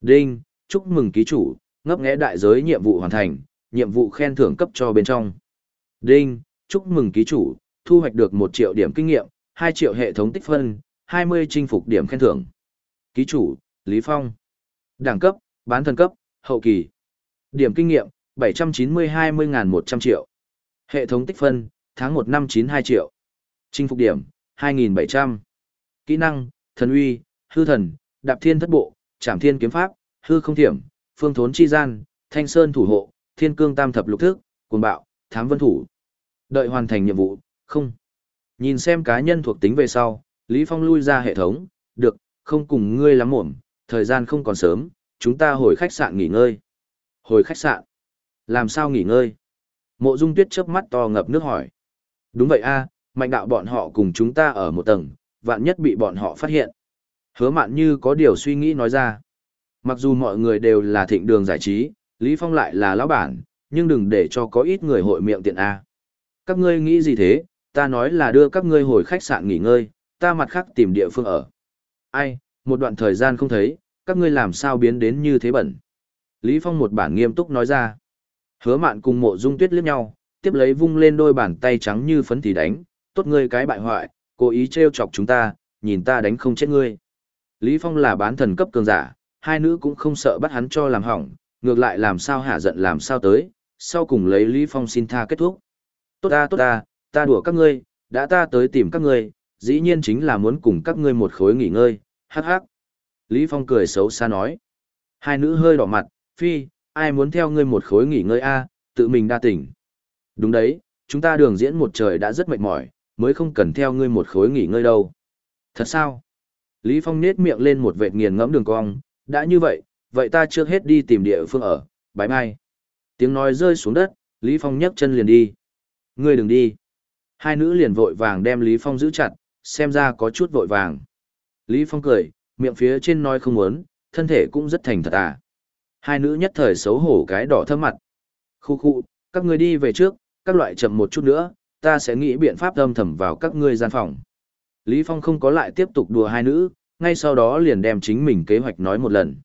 Đinh, chúc mừng ký chủ, ngấp nghé đại giới nhiệm vụ hoàn thành, nhiệm vụ khen thưởng cấp cho bên trong. Đinh, chúc mừng ký chủ, thu hoạch được 1 triệu điểm kinh nghiệm, 2 triệu hệ thống tích phân, 20 chinh phục điểm khen thưởng. Ký chủ, Lý Phong. Đẳng cấp, bán thần cấp, hậu kỳ. Điểm kinh nghiệm, 790-20.100 triệu. Hệ thống tích phân, tháng 1 năm 92 triệu. Chinh phục điểm, 2.700. Kỹ năng, thần uy, hư thần, đạp thiên thất bộ, trảm thiên kiếm pháp, hư không thiểm, phương thốn chi gian, thanh sơn thủ hộ, thiên cương tam thập lục thức, cuồng bạo, thám vân thủ. Đợi hoàn thành nhiệm vụ, không. Nhìn xem cá nhân thuộc tính về sau, Lý Phong lui ra hệ thống, được, không cùng ngươi lắm muộn, thời gian không còn sớm, chúng ta hồi khách sạn nghỉ ngơi. Hồi khách sạn? Làm sao nghỉ ngơi? Mộ Dung Tuyết chớp mắt to ngập nước hỏi. Đúng vậy a, mạnh đạo bọn họ cùng chúng ta ở một tầng, vạn nhất bị bọn họ phát hiện. Hứa mạn như có điều suy nghĩ nói ra. Mặc dù mọi người đều là thịnh đường giải trí, Lý Phong lại là lão bản, nhưng đừng để cho có ít người hội miệng tiện A. Các ngươi nghĩ gì thế, ta nói là đưa các ngươi hồi khách sạn nghỉ ngơi, ta mặt khác tìm địa phương ở. Ai, một đoạn thời gian không thấy, các ngươi làm sao biến đến như thế bẩn. Lý Phong một bản nghiêm túc nói ra. Hứa mạn cùng mộ dung tuyết liếc nhau, tiếp lấy vung lên đôi bàn tay trắng như phấn thì đánh, tốt ngươi cái bại hoại, cố ý trêu chọc chúng ta, nhìn ta đánh không chết ngươi. Lý Phong là bán thần cấp cường giả, hai nữ cũng không sợ bắt hắn cho làm hỏng, ngược lại làm sao hạ giận làm sao tới, sau cùng lấy Lý Phong xin tha kết thúc. Tốt ta tốt ta, ta đùa các ngươi, đã ta tới tìm các ngươi, dĩ nhiên chính là muốn cùng các ngươi một khối nghỉ ngơi, hắc hắc. Lý Phong cười xấu xa nói. Hai nữ hơi đỏ mặt, phi, ai muốn theo ngươi một khối nghỉ ngơi a, tự mình đa tỉnh. Đúng đấy, chúng ta đường diễn một trời đã rất mệt mỏi, mới không cần theo ngươi một khối nghỉ ngơi đâu. Thật sao? Lý Phong nết miệng lên một vệt nghiền ngẫm đường cong, đã như vậy, vậy ta trước hết đi tìm địa phương ở, bái mai. Tiếng nói rơi xuống đất, Lý Phong nhấc chân liền đi. Ngươi đừng đi. Hai nữ liền vội vàng đem Lý Phong giữ chặt, xem ra có chút vội vàng. Lý Phong cười, miệng phía trên nói không muốn, thân thể cũng rất thành thật à. Hai nữ nhất thời xấu hổ cái đỏ thơm mặt. Khu khu, các ngươi đi về trước, các loại chậm một chút nữa, ta sẽ nghĩ biện pháp âm thầm vào các ngươi gian phòng. Lý Phong không có lại tiếp tục đùa hai nữ, ngay sau đó liền đem chính mình kế hoạch nói một lần.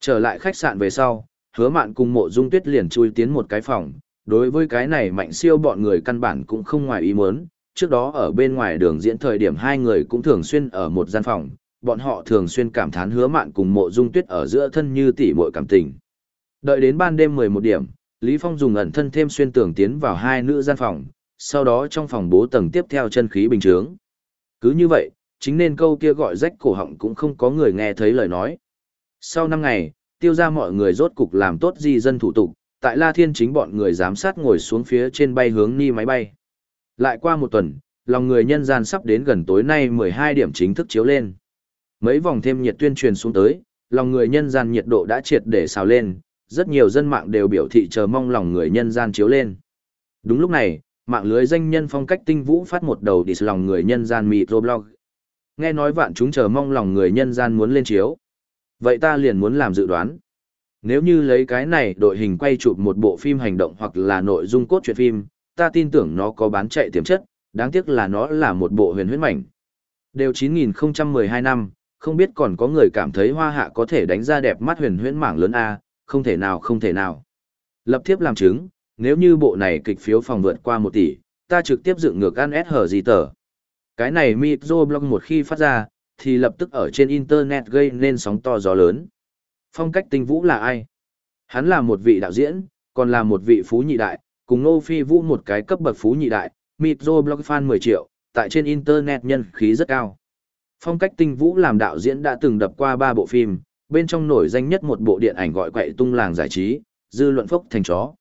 Trở lại khách sạn về sau, hứa mạn cùng mộ dung tuyết liền chui tiến một cái phòng, đối với cái này mạnh siêu bọn người căn bản cũng không ngoài ý muốn, trước đó ở bên ngoài đường diễn thời điểm hai người cũng thường xuyên ở một gian phòng, bọn họ thường xuyên cảm thán hứa mạn cùng mộ dung tuyết ở giữa thân như tỷ muội cảm tình. Đợi đến ban đêm 11 điểm, Lý Phong dùng ẩn thân thêm xuyên tường tiến vào hai nữ gian phòng, sau đó trong phòng bố tầng tiếp theo chân khí bình chướng. Cứ như vậy, chính nên câu kia gọi rách cổ họng cũng không có người nghe thấy lời nói. Sau năm ngày, tiêu ra mọi người rốt cục làm tốt di dân thủ tục, tại La Thiên chính bọn người giám sát ngồi xuống phía trên bay hướng ni máy bay. Lại qua một tuần, lòng người nhân gian sắp đến gần tối nay 12 điểm chính thức chiếu lên. Mấy vòng thêm nhiệt tuyên truyền xuống tới, lòng người nhân gian nhiệt độ đã triệt để xào lên, rất nhiều dân mạng đều biểu thị chờ mong lòng người nhân gian chiếu lên. Đúng lúc này, mạng lưới danh nhân phong cách tinh vũ phát một đầu đi lòng người nhân gian microblog. Nghe nói vạn chúng chờ mong lòng người nhân gian muốn lên chiếu. Vậy ta liền muốn làm dự đoán. Nếu như lấy cái này đội hình quay chụp một bộ phim hành động hoặc là nội dung cốt truyện phim, ta tin tưởng nó có bán chạy tiềm chất, đáng tiếc là nó là một bộ huyền huyết mảnh. Đều 9012 năm, không biết còn có người cảm thấy hoa hạ có thể đánh ra đẹp mắt huyền huyễn mảng lớn A, không thể nào không thể nào. Lập thiếp làm chứng, nếu như bộ này kịch phiếu phòng vượt qua 1 tỷ, ta trực tiếp dựng ngược ăn S hở gì tờ. Cái này microblog một khi phát ra, thì lập tức ở trên Internet gây nên sóng to gió lớn. Phong cách tinh vũ là ai? Hắn là một vị đạo diễn, còn là một vị phú nhị đại, cùng Nô Phi Vũ một cái cấp bậc phú nhị đại, microblog fan 10 triệu, tại trên Internet nhân khí rất cao. Phong cách tinh vũ làm đạo diễn đã từng đập qua ba bộ phim, bên trong nổi danh nhất một bộ điện ảnh gọi quậy tung làng giải trí, dư luận phốc thành chó.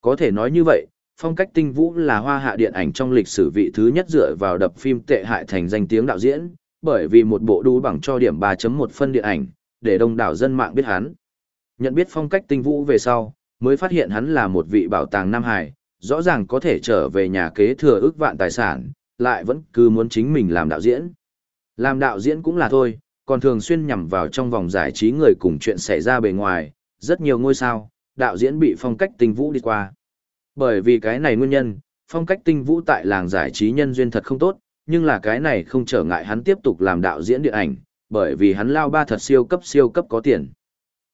Có thể nói như vậy, phong cách tinh vũ là hoa hạ điện ảnh trong lịch sử vị thứ nhất dựa vào đập phim tệ hại thành danh tiếng đạo diễn, bởi vì một bộ đu bằng cho điểm 3.1 phân điện ảnh, để đông đảo dân mạng biết hắn. Nhận biết phong cách tinh vũ về sau, mới phát hiện hắn là một vị bảo tàng Nam Hải, rõ ràng có thể trở về nhà kế thừa ước vạn tài sản, lại vẫn cứ muốn chính mình làm đạo diễn. Làm đạo diễn cũng là thôi, còn thường xuyên nhằm vào trong vòng giải trí người cùng chuyện xảy ra bề ngoài, rất nhiều ngôi sao, đạo diễn bị phong cách tinh vũ đi qua. Bởi vì cái này nguyên nhân, phong cách tinh vũ tại làng giải trí nhân duyên thật không tốt, nhưng là cái này không trở ngại hắn tiếp tục làm đạo diễn điện ảnh, bởi vì hắn lao ba thật siêu cấp siêu cấp có tiền.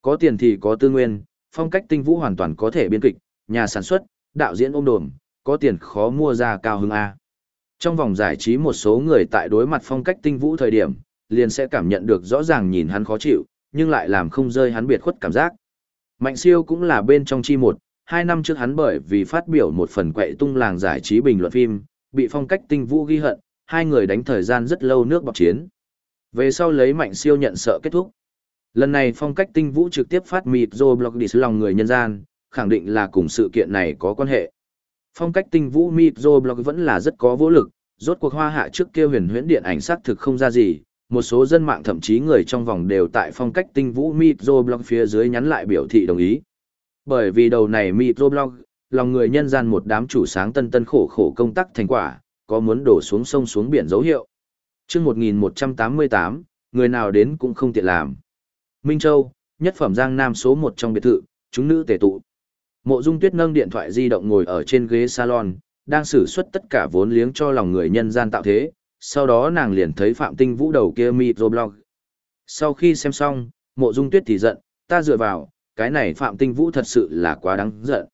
Có tiền thì có tư nguyên, phong cách tinh vũ hoàn toàn có thể biên kịch, nhà sản xuất, đạo diễn ôm đồm, có tiền khó mua ra cao hứng A. Trong vòng giải trí một số người tại đối mặt phong cách tinh vũ thời điểm, liền sẽ cảm nhận được rõ ràng nhìn hắn khó chịu, nhưng lại làm không rơi hắn biệt khuất cảm giác. Mạnh siêu cũng là bên trong chi một, hai năm trước hắn bởi vì phát biểu một phần quậy tung làng giải trí bình luận phim, bị phong cách tinh vũ ghi hận, hai người đánh thời gian rất lâu nước bọc chiến. Về sau lấy mạnh siêu nhận sợ kết thúc. Lần này phong cách tinh vũ trực tiếp phát mịt dô blog đi lòng người nhân gian, khẳng định là cùng sự kiện này có quan hệ. Phong cách tinh vũ mịt dô blog vẫn là rất có vũ lực, rốt cuộc hoa hạ trước kia huyền huyễn điện ảnh sắc thực không ra gì, một số dân mạng thậm chí người trong vòng đều tại phong cách tinh vũ microblog blog phía dưới nhắn lại biểu thị đồng ý. Bởi vì đầu này microblog, blog, lòng người nhân gian một đám chủ sáng tân tân khổ khổ công tác thành quả, có muốn đổ xuống sông xuống biển dấu hiệu. chương 1188, người nào đến cũng không tiện làm. Minh Châu, nhất phẩm Giang Nam số 1 trong biệt thự, chúng nữ tề tụ. Mộ Dung Tuyết nâng điện thoại di động ngồi ở trên ghế salon, đang sử xuất tất cả vốn liếng cho lòng người nhân gian tạo thế, sau đó nàng liền thấy Phạm Tinh Vũ đầu kia microblog. Sau khi xem xong, Mộ Dung Tuyết thì giận, ta dựa vào, cái này Phạm Tinh Vũ thật sự là quá đáng giận.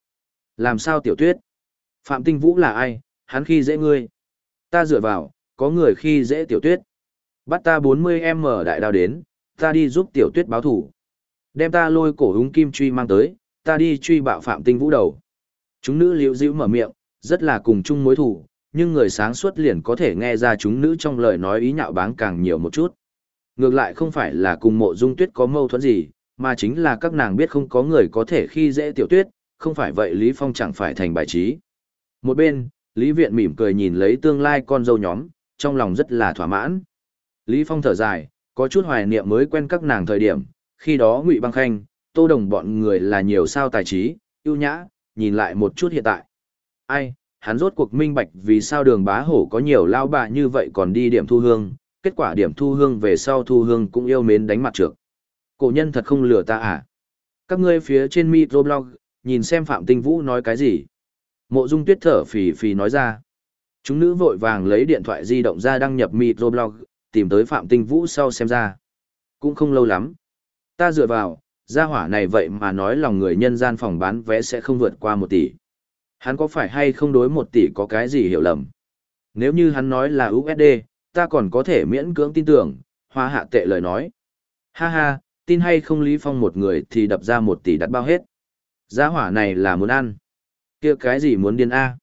Làm sao tiểu tuyết? Phạm Tinh Vũ là ai, hắn khi dễ ngươi? Ta dựa vào, có người khi dễ tiểu tuyết. Bắt ta 40M đại đao đến, ta đi giúp tiểu tuyết báo thủ. Đem ta lôi cổ húng kim truy mang tới, ta đi truy bạo phạm tinh vũ đầu. Chúng nữ liễu dĩu mở miệng, rất là cùng chung mối thủ, nhưng người sáng suốt liền có thể nghe ra chúng nữ trong lời nói ý nhạo báng càng nhiều một chút. Ngược lại không phải là cùng mộ dung tuyết có mâu thuẫn gì, mà chính là các nàng biết không có người có thể khi dễ tiểu tuyết, không phải vậy Lý Phong chẳng phải thành bài trí. Một bên, Lý Viện mỉm cười nhìn lấy tương lai con dâu nhóm, trong lòng rất là thỏa mãn. Lý Phong thở dài, có chút hoài niệm mới quen các nàng thời điểm, khi đó Ngụy Băng Khanh, Tô Đồng bọn người là nhiều sao tài trí, ưu nhã, nhìn lại một chút hiện tại. Ai, hắn rốt cuộc minh bạch vì sao đường bá hổ có nhiều lao bà như vậy còn đi điểm thu hương, kết quả điểm thu hương về sau thu hương cũng yêu mến đánh mặt trược. Cổ nhân thật không lừa ta à? Các ngươi phía trên microblog, nhìn xem Phạm Tinh Vũ nói cái gì. Mộ Dung Tuyết thở phì phì nói ra. Chúng nữ vội vàng lấy điện thoại di động ra đăng nhập microblog, tìm tới Phạm Tinh Vũ sau xem ra. Cũng không lâu lắm. Ta dựa vào, gia hỏa này vậy mà nói lòng người nhân gian phòng bán vé sẽ không vượt qua một tỷ. Hắn có phải hay không đối một tỷ có cái gì hiểu lầm? Nếu như hắn nói là USD, ta còn có thể miễn cưỡng tin tưởng, hoa hạ tệ lời nói. Ha ha, tin hay không Lý Phong một người thì đập ra một tỷ đặt bao hết. Giá hỏa này là muốn ăn. kia cái gì muốn điên A?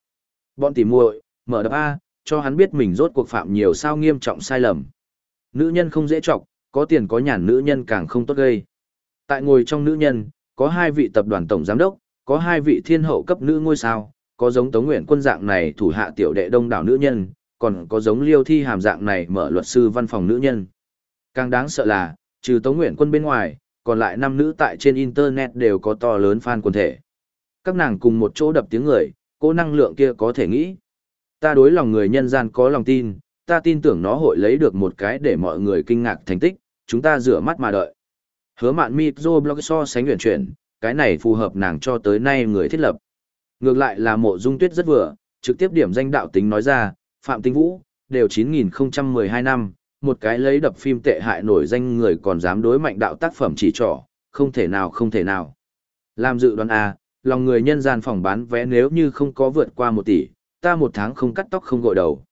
Bọn tỷ muội, mở đập A, cho hắn biết mình rốt cuộc phạm nhiều sao nghiêm trọng sai lầm. Nữ nhân không dễ trọc, có tiền có nhàn nữ nhân càng không tốt gây. Tại ngồi trong nữ nhân, có hai vị tập đoàn tổng giám đốc, có hai vị thiên hậu cấp nữ ngôi sao, có giống Tống Nguyện quân dạng này thủ hạ tiểu đệ đông đảo nữ nhân, còn có giống Liêu Thi Hàm dạng này mở luật sư văn phòng nữ nhân. Càng đáng sợ là, trừ Tống Nguyện quân bên ngoài, còn lại năm nữ tại trên Internet đều có to lớn fan quần thể. Các nàng cùng một chỗ đập tiếng người, cô năng lượng kia có thể nghĩ. Ta đối lòng người nhân gian có lòng tin, ta tin tưởng nó hội lấy được một cái để mọi người kinh ngạc thành tích, chúng ta rửa mắt mà đợi. Hứa mạn micro blog so sánh nguyện chuyển, cái này phù hợp nàng cho tới nay người thiết lập. Ngược lại là mộ dung tuyết rất vừa, trực tiếp điểm danh đạo tính nói ra, Phạm Tinh Vũ, đều 9012 năm, một cái lấy đập phim tệ hại nổi danh người còn dám đối mạnh đạo tác phẩm chỉ trỏ, không thể nào không thể nào. Làm dự đoán A, lòng người nhân gian phòng bán vé nếu như không có vượt qua một tỷ, ta một tháng không cắt tóc không gội đầu.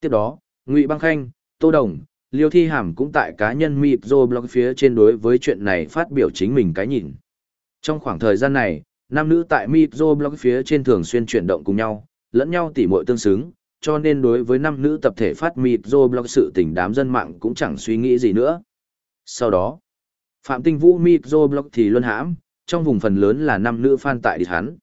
Tiếp đó, Ngụy Băng Khanh, Tô Đồng, Liêu Thi Hàm cũng tại cá nhân Mipzo blog phía trên đối với chuyện này phát biểu chính mình cái nhìn. Trong khoảng thời gian này, nam nữ tại Mipzo blog phía trên thường xuyên chuyển động cùng nhau, lẫn nhau tỉ muội tương xứng, cho nên đối với nam nữ tập thể phát Mipzo blog sự tình đám dân mạng cũng chẳng suy nghĩ gì nữa. Sau đó, Phạm Tinh Vũ Mipzo blog thì luân hãm, trong vùng phần lớn là nam nữ fan tại địch hắn.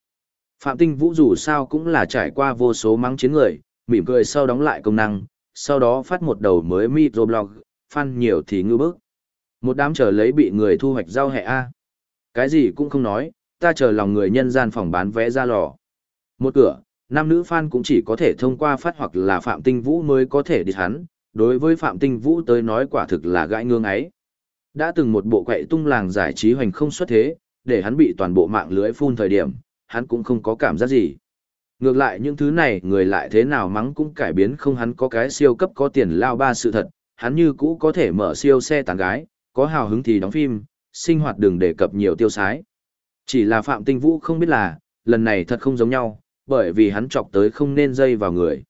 Phạm Tinh Vũ dù sao cũng là trải qua vô số mắng chiến người, mỉm cười sau đóng lại công năng, sau đó phát một đầu mới microblog, fan nhiều thì ngư bức. Một đám chờ lấy bị người thu hoạch rau hẹ A. Cái gì cũng không nói, ta chờ lòng người nhân gian phòng bán vé ra lò. Một cửa, nam nữ fan cũng chỉ có thể thông qua phát hoặc là Phạm Tinh Vũ mới có thể đi hắn, đối với Phạm Tinh Vũ tới nói quả thực là gãi ngương ấy. Đã từng một bộ quậy tung làng giải trí hoành không xuất thế, để hắn bị toàn bộ mạng lưới phun thời điểm, hắn cũng không có cảm giác gì. Ngược lại những thứ này người lại thế nào mắng cũng cải biến không hắn có cái siêu cấp có tiền lao ba sự thật, hắn như cũ có thể mở siêu xe tàn gái, có hào hứng thì đóng phim, sinh hoạt đừng đề cập nhiều tiêu sái. Chỉ là Phạm Tinh Vũ không biết là, lần này thật không giống nhau, bởi vì hắn chọc tới không nên dây vào người.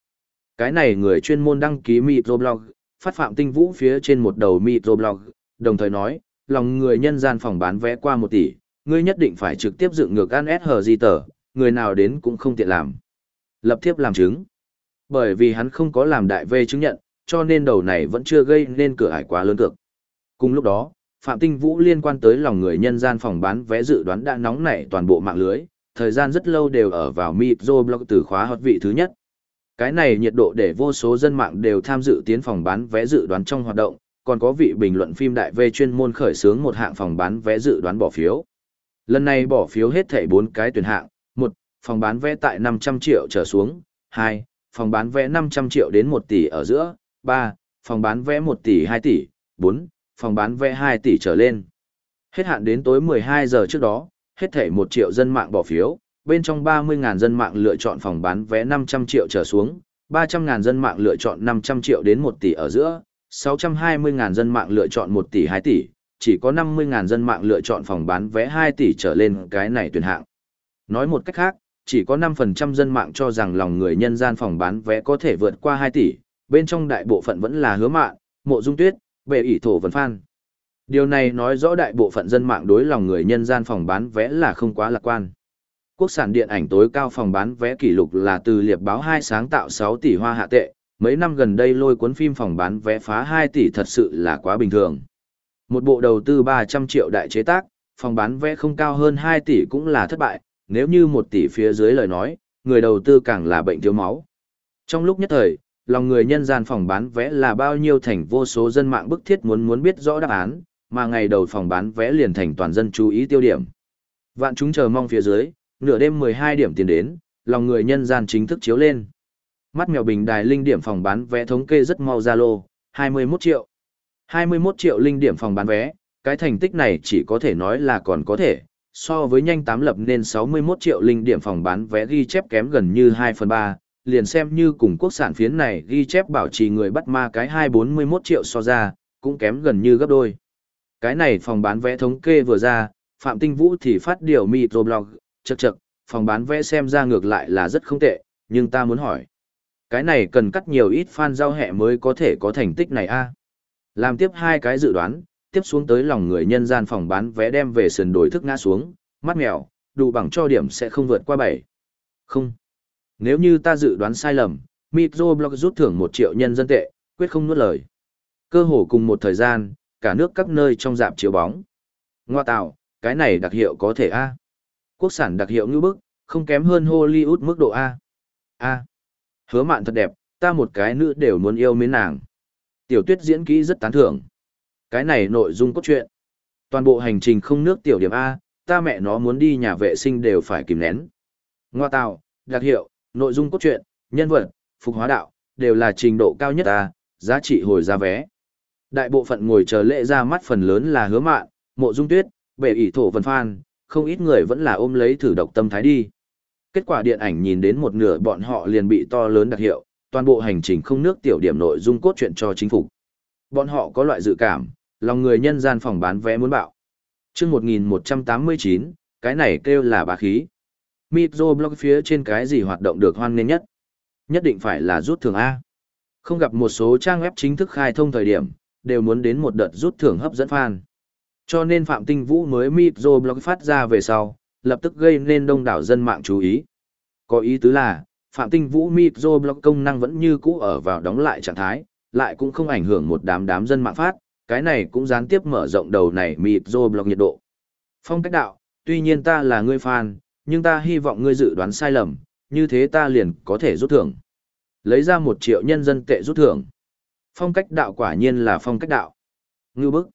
Cái này người chuyên môn đăng ký microblog, phát Phạm Tinh Vũ phía trên một đầu microblog, đồng thời nói, lòng người nhân gian phòng bán vé qua một tỷ, ngươi nhất định phải trực tiếp dựng ngược ăn SH di tờ, người nào đến cũng không tiện làm. Lập tiếp làm chứng. Bởi vì hắn không có làm đại vê chứng nhận, cho nên đầu này vẫn chưa gây nên cửa ải quá lớn được Cùng lúc đó, Phạm Tinh Vũ liên quan tới lòng người nhân gian phòng bán vé dự đoán đã nóng nảy toàn bộ mạng lưới, thời gian rất lâu đều ở vào Microblog từ khóa hot vị thứ nhất. Cái này nhiệt độ để vô số dân mạng đều tham dự tiến phòng bán vé dự đoán trong hoạt động, còn có vị bình luận phim đại vê chuyên môn khởi xướng một hạng phòng bán vé dự đoán bỏ phiếu. Lần này bỏ phiếu hết thảy 4 cái tuyển hạng, 1. Phòng bán vé tại 500 triệu trở xuống, 2. Phòng bán vé 500 triệu đến 1 tỷ ở giữa, 3. Phòng bán vé 1 tỷ 2 tỷ, 4. Phòng bán vé 2 tỷ trở lên. Hết hạn đến tối 12 giờ trước đó, hết thảy 1 triệu dân mạng bỏ phiếu, bên trong 30.000 dân mạng lựa chọn phòng bán vé 500 triệu trở xuống, 300.000 dân mạng lựa chọn 500 triệu đến 1 tỷ ở giữa, 620.000 dân mạng lựa chọn 1 tỷ 2 tỷ, chỉ có 50.000 dân mạng lựa chọn phòng bán vé 2 tỷ trở lên cái này tuyển hạng. Nói một cách khác, chỉ có 5% dân mạng cho rằng lòng người nhân gian phòng bán vé có thể vượt qua 2 tỷ, bên trong đại bộ phận vẫn là hứa mạn, mộ dung tuyết, bệ ỷ thổ vấn phan. Điều này nói rõ đại bộ phận dân mạng đối lòng người nhân gian phòng bán vé là không quá lạc quan. Quốc sản điện ảnh tối cao phòng bán vé kỷ lục là từ liệp báo hai sáng tạo 6 tỷ hoa hạ tệ, mấy năm gần đây lôi cuốn phim phòng bán vé phá 2 tỷ thật sự là quá bình thường. Một bộ đầu tư 300 triệu đại chế tác, phòng bán vé không cao hơn 2 tỷ cũng là thất bại, nếu như 1 tỷ phía dưới lời nói, người đầu tư càng là bệnh thiếu máu. Trong lúc nhất thời, lòng người nhân gian phòng bán vé là bao nhiêu thành vô số dân mạng bức thiết muốn muốn biết rõ đáp án, mà ngày đầu phòng bán vé liền thành toàn dân chú ý tiêu điểm. Vạn chúng chờ mong phía dưới, nửa đêm 12 điểm tiền đến, lòng người nhân gian chính thức chiếu lên. Mắt mèo bình đài linh điểm phòng bán vé thống kê rất mau ra lô, 21 triệu. 21 triệu linh điểm phòng bán vé, cái thành tích này chỉ có thể nói là còn có thể, so với nhanh tám lập nên 61 triệu linh điểm phòng bán vé ghi chép kém gần như 2 phần 3, liền xem như cùng quốc sản phiến này ghi chép bảo trì người bắt ma cái 241 triệu so ra, cũng kém gần như gấp đôi. Cái này phòng bán vé thống kê vừa ra, Phạm Tinh Vũ thì phát điều microblog, chật chật, phòng bán vé xem ra ngược lại là rất không tệ, nhưng ta muốn hỏi. Cái này cần cắt nhiều ít fan giao hẹ mới có thể có thành tích này a Làm tiếp hai cái dự đoán, tiếp xuống tới lòng người nhân gian phòng bán vé đem về sườn đổi thức ngã xuống, mắt mèo, đủ bằng cho điểm sẽ không vượt qua 7. Không. Nếu như ta dự đoán sai lầm, Microblog rút thưởng 1 triệu nhân dân tệ, quyết không nuốt lời. Cơ hồ cùng một thời gian, cả nước các nơi trong dạp chiếu bóng. Ngoa tạo, cái này đặc hiệu có thể A. Quốc sản đặc hiệu như bức, không kém hơn Hollywood mức độ A. A. Hứa mạn thật đẹp, ta một cái nữ đều muốn yêu mến nàng. Tiểu tuyết diễn kỹ rất tán thưởng. Cái này nội dung cốt truyện. Toàn bộ hành trình không nước tiểu điểm A, ta mẹ nó muốn đi nhà vệ sinh đều phải kìm nén. Ngoa tạo, đặc hiệu, nội dung cốt truyện, nhân vật, phục hóa đạo, đều là trình độ cao nhất Ta, giá trị hồi giá vé. Đại bộ phận ngồi chờ lễ ra mắt phần lớn là hứa mạn, mộ dung tuyết, bệ ỷ thổ vân phan, không ít người vẫn là ôm lấy thử độc tâm thái đi. Kết quả điện ảnh nhìn đến một nửa bọn họ liền bị to lớn đặc hiệu, toàn bộ hành trình không nước tiểu điểm nội dung cốt truyện cho chính phủ. Bọn họ có loại dự cảm, lòng người nhân gian phòng bán vé muốn bạo. chương 1189, cái này kêu là bá khí. Microblog phía trên cái gì hoạt động được hoan nghênh nhất? Nhất định phải là rút thưởng A. Không gặp một số trang web chính thức khai thông thời điểm, đều muốn đến một đợt rút thưởng hấp dẫn fan. Cho nên Phạm Tinh Vũ mới Microblog phát ra về sau, lập tức gây nên đông đảo dân mạng chú ý. Có ý tứ là, Phạm Tinh Vũ Microblog công năng vẫn như cũ ở vào đóng lại trạng thái, lại cũng không ảnh hưởng một đám đám dân mạng phát, cái này cũng gián tiếp mở rộng đầu này Microblog nhiệt độ. Phong cách đạo, tuy nhiên ta là người fan, nhưng ta hy vọng ngươi dự đoán sai lầm, như thế ta liền có thể rút thưởng. Lấy ra một triệu nhân dân tệ rút thưởng. Phong cách đạo quả nhiên là phong cách đạo. Ngư bức.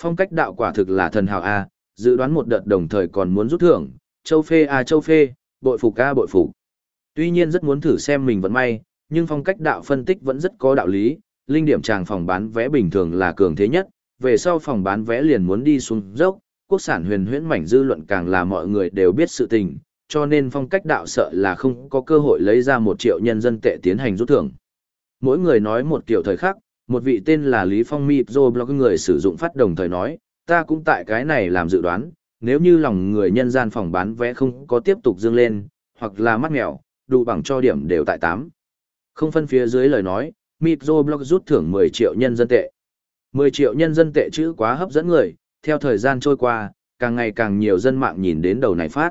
Phong cách đạo quả thực là thần hào A, dự đoán một đợt đồng thời còn muốn rút thưởng, châu phê A châu phê, bội phục A bội phục. Tuy nhiên rất muốn thử xem mình vẫn may, nhưng phong cách đạo phân tích vẫn rất có đạo lý, linh điểm tràng phòng bán vé bình thường là cường thế nhất, về sau phòng bán vé liền muốn đi xuống dốc, quốc sản huyền huyễn mảnh dư luận càng là mọi người đều biết sự tình, cho nên phong cách đạo sợ là không có cơ hội lấy ra một triệu nhân dân tệ tiến hành rút thưởng. Mỗi người nói một kiểu thời khắc, một vị tên là Lý Phong Mịp Dô Blog người sử dụng phát đồng thời nói, ta cũng tại cái này làm dự đoán, nếu như lòng người nhân gian phòng bán vé không có tiếp tục dương lên, hoặc là mắt mèo, đủ bằng cho điểm đều tại 8. Không phân phía dưới lời nói, Mịp Dô Blog rút thưởng 10 triệu nhân dân tệ. 10 triệu nhân dân tệ chữ quá hấp dẫn người, theo thời gian trôi qua, càng ngày càng nhiều dân mạng nhìn đến đầu này phát.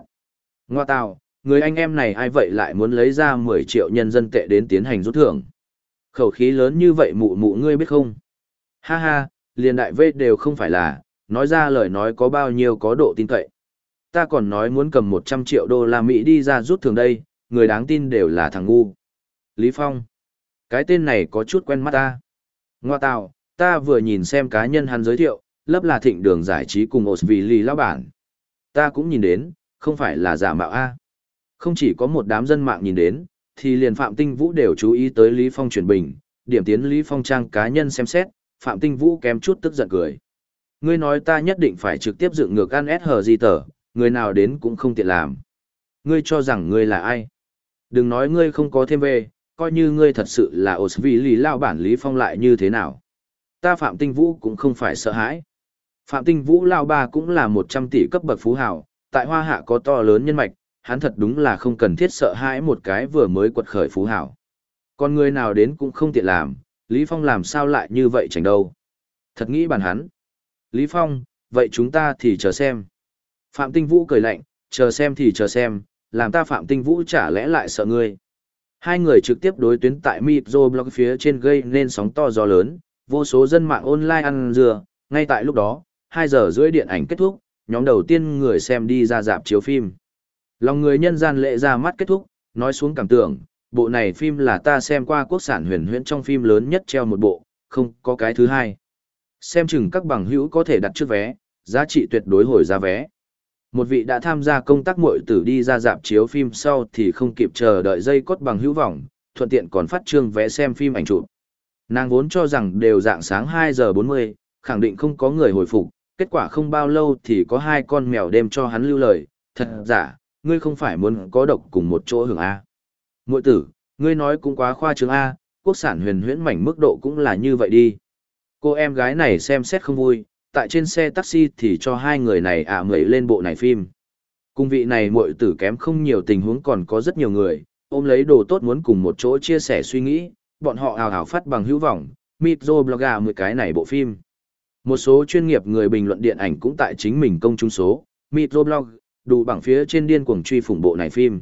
Ngoa tào, người anh em này ai vậy lại muốn lấy ra 10 triệu nhân dân tệ đến tiến hành rút thưởng. Khẩu khí lớn như vậy mụ mụ ngươi biết không? Ha ha, liền đại vê đều không phải là, nói ra lời nói có bao nhiêu có độ tin cậy. Ta còn nói muốn cầm 100 triệu đô la Mỹ đi ra rút thưởng đây, người đáng tin đều là thằng ngu. Lý Phong. Cái tên này có chút quen mắt ta. Ngoa tạo, ta vừa nhìn xem cá nhân hắn giới thiệu, lấp là thịnh đường giải trí cùng Osvili lão bản. Ta cũng nhìn đến, không phải là giả mạo A. Không chỉ có một đám dân mạng nhìn đến, thì liền Phạm Tinh Vũ đều chú ý tới Lý Phong chuyển bình, điểm tiến Lý Phong trang cá nhân xem xét, Phạm Tinh Vũ kém chút tức giận cười. Ngươi nói ta nhất định phải trực tiếp dựng ngược ăn S hờ gì tờ, người nào đến cũng không tiện làm. Ngươi cho rằng ngươi là ai? Đừng nói ngươi không có thêm về, coi như ngươi thật sự là Osvili lao bản Lý Phong lại như thế nào. Ta Phạm Tinh Vũ cũng không phải sợ hãi. Phạm Tinh Vũ lao ba cũng là 100 tỷ cấp bậc phú hào, tại Hoa Hạ có to lớn nhân mạch, hắn thật đúng là không cần thiết sợ hãi một cái vừa mới quật khởi phú hào. Còn người nào đến cũng không tiện làm, Lý Phong làm sao lại như vậy chẳng đâu. Thật nghĩ bản hắn. Lý Phong, vậy chúng ta thì chờ xem. Phạm Tinh Vũ cười lạnh, chờ xem thì chờ xem, làm ta Phạm Tinh Vũ chả lẽ lại sợ ngươi. Hai người trực tiếp đối tuyến tại Microblog phía trên gây nên sóng to gió lớn, vô số dân mạng online ăn dừa, ngay tại lúc đó, 2 giờ rưỡi điện ảnh kết thúc, nhóm đầu tiên người xem đi ra dạp chiếu phim. Lòng người nhân gian lệ ra mắt kết thúc, nói xuống cảm tưởng, bộ này phim là ta xem qua quốc sản huyền huyễn trong phim lớn nhất treo một bộ, không có cái thứ hai. Xem chừng các bằng hữu có thể đặt trước vé, giá trị tuyệt đối hồi giá vé. Một vị đã tham gia công tác muội tử đi ra dạp chiếu phim sau thì không kịp chờ đợi dây cốt bằng hữu vọng, thuận tiện còn phát trương vé xem phim ảnh chụp. Nàng vốn cho rằng đều dạng sáng 2 giờ 40, khẳng định không có người hồi phục, kết quả không bao lâu thì có hai con mèo đem cho hắn lưu lời, thật giả, ngươi không phải muốn có độc cùng một chỗ hưởng A. Mội tử, ngươi nói cũng quá khoa trương A, quốc sản huyền huyễn mảnh mức độ cũng là như vậy đi. Cô em gái này xem xét không vui, tại trên xe taxi thì cho hai người này ạ à mẩy lên bộ này phim. Cung vị này muội tử kém không nhiều tình huống còn có rất nhiều người, ôm lấy đồ tốt muốn cùng một chỗ chia sẻ suy nghĩ, bọn họ hào hào phát bằng hữu vọng, Mitro Blogger mười cái này bộ phim. Một số chuyên nghiệp người bình luận điện ảnh cũng tại chính mình công chúng số, Microblog, đủ bằng phía trên điên cuồng truy phủng bộ này phim.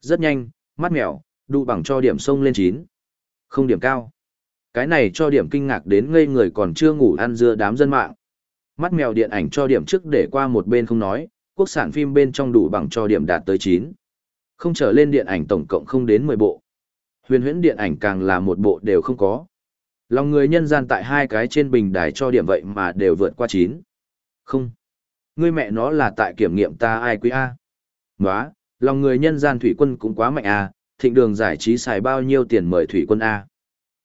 Rất nhanh, mắt mèo, đủ bằng cho điểm sông lên 9. Không điểm cao. Cái này cho điểm kinh ngạc đến ngây người còn chưa ngủ ăn dưa đám dân mạng. Mắt mèo điện ảnh cho điểm trước để qua một bên không nói, quốc sản phim bên trong đủ bằng cho điểm đạt tới 9. Không trở lên điện ảnh tổng cộng không đến 10 bộ. Huyền huyễn điện ảnh càng là một bộ đều không có. Lòng người nhân gian tại hai cái trên bình đài cho điểm vậy mà đều vượt qua 9. Không. Ngươi mẹ nó là tại kiểm nghiệm ta ai quý A. Nóa, lòng người nhân gian thủy quân cũng quá mạnh A, thịnh đường giải trí xài bao nhiêu tiền mời thủy quân A.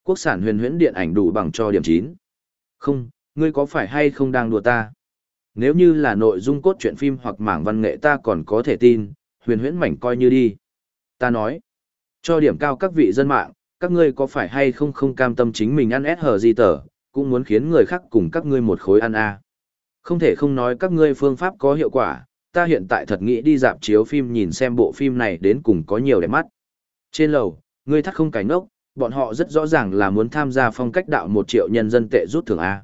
Quốc sản huyền huyễn điện ảnh đủ bằng cho điểm 9. Không, ngươi có phải hay không đang đùa ta? Nếu như là nội dung cốt truyện phim hoặc mảng văn nghệ ta còn có thể tin, huyền huyễn mảnh coi như đi. Ta nói, cho điểm cao các vị dân mạng, các ngươi có phải hay không không cam tâm chính mình ăn s hờ gì tờ, cũng muốn khiến người khác cùng các ngươi một khối ăn a. À. Không thể không nói các ngươi phương pháp có hiệu quả, ta hiện tại thật nghĩ đi dạp chiếu phim nhìn xem bộ phim này đến cùng có nhiều đẹp mắt. Trên lầu, ngươi thắt không cánh ốc bọn họ rất rõ ràng là muốn tham gia phong cách đạo một triệu nhân dân tệ rút thưởng A.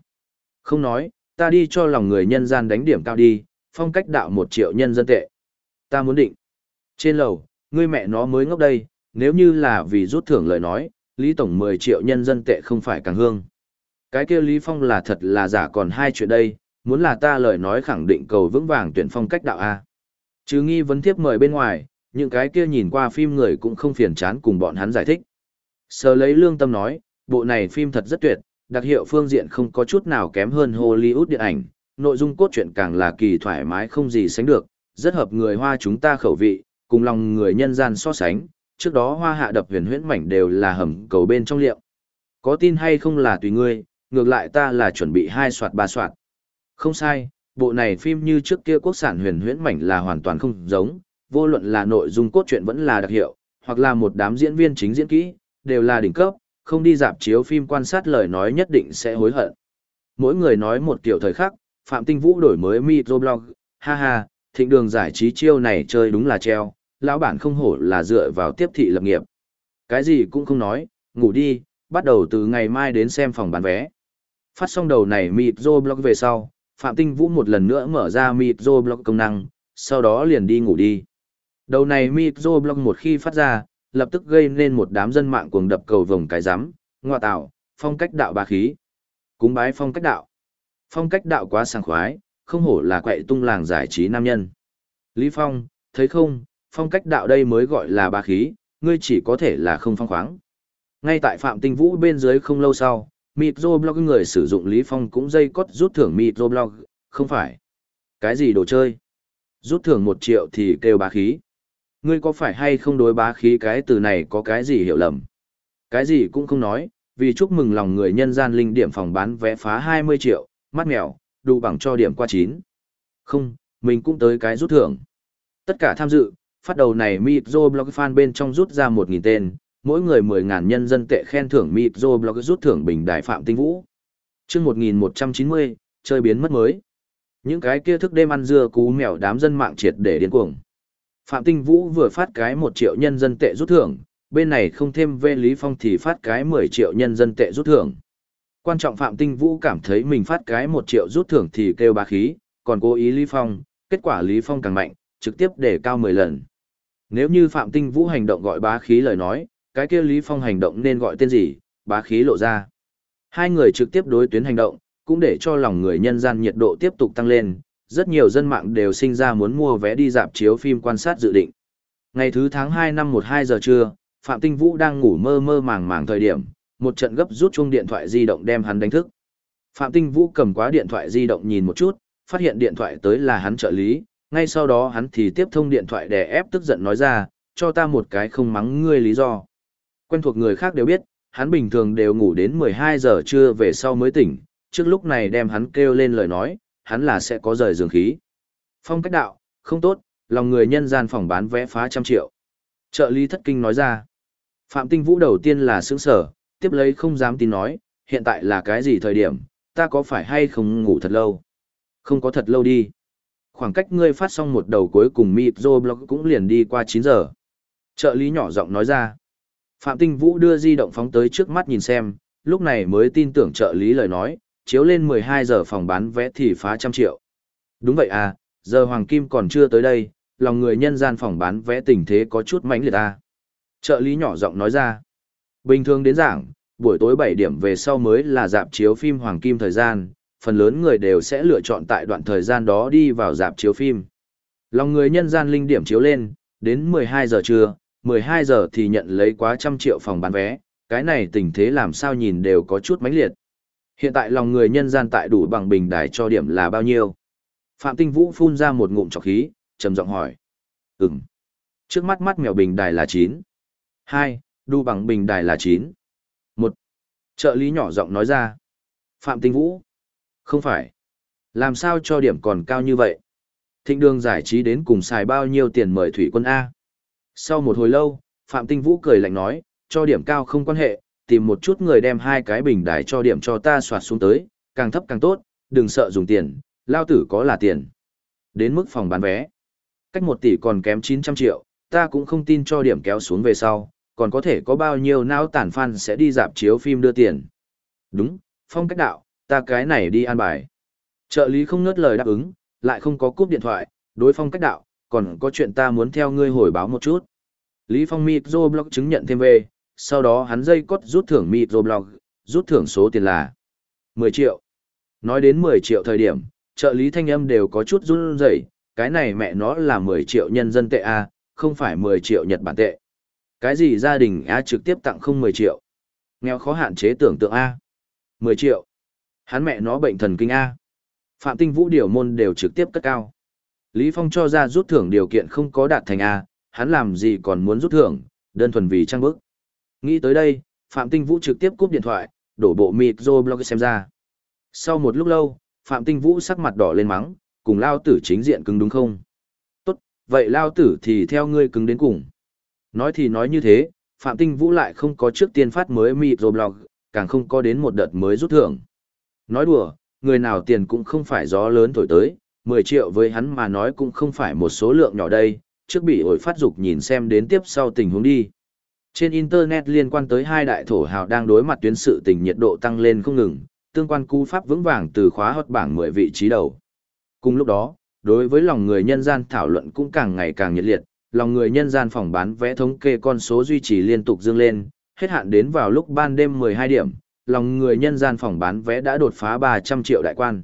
Không nói, ta đi cho lòng người nhân gian đánh điểm cao đi, phong cách đạo một triệu nhân dân tệ. Ta muốn định. Trên lầu, ngươi mẹ nó mới ngốc đây, nếu như là vì rút thưởng lời nói, Lý Tổng 10 triệu nhân dân tệ không phải càng hương. Cái kia Lý Phong là thật là giả còn hai chuyện đây, muốn là ta lời nói khẳng định cầu vững vàng tuyển phong cách đạo A. Chứ nghi vấn tiếp mời bên ngoài, những cái kia nhìn qua phim người cũng không phiền chán cùng bọn hắn giải thích. Sờ lấy lương tâm nói, bộ này phim thật rất tuyệt, đặc hiệu phương diện không có chút nào kém hơn Hollywood điện ảnh, nội dung cốt truyện càng là kỳ thoải mái không gì sánh được, rất hợp người hoa chúng ta khẩu vị, cùng lòng người nhân gian so sánh, trước đó hoa hạ đập huyền huyễn mảnh đều là hầm cầu bên trong liệu. Có tin hay không là tùy ngươi, ngược lại ta là chuẩn bị hai soạt ba soạt. Không sai, bộ này phim như trước kia quốc sản huyền huyễn mảnh là hoàn toàn không giống, vô luận là nội dung cốt truyện vẫn là đặc hiệu, hoặc là một đám diễn viên chính diễn kỹ, đều là đỉnh cấp, không đi dạp chiếu phim quan sát lời nói nhất định sẽ hối hận. Mỗi người nói một kiểu thời khắc, Phạm Tinh Vũ đổi mới microblog, ha ha, thịnh đường giải trí chiêu này chơi đúng là treo, lão bản không hổ là dựa vào tiếp thị lập nghiệp. Cái gì cũng không nói, ngủ đi, bắt đầu từ ngày mai đến xem phòng bán vé. Phát xong đầu này microblog về sau, Phạm Tinh Vũ một lần nữa mở ra microblog công năng, sau đó liền đi ngủ đi. Đầu này microblog một khi phát ra, lập tức gây nên một đám dân mạng cuồng đập cầu vồng cái rắm ngoa tạo, phong cách đạo bà khí. Cúng bái phong cách đạo. Phong cách đạo quá sảng khoái, không hổ là quậy tung làng giải trí nam nhân. Lý Phong, thấy không, phong cách đạo đây mới gọi là bá khí, ngươi chỉ có thể là không phong khoáng. Ngay tại Phạm Tinh Vũ bên dưới không lâu sau, microblog người sử dụng Lý Phong cũng dây cót rút thưởng microblog, không phải. Cái gì đồ chơi? Rút thưởng một triệu thì kêu bá khí. Ngươi có phải hay không đối bá khí cái từ này có cái gì hiểu lầm? Cái gì cũng không nói, vì chúc mừng lòng người nhân gian linh điểm phòng bán vé phá 20 triệu, mắt mèo, đủ bằng cho điểm qua 9. Không, mình cũng tới cái rút thưởng. Tất cả tham dự, phát đầu này Mitro Blog fan bên trong rút ra 1.000 tên, mỗi người 10.000 nhân dân tệ khen thưởng Mitro Blog rút thưởng bình đại Phạm Tinh Vũ. chương 1190, chơi biến mất mới. Những cái kia thức đêm ăn dưa cú mèo đám dân mạng triệt để điên cuồng. Phạm Tinh Vũ vừa phát cái 1 triệu nhân dân tệ rút thưởng, bên này không thêm về Lý Phong thì phát cái 10 triệu nhân dân tệ rút thưởng. Quan trọng Phạm Tinh Vũ cảm thấy mình phát cái 1 triệu rút thưởng thì kêu bá khí, còn cố ý Lý Phong, kết quả Lý Phong càng mạnh, trực tiếp để cao 10 lần. Nếu như Phạm Tinh Vũ hành động gọi bá khí lời nói, cái kia Lý Phong hành động nên gọi tên gì, bá khí lộ ra. Hai người trực tiếp đối tuyến hành động, cũng để cho lòng người nhân gian nhiệt độ tiếp tục tăng lên, rất nhiều dân mạng đều sinh ra muốn mua vé đi dạp chiếu phim quan sát dự định. Ngày thứ tháng 2 năm 12 giờ trưa, Phạm Tinh Vũ đang ngủ mơ mơ màng màng thời điểm, một trận gấp rút chuông điện thoại di động đem hắn đánh thức. Phạm Tinh Vũ cầm quá điện thoại di động nhìn một chút, phát hiện điện thoại tới là hắn trợ lý, ngay sau đó hắn thì tiếp thông điện thoại để ép tức giận nói ra, cho ta một cái không mắng ngươi lý do. Quen thuộc người khác đều biết, hắn bình thường đều ngủ đến 12 giờ trưa về sau mới tỉnh, trước lúc này đem hắn kêu lên lời nói, hắn là sẽ có rời giường khí. Phong cách đạo, không tốt, lòng người nhân gian phòng bán vé phá trăm triệu. Trợ lý thất kinh nói ra. Phạm Tinh Vũ đầu tiên là sướng sở, tiếp lấy không dám tin nói, hiện tại là cái gì thời điểm, ta có phải hay không ngủ thật lâu? Không có thật lâu đi. Khoảng cách ngươi phát xong một đầu cuối cùng Mitro Blog cũng liền đi qua 9 giờ. Trợ lý nhỏ giọng nói ra. Phạm Tinh Vũ đưa di động phóng tới trước mắt nhìn xem, lúc này mới tin tưởng trợ lý lời nói, chiếu lên 12 giờ phòng bán vé thì phá trăm triệu. Đúng vậy à, giờ Hoàng Kim còn chưa tới đây, lòng người nhân gian phòng bán vé tình thế có chút mánh liệt à. Trợ lý nhỏ giọng nói ra. Bình thường đến giảng, buổi tối 7 điểm về sau mới là dạp chiếu phim Hoàng Kim thời gian, phần lớn người đều sẽ lựa chọn tại đoạn thời gian đó đi vào dạp chiếu phim. Lòng người nhân gian linh điểm chiếu lên, đến 12 giờ trưa, 12 giờ thì nhận lấy quá trăm triệu phòng bán vé, cái này tình thế làm sao nhìn đều có chút mãnh liệt. Hiện tại lòng người nhân gian tại đủ bằng bình đài cho điểm là bao nhiêu? Phạm Tinh Vũ phun ra một ngụm trọc khí, trầm giọng hỏi. Ừm. Trước mắt mắt mèo bình đài là 9. 2. Đủ bằng bình đài là 9. 1. Trợ lý nhỏ giọng nói ra. Phạm Tinh Vũ. Không phải. Làm sao cho điểm còn cao như vậy? Thịnh đường giải trí đến cùng xài bao nhiêu tiền mời thủy quân A? Sau một hồi lâu, Phạm Tinh Vũ cười lạnh nói, cho điểm cao không quan hệ, tìm một chút người đem hai cái bình đài cho điểm cho ta soạt xuống tới, càng thấp càng tốt, đừng sợ dùng tiền, lao tử có là tiền. Đến mức phòng bán vé. Cách một tỷ còn kém 900 triệu, ta cũng không tin cho điểm kéo xuống về sau, còn có thể có bao nhiêu não tản fan sẽ đi dạp chiếu phim đưa tiền. Đúng, phong cách đạo, ta cái này đi an bài. Trợ lý không ngớt lời đáp ứng, lại không có cúp điện thoại, đối phong cách đạo, còn có chuyện ta muốn theo ngươi hồi báo một chút. Lý Phong Micro Blog chứng nhận thêm về, sau đó hắn dây cốt rút thưởng Microblog, rút thưởng số tiền là 10 triệu. Nói đến 10 triệu thời điểm, trợ lý thanh âm đều có chút run rẩy, cái này mẹ nó là 10 triệu nhân dân tệ A, không phải 10 triệu Nhật Bản tệ. Cái gì gia đình A trực tiếp tặng không 10 triệu. Nghèo khó hạn chế tưởng tượng A. 10 triệu. Hắn mẹ nó bệnh thần kinh A. Phạm Tinh Vũ điều môn đều trực tiếp cất cao. Lý Phong cho ra rút thưởng điều kiện không có đạt thành A, hắn làm gì còn muốn rút thưởng, đơn thuần vì trang bức. Nghĩ tới đây, Phạm Tinh Vũ trực tiếp cúp điện thoại, đổ bộ micro blog xem ra. Sau một lúc lâu, Phạm Tinh Vũ sắc mặt đỏ lên mắng, cùng Lao Tử chính diện cứng đúng không? Tốt, vậy Lao Tử thì theo ngươi cứng đến cùng. Nói thì nói như thế, Phạm Tinh Vũ lại không có trước tiên phát mới micro blog, càng không có đến một đợt mới rút thưởng. Nói đùa, người nào tiền cũng không phải gió lớn thổi tới, 10 triệu với hắn mà nói cũng không phải một số lượng nhỏ đây, trước bị ổi phát dục nhìn xem đến tiếp sau tình huống đi. Trên Internet liên quan tới hai đại thổ hào đang đối mặt tuyến sự tình nhiệt độ tăng lên không ngừng, tương quan cú pháp vững vàng từ khóa hot bảng 10 vị trí đầu. Cùng lúc đó, đối với lòng người nhân gian thảo luận cũng càng ngày càng nhiệt liệt, lòng người nhân gian phòng bán vé thống kê con số duy trì liên tục dương lên, hết hạn đến vào lúc ban đêm 12 điểm, lòng người nhân gian phòng bán vé đã đột phá 300 triệu đại quan.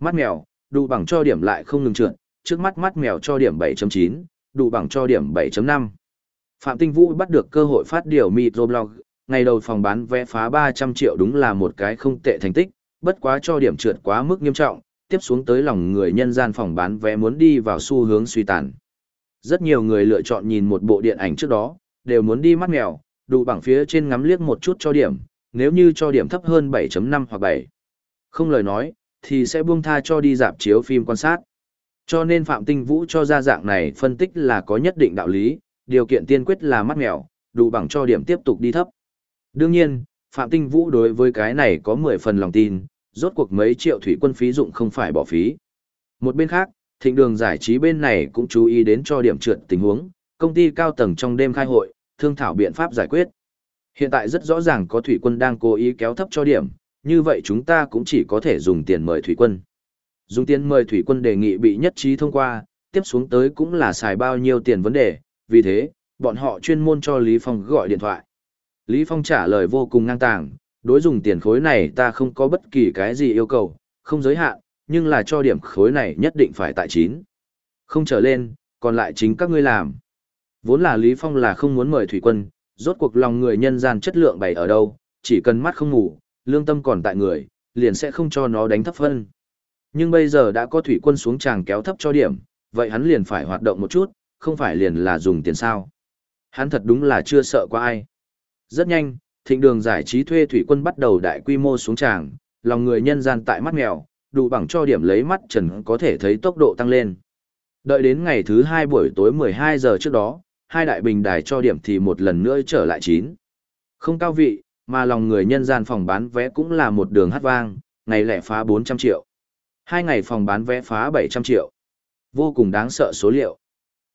Mắt mèo, đủ bằng cho điểm lại không ngừng trượt, trước mắt mắt mèo cho điểm 7.9, đủ bằng cho điểm 7.5. Phạm Tinh Vũ bắt được cơ hội phát điều microblog, ngày đầu phòng bán vé phá 300 triệu đúng là một cái không tệ thành tích, bất quá cho điểm trượt quá mức nghiêm trọng, tiếp xuống tới lòng người nhân gian phòng bán vé muốn đi vào xu hướng suy tàn. Rất nhiều người lựa chọn nhìn một bộ điện ảnh trước đó, đều muốn đi mắt mèo, đủ bằng phía trên ngắm liếc một chút cho điểm, nếu như cho điểm thấp hơn 7.5 hoặc 7. Không lời nói, thì sẽ buông tha cho đi dạp chiếu phim quan sát. Cho nên Phạm Tinh Vũ cho ra dạng này phân tích là có nhất định đạo lý, điều kiện tiên quyết là mắt mèo, đủ bằng cho điểm tiếp tục đi thấp. Đương nhiên, Phạm Tinh Vũ đối với cái này có 10 phần lòng tin, rốt cuộc mấy triệu thủy quân phí dụng không phải bỏ phí. Một bên khác, thịnh đường giải trí bên này cũng chú ý đến cho điểm trượt tình huống, công ty cao tầng trong đêm khai hội, thương thảo biện pháp giải quyết. Hiện tại rất rõ ràng có thủy quân đang cố ý kéo thấp cho điểm, như vậy chúng ta cũng chỉ có thể dùng tiền mời thủy quân. Dùng tiền mời thủy quân đề nghị bị nhất trí thông qua, tiếp xuống tới cũng là xài bao nhiêu tiền vấn đề, vì thế, bọn họ chuyên môn cho Lý Phong gọi điện thoại. Lý Phong trả lời vô cùng ngang tàng, đối dùng tiền khối này ta không có bất kỳ cái gì yêu cầu, không giới hạn, nhưng là cho điểm khối này nhất định phải tại chín, Không trở lên, còn lại chính các ngươi làm. Vốn là Lý Phong là không muốn mời thủy quân, rốt cuộc lòng người nhân gian chất lượng bày ở đâu, chỉ cần mắt không ngủ, lương tâm còn tại người, liền sẽ không cho nó đánh thấp phân. Nhưng bây giờ đã có thủy quân xuống tràng kéo thấp cho điểm, vậy hắn liền phải hoạt động một chút, không phải liền là dùng tiền sao. Hắn thật đúng là chưa sợ qua ai. Rất nhanh, thịnh đường giải trí thuê thủy quân bắt đầu đại quy mô xuống tràng, lòng người nhân gian tại mắt mèo, đủ bằng cho điểm lấy mắt trần có thể thấy tốc độ tăng lên. Đợi đến ngày thứ hai buổi tối 12 giờ trước đó, hai đại bình đài cho điểm thì một lần nữa trở lại chín. Không cao vị, mà lòng người nhân gian phòng bán vé cũng là một đường hát vang, ngày lẻ phá 400 triệu. Hai ngày phòng bán vé phá 700 triệu. Vô cùng đáng sợ số liệu.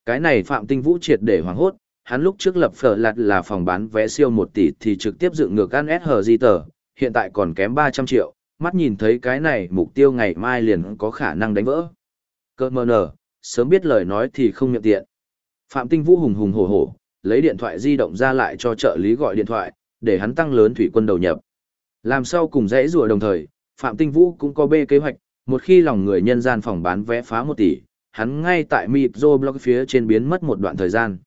Cái này Phạm Tinh Vũ triệt để hoảng hốt, hắn lúc trước lập phở lạt là phòng bán vé siêu 1 tỷ thì trực tiếp dựng ngược ăn di tờ, hiện tại còn kém 300 triệu, mắt nhìn thấy cái này mục tiêu ngày mai liền có khả năng đánh vỡ. Cơ mơ nở, sớm biết lời nói thì không miệng tiện. Phạm Tinh Vũ hùng hùng hổ hổ, lấy điện thoại di động ra lại cho trợ lý gọi điện thoại, để hắn tăng lớn thủy quân đầu nhập. Làm sau cùng dãy rùa đồng thời, Phạm Tinh Vũ cũng có bê kế hoạch, một khi lòng người nhân gian phòng bán vé phá 1 tỷ, hắn ngay tại Mipzo blog phía trên biến mất một đoạn thời gian.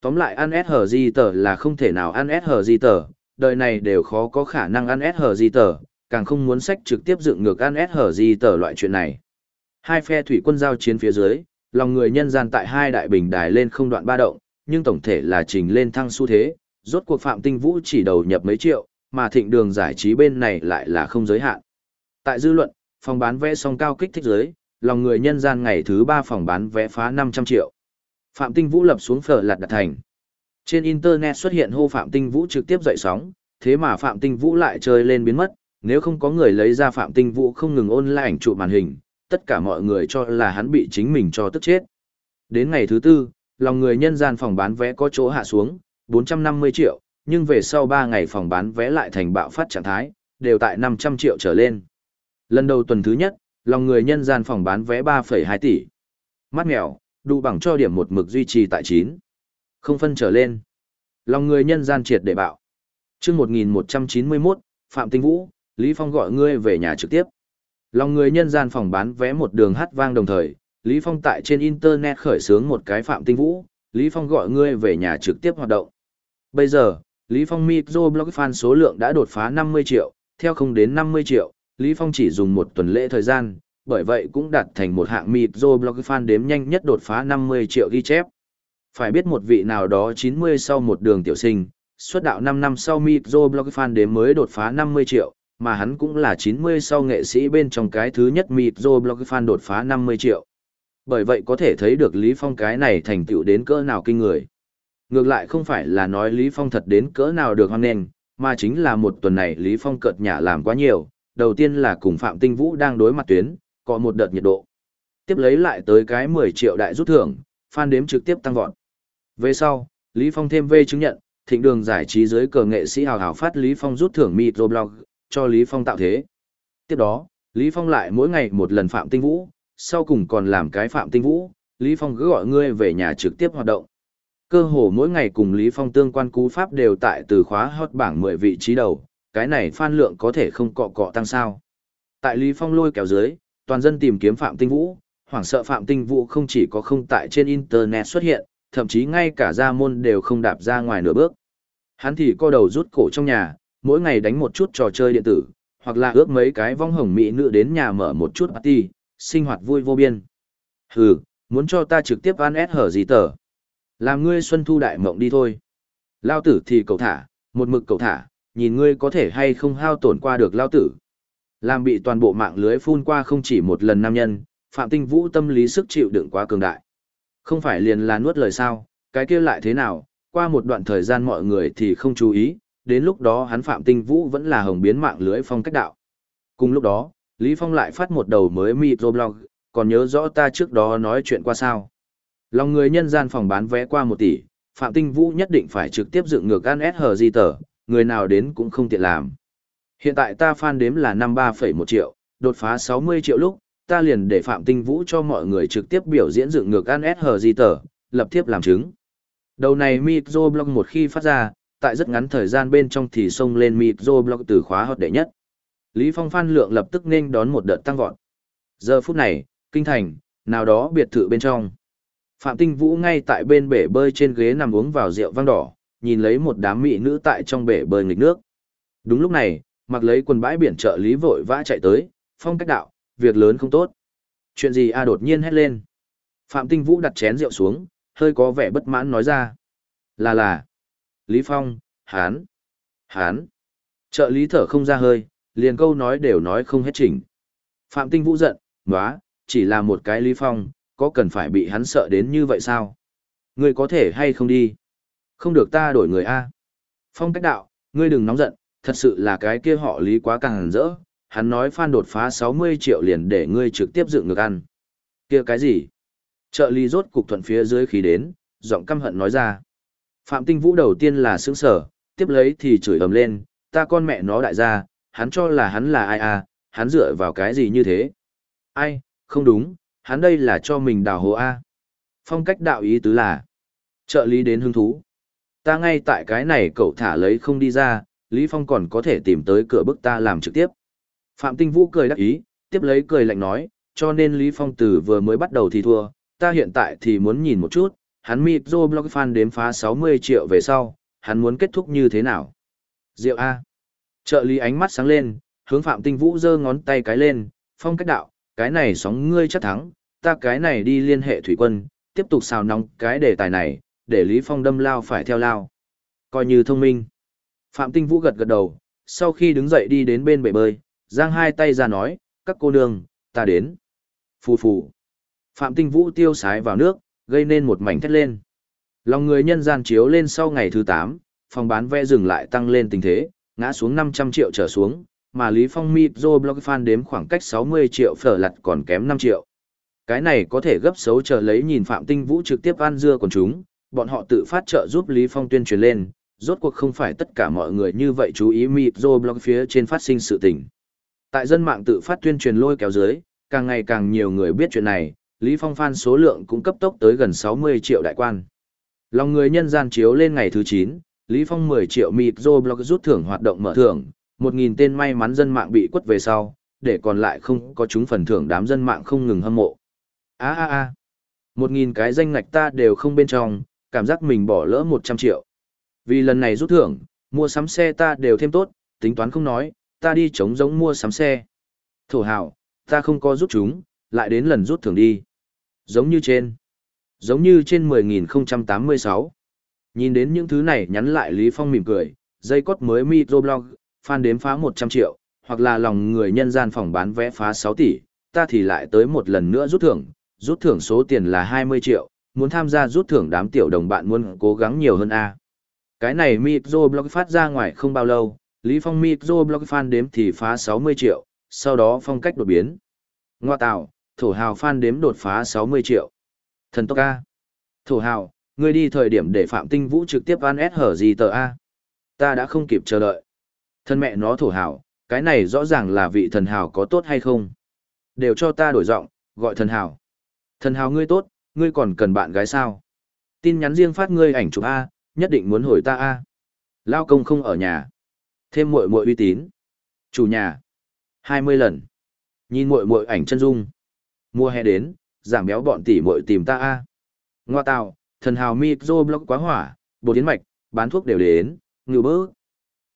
Tóm lại ăn SHG tờ là không thể nào ăn SHG tờ, đời này đều khó có khả năng ăn SHG tờ, càng không muốn sách trực tiếp dựng ngược ăn SHG tờ loại chuyện này. Hai phe thủy quân giao chiến phía dưới, lòng người nhân gian tại hai đại bình đài lên không đoạn ba động, nhưng tổng thể là trình lên thăng xu thế, rốt cuộc Phạm Tinh Vũ chỉ đầu nhập mấy triệu, mà thịnh đường giải trí bên này lại là không giới hạn. Tại dư luận, phòng bán vé song cao kích thích giới, lòng người nhân gian ngày thứ ba phòng bán vé phá 500 triệu. Phạm Tinh Vũ lập xuống phở lạt đặt thành. Trên Internet xuất hiện hô Phạm Tinh Vũ trực tiếp dậy sóng, thế mà Phạm Tinh Vũ lại chơi lên biến mất, nếu không có người lấy ra Phạm Tinh Vũ không ngừng ôn lại ảnh chụp màn hình, tất cả mọi người cho là hắn bị chính mình cho tức chết. Đến ngày thứ tư, lòng người nhân gian phòng bán vé có chỗ hạ xuống, 450 triệu, nhưng về sau 3 ngày phòng bán vé lại thành bạo phát trạng thái, đều tại 500 triệu trở lên. Lần đầu tuần thứ nhất, lòng người nhân gian phòng bán vé 3,2 tỷ. Mắt mèo, đủ bằng cho điểm một mực duy trì tại 9. Không phân trở lên. Lòng người nhân gian triệt để bạo. trước 1191, Phạm Tinh Vũ, Lý Phong gọi ngươi về nhà trực tiếp. Lòng người nhân gian phòng bán vé một đường hát vang đồng thời, Lý Phong tại trên Internet khởi xướng một cái Phạm Tinh Vũ, Lý Phong gọi ngươi về nhà trực tiếp hoạt động. Bây giờ, Lý Phong microblog fan số lượng đã đột phá 50 triệu, theo không đến 50 triệu, Lý Phong chỉ dùng một tuần lễ thời gian, bởi vậy cũng đạt thành một hạng microblog fan đếm nhanh nhất đột phá 50 triệu ghi chép. Phải biết một vị nào đó 90 sau một đường tiểu sinh, xuất đạo 5 năm sau microblog fan đếm mới đột phá 50 triệu, mà hắn cũng là 90 sau nghệ sĩ bên trong cái thứ nhất Micro Blog fan đột phá 50 triệu. Bởi vậy có thể thấy được Lý Phong cái này thành tựu đến cỡ nào kinh người. Ngược lại không phải là nói Lý Phong thật đến cỡ nào được hoan nền, mà chính là một tuần này Lý Phong cợt nhả làm quá nhiều, đầu tiên là cùng Phạm Tinh Vũ đang đối mặt tuyến, có một đợt nhiệt độ. Tiếp lấy lại tới cái 10 triệu đại rút thưởng, fan đếm trực tiếp tăng vọt. Về sau, Lý Phong thêm V chứng nhận, thịnh đường giải trí dưới cờ nghệ sĩ hào hào phát Lý Phong rút thưởng microblog, cho Lý Phong tạo thế. Tiếp đó, Lý Phong lại mỗi ngày một lần Phạm Tinh Vũ, sau cùng còn làm cái Phạm Tinh Vũ, Lý Phong cứ gọi ngươi về nhà trực tiếp hoạt động. Cơ hồ mỗi ngày cùng Lý Phong tương quan cú pháp đều tại từ khóa hot bảng 10 vị trí đầu, cái này Phan lượng có thể không cọ cọ tăng sao. Tại Lý Phong lôi kéo dưới, toàn dân tìm kiếm Phạm Tinh Vũ, hoảng sợ Phạm Tinh Vũ không chỉ có không tại trên Internet xuất hiện, thậm chí ngay cả gia môn đều không đạp ra ngoài nửa bước. Hắn thì co đầu rút cổ trong nhà, mỗi ngày đánh một chút trò chơi điện tử, hoặc là ước mấy cái vong hồng mỹ nữ đến nhà mở một chút party, sinh hoạt vui vô biên. Hừ, muốn cho ta trực tiếp ăn ép hở gì tờ. Làm ngươi xuân thu đại mộng đi thôi. Lao tử thì cầu thả, một mực cầu thả, nhìn ngươi có thể hay không hao tổn qua được lao tử. Làm bị toàn bộ mạng lưới phun qua không chỉ một lần nam nhân, Phạm Tinh Vũ tâm lý sức chịu đựng quá cường đại. Không phải liền là nuốt lời sao, cái kia lại thế nào, qua một đoạn thời gian mọi người thì không chú ý, đến lúc đó hắn Phạm Tinh Vũ vẫn là hồng biến mạng lưới phong cách đạo. Cùng lúc đó, Lý Phong lại phát một đầu mới microblog, còn nhớ rõ ta trước đó nói chuyện qua sao. Lòng người nhân gian phòng bán vé qua một tỷ, Phạm Tinh Vũ nhất định phải trực tiếp dựng ngược ăn SH di tờ, người nào đến cũng không tiện làm. Hiện tại ta fan đếm là 53,1 triệu, đột phá 60 triệu lúc, ta liền để Phạm Tinh Vũ cho mọi người trực tiếp biểu diễn dựng ngược ăn SH di tờ, lập tiếp làm chứng. Đầu này microblog một khi phát ra, tại rất ngắn thời gian bên trong thì xông lên microblog từ khóa hot đệ nhất. Lý Phong phan lượng lập tức nên đón một đợt tăng vọt. Giờ phút này, kinh thành, nào đó biệt thự bên trong. Phạm Tinh Vũ ngay tại bên bể bơi trên ghế nằm uống vào rượu vang đỏ, nhìn lấy một đám mỹ nữ tại trong bể bơi nghịch nước. Đúng lúc này, mặc lấy quần bãi biển trợ lý vội vã chạy tới, phong cách đạo, việc lớn không tốt. Chuyện gì a đột nhiên hét lên. Phạm Tinh Vũ đặt chén rượu xuống, hơi có vẻ bất mãn nói ra. Là là. Lý Phong, hán, hán. Trợ lý thở không ra hơi, liền câu nói đều nói không hết chỉnh. Phạm Tinh Vũ giận, nóa, chỉ là một cái Lý Phong, có cần phải bị hắn sợ đến như vậy sao? Ngươi có thể hay không đi? Không được ta đổi người A. Phong cách đạo, ngươi đừng nóng giận, thật sự là cái kia họ Lý quá càng rỡ, hắn nói phan đột phá 60 triệu liền để ngươi trực tiếp dựng ngược ăn. Kia cái gì? Trợ lý rốt cục thuận phía dưới khí đến, giọng căm hận nói ra. Phạm Tinh Vũ đầu tiên là sướng sở, tiếp lấy thì chửi ầm lên, ta con mẹ nó đại gia, hắn cho là hắn là ai à, hắn dựa vào cái gì như thế? Ai, không đúng, hắn đây là cho mình đào hồ A. Phong cách đạo ý tứ là, trợ lý đến hứng thú. Ta ngay tại cái này cậu thả lấy không đi ra, Lý Phong còn có thể tìm tới cửa bức ta làm trực tiếp. Phạm Tinh Vũ cười đắc ý, tiếp lấy cười lạnh nói, cho nên Lý Phong từ vừa mới bắt đầu thì thua, ta hiện tại thì muốn nhìn một chút, hắn micro blog fan đếm phá 60 triệu về sau, hắn muốn kết thúc như thế nào. Diệu A. Trợ lý ánh mắt sáng lên, hướng Phạm Tinh Vũ giơ ngón tay cái lên, phong cách đạo, cái này sóng ngươi chắc thắng, ta cái này đi liên hệ thủy quân, tiếp tục xào nóng cái đề tài này, để Lý Phong đâm lao phải theo lao. Coi như thông minh. Phạm Tinh Vũ gật gật đầu, sau khi đứng dậy đi đến bên bể bơi, giang hai tay ra nói, các cô nương, ta đến. Phù phù. Phạm Tinh Vũ tiêu sái vào nước, gây nên một mảnh thét lên. Lòng người nhân gian chiếu lên sau ngày thứ 8, phòng bán vé dừng lại tăng lên tình thế, ngã xuống 500 triệu trở xuống, mà Lý Phong Micro Blog fan đếm khoảng cách 60 triệu phở lặt còn kém 5 triệu. Cái này có thể gấp xấu chờ lấy nhìn Phạm Tinh Vũ trực tiếp ăn dưa còn chúng, bọn họ tự phát trợ giúp Lý Phong tuyên truyền lên, rốt cuộc không phải tất cả mọi người như vậy chú ý Micro Blog phía trên phát sinh sự tình. Tại dân mạng tự phát tuyên truyền lôi kéo dưới, càng ngày càng nhiều người biết chuyện này, Lý Phong fan số lượng cũng cấp tốc tới gần 60 triệu đại quan. Lòng người nhân gian chiếu lên ngày thứ 9, Lý Phong 10 triệu Micro Blog rút thưởng hoạt động mở thưởng, 1.000 tên may mắn dân mạng bị quất về sau, để còn lại không có chúng phần thưởng đám dân mạng không ngừng hâm mộ. a a a một nghìn cái danh ngạch ta đều không bên trong, cảm giác mình bỏ lỡ 100 triệu. Vì lần này rút thưởng, mua sắm xe ta đều thêm tốt, tính toán không nói, ta đi chống giống mua sắm xe. Thổ hào, ta không có rút chúng, lại đến lần rút thưởng đi. Giống như trên. Giống như trên 10.086. Nhìn đến những thứ này nhắn lại Lý Phong mỉm cười, dây cốt mới microblog, fan đếm phá 100 triệu, hoặc là lòng người nhân gian phòng bán vé phá 6 tỷ, ta thì lại tới một lần nữa rút thưởng, rút thưởng số tiền là 20 triệu, muốn tham gia rút thưởng đám tiểu đồng bạn muốn cố gắng nhiều hơn A. Cái này microblog phát ra ngoài không bao lâu, Lý Phong microblog fan đếm thì phá 60 triệu, sau đó phong cách đột biến. Ngoa tạo, thổ hào fan đếm đột phá 60 triệu. Thần tốc A. Thổ hào, ngươi đi thời điểm để Phạm Tinh Vũ trực tiếp ăn S hở gì tờ A. Ta đã không kịp chờ đợi. Thân mẹ nó thổ hào, cái này rõ ràng là vị thần hào có tốt hay không. Đều cho ta đổi giọng, gọi thần hào. Thần hào ngươi tốt, ngươi còn cần bạn gái sao? Tin nhắn riêng phát ngươi ảnh chụp A, nhất định muốn hồi ta A. Lao công không ở nhà. Thêm muội muội uy tín. Chủ nhà. 20 lần. Nhìn muội muội ảnh chân dung. Mùa hè đến, giảm béo bọn tỷ muội tìm ta A. Ngoa tạo, thần hào micro blog quá hỏa, bột tiến mạch, bán thuốc đều đến, ngư bơ.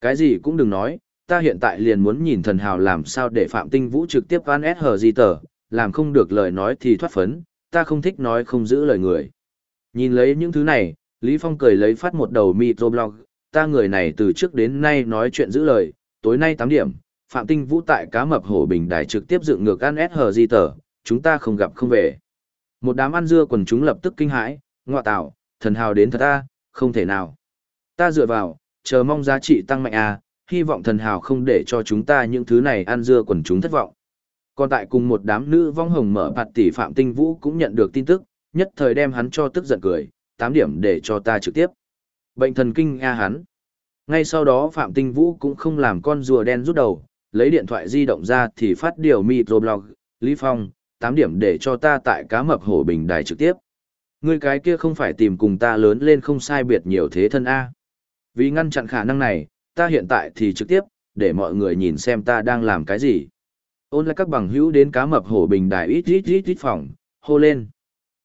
Cái gì cũng đừng nói, ta hiện tại liền muốn nhìn thần hào làm sao để Phạm Tinh Vũ trực tiếp van S di tờ, làm không được lời nói thì thoát phấn, ta không thích nói không giữ lời người. Nhìn lấy những thứ này, Lý Phong cười lấy phát một đầu microblog, ta người này từ trước đến nay nói chuyện giữ lời, tối nay 8 điểm, Phạm Tinh Vũ tại cá mập hổ bình đài trực tiếp dựng ngược ăn SH di tờ, chúng ta không gặp không về. Một đám ăn dưa quần chúng lập tức kinh hãi, ngọa tạo, thần hào đến thật ta, không thể nào. Ta dựa vào, chờ mong giá trị tăng mạnh à, hy vọng thần hào không để cho chúng ta những thứ này ăn dưa quần chúng thất vọng. Còn tại cùng một đám nữ vong hồng mở bạt tỷ Phạm Tinh Vũ cũng nhận được tin tức, nhất thời đem hắn cho tức giận cười, 8 điểm để cho ta trực tiếp. Bệnh thần kinh a hắn. Ngay sau đó Phạm Tinh Vũ cũng không làm con rùa đen rút đầu, lấy điện thoại di động ra thì phát điều microblog, Lý Phong, Tám điểm để cho ta tại cá mập hổ bình đài trực tiếp. Ngươi cái kia không phải tìm cùng ta lớn lên không sai biệt nhiều thế thân A. Vì ngăn chặn khả năng này, ta hiện tại thì trực tiếp, để mọi người nhìn xem ta đang làm cái gì. Ôn lại các bằng hữu đến cá mập hổ bình đài ít ít ít ít phòng, hô lên.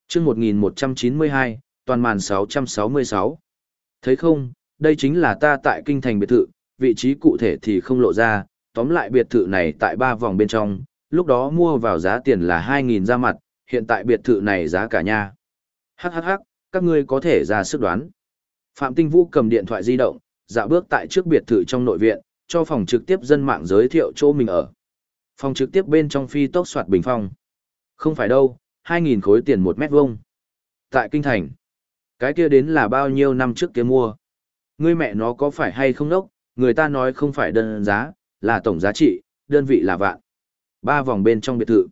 chương 1192, toàn màn 666. Thấy không, đây chính là ta tại kinh thành biệt thự, vị trí cụ thể thì không lộ ra, tóm lại biệt thự này tại ba vòng bên trong, lúc đó mua vào giá tiền là 2.000 ra mặt, hiện tại biệt thự này giá cả nha. Hắc hắc hắc, các ngươi có thể ra sức đoán. Phạm Tinh Vũ cầm điện thoại di động, dạo bước tại trước biệt thự trong nội viện, cho phòng trực tiếp dân mạng giới thiệu chỗ mình ở. Phòng trực tiếp bên trong phi tốc soạt bình phong. Không phải đâu, 2.000 khối tiền một mét vuông. Tại Kinh Thành. Cái kia đến là bao nhiêu năm trước kia mua. Ngươi mẹ nó có phải hay không đốc, người ta nói không phải đơn giá, là tổng giá trị, đơn vị là vạn. Ba vòng bên trong biệt thự.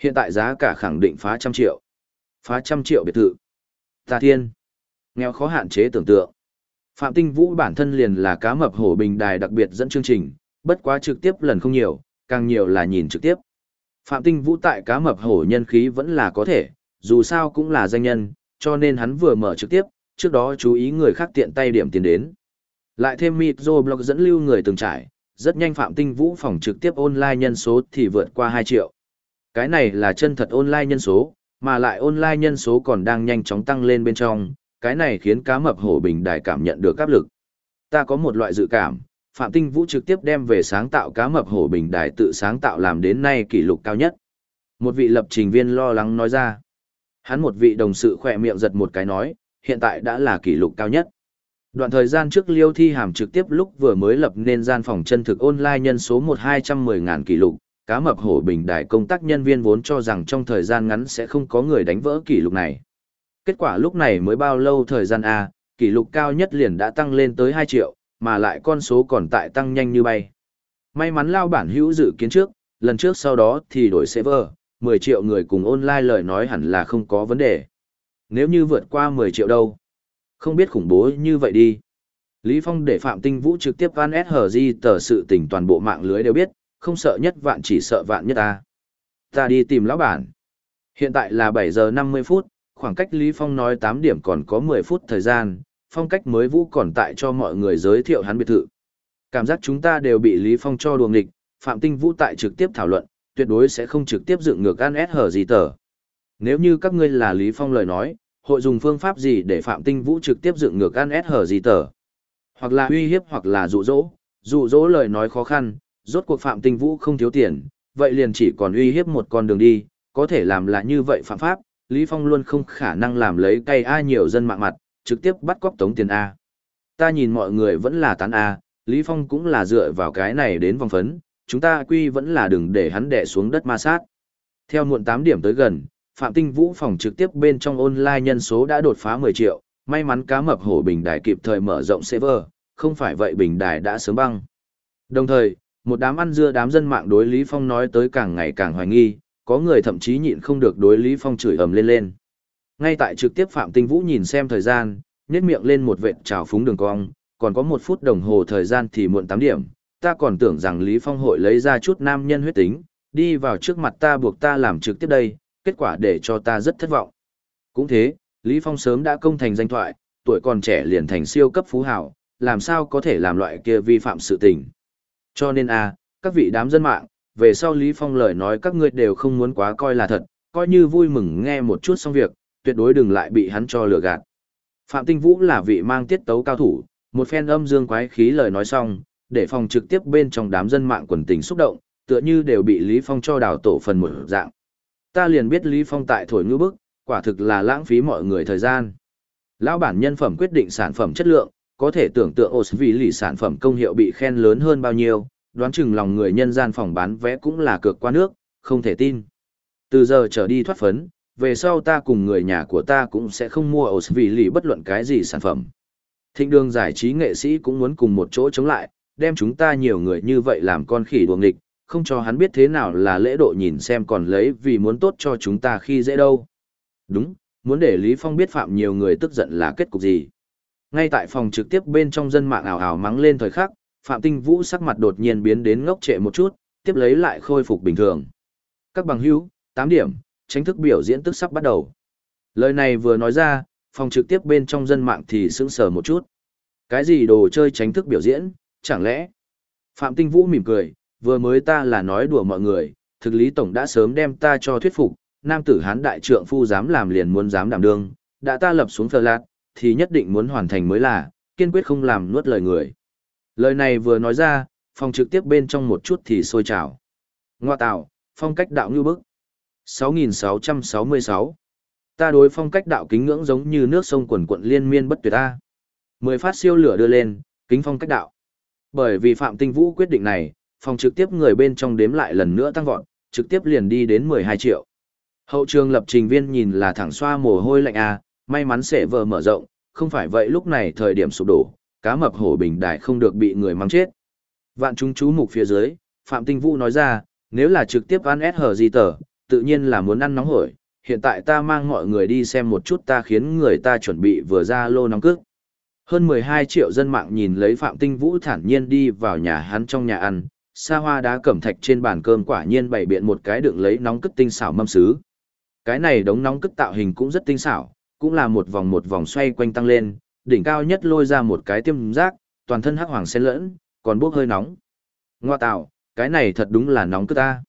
Hiện tại giá cả khẳng định phá trăm triệu. Phá trăm triệu biệt thự. Ta thiên. Nghèo khó hạn chế tưởng tượng. Phạm Tinh Vũ bản thân liền là cá mập hổ bình đài đặc biệt dẫn chương trình, bất quá trực tiếp lần không nhiều, càng nhiều là nhìn trực tiếp. Phạm Tinh Vũ tại cá mập hổ nhân khí vẫn là có thể, dù sao cũng là danh nhân, cho nên hắn vừa mở trực tiếp, trước đó chú ý người khác tiện tay điểm tiền đến. Lại thêm Mitro blog dẫn lưu người từng trải, rất nhanh Phạm Tinh Vũ phòng trực tiếp online nhân số thì vượt qua 2 triệu. Cái này là chân thật online nhân số, mà lại online nhân số còn đang nhanh chóng tăng lên bên trong, cái này khiến cá mập hổ bình đài cảm nhận được áp lực. Ta có một loại dự cảm, Phạm Tinh Vũ trực tiếp đem về sáng tạo cá mập hổ bình đài tự sáng tạo làm đến nay kỷ lục cao nhất. Một vị lập trình viên lo lắng nói ra. Hắn một vị đồng sự khỏe miệng giật một cái nói, hiện tại đã là kỷ lục cao nhất. Đoạn thời gian trước Liêu Thi Hàm trực tiếp lúc vừa mới lập nên gian phòng chân thực online nhân số 1210.000 kỷ lục, cá mập hổ bình đại công tác nhân viên vốn cho rằng trong thời gian ngắn sẽ không có người đánh vỡ kỷ lục này. Kết quả lúc này mới bao lâu thời gian A, kỷ lục cao nhất liền đã tăng lên tới 2 triệu, mà lại con số còn tại tăng nhanh như bay. May mắn lao bản hữu dự kiến trước, lần trước sau đó thì đổi server, 10 triệu người cùng online lời nói hẳn là không có vấn đề. Nếu như vượt qua 10 triệu đâu? Không biết khủng bố như vậy đi. Lý Phong để Phạm Tinh Vũ trực tiếp van SHG tờ sự tình toàn bộ mạng lưới đều biết, không sợ nhất vạn chỉ sợ vạn nhất ta. Ta đi tìm lão bản. Hiện tại là 7 giờ 50 phút, khoảng cách Lý Phong nói 8 điểm còn có 10 phút thời gian, phong cách mới Vũ còn tại cho mọi người giới thiệu hắn biệt thự. Cảm giác chúng ta đều bị Lý Phong cho đùa nghịch, Phạm Tinh Vũ tại trực tiếp thảo luận, tuyệt đối sẽ không trực tiếp dựng ngược ăn SH gì tờ. Nếu như các ngươi là Lý Phong lời nói, hội dùng phương pháp gì để Phạm Tinh Vũ trực tiếp dựng ngược ăn SH gì tờ? Hoặc là uy hiếp hoặc là dụ dỗ, dụ dỗ lời nói khó khăn, rốt cuộc Phạm Tinh Vũ không thiếu tiền, vậy liền chỉ còn uy hiếp một con đường đi, có thể làm là như vậy phạm pháp, Lý Phong luôn không khả năng làm lấy cây A nhiều dân mạng mặt, trực tiếp bắt cóc tống tiền A. Ta nhìn mọi người vẫn là tán A, Lý Phong cũng là dựa vào cái này đến vòng phấn, chúng ta quy vẫn là đừng để hắn đè xuống đất ma sát. Theo muộn 8 điểm tới gần, Phạm Tinh Vũ phòng trực tiếp bên trong online nhân số đã đột phá 10 triệu, may mắn cá mập hổ bình đài kịp thời mở rộng server, không phải vậy bình đài đã sớm băng. Đồng thời, một đám ăn dưa đám dân mạng đối Lý Phong nói tới càng ngày càng hoài nghi, có người thậm chí nhịn không được đối Lý Phong chửi ầm lên lên. Ngay tại trực tiếp Phạm Tinh Vũ nhìn xem thời gian, nhếch miệng lên một vệt trào phúng đường cong, còn có một phút đồng hồ thời gian thì muộn 8 điểm, ta còn tưởng rằng Lý Phong hội lấy ra chút nam nhân huyết tính, đi vào trước mặt ta buộc ta làm trực tiếp đây, kết quả để cho ta rất thất vọng. Cũng thế, Lý Phong sớm đã công thành danh thoại, tuổi còn trẻ liền thành siêu cấp phú hào, làm sao có thể làm loại kia vi phạm sự tình. Cho nên a, các vị đám dân mạng, về sau Lý Phong lời nói các ngươi đều không muốn quá coi là thật, coi như vui mừng nghe một chút xong việc, tuyệt đối đừng lại bị hắn cho lừa gạt. Phạm Tinh Vũ là vị mang tiết tấu cao thủ, một phen âm dương quái khí lời nói xong, để phòng trực tiếp bên trong đám dân mạng quần tình xúc động, tựa như đều bị Lý Phong cho đào tổ phần một dạng. Ta liền biết Lý Phong tại thổi ngư bức, quả thực là lãng phí mọi người thời gian. Lão bản nhân phẩm quyết định sản phẩm chất lượng, có thể tưởng tượng ổ vì lì sản phẩm công hiệu bị khen lớn hơn bao nhiêu, đoán chừng lòng người nhân gian phòng bán vé cũng là cược qua nước, không thể tin. Từ giờ trở đi thoát phấn, về sau ta cùng người nhà của ta cũng sẽ không mua ổ vì lì bất luận cái gì sản phẩm. Thịnh đường giải trí nghệ sĩ cũng muốn cùng một chỗ chống lại, đem chúng ta nhiều người như vậy làm con khỉ đuồng nghịch, không cho hắn biết thế nào là lễ độ nhìn xem còn lấy vì muốn tốt cho chúng ta khi dễ đâu. Đúng, muốn để Lý Phong biết phạm nhiều người tức giận là kết cục gì. Ngay tại phòng trực tiếp bên trong dân mạng ảo ảo mắng lên thời khắc, Phạm Tinh Vũ sắc mặt đột nhiên biến đến ngốc trệ một chút, tiếp lấy lại khôi phục bình thường. Các bằng hữu, 8 điểm, tránh thức biểu diễn tức sắp bắt đầu. Lời này vừa nói ra, phòng trực tiếp bên trong dân mạng thì sững sờ một chút. Cái gì đồ chơi tránh thức biểu diễn, chẳng lẽ? Phạm Tinh Vũ mỉm cười, vừa mới ta là nói đùa mọi người, thực lý tổng đã sớm đem ta cho thuyết phục, nam tử hán đại trượng phu dám làm liền muốn dám đảm đương, đã ta lập xuống phờ lạt, thì nhất định muốn hoàn thành mới là, kiên quyết không làm nuốt lời người. Lời này vừa nói ra, phòng trực tiếp bên trong một chút thì sôi trào. Ngoa tạo, phong cách đạo như bức. 6666. Ta đối phong cách đạo kính ngưỡng giống như nước sông quần quận liên miên bất tuyệt ta. Mười phát siêu lửa đưa lên, kính phong cách đạo. Bởi vì Phạm Tinh Vũ quyết định này, phòng trực tiếp người bên trong đếm lại lần nữa tăng vọt, trực tiếp liền đi đến 12 triệu. Hậu trường lập trình viên nhìn là thẳng xoa mồ hôi lạnh a, may mắn sẽ vờ mở rộng, không phải vậy lúc này thời điểm sụp đổ, cá mập hổ bình đại không được bị người mắng chết. Vạn chúng chú mục phía dưới, Phạm Tinh Vũ nói ra, nếu là trực tiếp ăn SH gì tờ, tự nhiên là muốn ăn nóng hổi, hiện tại ta mang mọi người đi xem một chút ta khiến người ta chuẩn bị vừa ra lô nóng cước. Hơn 12 triệu dân mạng nhìn lấy Phạm Tinh Vũ thản nhiên đi vào nhà hắn trong nhà ăn, xa hoa đá cẩm thạch trên bàn cơm quả nhiên bày biện một cái đựng lấy nóng cất tinh xảo mâm sứ. Cái này đống nóng cất tạo hình cũng rất tinh xảo, cũng là một vòng một vòng xoay quanh tăng lên, đỉnh cao nhất lôi ra một cái tiêm rác, toàn thân hắc hoàng xen lẫn, còn bốc hơi nóng. Ngoa tạo, cái này thật đúng là nóng cất ta.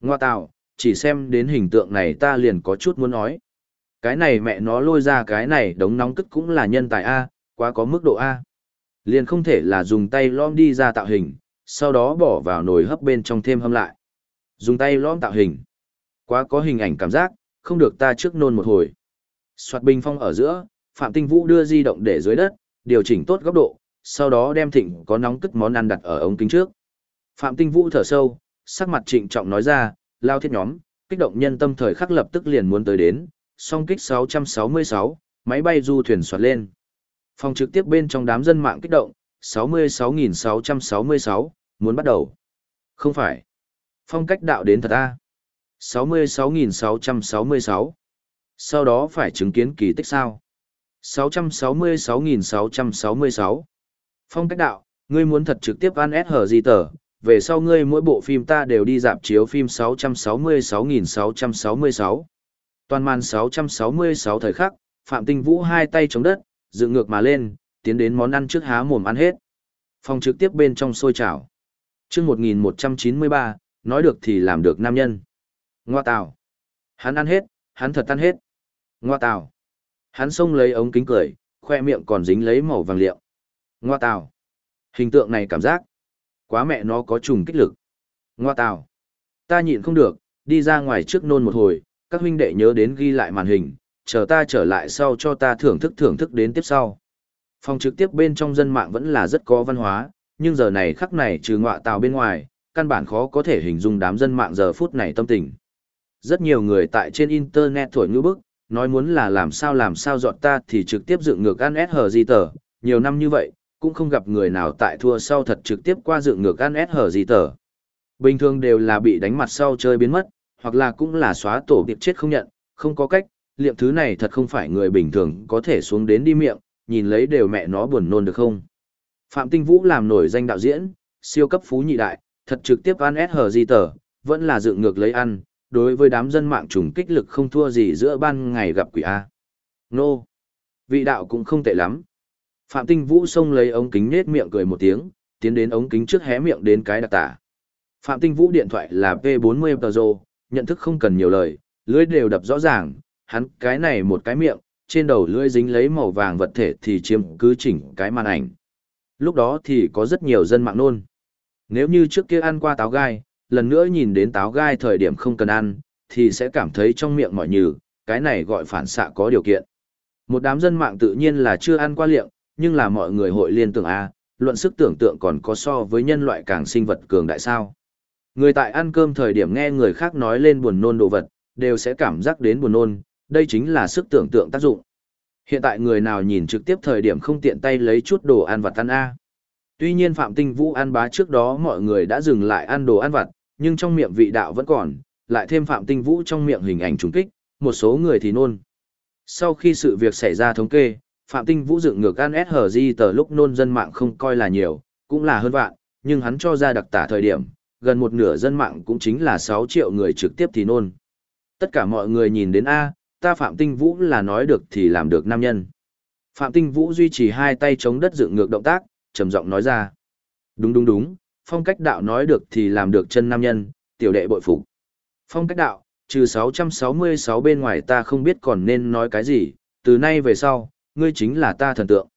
Ngoa tạo, chỉ xem đến hình tượng này ta liền có chút muốn nói. Cái này mẹ nó lôi ra cái này đống nóng cất cũng là nhân tài A, quá có mức độ A. Liền không thể là dùng tay lom đi ra tạo hình, sau đó bỏ vào nồi hấp bên trong thêm hâm lại. Dùng tay lõm tạo hình. Quá có hình ảnh cảm giác, không được ta trước nôn một hồi. Soạt bình phong ở giữa, Phạm Tinh Vũ đưa di động để dưới đất, điều chỉnh tốt góc độ, sau đó đem thịnh có nóng cất món ăn đặt ở ống kính trước. Phạm Tinh Vũ thở sâu, sắc mặt trịnh trọng nói ra, lao thiết nhóm, kích động nhân tâm thời khắc lập tức liền muốn tới đến, song kích 666, máy bay du thuyền soạt lên. Phòng trực tiếp bên trong đám dân mạng kích động, 66.666, muốn bắt đầu. Không phải. Phong cách đạo đến thật a 66.666. Sau đó phải chứng kiến kỳ tích sao. 666.666. Phong cách đạo, ngươi muốn thật trực tiếp ăn SH gì tờ, về sau ngươi mỗi bộ phim ta đều đi dạp chiếu phim 666.666. Toàn màn 666 thời khắc, Phạm Tinh Vũ hai tay chống đất, dựng ngược mà lên, tiến đến món ăn trước há mồm ăn hết. Phòng trực tiếp bên trong sôi trào. chương 1193, nói được thì làm được nam nhân. Ngoa tào. Hắn ăn hết, hắn thật ăn hết. Ngoa tào. Hắn xông lấy ống kính cười, khoe miệng còn dính lấy màu vàng liệu. Ngoa tào. Hình tượng này cảm giác. Quá mẹ nó có trùng kích lực. Ngoa tào. Ta nhịn không được, đi ra ngoài trước nôn một hồi, các huynh đệ nhớ đến ghi lại màn hình, chờ ta trở lại sau cho ta thưởng thức thưởng thức đến tiếp sau. Phòng trực tiếp bên trong dân mạng vẫn là rất có văn hóa, nhưng giờ này khắc này trừ ngọa tào bên ngoài, căn bản khó có thể hình dung đám dân mạng giờ phút này tâm tình. Rất nhiều người tại trên internet thổi ngữ bức, nói muốn là làm sao làm sao dọn ta thì trực tiếp dựng ngược ăn SH di tờ, nhiều năm như vậy, cũng không gặp người nào tại thua sau thật trực tiếp qua dựng ngược ăn ép gì tờ. Bình thường đều là bị đánh mặt sau chơi biến mất, hoặc là cũng là xóa tổ tiệp chết không nhận, không có cách, liệm thứ này thật không phải người bình thường có thể xuống đến đi miệng, nhìn lấy đều mẹ nó buồn nôn được không. Phạm Tinh Vũ làm nổi danh đạo diễn, siêu cấp phú nhị đại, thật trực tiếp ăn S hờ di tờ, vẫn là dựng ngược lấy ăn, đối với đám dân mạng trùng kích lực không thua gì giữa ban ngày gặp quỷ A. Nô! Vị đạo cũng không tệ lắm. Phạm Tinh Vũ xông lấy ống kính nết miệng cười một tiếng, tiến đến ống kính trước hé miệng đến cái đặc tả. Phạm Tinh Vũ điện thoại là P40 Pro, nhận thức không cần nhiều lời, lưới đều đập rõ ràng, hắn cái này một cái miệng, trên đầu lưỡi dính lấy màu vàng vật thể thì chiếm cứ chỉnh cái màn ảnh. Lúc đó thì có rất nhiều dân mạng nôn. Nếu như trước kia ăn qua táo gai, lần nữa nhìn đến táo gai thời điểm không cần ăn, thì sẽ cảm thấy trong miệng mỏi nhừ, cái này gọi phản xạ có điều kiện. Một đám dân mạng tự nhiên là chưa ăn qua liệng, nhưng là mọi người hội liên tưởng A, luận sức tưởng tượng còn có so với nhân loại càng sinh vật cường đại sao. Người tại ăn cơm thời điểm nghe người khác nói lên buồn nôn đồ vật, đều sẽ cảm giác đến buồn nôn, đây chính là sức tưởng tượng tác dụng. Hiện tại người nào nhìn trực tiếp thời điểm không tiện tay lấy chút đồ ăn vặt ăn A. Tuy nhiên Phạm Tinh Vũ ăn bá trước đó mọi người đã dừng lại ăn đồ ăn vặt, nhưng trong miệng vị đạo vẫn còn, lại thêm Phạm Tinh Vũ trong miệng hình ảnh trùng kích, một số người thì nôn. Sau khi sự việc xảy ra thống kê, Phạm Tinh Vũ dựng ngược ăn SHG tờ lúc nôn dân mạng không coi là nhiều, cũng là hơn vạn, nhưng hắn cho ra đặc tả thời điểm, gần một nửa dân mạng cũng chính là 6 triệu người trực tiếp thì nôn. Tất cả mọi người nhìn đến A, ta Phạm Tinh Vũ là nói được thì làm được nam nhân. Phạm Tinh Vũ duy trì hai tay chống đất dựng ngược động tác, trầm giọng nói ra. Đúng đúng đúng, phong cách đạo nói được thì làm được chân nam nhân, tiểu đệ bội phục. Phong cách đạo, trừ 666 bên ngoài ta không biết còn nên nói cái gì, từ nay về sau, ngươi chính là ta thần tượng.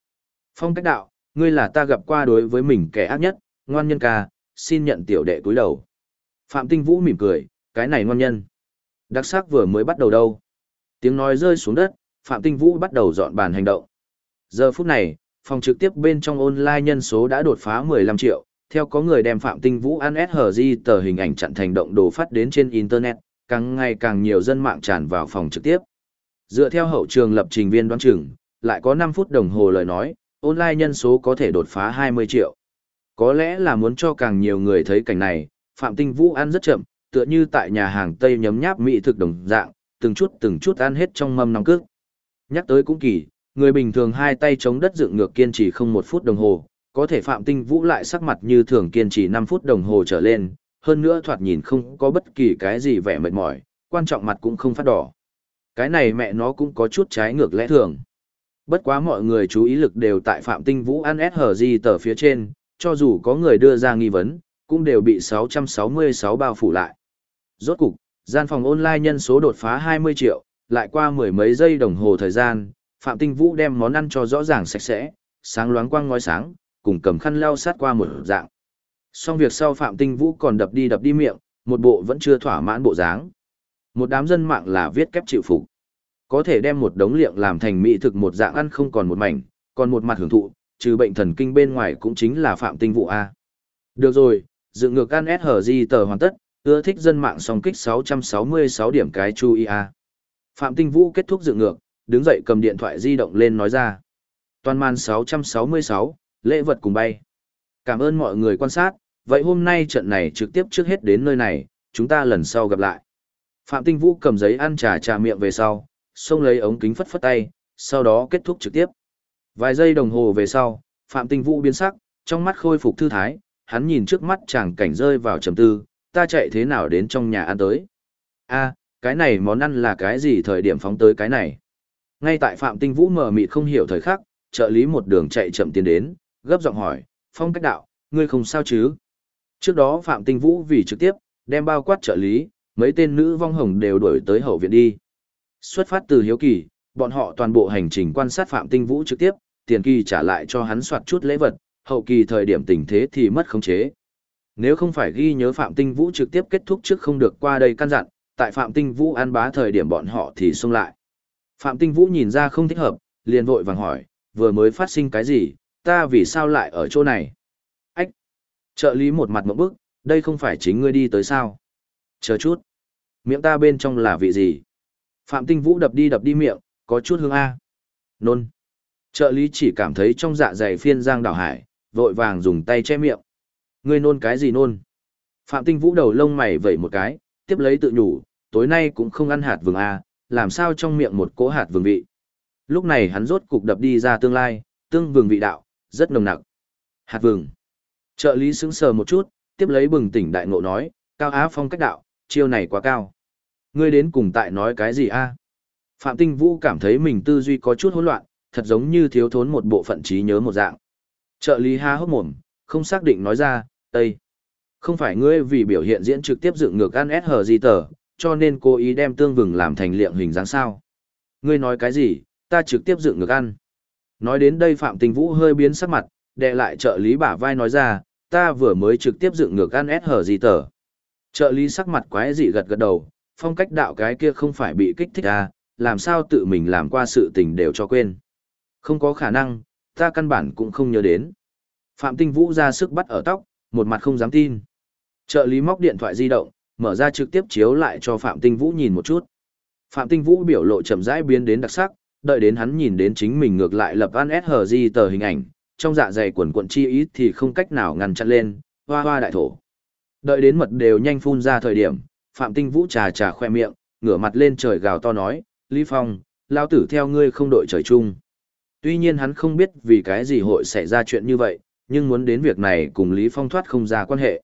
Phong cách đạo, ngươi là ta gặp qua đối với mình kẻ ác nhất, ngoan nhân ca, xin nhận tiểu đệ cúi đầu. Phạm Tinh Vũ mỉm cười, cái này ngoan nhân. Đặc sắc vừa mới bắt đầu đâu. Tiếng nói rơi xuống đất, Phạm Tinh Vũ bắt đầu dọn bàn hành động. Giờ phút này, phòng trực tiếp bên trong online nhân số đã đột phá 15 triệu, theo có người đem Phạm Tinh Vũ ăn SHG tờ hình ảnh chặn thành động đồ phát đến trên Internet, càng ngày càng nhiều dân mạng tràn vào phòng trực tiếp. Dựa theo hậu trường lập trình viên đoán chừng, lại có 5 phút đồng hồ lời nói, online nhân số có thể đột phá 20 triệu. Có lẽ là muốn cho càng nhiều người thấy cảnh này, Phạm Tinh Vũ ăn rất chậm, tựa như tại nhà hàng Tây nhấm nháp mỹ thực đồng dạng, từng chút từng chút ăn hết trong mâm nóng cước. Nhắc tới cũng kỳ, người bình thường hai tay chống đất dựng ngược kiên trì không một phút đồng hồ, có thể Phạm Tinh Vũ lại sắc mặt như thường kiên trì 5 phút đồng hồ trở lên, hơn nữa thoạt nhìn không có bất kỳ cái gì vẻ mệt mỏi, quan trọng mặt cũng không phát đỏ. Cái này mẹ nó cũng có chút trái ngược lẽ thường. Bất quá mọi người chú ý lực đều tại Phạm Tinh Vũ ăn SHG tờ phía trên, cho dù có người đưa ra nghi vấn, cũng đều bị 666 bao phủ lại. Rốt cục, gian phòng online nhân số đột phá 20 triệu, lại qua mười mấy giây đồng hồ thời gian, Phạm Tinh Vũ đem món ăn cho rõ ràng sạch sẽ, sáng loáng quang ngói sáng, cùng cầm khăn lau sát qua một dạng. Xong việc sau Phạm Tinh Vũ còn đập đi đập đi miệng, một bộ vẫn chưa thỏa mãn bộ dáng. Một đám dân mạng là viết kép chịu phục. Có thể đem một đống liệng làm thành mỹ thực một dạng ăn không còn một mảnh, còn một mặt hưởng thụ, trừ bệnh thần kinh bên ngoài cũng chính là Phạm Tinh Vũ A. Được rồi, dựng ngược ăn SHG tờ hoàn tất, ưa thích dân mạng song kích 666 điểm cái chu ý A. Phạm Tinh Vũ kết thúc dựng ngược, đứng dậy cầm điện thoại di động lên nói ra. Toàn màn 666, lễ vật cùng bay. Cảm ơn mọi người quan sát, vậy hôm nay trận này trực tiếp trước hết đến nơi này, chúng ta lần sau gặp lại. Phạm Tinh Vũ cầm giấy ăn trà trà miệng về sau, xông lấy ống kính phất phất tay, sau đó kết thúc trực tiếp. Vài giây đồng hồ về sau, Phạm Tinh Vũ biến sắc, trong mắt khôi phục thư thái, hắn nhìn trước mắt chàng cảnh rơi vào trầm tư, ta chạy thế nào đến trong nhà ăn tới. a cái này món ăn là cái gì thời điểm phóng tới cái này. Ngay tại Phạm Tinh Vũ mở mịt không hiểu thời khắc, trợ lý một đường chạy chậm tiến đến, gấp giọng hỏi, phong cách đạo, ngươi không sao chứ? Trước đó Phạm Tinh Vũ vì trực tiếp, đem bao quát trợ lý, mấy tên nữ vong hồng đều đuổi tới hậu viện đi. Xuất phát từ hiếu kỳ, bọn họ toàn bộ hành trình quan sát Phạm Tinh Vũ trực tiếp, tiền kỳ trả lại cho hắn soạt chút lễ vật, hậu kỳ thời điểm tình thế thì mất khống chế. Nếu không phải ghi nhớ Phạm Tinh Vũ trực tiếp kết thúc trước không được qua đây căn dặn, tại Phạm Tinh Vũ ăn bá thời điểm bọn họ thì xông lại. Phạm Tinh Vũ nhìn ra không thích hợp, liền vội vàng hỏi, vừa mới phát sinh cái gì, ta vì sao lại ở chỗ này? Ách! Trợ lý một mặt mộng bức, đây không phải chính ngươi đi tới sao? Chờ chút! Miệng ta bên trong là vị gì? Phạm Tinh Vũ đập đi đập đi miệng, có chút hương A. Nôn! Trợ lý chỉ cảm thấy trong dạ dày phiên giang đảo hải, vội vàng dùng tay che miệng. Ngươi nôn cái gì nôn? Phạm Tinh Vũ đầu lông mày vẩy một cái, tiếp lấy tự nhủ, tối nay cũng không ăn hạt vừng à, làm sao trong miệng một cỗ hạt vừng vị. Lúc này hắn rốt cục đập đi ra tương lai, tương vừng vị đạo, rất nồng nặc. Hạt vừng. Trợ lý sững sờ một chút, tiếp lấy bừng tỉnh đại ngộ nói, cao á phong cách đạo, chiêu này quá cao. Ngươi đến cùng tại nói cái gì a? Phạm Tinh Vũ cảm thấy mình tư duy có chút hỗn loạn, thật giống như thiếu thốn một bộ phận trí nhớ một dạng. Trợ lý ha hốc mồm, không xác định nói ra, Tây. Không phải ngươi vì biểu hiện diễn trực tiếp dựng ngược ăn SH gì tờ, cho nên cố ý đem tương vừng làm thành liệng hình dáng sao. Ngươi nói cái gì, ta trực tiếp dựng ngược ăn. Nói đến đây Phạm Tinh Vũ hơi biến sắc mặt, đệ lại trợ lý bả vai nói ra, ta vừa mới trực tiếp dựng ngược ăn SH gì tờ. Trợ lý sắc mặt quái dị gật gật đầu, phong cách đạo cái kia không phải bị kích thích à, làm sao tự mình làm qua sự tình đều cho quên. Không có khả năng, ta căn bản cũng không nhớ đến. Phạm Tinh Vũ ra sức bắt ở tóc, một mặt không dám tin. Trợ lý móc điện thoại di động, mở ra trực tiếp chiếu lại cho Phạm Tinh Vũ nhìn một chút. Phạm Tinh Vũ biểu lộ chậm rãi biến đến đặc sắc, đợi đến hắn nhìn đến chính mình ngược lại lập an SHG tờ hình ảnh, trong dạ dày quần quận chi ý thì không cách nào ngăn chặn lên, hoa hoa đại thổ. Đợi đến mật đều nhanh phun ra thời điểm, Phạm Tinh Vũ trà trà khoe miệng, ngửa mặt lên trời gào to nói, Lý Phong, lao tử theo ngươi không đội trời chung. Tuy nhiên hắn không biết vì cái gì hội xảy ra chuyện như vậy, nhưng muốn đến việc này cùng Lý Phong thoát không ra quan hệ.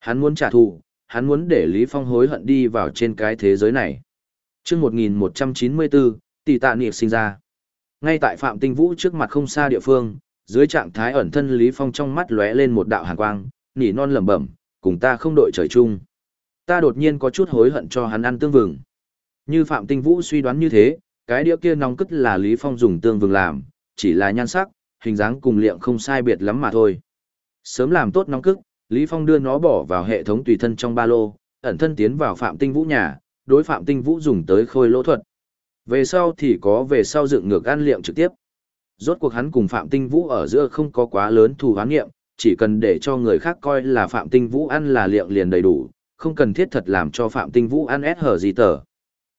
Hắn muốn trả thù, hắn muốn để Lý Phong hối hận đi vào trên cái thế giới này. Trước 1194, tỷ tạ niệm sinh ra. Ngay tại Phạm Tinh Vũ trước mặt không xa địa phương, dưới trạng thái ẩn thân Lý Phong trong mắt lóe lên một đạo hàn quang, nỉ non lẩm bẩm, cùng ta không đội trời chung. Ta đột nhiên có chút hối hận cho hắn ăn tương vừng. Như Phạm Tinh Vũ suy đoán như thế, cái đĩa kia nóng cất là Lý Phong dùng tương vừng làm, chỉ là nhan sắc, hình dáng cùng liệm không sai biệt lắm mà thôi. Sớm làm tốt nóng cức, Lý Phong đưa nó bỏ vào hệ thống tùy thân trong ba lô, ẩn thân tiến vào Phạm Tinh Vũ nhà, đối Phạm Tinh Vũ dùng tới khôi lỗ thuật. Về sau thì có về sau dựng ngược ăn liệm trực tiếp. Rốt cuộc hắn cùng Phạm Tinh Vũ ở giữa không có quá lớn thù hoán nghiệm, chỉ cần để cho người khác coi là Phạm Tinh Vũ ăn là liệm liền đầy đủ, không cần thiết thật làm cho Phạm Tinh Vũ ăn ép hở gì tờ.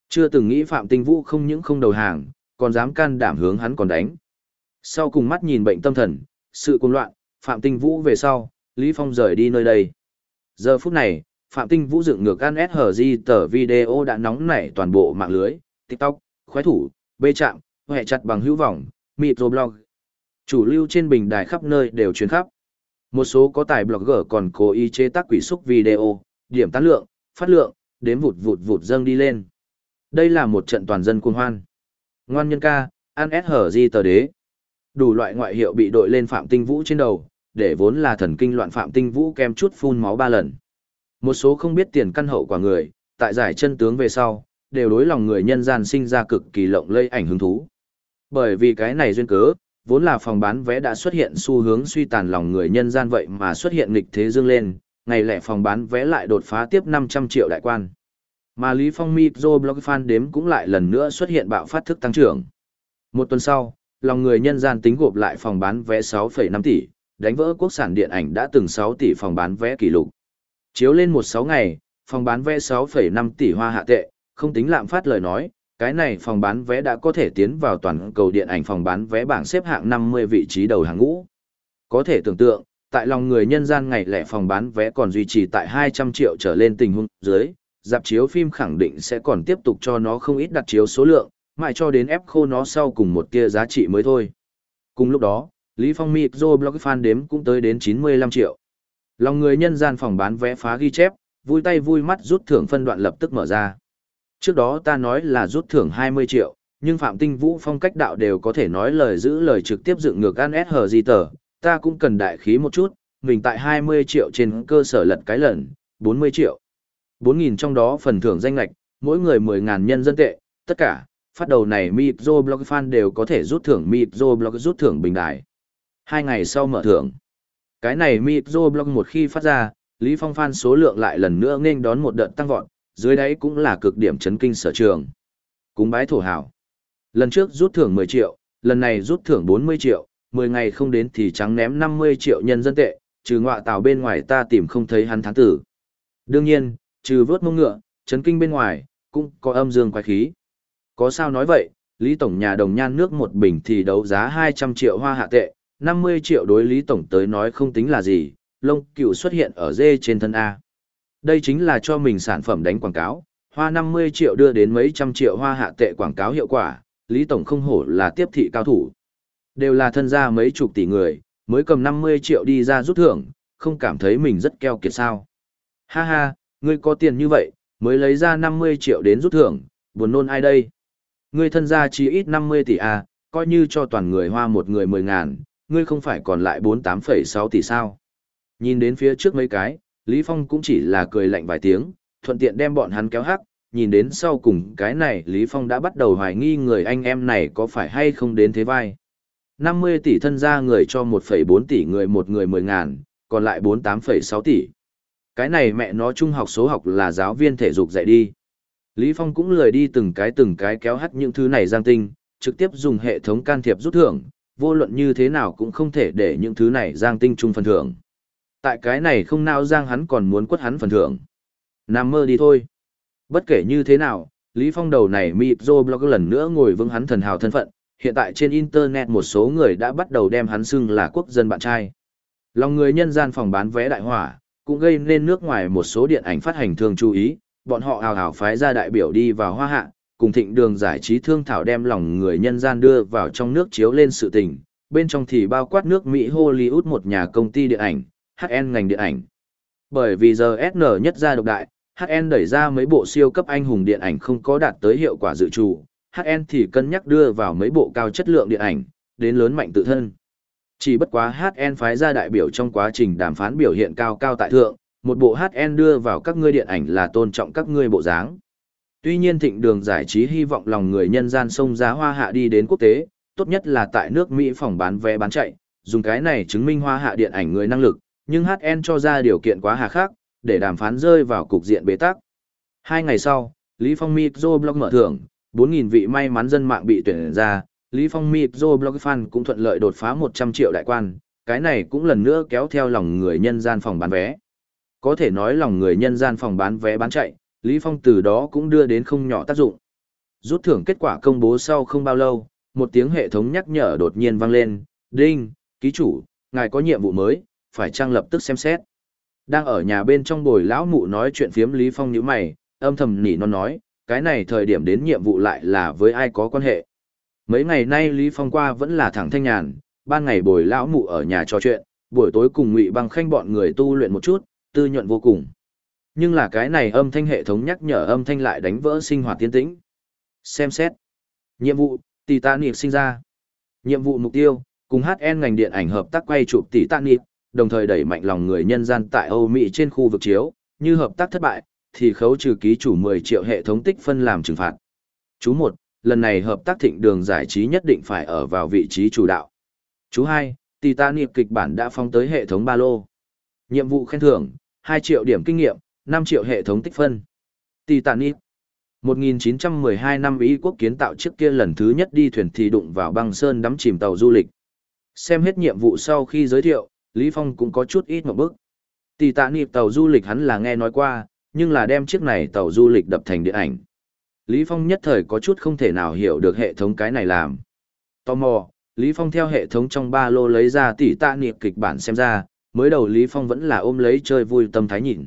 Chưa từng nghĩ Phạm Tinh Vũ không những không đầu hàng, còn dám can đảm hướng hắn còn đánh. Sau cùng mắt nhìn bệnh tâm thần, sự cuồng loạn, Phạm Tinh Vũ về sau, Lý Phong rời đi nơi đây. Giờ phút này, Phạm Tinh Vũ dựng ngược ăn SHG tờ video đã nóng nảy toàn bộ mạng lưới, TikTok, khoái thủ, bê chạm, hệ chặt bằng hữu vọng, microblog. Chủ lưu trên bình đài khắp nơi đều truyền khắp. Một số có tài blogger còn cố ý chế tác quỷ xúc video, điểm tán lượng, phát lượng, đếm vụt vụt vụt dâng đi lên. Đây là một trận toàn dân cuồng hoan. Ngoan nhân ca, ăn SHG tờ đế. Đủ loại ngoại hiệu bị đội lên Phạm Tinh Vũ trên đầu, để vốn là thần kinh loạn Phạm Tinh Vũ kem chút phun máu ba lần. Một số không biết tiền căn hậu quả người, tại giải chân tướng về sau, đều đối lòng người nhân gian sinh ra cực kỳ lộng lây ảnh hứng thú. Bởi vì cái này duyên cớ, vốn là phòng bán vé đã xuất hiện xu hướng suy tàn lòng người nhân gian vậy mà xuất hiện nghịch thế dương lên, ngày lẻ phòng bán vé lại đột phá tiếp 500 triệu đại quan. Mà Lý Phong Micro Blog Fan đếm cũng lại lần nữa xuất hiện bạo phát thức tăng trưởng. Một tuần sau, lòng người nhân gian tính gộp lại phòng bán vé 6,5 tỷ, đánh vỡ quốc sản điện ảnh đã từng 6 tỷ phòng bán vé kỷ lục. Chiếu lên 16 ngày, phòng bán vé 6,5 tỷ hoa hạ tệ, không tính lạm phát lời nói, cái này phòng bán vé đã có thể tiến vào toàn cầu điện ảnh phòng bán vé bảng xếp hạng 50 vị trí đầu hàng ngũ. Có thể tưởng tượng, tại lòng người nhân gian ngày lẻ phòng bán vé còn duy trì tại 200 triệu trở lên tình huống dưới, dạp chiếu phim khẳng định sẽ còn tiếp tục cho nó không ít đặt chiếu số lượng, mãi cho đến ép khô nó sau cùng một tia giá trị mới thôi. Cùng lúc đó, Lý Phong Micro Blog fan đếm cũng tới đến 95 triệu. Lòng người nhân gian phòng bán vé phá ghi chép, vui tay vui mắt rút thưởng phân đoạn lập tức mở ra. Trước đó ta nói là rút thưởng 20 triệu, nhưng Phạm Tinh Vũ phong cách đạo đều có thể nói lời giữ lời trực tiếp dựng ngược ăn SH gì tờ, ta cũng cần đại khí một chút, mình tại 20 triệu trên cơ sở lật cái lần, 40 triệu. 4.000 trong đó phần thưởng danh lạch, mỗi người 10.000 nhân dân tệ, tất cả, phát đầu này Mipzo Blog fan đều có thể rút thưởng Mipzo Blog rút thưởng bình đại. Hai ngày sau mở thưởng. Cái này Mipzo Blog một khi phát ra, Lý Phong fan số lượng lại lần nữa nên đón một đợt tăng vọt, dưới đấy cũng là cực điểm chấn kinh sở trường. Cúng bái thổ hảo. Lần trước rút thưởng 10 triệu, lần này rút thưởng 40 triệu, 10 ngày không đến thì trắng ném 50 triệu nhân dân tệ, trừ ngọa tàu bên ngoài ta tìm không thấy hắn thắng tử. Đương nhiên, trừ vớt mông ngựa, chấn kinh bên ngoài, cũng có âm dương quái khí. Có sao nói vậy, Lý Tổng nhà đồng nhan nước một bình thì đấu giá 200 triệu hoa hạ tệ, 50 triệu đối Lý Tổng tới nói không tính là gì, lông cựu xuất hiện ở dê trên thân A. Đây chính là cho mình sản phẩm đánh quảng cáo, hoa 50 triệu đưa đến mấy trăm triệu hoa hạ tệ quảng cáo hiệu quả, Lý Tổng không hổ là tiếp thị cao thủ. Đều là thân gia mấy chục tỷ người, mới cầm 50 triệu đi ra rút thưởng, không cảm thấy mình rất keo kiệt sao. Ha ha, ngươi có tiền như vậy, mới lấy ra 50 triệu đến rút thưởng, buồn nôn ai đây? Ngươi thân gia chỉ ít 50 tỷ à, coi như cho toàn người hoa một người 10 ngàn, ngươi không phải còn lại 48,6 tỷ sao? Nhìn đến phía trước mấy cái, Lý Phong cũng chỉ là cười lạnh vài tiếng, thuận tiện đem bọn hắn kéo hắc, nhìn đến sau cùng cái này Lý Phong đã bắt đầu hoài nghi người anh em này có phải hay không đến thế vai. 50 tỷ thân gia người cho 1,4 tỷ người một người 10 ngàn, còn lại 48,6 tỷ. Cái này mẹ nó trung học số học là giáo viên thể dục dạy đi. Lý Phong cũng lười đi từng cái từng cái kéo hắt những thứ này giang tinh, trực tiếp dùng hệ thống can thiệp rút thưởng, vô luận như thế nào cũng không thể để những thứ này giang tinh chung phần thưởng. Tại cái này không nào giang hắn còn muốn quất hắn phần thưởng. Nằm mơ đi thôi. Bất kể như thế nào, Lý Phong đầu này mịp dô blog lần nữa ngồi vững hắn thần hào thân phận, hiện tại trên Internet một số người đã bắt đầu đem hắn xưng là quốc dân bạn trai. Lòng người nhân gian phòng bán vé đại hỏa, cũng gây nên nước ngoài một số điện ảnh phát hành thường chú ý, bọn họ hào hào phái ra đại biểu đi vào hoa hạ, cùng thịnh đường giải trí thương thảo đem lòng người nhân gian đưa vào trong nước chiếu lên sự tình, bên trong thì bao quát nước Mỹ Hollywood một nhà công ty điện ảnh, HN ngành điện ảnh. Bởi vì giờ SN nhất ra độc đại, HN đẩy ra mấy bộ siêu cấp anh hùng điện ảnh không có đạt tới hiệu quả dự trù, HN thì cân nhắc đưa vào mấy bộ cao chất lượng điện ảnh, đến lớn mạnh tự thân. Chỉ bất quá HN phái ra đại biểu trong quá trình đàm phán biểu hiện cao cao tại thượng, một bộ HN đưa vào các ngươi điện ảnh là tôn trọng các ngươi bộ dáng. Tuy nhiên thịnh đường giải trí hy vọng lòng người nhân gian sông giá hoa hạ đi đến quốc tế, tốt nhất là tại nước Mỹ phòng bán vé bán chạy, dùng cái này chứng minh hoa hạ điện ảnh người năng lực, nhưng HN cho ra điều kiện quá hà khắc, để đàm phán rơi vào cục diện bế tắc. Hai ngày sau, Lý Phong Micro Blog mở thưởng, 4.000 vị may mắn dân mạng bị tuyển ra, Lý Phong Micro Blog Fan cũng thuận lợi đột phá 100 triệu đại quan, cái này cũng lần nữa kéo theo lòng người nhân gian phòng bán vé. Có thể nói lòng người nhân gian phòng bán vé bán chạy, Lý Phong từ đó cũng đưa đến không nhỏ tác dụng. Rút thưởng kết quả công bố sau không bao lâu, một tiếng hệ thống nhắc nhở đột nhiên vang lên, đinh, ký chủ, ngài có nhiệm vụ mới, phải trang lập tức xem xét. Đang ở nhà bên trong bồi lão mụ nói chuyện phiếm Lý Phong nhíu mày, âm thầm nỉ non nói, cái này thời điểm đến nhiệm vụ lại là với ai có quan hệ. Mấy ngày nay Lý Phong qua vẫn là thẳng thanh nhàn, ban ngày bồi lão mụ ở nhà trò chuyện, buổi tối cùng Ngụy Băng Khanh bọn người tu luyện một chút, tư nhuận vô cùng. Nhưng là cái này âm thanh hệ thống nhắc nhở âm thanh lại đánh vỡ sinh hoạt tiến tĩnh. Xem xét. Nhiệm vụ, Titanic sinh ra. Nhiệm vụ mục tiêu, cùng HN ngành điện ảnh hợp tác quay chụp Titanic, đồng thời đẩy mạnh lòng người nhân gian tại Âu Mỹ trên khu vực chiếu, như hợp tác thất bại, thì khấu trừ ký chủ 10 triệu hệ thống tích phân làm trừng phạt. Chú 1, lần này hợp tác thịnh đường giải trí nhất định phải ở vào vị trí chủ đạo. Chú 2, Titanic kịch bản đã phong tới hệ thống ba lô. Nhiệm vụ khen thưởng, 2 triệu điểm kinh nghiệm, 5 triệu hệ thống tích phân. Titanic 1912 năm Ý quốc kiến tạo chiếc kia lần thứ nhất đi thuyền thì đụng vào băng sơn đắm chìm tàu du lịch. Xem hết nhiệm vụ sau khi giới thiệu, Lý Phong cũng có chút ít một bước. Tì Tạ Niệm tàu du lịch hắn là nghe nói qua, nhưng là đem chiếc này tàu du lịch đập thành điện ảnh. Lý Phong nhất thời có chút không thể nào hiểu được hệ thống cái này làm. Tò mò, Lý Phong theo hệ thống trong ba lô lấy ra tỷ tạ niệm kịch bản xem ra, mới đầu Lý Phong vẫn là ôm lấy chơi vui tâm thái nhìn.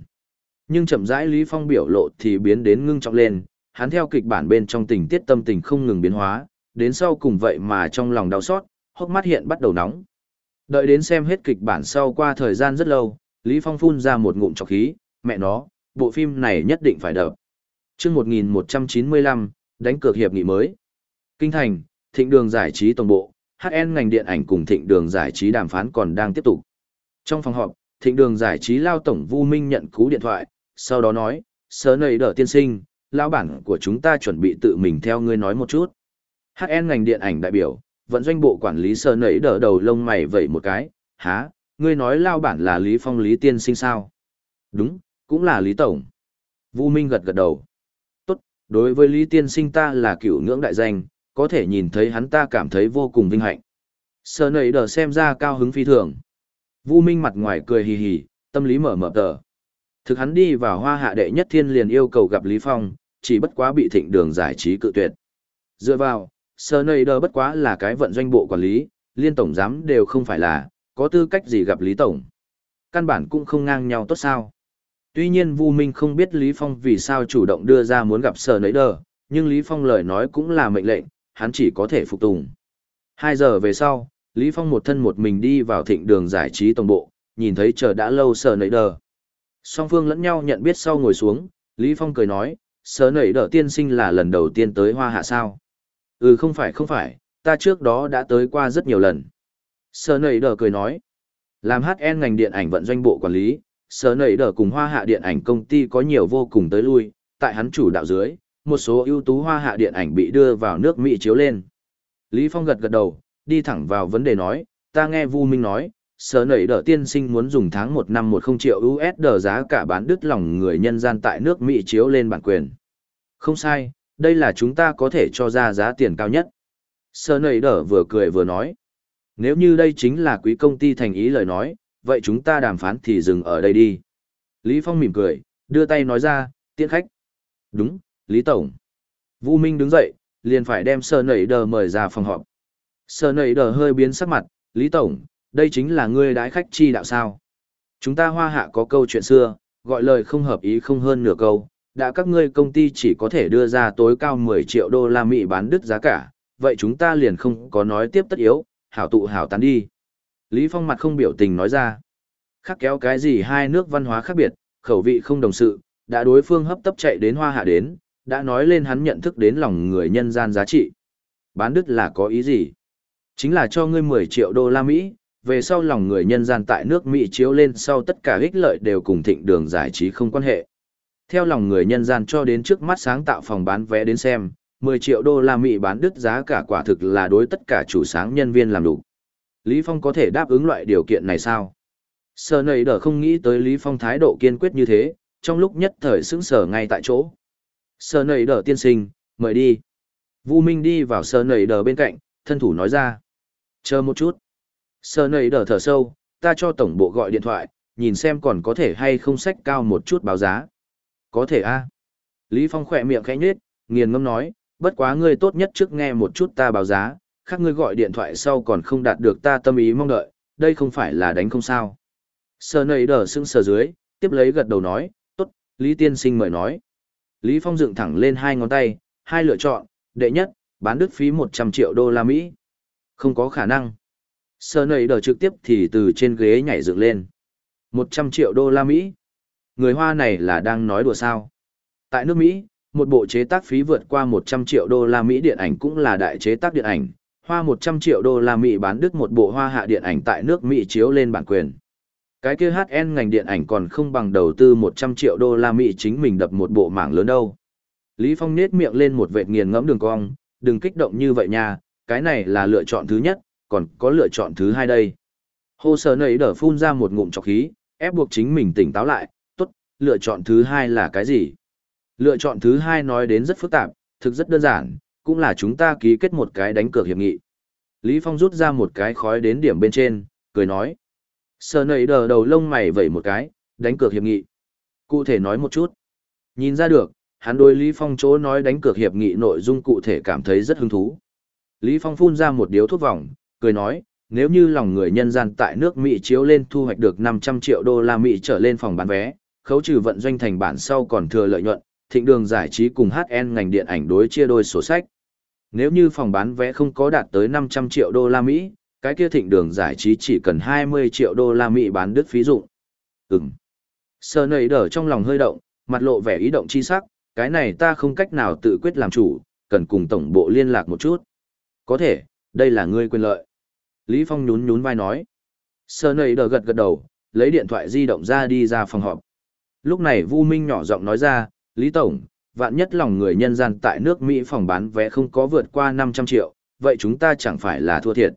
Nhưng chậm rãi Lý Phong biểu lộ thì biến đến ngưng trọng lên, hắn theo kịch bản bên trong tình tiết tâm tình không ngừng biến hóa, đến sau cùng vậy mà trong lòng đau xót, hốc mắt hiện bắt đầu nóng. Đợi đến xem hết kịch bản sau qua thời gian rất lâu, Lý Phong phun ra một ngụm trọc khí, mẹ nó, bộ phim này nhất định phải đập. Trước 1195, đánh cược hiệp nghị mới. Kinh thành, thịnh đường giải trí tổng bộ, HN ngành điện ảnh cùng thịnh đường giải trí đàm phán còn đang tiếp tục. Trong phòng họp, thịnh đường giải trí lao tổng Vu Minh nhận cú điện thoại, sau đó nói, sớ nầy đỡ tiên sinh, lao bản của chúng ta chuẩn bị tự mình theo ngươi nói một chút. HN ngành điện ảnh đại biểu, vận doanh bộ quản lý sớ nầy đỡ đầu lông mày vẩy một cái, há, ngươi nói lao bản là Lý Phong Lý tiên sinh sao? Đúng, cũng là Lý Tổng. Vu Minh gật gật đầu. Tốt, đối với Lý tiên sinh ta là cựu ngưỡng đại danh, có thể nhìn thấy hắn ta cảm thấy vô cùng vinh hạnh. Sơ nầy đỡ xem ra cao hứng phi thường. Vu Minh mặt ngoài cười hì hì, tâm lý mở mở tờ. Thực hắn đi vào hoa hạ đệ nhất thiên liền yêu cầu gặp Lý Phong, chỉ bất quá bị thịnh đường giải trí cự tuyệt. Dựa vào, Snyder bất quá là cái vận doanh bộ quản lý, liên tổng giám đều không phải là, có tư cách gì gặp Lý Tổng. Căn bản cũng không ngang nhau tốt sao. Tuy nhiên Vu Minh không biết Lý Phong vì sao chủ động đưa ra muốn gặp Snyder, nhưng Lý Phong lời nói cũng là mệnh lệnh, hắn chỉ có thể phục tùng. Hai giờ về sau, Lý Phong một thân một mình đi vào thịnh đường giải trí tổng bộ, nhìn thấy chờ đã lâu sờ nẩy đờ. Song phương lẫn nhau nhận biết sau ngồi xuống, Lý Phong cười nói, Sờ nẩy đờ tiên sinh là lần đầu tiên tới Hoa Hạ sao? Ừ không phải không phải, ta trước đó đã tới qua rất nhiều lần. Sờ nầy đờ cười nói, làm HN ngành điện ảnh vận doanh bộ quản lý, sờ nầy đờ cùng hoa hạ điện ảnh công ty có nhiều vô cùng tới lui, tại hắn chủ đạo dưới, một số ưu tú hoa hạ điện ảnh bị đưa vào nước Mỹ chiếu lên. Lý Phong gật gật đầu, đi thẳng vào vấn đề nói, ta nghe Vu Minh nói, sở Nảy đờ tiên sinh muốn dùng tháng một năm một không triệu USD giá cả bán đứt lòng người nhân gian tại nước Mỹ chiếu lên bản quyền. Không sai, đây là chúng ta có thể cho ra giá tiền cao nhất. Sở Nảy đờ vừa cười vừa nói, nếu như đây chính là quý công ty thành ý lời nói, vậy chúng ta đàm phán thì dừng ở đây đi. Lý Phong mỉm cười, đưa tay nói ra, tiễn khách. Đúng, Lý Tổng. Vu Minh đứng dậy, liền phải đem Sở Nảy Đờ mời ra phòng họp. Sở nầy Đờ hơi biến sắc mặt, Lý Tổng, đây chính là ngươi đái khách chi đạo sao. Chúng ta hoa hạ có câu chuyện xưa, gọi lời không hợp ý không hơn nửa câu, đã các ngươi công ty chỉ có thể đưa ra tối cao 10 triệu đô la Mỹ bán đứt giá cả, vậy chúng ta liền không có nói tiếp tất yếu, hảo tụ hảo tán đi. Lý Phong mặt không biểu tình nói ra. Khác kéo cái gì hai nước văn hóa khác biệt, khẩu vị không đồng sự, đã đối phương hấp tấp chạy đến hoa hạ đến, đã nói lên hắn nhận thức đến lòng người nhân gian giá trị. Bán đứt là có ý gì? Chính là cho ngươi 10 triệu đô la Mỹ, về sau lòng người nhân gian tại nước Mỹ chiếu lên sau tất cả ích lợi đều cùng thịnh đường giải trí không quan hệ. Theo lòng người nhân gian cho đến trước mắt sáng tạo phòng bán vé đến xem, 10 triệu đô la Mỹ bán đứt giá cả quả thực là đối tất cả chủ sáng nhân viên làm đủ. Lý Phong có thể đáp ứng loại điều kiện này sao? Sở nầy đỡ không nghĩ tới Lý Phong thái độ kiên quyết như thế, trong lúc nhất thời sững sờ ngay tại chỗ. Sở nầy đỡ tiên sinh, mời đi. Vu Minh đi vào sở nầy đỡ bên cạnh, thân thủ nói ra. Chờ một chút. Sở nầy đỡ thở sâu, ta cho tổng bộ gọi điện thoại, nhìn xem còn có thể hay không sách cao một chút báo giá. Có thể a. Lý Phong khỏe miệng khẽ nhếch, nghiền ngâm nói, bất quá ngươi tốt nhất trước nghe một chút ta báo giá, khác ngươi gọi điện thoại sau còn không đạt được ta tâm ý mong đợi, đây không phải là đánh không sao. Sơ nầy đờ sưng sờ dưới, tiếp lấy gật đầu nói, tốt, Lý Tiên Sinh mời nói. Lý Phong dựng thẳng lên hai ngón tay, hai lựa chọn, đệ nhất, bán đứt phí 100 triệu đô la Mỹ. Không có khả năng. Sơ nầy đờ trực tiếp thì từ trên ghế nhảy dựng lên. 100 triệu đô la Mỹ. Người Hoa này là đang nói đùa sao. Tại nước Mỹ, một bộ chế tác phí vượt qua 100 triệu đô la Mỹ điện ảnh cũng là đại chế tác điện ảnh, hoa 100 triệu đô la Mỹ bán đứt một bộ hoa hạ điện ảnh tại nước Mỹ chiếu lên bản quyền. Cái kia HN ngành điện ảnh còn không bằng đầu tư 100 triệu đô la Mỹ chính mình đập một bộ mảng lớn đâu. Lý Phong nết miệng lên một vệt nghiền ngẫm đường cong, đừng kích động như vậy nha, cái này là lựa chọn thứ nhất, còn có lựa chọn thứ hai đây. Hồ sơ nấy đỡ phun ra một ngụm trọc khí, ép buộc chính mình tỉnh táo lại, tốt, lựa chọn thứ hai là cái gì? Lựa chọn thứ hai nói đến rất phức tạp, thực rất đơn giản, cũng là chúng ta ký kết một cái đánh cược hiệp nghị. Lý Phong rút ra một cái khói đến điểm bên trên, cười nói. Sơ nấy đờ đầu lông mày vẩy một cái, đánh cược hiệp nghị. Cụ thể nói một chút. Nhìn ra được, hắn đối Lý Phong chỗ nói đánh cược hiệp nghị nội dung cụ thể cảm thấy rất hứng thú. Lý Phong phun ra một điếu thuốc vòng, cười nói, nếu như lòng người nhân gian tại nước Mỹ chiếu lên thu hoạch được 500 triệu đô la Mỹ trở lên phòng bán vé, khấu trừ vận doanh thành bản sau còn thừa lợi nhuận, thịnh đường giải trí cùng HN ngành điện ảnh đối chia đôi sổ sách. Nếu như phòng bán vé không có đạt tới 500 triệu đô la Mỹ, cái kia thịnh đường giải trí chỉ cần 20 triệu đô la Mỹ bán đứt phí dụng. Ừm. Sơ nầy đỡ trong lòng hơi động, mặt lộ vẻ ý động chi sắc, cái này ta không cách nào tự quyết làm chủ, cần cùng tổng bộ liên lạc một chút. Có thể, đây là ngươi quyền lợi. Lý Phong nhún nhún vai nói. Sơ nầy đờ gật gật đầu, lấy điện thoại di động ra đi ra phòng họp. Lúc này Vu Minh nhỏ giọng nói ra, Lý Tổng, vạn nhất lòng người nhân gian tại nước Mỹ phòng bán vé không có vượt qua 500 triệu, vậy chúng ta chẳng phải là thua thiệt.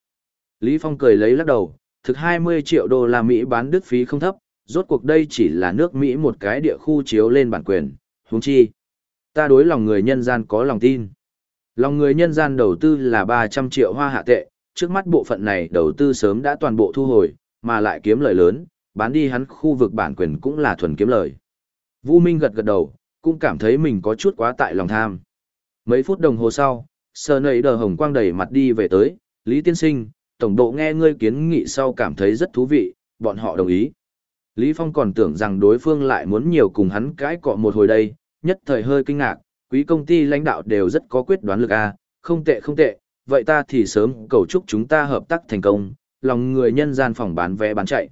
Lý Phong cười lấy lắc đầu, thực 20 triệu đô la Mỹ bán đứt phí không thấp, rốt cuộc đây chỉ là nước Mỹ một cái địa khu chiếu lên bản quyền, huống chi. Ta đối lòng người nhân gian có lòng tin. Lòng người nhân gian đầu tư là 300 triệu hoa hạ tệ, trước mắt bộ phận này đầu tư sớm đã toàn bộ thu hồi, mà lại kiếm lời lớn, bán đi hắn khu vực bản quyền cũng là thuần kiếm lời. Vũ Minh gật gật đầu, cũng cảm thấy mình có chút quá tại lòng tham. Mấy phút đồng hồ sau, Sờ nầy đờ hồng quang đầy mặt đi về tới, Lý Tiên Sinh, tổng độ nghe ngươi kiến nghị sau cảm thấy rất thú vị, bọn họ đồng ý. Lý Phong còn tưởng rằng đối phương lại muốn nhiều cùng hắn cãi cọ một hồi đây, nhất thời hơi kinh ngạc, quý công ty lãnh đạo đều rất có quyết đoán lực a, à, không tệ không tệ, vậy ta thì sớm cầu chúc chúng ta hợp tác thành công, lòng người nhân gian phòng bán vé bán chạy.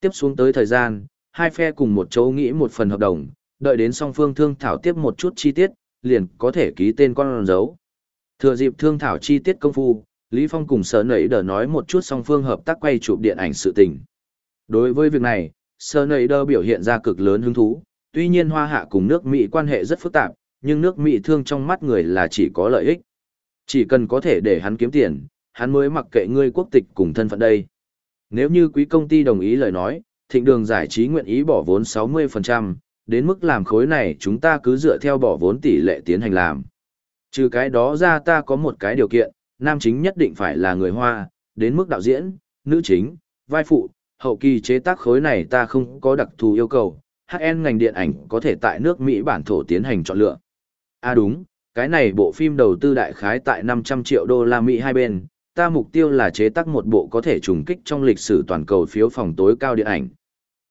Tiếp xuống tới thời gian, hai phe cùng một chỗ nghĩ một phần hợp đồng, đợi đến song phương thương thảo tiếp một chút chi tiết, liền có thể ký tên con dấu. Thừa dịp thương thảo chi tiết công phu, Lý Phong cùng sở nẩy đờ nói một chút song phương hợp tác quay chụp điện ảnh sự tình. Đối với việc này, sở nẩy đờ biểu hiện ra cực lớn hứng thú, tuy nhiên hoa hạ cùng nước Mỹ quan hệ rất phức tạp, nhưng nước Mỹ thương trong mắt người là chỉ có lợi ích. Chỉ cần có thể để hắn kiếm tiền, hắn mới mặc kệ ngươi quốc tịch cùng thân phận đây. Nếu như quý công ty đồng ý lời nói, thịnh đường giải trí nguyện ý bỏ vốn 60%, đến mức làm khối này chúng ta cứ dựa theo bỏ vốn tỷ lệ tiến hành làm. Trừ cái đó ra ta có một cái điều kiện, nam chính nhất định phải là người Hoa, đến mức đạo diễn, nữ chính, vai phụ, hậu kỳ chế tác khối này ta không có đặc thù yêu cầu, HN ngành điện ảnh có thể tại nước Mỹ bản thổ tiến hành chọn lựa. À đúng, cái này bộ phim đầu tư đại khái tại 500 triệu đô la Mỹ hai bên, ta mục tiêu là chế tác một bộ có thể trùng kích trong lịch sử toàn cầu phiếu phòng tối cao điện ảnh.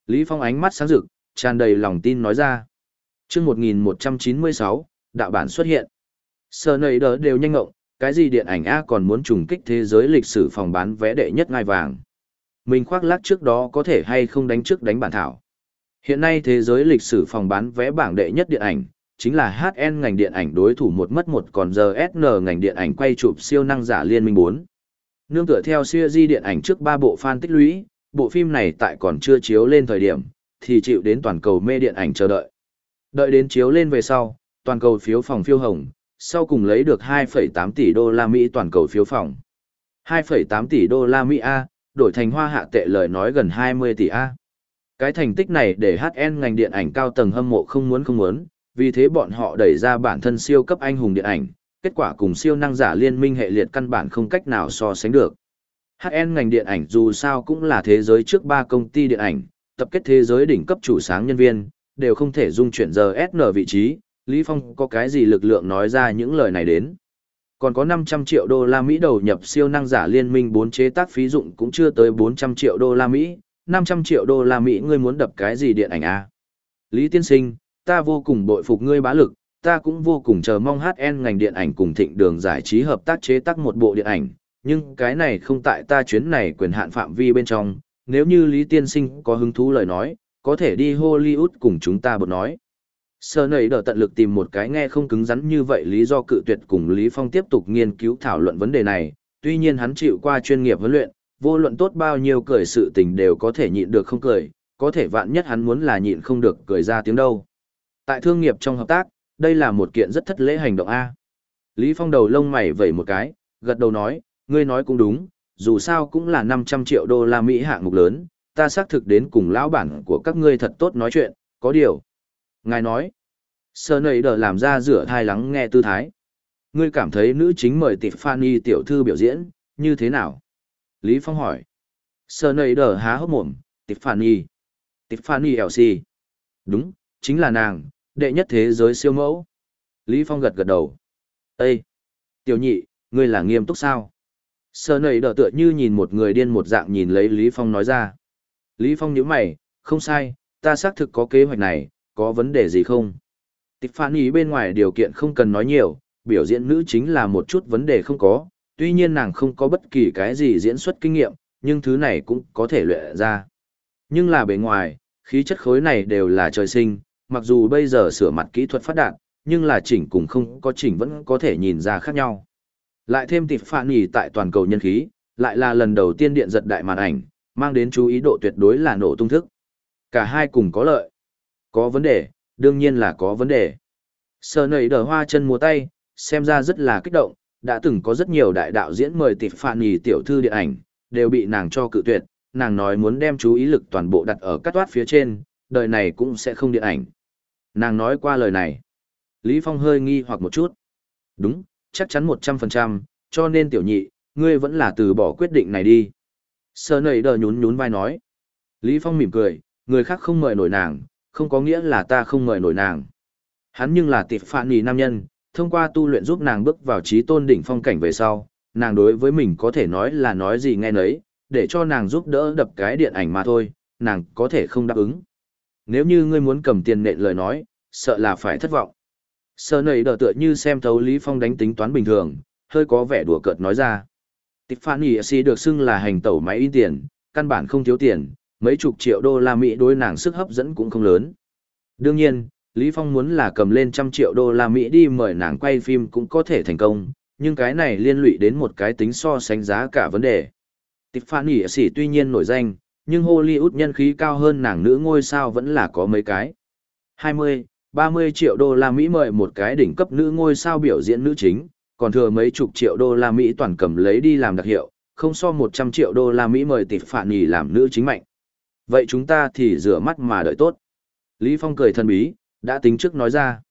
Lý Phong ánh mắt sáng rực, tràn đầy lòng tin nói ra. Trước 1196, đạo bản xuất hiện. Sở nầy đỡ đều nhanh ngộng, cái gì điện ảnh A còn muốn trùng kích thế giới lịch sử phòng bán vé đệ nhất ngai vàng. Mình khoác lác trước đó có thể hay không đánh trước đánh bản thảo. Hiện nay thế giới lịch sử phòng bán vé bảng đệ nhất điện ảnh, chính là HN ngành điện ảnh đối thủ một mất một còn giờ SN ngành điện ảnh quay chụp siêu năng giả liên minh 4. Nương tựa theo siêu di điện ảnh trước ba bộ fan tích lũy, bộ phim này tại còn chưa chiếu lên thời điểm, thì chịu đến toàn cầu mê điện ảnh chờ đợi. Đợi đến chiếu lên về sau, toàn cầu phiếu phòng phiêu hồng, sau cùng lấy được 2,8 tỷ đô la Mỹ toàn cầu phiếu phòng. 2,8 tỷ đô la Mỹ A, đổi thành hoa hạ tệ lời nói gần 20 tỷ A. Cái thành tích này để HN ngành điện ảnh cao tầng hâm mộ không muốn không muốn, vì thế bọn họ đẩy ra bản thân siêu cấp anh hùng điện ảnh, kết quả cùng siêu năng giả liên minh hệ liệt căn bản không cách nào so sánh được. HN ngành điện ảnh dù sao cũng là thế giới trước ba công ty điện ảnh, tập kết thế giới đỉnh cấp chủ sáng nhân viên, đều không thể dung chuyển giờ SN vị trí, Lý Phong có cái gì lực lượng nói ra những lời này đến. Còn có 500 triệu đô la Mỹ đầu nhập siêu năng giả liên minh 4 chế tác phí dụng cũng chưa tới 400 triệu đô la Mỹ, 500 triệu đô la Mỹ ngươi muốn đập cái gì điện ảnh à? Lý Tiên Sinh, ta vô cùng bội phục ngươi bá lực, ta cũng vô cùng chờ mong HN ngành điện ảnh cùng thịnh đường giải trí hợp tác chế tác một bộ điện ảnh, nhưng cái này không tại ta chuyến này quyền hạn phạm vi bên trong, nếu như Lý Tiên Sinh có hứng thú lời nói, có thể đi Hollywood cùng chúng ta bột nói. Sơ nầy đỡ tận lực tìm một cái nghe không cứng rắn như vậy lý do cự tuyệt cùng Lý Phong tiếp tục nghiên cứu thảo luận vấn đề này, tuy nhiên hắn chịu qua chuyên nghiệp huấn luyện, vô luận tốt bao nhiêu cười sự tình đều có thể nhịn được không cười, có thể vạn nhất hắn muốn là nhịn không được cười ra tiếng đâu. Tại thương nghiệp trong hợp tác, đây là một kiện rất thất lễ hành động A. Lý Phong đầu lông mày vẩy một cái, gật đầu nói, ngươi nói cũng đúng, dù sao cũng là 500 triệu đô la Mỹ hạng mục lớn, ta xác thực đến cùng lão bản của các ngươi thật tốt nói chuyện, có điều. Ngài nói, sơ nầy đờ làm ra rửa thai lắng nghe tư thái. Ngươi cảm thấy nữ chính mời Tiffany tiểu thư biểu diễn, như thế nào? Lý Phong hỏi. Sơ nầy đờ há hốc mồm, Tiffany. Tiffany LC. Đúng, chính là nàng, đệ nhất thế giới siêu mẫu. Lý Phong gật gật đầu. Ê! Tiểu nhị, ngươi là nghiêm túc sao? Sơ nầy đỡ tựa như nhìn một người điên một dạng nhìn lấy Lý Phong nói ra. Lý Phong nhíu mày, không sai, ta xác thực có kế hoạch này, có vấn đề gì không? Tịch phản ý bên ngoài điều kiện không cần nói nhiều, biểu diễn nữ chính là một chút vấn đề không có, tuy nhiên nàng không có bất kỳ cái gì diễn xuất kinh nghiệm, nhưng thứ này cũng có thể luyện ra. Nhưng là bề ngoài, khí chất khối này đều là trời sinh, mặc dù bây giờ sửa mặt kỹ thuật phát đạt, nhưng là chỉnh cùng không có chỉnh vẫn có thể nhìn ra khác nhau. Lại thêm tịp phản nhì tại toàn cầu nhân khí, lại là lần đầu tiên điện giật đại màn ảnh, mang đến chú ý độ tuyệt đối là nổ tung thức. Cả hai cùng có lợi. Có vấn đề, đương nhiên là có vấn đề. Sờ nầy đờ hoa chân múa tay, xem ra rất là kích động, đã từng có rất nhiều đại đạo diễn mời tịp phản nhì tiểu thư điện ảnh, đều bị nàng cho cự tuyệt, nàng nói muốn đem chú ý lực toàn bộ đặt ở cắt toát phía trên, đời này cũng sẽ không điện ảnh. Nàng nói qua lời này. Lý Phong hơi nghi hoặc một chút. Đúng, chắc chắn 100%, cho nên tiểu nhị, ngươi vẫn là từ bỏ quyết định này đi. Sơ nầy đờ nhún nhún vai nói. Lý Phong mỉm cười, người khác không mời nổi nàng, không có nghĩa là ta không mời nổi nàng. Hắn nhưng là tịp phạn nì nam nhân, thông qua tu luyện giúp nàng bước vào trí tôn đỉnh phong cảnh về sau, nàng đối với mình có thể nói là nói gì nghe nấy, để cho nàng giúp đỡ đập cái điện ảnh mà thôi, nàng có thể không đáp ứng. Nếu như ngươi muốn cầm tiền nện lời nói, sợ là phải thất vọng. Sơ nầy đờ tựa như xem thấu Lý Phong đánh tính toán bình thường, hơi có vẻ đùa cợt nói ra. Tiffany si được xưng là hành tẩu máy in tiền, căn bản không thiếu tiền, mấy chục triệu đô la Mỹ đối nàng sức hấp dẫn cũng không lớn. Đương nhiên, Lý Phong muốn là cầm lên trăm triệu đô la Mỹ đi mời nàng quay phim cũng có thể thành công, nhưng cái này liên lụy đến một cái tính so sánh giá cả vấn đề. Tiffany si tuy nhiên nổi danh, nhưng Hollywood nhân khí cao hơn nàng nữ ngôi sao vẫn là có mấy cái. 20, 30 triệu đô la Mỹ mời một cái đỉnh cấp nữ ngôi sao biểu diễn nữ chính, còn thừa mấy chục triệu đô la Mỹ toàn cầm lấy đi làm đặc hiệu, không so 100 triệu đô la Mỹ mời Tiffany làm nữ chính mạnh. Vậy chúng ta thì rửa mắt mà đợi tốt. Lý Phong cười thân bí, đã tính trước nói ra.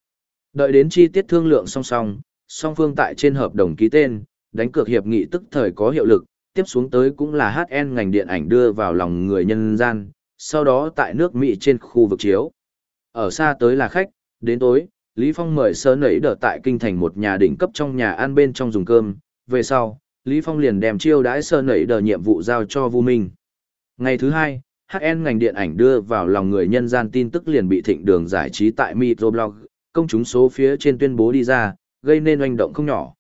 Đợi đến chi tiết thương lượng song song, song phương tại trên hợp đồng ký tên, đánh cược hiệp nghị tức thời có hiệu lực, tiếp xuống tới cũng là HN ngành điện ảnh đưa vào lòng người nhân gian, sau đó tại nước Mỹ trên khu vực chiếu. Ở xa tới là khách, đến tối, Lý Phong mời sơ nảy đỡ tại kinh thành một nhà đỉnh cấp trong nhà ăn bên trong dùng cơm, về sau, Lý Phong liền đem chiêu đãi sơ nảy đỡ nhiệm vụ giao cho Vu Minh. Ngày thứ hai, HN ngành điện ảnh đưa vào lòng người nhân gian tin tức liền bị thịnh đường giải trí tại Microblog, công chúng số phía trên tuyên bố đi ra, gây nên oanh động không nhỏ.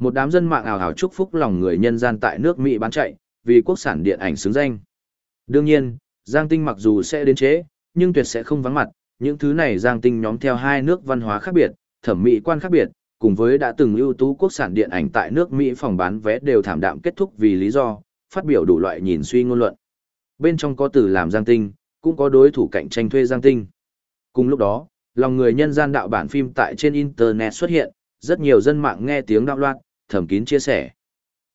Một đám dân mạng ảo ảo chúc phúc lòng người nhân gian tại nước Mỹ bán chạy, vì quốc sản điện ảnh xứng danh. Đương nhiên, Giang Tinh mặc dù sẽ đến chế, nhưng tuyệt sẽ không vắng mặt, những thứ này Giang Tinh nhóm theo hai nước văn hóa khác biệt, thẩm mỹ quan khác biệt, cùng với đã từng ưu tú quốc sản điện ảnh tại nước Mỹ phòng bán vé đều thảm đạm kết thúc vì lý do, phát biểu đủ loại nhìn suy ngôn luận. Bên trong có từ làm Giang Tinh, cũng có đối thủ cạnh tranh thuê Giang Tinh. Cùng lúc đó, lòng người nhân gian đạo bản phim tại trên Internet xuất hiện, rất nhiều dân mạng nghe tiếng đạo loạn, thẩm kín chia sẻ.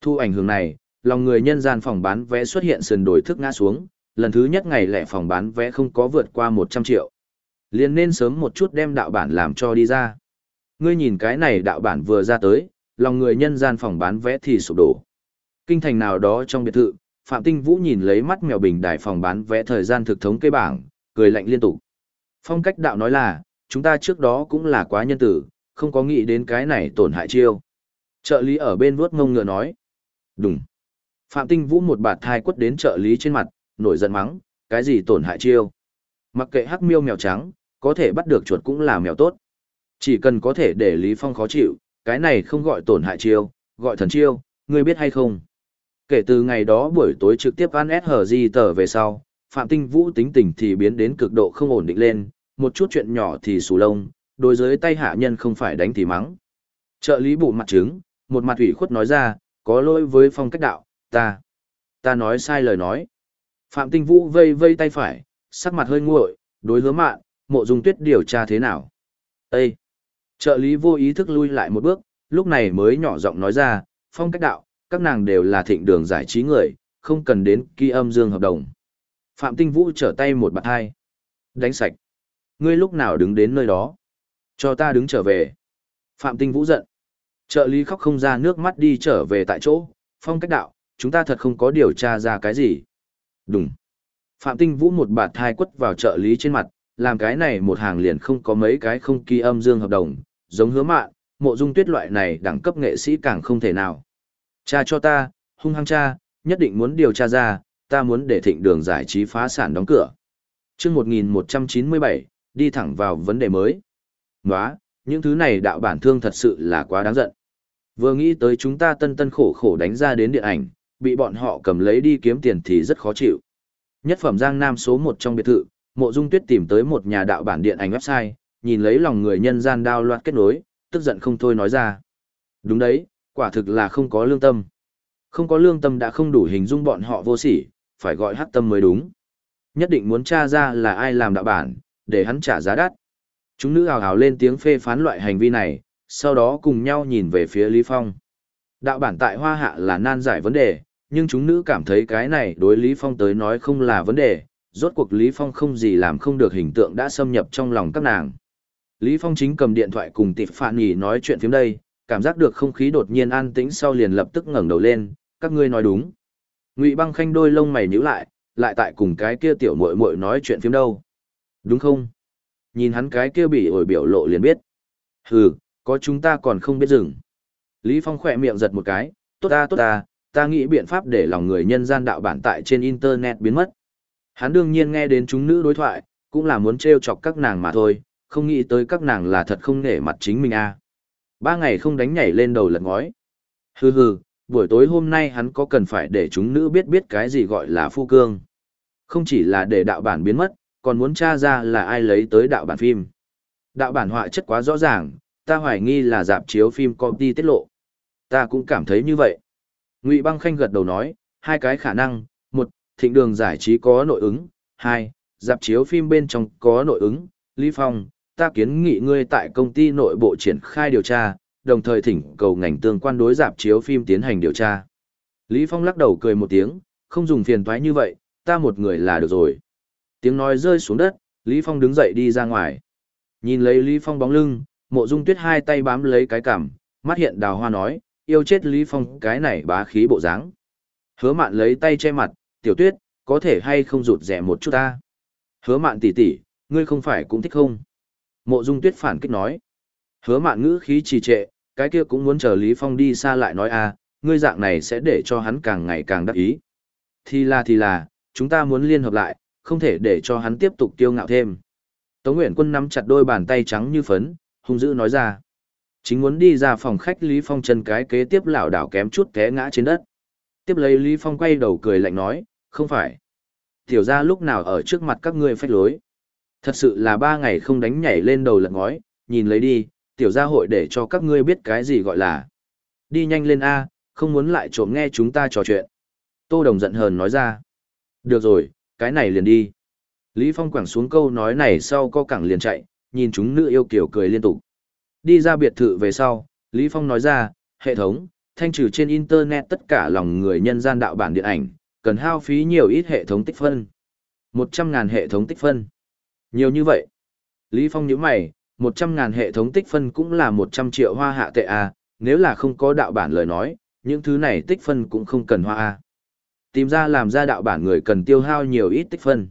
Thu ảnh hưởng này, lòng người nhân gian phòng bán vé xuất hiện sườn đổi thức ngã xuống, lần thứ nhất ngày lẻ phòng bán vé không có vượt qua 100 triệu. liền nên sớm một chút đem đạo bản làm cho đi ra. Ngươi nhìn cái này đạo bản vừa ra tới, lòng người nhân gian phòng bán vé thì sụp đổ. Kinh thành nào đó trong biệt thự, Phạm Tinh Vũ nhìn lấy mắt mèo bình đài phòng bán vé thời gian thực thống cây bảng, cười lạnh liên tục. Phong cách đạo nói là, chúng ta trước đó cũng là quá nhân tử, không có nghĩ đến cái này tổn hại chiêu. Trợ lý ở bên vuốt ngông ngựa nói. Đúng. Phạm Tinh Vũ một bạt thai quất đến trợ lý trên mặt, nổi giận mắng, cái gì tổn hại chiêu. Mặc kệ hắc miêu mèo trắng, có thể bắt được chuột cũng là mèo tốt. Chỉ cần có thể để Lý Phong khó chịu, cái này không gọi tổn hại chiêu, gọi thần chiêu, ngươi biết hay không? Kể từ ngày đó buổi tối trực tiếp ăn SHG tờ về sau, Phạm Tinh Vũ tính tình thì biến đến cực độ không ổn định lên, một chút chuyện nhỏ thì sù lông, đối với tay hạ nhân không phải đánh thì mắng. Trợ lý bụ mặt trứng, một mặt ủy khuất nói ra, có lỗi với phong cách đạo, ta, ta nói sai lời nói. Phạm Tinh Vũ vây vây tay phải, sắc mặt hơi nguội, đối hứa mạn, mộ dung tuyết điều tra thế nào. Ê! Trợ lý vô ý thức lui lại một bước, lúc này mới nhỏ giọng nói ra, phong cách đạo, các nàng đều là thịnh đường giải trí người, không cần đến ký âm dương hợp đồng. Phạm Tinh Vũ trở tay một bạt hai. Đánh sạch. Ngươi lúc nào đứng đến nơi đó? Cho ta đứng trở về. Phạm Tinh Vũ giận. Trợ lý khóc không ra nước mắt đi trở về tại chỗ, phong cách đạo, chúng ta thật không có điều tra ra cái gì. Đúng. Phạm Tinh Vũ một bạt thai quất vào trợ lý trên mặt, làm cái này một hàng liền không có mấy cái không ký âm dương hợp đồng, giống hứa mạn, mộ dung tuyết loại này đẳng cấp nghệ sĩ càng không thể nào. Cha cho ta, hung hăng cha, nhất định muốn điều tra ra, ta muốn để thịnh đường giải trí phá sản đóng cửa. chương 1197, đi thẳng vào vấn đề mới. Nóa, những thứ này đạo bản thương thật sự là quá đáng giận. Vừa nghĩ tới chúng ta tân tân khổ khổ đánh ra đến điện ảnh, bị bọn họ cầm lấy đi kiếm tiền thì rất khó chịu. Nhất phẩm Giang Nam số 1 trong biệt thự, Mộ Dung Tuyết tìm tới một nhà đạo bản điện ảnh website, nhìn lấy lòng người nhân gian đao loạt kết nối, tức giận không thôi nói ra. Đúng đấy, quả thực là không có lương tâm. Không có lương tâm đã không đủ hình dung bọn họ vô sỉ, phải gọi hắc tâm mới đúng. Nhất định muốn tra ra là ai làm đạo bản, để hắn trả giá đắt. Chúng nữ hào hào lên tiếng phê phán loại hành vi này, sau đó cùng nhau nhìn về phía Lý Phong. Đạo bản tại Hoa Hạ là nan giải vấn đề, nhưng chúng nữ cảm thấy cái này đối Lý Phong tới nói không là vấn đề, rốt cuộc Lý Phong không gì làm không được hình tượng đã xâm nhập trong lòng các nàng. Lý Phong chính cầm điện thoại cùng tịp phạn nhỉ nói chuyện phím đây, cảm giác được không khí đột nhiên an tĩnh sau liền lập tức ngẩng đầu lên, các ngươi nói đúng. Ngụy Băng Khanh đôi lông mày nhíu lại, lại tại cùng cái kia tiểu muội muội nói chuyện phím đâu. Đúng không? Nhìn hắn cái kia bị ổi biểu lộ liền biết. Hừ, Có chúng ta còn không biết dừng. Lý Phong khỏe miệng giật một cái, tốt ta tốt ta, ta nghĩ biện pháp để lòng người nhân gian đạo bản tại trên internet biến mất. Hắn đương nhiên nghe đến chúng nữ đối thoại, cũng là muốn trêu chọc các nàng mà thôi, không nghĩ tới các nàng là thật không nể mặt chính mình a. À. Ba ngày không đánh nhảy lên đầu lật ngói. Hừ hừ, buổi tối hôm nay hắn có cần phải để chúng nữ biết biết cái gì gọi là phu cương. Không chỉ là để đạo bản biến mất, còn muốn tra ra là ai lấy tới đạo bản phim. Đạo bản họa chất quá rõ ràng, ta hoài nghi là dạp chiếu phim công ty tiết lộ. Ta cũng cảm thấy như vậy. Ngụy Băng Khanh gật đầu nói, hai cái khả năng, một, thịnh đường giải trí có nội ứng, hai, dạp chiếu phim bên trong có nội ứng, Lý Phong, ta kiến nghị ngươi tại công ty nội bộ triển khai điều tra, đồng thời thỉnh cầu ngành tương quan đối dạp chiếu phim tiến hành điều tra. Lý Phong lắc đầu cười một tiếng, không dùng phiền toái như vậy, ta một người là được rồi. Tiếng nói rơi xuống đất, Lý Phong đứng dậy đi ra ngoài. Nhìn lấy Lý Phong bóng lưng, mộ dung tuyết hai tay bám lấy cái cằm, mắt hiện đào hoa nói, yêu chết Lý Phong cái này bá khí bộ dáng. Hứa mạn lấy tay che mặt, tiểu tuyết, có thể hay không rụt rẻ một chút ta. Hứa mạn tỷ tỷ, ngươi không phải cũng thích không? Mộ dung tuyết phản kích nói. Hứa mạn ngữ khí trì trệ, cái kia cũng muốn chờ Lý Phong đi xa lại nói à, ngươi dạng này sẽ để cho hắn càng ngày càng đắc ý. Thì là thì là, chúng ta muốn liên hợp lại, không thể để cho hắn tiếp tục tiêu ngạo thêm. Tống Nguyện Quân nắm chặt đôi bàn tay trắng như phấn, hung dữ nói ra. Chính muốn đi ra phòng khách Lý Phong chân cái kế tiếp lảo đảo kém chút té ngã trên đất. Tiếp lấy Lý Phong quay đầu cười lạnh nói, không phải. Tiểu ra lúc nào ở trước mặt các ngươi phách lối. Thật sự là ba ngày không đánh nhảy lên đầu lật ngói, nhìn lấy đi, tiểu gia hội để cho các ngươi biết cái gì gọi là. Đi nhanh lên A, không muốn lại trộm nghe chúng ta trò chuyện. Tô Đồng giận hờn nói ra. Được rồi, cái này liền đi. Lý Phong quẳng xuống câu nói này sau co cẳng liền chạy, nhìn chúng nữ yêu kiểu cười liên tục. Đi ra biệt thự về sau, Lý Phong nói ra, hệ thống, thanh trừ trên Internet tất cả lòng người nhân gian đạo bản điện ảnh, cần hao phí nhiều ít hệ thống tích phân. 100.000 hệ thống tích phân. Nhiều như vậy. Lý Phong nhíu mày, 100.000 hệ thống tích phân cũng là 100 triệu hoa hạ tệ à, nếu là không có đạo bản lời nói, những thứ này tích phân cũng không cần hoa à. Tìm ra làm ra đạo bản người cần tiêu hao nhiều ít tích phân.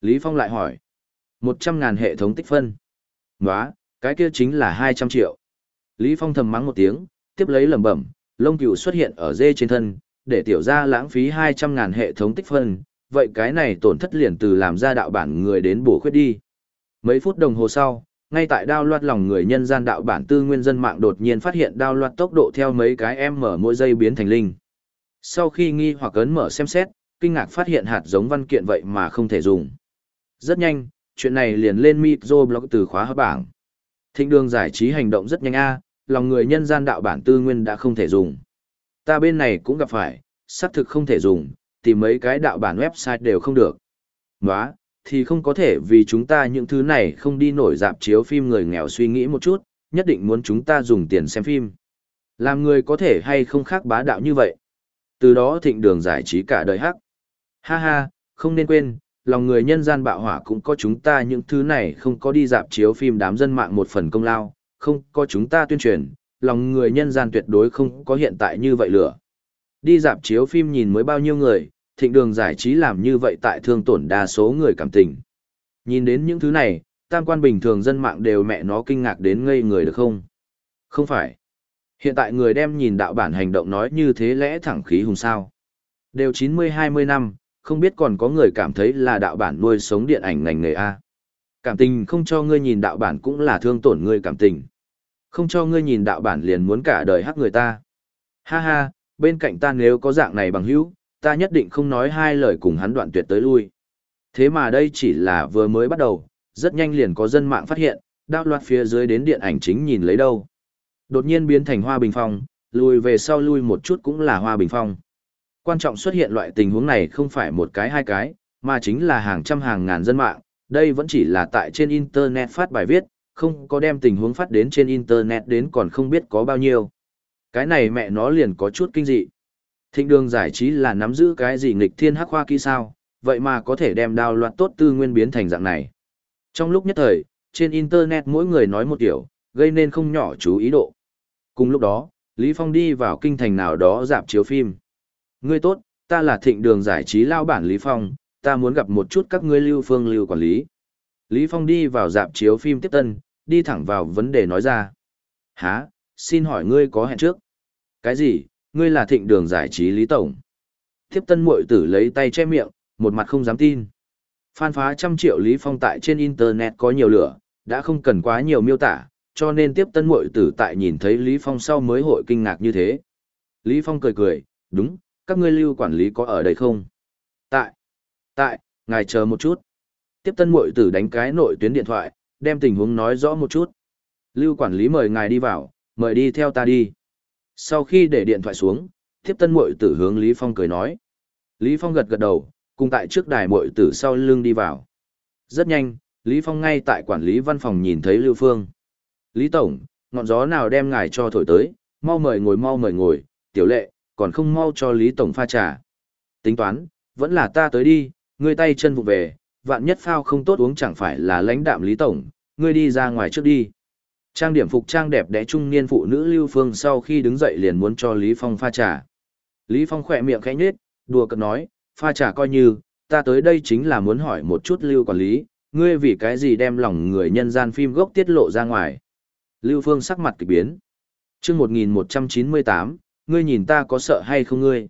Lý Phong lại hỏi. 100.000 hệ thống tích phân. Nóa, cái kia chính là 200 triệu. Lý Phong thầm mắng một tiếng, tiếp lấy lẩm bẩm, lông cừu xuất hiện ở dê trên thân, để tiểu ra lãng phí 200.000 hệ thống tích phân, vậy cái này tổn thất liền từ làm ra đạo bản người đến bổ khuyết đi. Mấy phút đồng hồ sau, ngay tại đao loạt lòng người nhân gian đạo bản tư nguyên dân mạng đột nhiên phát hiện đao loạt tốc độ theo mấy cái em mở mỗi giây biến thành linh. Sau khi nghi hoặc ấn mở xem xét, kinh ngạc phát hiện hạt giống văn kiện vậy mà không thể dùng. Rất nhanh, chuyện này liền lên microblog từ khóa hấp bảng. Thịnh đường giải trí hành động rất nhanh a, lòng người nhân gian đạo bản tư nguyên đã không thể dùng. Ta bên này cũng gặp phải, xác thực không thể dùng, tìm mấy cái đạo bản website đều không được. Nóa, thì không có thể vì chúng ta những thứ này không đi nổi dạp chiếu phim người nghèo suy nghĩ một chút, nhất định muốn chúng ta dùng tiền xem phim. Làm người có thể hay không khác bá đạo như vậy. Từ đó thịnh đường giải trí cả đời hắc. Ha ha, không nên quên, lòng người nhân gian bạo hỏa cũng có chúng ta những thứ này không có đi dạp chiếu phim đám dân mạng một phần công lao, không có chúng ta tuyên truyền, lòng người nhân gian tuyệt đối không có hiện tại như vậy lửa. Đi dạp chiếu phim nhìn mới bao nhiêu người, thịnh đường giải trí làm như vậy tại thương tổn đa số người cảm tình. Nhìn đến những thứ này, tam quan bình thường dân mạng đều mẹ nó kinh ngạc đến ngây người được không? Không phải. Hiện tại người đem nhìn đạo bản hành động nói như thế lẽ thẳng khí hùng sao. Đều 90-20 năm, không biết còn có người cảm thấy là đạo bản nuôi sống điện ảnh ngành nghề A. Cảm tình không cho ngươi nhìn đạo bản cũng là thương tổn ngươi cảm tình. Không cho ngươi nhìn đạo bản liền muốn cả đời hắc người ta. Ha ha, bên cạnh ta nếu có dạng này bằng hữu, ta nhất định không nói hai lời cùng hắn đoạn tuyệt tới lui. Thế mà đây chỉ là vừa mới bắt đầu, rất nhanh liền có dân mạng phát hiện, đạo loạt phía dưới đến điện ảnh chính nhìn lấy đâu. Đột nhiên biến thành hoa bình phong, lùi về sau lui một chút cũng là hoa bình phong. Quan trọng xuất hiện loại tình huống này không phải một cái hai cái, mà chính là hàng trăm hàng ngàn dân mạng, đây vẫn chỉ là tại trên Internet phát bài viết, không có đem tình huống phát đến trên Internet đến còn không biết có bao nhiêu. Cái này mẹ nó liền có chút kinh dị. Thịnh đường giải trí là nắm giữ cái gì nghịch thiên hắc hoa kỳ sao, vậy mà có thể đem đào loạt tốt tư nguyên biến thành dạng này. Trong lúc nhất thời, trên Internet mỗi người nói một kiểu, gây nên không nhỏ chú ý độ. Cùng lúc đó, Lý Phong đi vào kinh thành nào đó dạp chiếu phim. Ngươi tốt, ta là thịnh đường giải trí lao bản Lý Phong, ta muốn gặp một chút các ngươi lưu phương lưu quản lý. Lý Phong đi vào dạp chiếu phim tiếp tân, đi thẳng vào vấn đề nói ra. Hả, xin hỏi ngươi có hẹn trước? Cái gì, ngươi là thịnh đường giải trí Lý Tổng? Tiếp tân muội tử lấy tay che miệng, một mặt không dám tin. Phan phá trăm triệu Lý Phong tại trên Internet có nhiều lửa, đã không cần quá nhiều miêu tả, cho nên tiếp tân muội tử tại nhìn thấy Lý Phong sau mới hội kinh ngạc như thế. Lý Phong cười cười, đúng, các ngươi lưu quản lý có ở đây không? Tại, tại, ngài chờ một chút. Tiếp tân muội tử đánh cái nội tuyến điện thoại, đem tình huống nói rõ một chút. Lưu quản lý mời ngài đi vào, mời đi theo ta đi. Sau khi để điện thoại xuống, tiếp tân muội tử hướng Lý Phong cười nói. Lý Phong gật gật đầu, cùng tại trước đài muội tử sau lưng đi vào. Rất nhanh, Lý Phong ngay tại quản lý văn phòng nhìn thấy Lưu Phương. Lý Tổng, ngọn gió nào đem ngài cho thổi tới, mau mời ngồi mau mời ngồi, tiểu lệ, còn không mau cho Lý Tổng pha trà. Tính toán, vẫn là ta tới đi, ngươi tay chân vụ về, vạn nhất phao không tốt uống chẳng phải là lãnh đạm Lý Tổng, ngươi đi ra ngoài trước đi. Trang điểm phục trang đẹp đẽ trung niên phụ nữ Lưu Phương sau khi đứng dậy liền muốn cho Lý Phong pha trà. Lý Phong khỏe miệng khẽ nhếch, đùa cợt nói, pha trà coi như, ta tới đây chính là muốn hỏi một chút Lưu quản lý, ngươi vì cái gì đem lòng người nhân gian phim gốc tiết lộ ra ngoài. Lưu Phương sắc mặt kỳ biến. Chương 1198, ngươi nhìn ta có sợ hay không ngươi?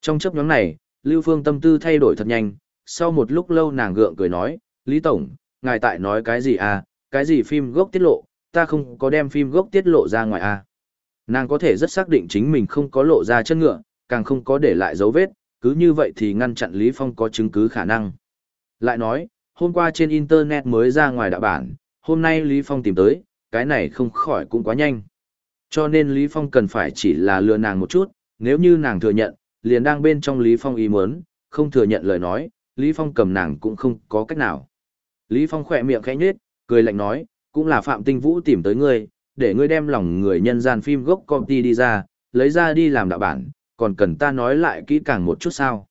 Trong chấp nhóm này, Lưu Phương tâm tư thay đổi thật nhanh, sau một lúc lâu nàng gượng cười nói, Lý Tổng, ngài tại nói cái gì à, cái gì phim gốc tiết lộ, ta không có đem phim gốc tiết lộ ra ngoài à. Nàng có thể rất xác định chính mình không có lộ ra chân ngựa, càng không có để lại dấu vết, cứ như vậy thì ngăn chặn Lý Phong có chứng cứ khả năng. Lại nói, hôm qua trên Internet mới ra ngoài đạo bản, hôm nay Lý Phong tìm tới, cái này không khỏi cũng quá nhanh. Cho nên Lý Phong cần phải chỉ là lừa nàng một chút, nếu như nàng thừa nhận, liền đang bên trong Lý Phong ý muốn, không thừa nhận lời nói, Lý Phong cầm nàng cũng không có cách nào. Lý Phong khỏe miệng khẽ nhếch, cười lạnh nói, cũng là Phạm Tinh Vũ tìm tới ngươi, để ngươi đem lòng người nhân gian phim gốc công ty đi ra, lấy ra đi làm đạo bản, còn cần ta nói lại kỹ càng một chút sao.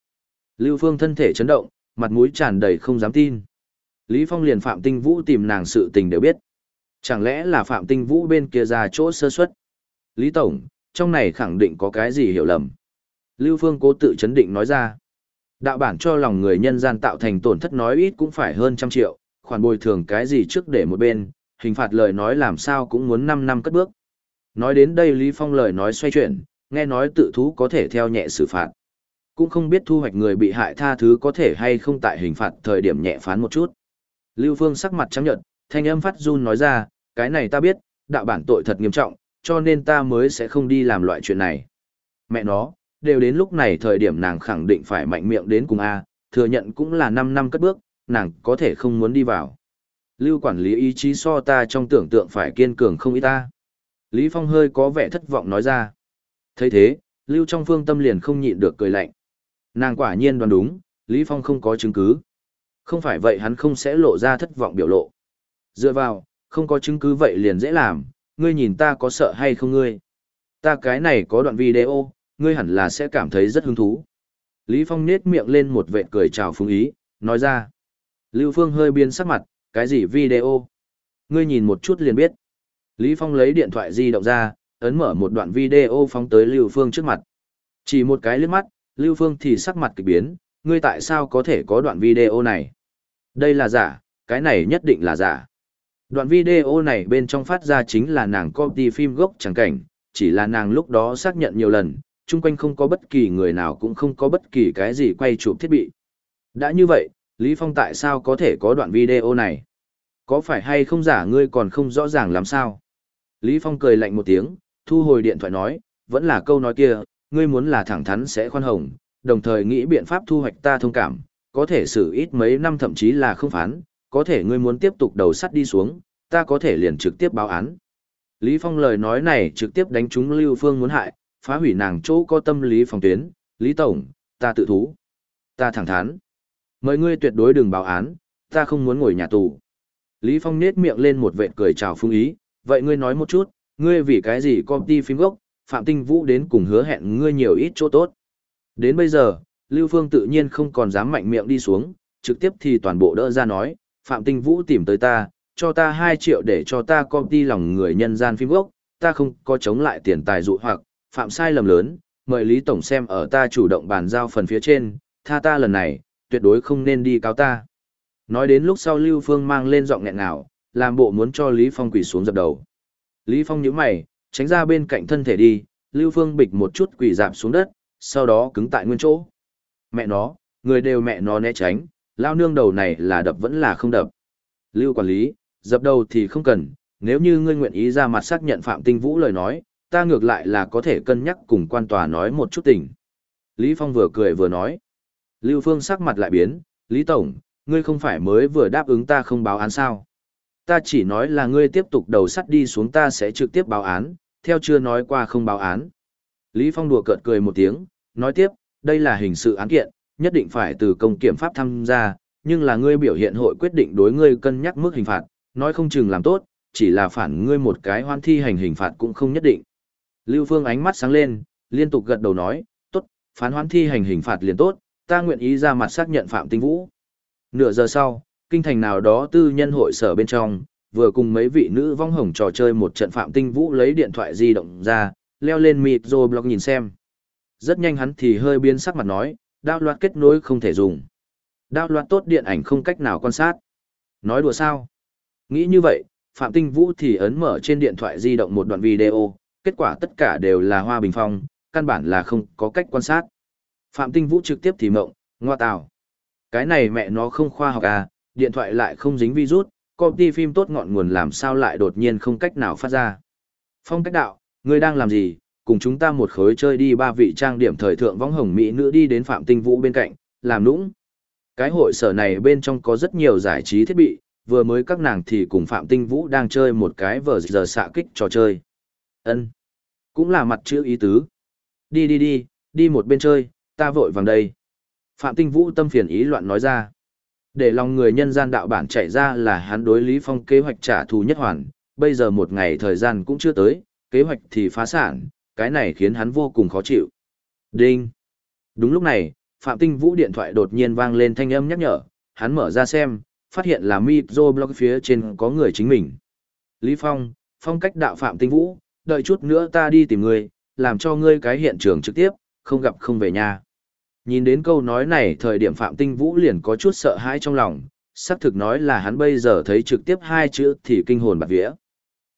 Lưu Phương thân thể chấn động, mặt mũi tràn đầy không dám tin. Lý Phong liền Phạm Tinh Vũ tìm nàng sự tình đều biết. Chẳng lẽ là Phạm Tinh Vũ bên kia ra chỗ sơ suất? Lý Tổng, trong này khẳng định có cái gì hiểu lầm. Lưu Phương cố tự chấn định nói ra. Đạo bản cho lòng người nhân gian tạo thành tổn thất nói ít cũng phải hơn trăm triệu, khoản bồi thường cái gì trước để một bên, hình phạt lời nói làm sao cũng muốn 5 năm cất bước. Nói đến đây Lý Phong lời nói xoay chuyển, nghe nói tự thú có thể theo nhẹ xử phạt. Cũng không biết thu hoạch người bị hại tha thứ có thể hay không tại hình phạt thời điểm nhẹ phán một chút. Lưu Phương sắc mặt trắng nhợt, thanh âm phát run nói ra, cái này ta biết, đạo bản tội thật nghiêm trọng, cho nên ta mới sẽ không đi làm loại chuyện này. Mẹ nó, đều đến lúc này thời điểm nàng khẳng định phải mạnh miệng đến cùng A, thừa nhận cũng là 5 năm cất bước, nàng có thể không muốn đi vào. Lưu quản lý ý chí so ta trong tưởng tượng phải kiên cường không ít ta. Lý Phong hơi có vẻ thất vọng nói ra. thấy thế, Lưu trong phương tâm liền không nhịn được cười lạnh. Nàng quả nhiên đoán đúng, Lý Phong không có chứng cứ. Không phải vậy hắn không sẽ lộ ra thất vọng biểu lộ. Dựa vào, không có chứng cứ vậy liền dễ làm, ngươi nhìn ta có sợ hay không ngươi. Ta cái này có đoạn video, ngươi hẳn là sẽ cảm thấy rất hứng thú. Lý Phong nết miệng lên một vệt cười chào phúng ý, nói ra. Lưu Phương hơi biến sắc mặt, cái gì video? Ngươi nhìn một chút liền biết. Lý Phong lấy điện thoại di động ra, ấn mở một đoạn video phóng tới Lưu Phương trước mặt. Chỉ một cái liếc mắt, Lưu Phương thì sắc mặt kỳ biến, ngươi tại sao có thể có đoạn video này? Đây là giả, cái này nhất định là giả. Đoạn video này bên trong phát ra chính là nàng copy phim gốc chẳng cảnh, chỉ là nàng lúc đó xác nhận nhiều lần, chung quanh không có bất kỳ người nào cũng không có bất kỳ cái gì quay chụp thiết bị. Đã như vậy, Lý Phong tại sao có thể có đoạn video này? Có phải hay không giả ngươi còn không rõ ràng làm sao? Lý Phong cười lạnh một tiếng, thu hồi điện thoại nói, vẫn là câu nói kia, ngươi muốn là thẳng thắn sẽ khoan hồng, đồng thời nghĩ biện pháp thu hoạch ta thông cảm, có thể xử ít mấy năm thậm chí là không phán, có thể ngươi muốn tiếp tục đầu sắt đi xuống, ta có thể liền trực tiếp báo án. Lý Phong lời nói này trực tiếp đánh trúng Lưu Phương muốn hại, phá hủy nàng chỗ có tâm lý phòng tuyến, Lý Tổng, ta tự thú. Ta thẳng thắn. Mời ngươi tuyệt đối đừng báo án, ta không muốn ngồi nhà tù. Lý Phong nết miệng lên một vệt cười chào phương ý, vậy ngươi nói một chút, ngươi vì cái gì copy phim gốc, Phạm Tinh Vũ đến cùng hứa hẹn ngươi nhiều ít chỗ tốt. Đến bây giờ, Lưu Phương tự nhiên không còn dám mạnh miệng đi xuống, trực tiếp thì toàn bộ đỡ ra nói, Phạm Tinh Vũ tìm tới ta, cho ta 2 triệu để cho ta công ty lòng người nhân gian phim gốc, ta không có chống lại tiền tài dụ hoặc, phạm sai lầm lớn, mời Lý Tổng xem ở ta chủ động bàn giao phần phía trên, tha ta lần này, tuyệt đối không nên đi cáo ta. Nói đến lúc sau Lưu Phương mang lên giọng nghẹn ngào, làm bộ muốn cho Lý Phong quỳ xuống dập đầu. Lý Phong nhíu mày, tránh ra bên cạnh thân thể đi, Lưu Phương bịch một chút quỳ dạp xuống đất, sau đó cứng tại nguyên chỗ. Mẹ nó, người đều mẹ nó né tránh, lao nương đầu này là đập vẫn là không đập. Lưu quản lý, dập đầu thì không cần, nếu như ngươi nguyện ý ra mặt xác nhận Phạm Tinh Vũ lời nói, ta ngược lại là có thể cân nhắc cùng quan tòa nói một chút tình. Lý Phong vừa cười vừa nói. Lưu Phương sắc mặt lại biến, Lý Tổng, ngươi không phải mới vừa đáp ứng ta không báo án sao. Ta chỉ nói là ngươi tiếp tục đầu sắt đi xuống ta sẽ trực tiếp báo án, theo chưa nói qua không báo án. Lý Phong đùa cợt cười một tiếng, nói tiếp, đây là hình sự án kiện, nhất định phải từ công kiểm pháp tham gia, nhưng là ngươi biểu hiện hội quyết định đối ngươi cân nhắc mức hình phạt, nói không chừng làm tốt, chỉ là phản ngươi một cái hoan thi hành hình phạt cũng không nhất định. Lưu Phương ánh mắt sáng lên, liên tục gật đầu nói, tốt, phán hoan thi hành hình phạt liền tốt, ta nguyện ý ra mặt xác nhận Phạm Tinh Vũ. Nửa giờ sau, kinh thành nào đó tư nhân hội sở bên trong, vừa cùng mấy vị nữ vong hồng trò chơi một trận Phạm Tinh Vũ lấy điện thoại di động ra, leo lên mịt rồi blog nhìn xem. Rất nhanh hắn thì hơi biến sắc mặt nói, đao loạt kết nối không thể dùng. Đao loạt tốt điện ảnh không cách nào quan sát. Nói đùa sao? Nghĩ như vậy, Phạm Tinh Vũ thì ấn mở trên điện thoại di động một đoạn video, kết quả tất cả đều là hoa bình phong, căn bản là không có cách quan sát. Phạm Tinh Vũ trực tiếp thì mộng, ngoa tào. Cái này mẹ nó không khoa học à, điện thoại lại không dính virus, công ty phim tốt ngọn nguồn làm sao lại đột nhiên không cách nào phát ra. Phong cách đạo, ngươi đang làm gì, cùng chúng ta một khối chơi đi ba vị trang điểm thời thượng võng hồng mỹ nữ đi đến Phạm Tinh Vũ bên cạnh, làm nũng. Cái hội sở này bên trong có rất nhiều giải trí thiết bị, vừa mới các nàng thì cùng Phạm Tinh Vũ đang chơi một cái vở giờ xạ kích trò chơi. ân Cũng là mặt chữ ý tứ. Đi đi đi, đi một bên chơi, ta vội vàng đây. Phạm Tinh Vũ tâm phiền ý loạn nói ra. Để lòng người nhân gian đạo bản chạy ra là hắn đối Lý Phong kế hoạch trả thù nhất hoàn, bây giờ một ngày thời gian cũng chưa tới, kế hoạch thì phá sản, cái này khiến hắn vô cùng khó chịu. Đinh! Đúng lúc này, Phạm Tinh Vũ điện thoại đột nhiên vang lên thanh âm nhắc nhở, hắn mở ra xem, phát hiện là Micro blog phía trên có người chính mình. Lý Phong, phong cách đạo Phạm Tinh Vũ, đợi chút nữa ta đi tìm ngươi, làm cho ngươi cái hiện trường trực tiếp, không gặp không về nhà. Nhìn đến câu nói này thời điểm Phạm Tinh Vũ liền có chút sợ hãi trong lòng, xác thực nói là hắn bây giờ thấy trực tiếp hai chữ thì kinh hồn bạc vía.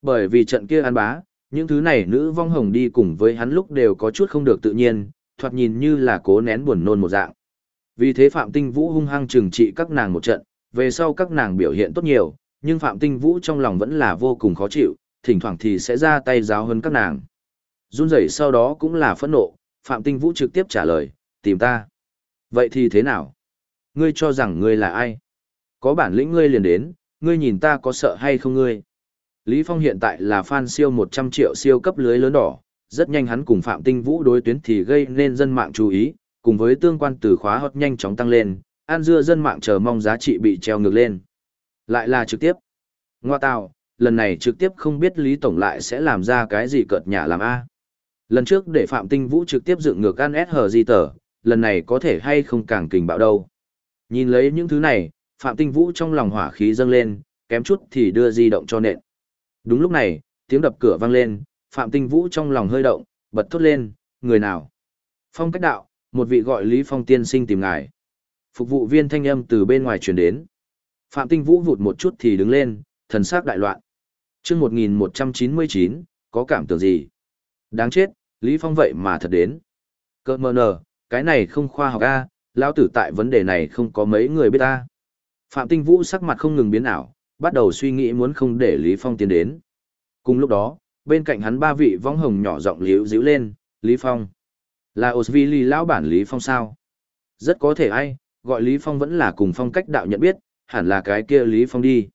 Bởi vì trận kia ăn bá, những thứ này nữ vong hồng đi cùng với hắn lúc đều có chút không được tự nhiên, thoạt nhìn như là cố nén buồn nôn một dạng. Vì thế Phạm Tinh Vũ hung hăng trừng trị các nàng một trận, về sau các nàng biểu hiện tốt nhiều, nhưng Phạm Tinh Vũ trong lòng vẫn là vô cùng khó chịu, thỉnh thoảng thì sẽ ra tay giáo hơn các nàng. Run rẩy sau đó cũng là phẫn nộ, Phạm Tinh Vũ trực tiếp trả lời, tìm ta. Vậy thì thế nào? Ngươi cho rằng ngươi là ai? Có bản lĩnh ngươi liền đến, ngươi nhìn ta có sợ hay không ngươi? Lý Phong hiện tại là fan siêu 100 triệu siêu cấp lưới lớn đỏ, rất nhanh hắn cùng Phạm Tinh Vũ đối tuyến thì gây nên dân mạng chú ý, cùng với tương quan từ khóa hot nhanh chóng tăng lên, an dưa dân mạng chờ mong giá trị bị treo ngược lên. Lại là trực tiếp. Ngoa tào, lần này trực tiếp không biết Lý Tổng lại sẽ làm ra cái gì cợt nhả làm A. Lần trước để Phạm Tinh Vũ trực tiếp dựng ngược ăn SH di tờ, lần này có thể hay không càng kình bạo đâu. Nhìn lấy những thứ này, Phạm Tinh Vũ trong lòng hỏa khí dâng lên, kém chút thì đưa di động cho nện. Đúng lúc này, tiếng đập cửa vang lên, Phạm Tinh Vũ trong lòng hơi động, bật thốt lên, người nào? Phong cách đạo, một vị gọi Lý Phong tiên sinh tìm ngài. Phục vụ viên thanh âm từ bên ngoài truyền đến. Phạm Tinh Vũ vụt một chút thì đứng lên, thần sắc đại loạn. Trước 1199, có cảm tưởng gì? Đáng chết, Lý Phong vậy mà thật đến. Cơ mờ nờ, cái này không khoa học a, lão tử tại vấn đề này không có mấy người biết a Phạm Tinh Vũ sắc mặt không ngừng biến ảo, bắt đầu suy nghĩ muốn không để Lý Phong tiến đến. Cùng lúc đó, bên cạnh hắn ba vị vong hồng nhỏ giọng liễu díu lên, Lý Phong. Là Osvili lão bản Lý Phong sao? Rất có thể ai, gọi Lý Phong vẫn là cùng phong cách đạo nhận biết, hẳn là cái kia Lý Phong đi.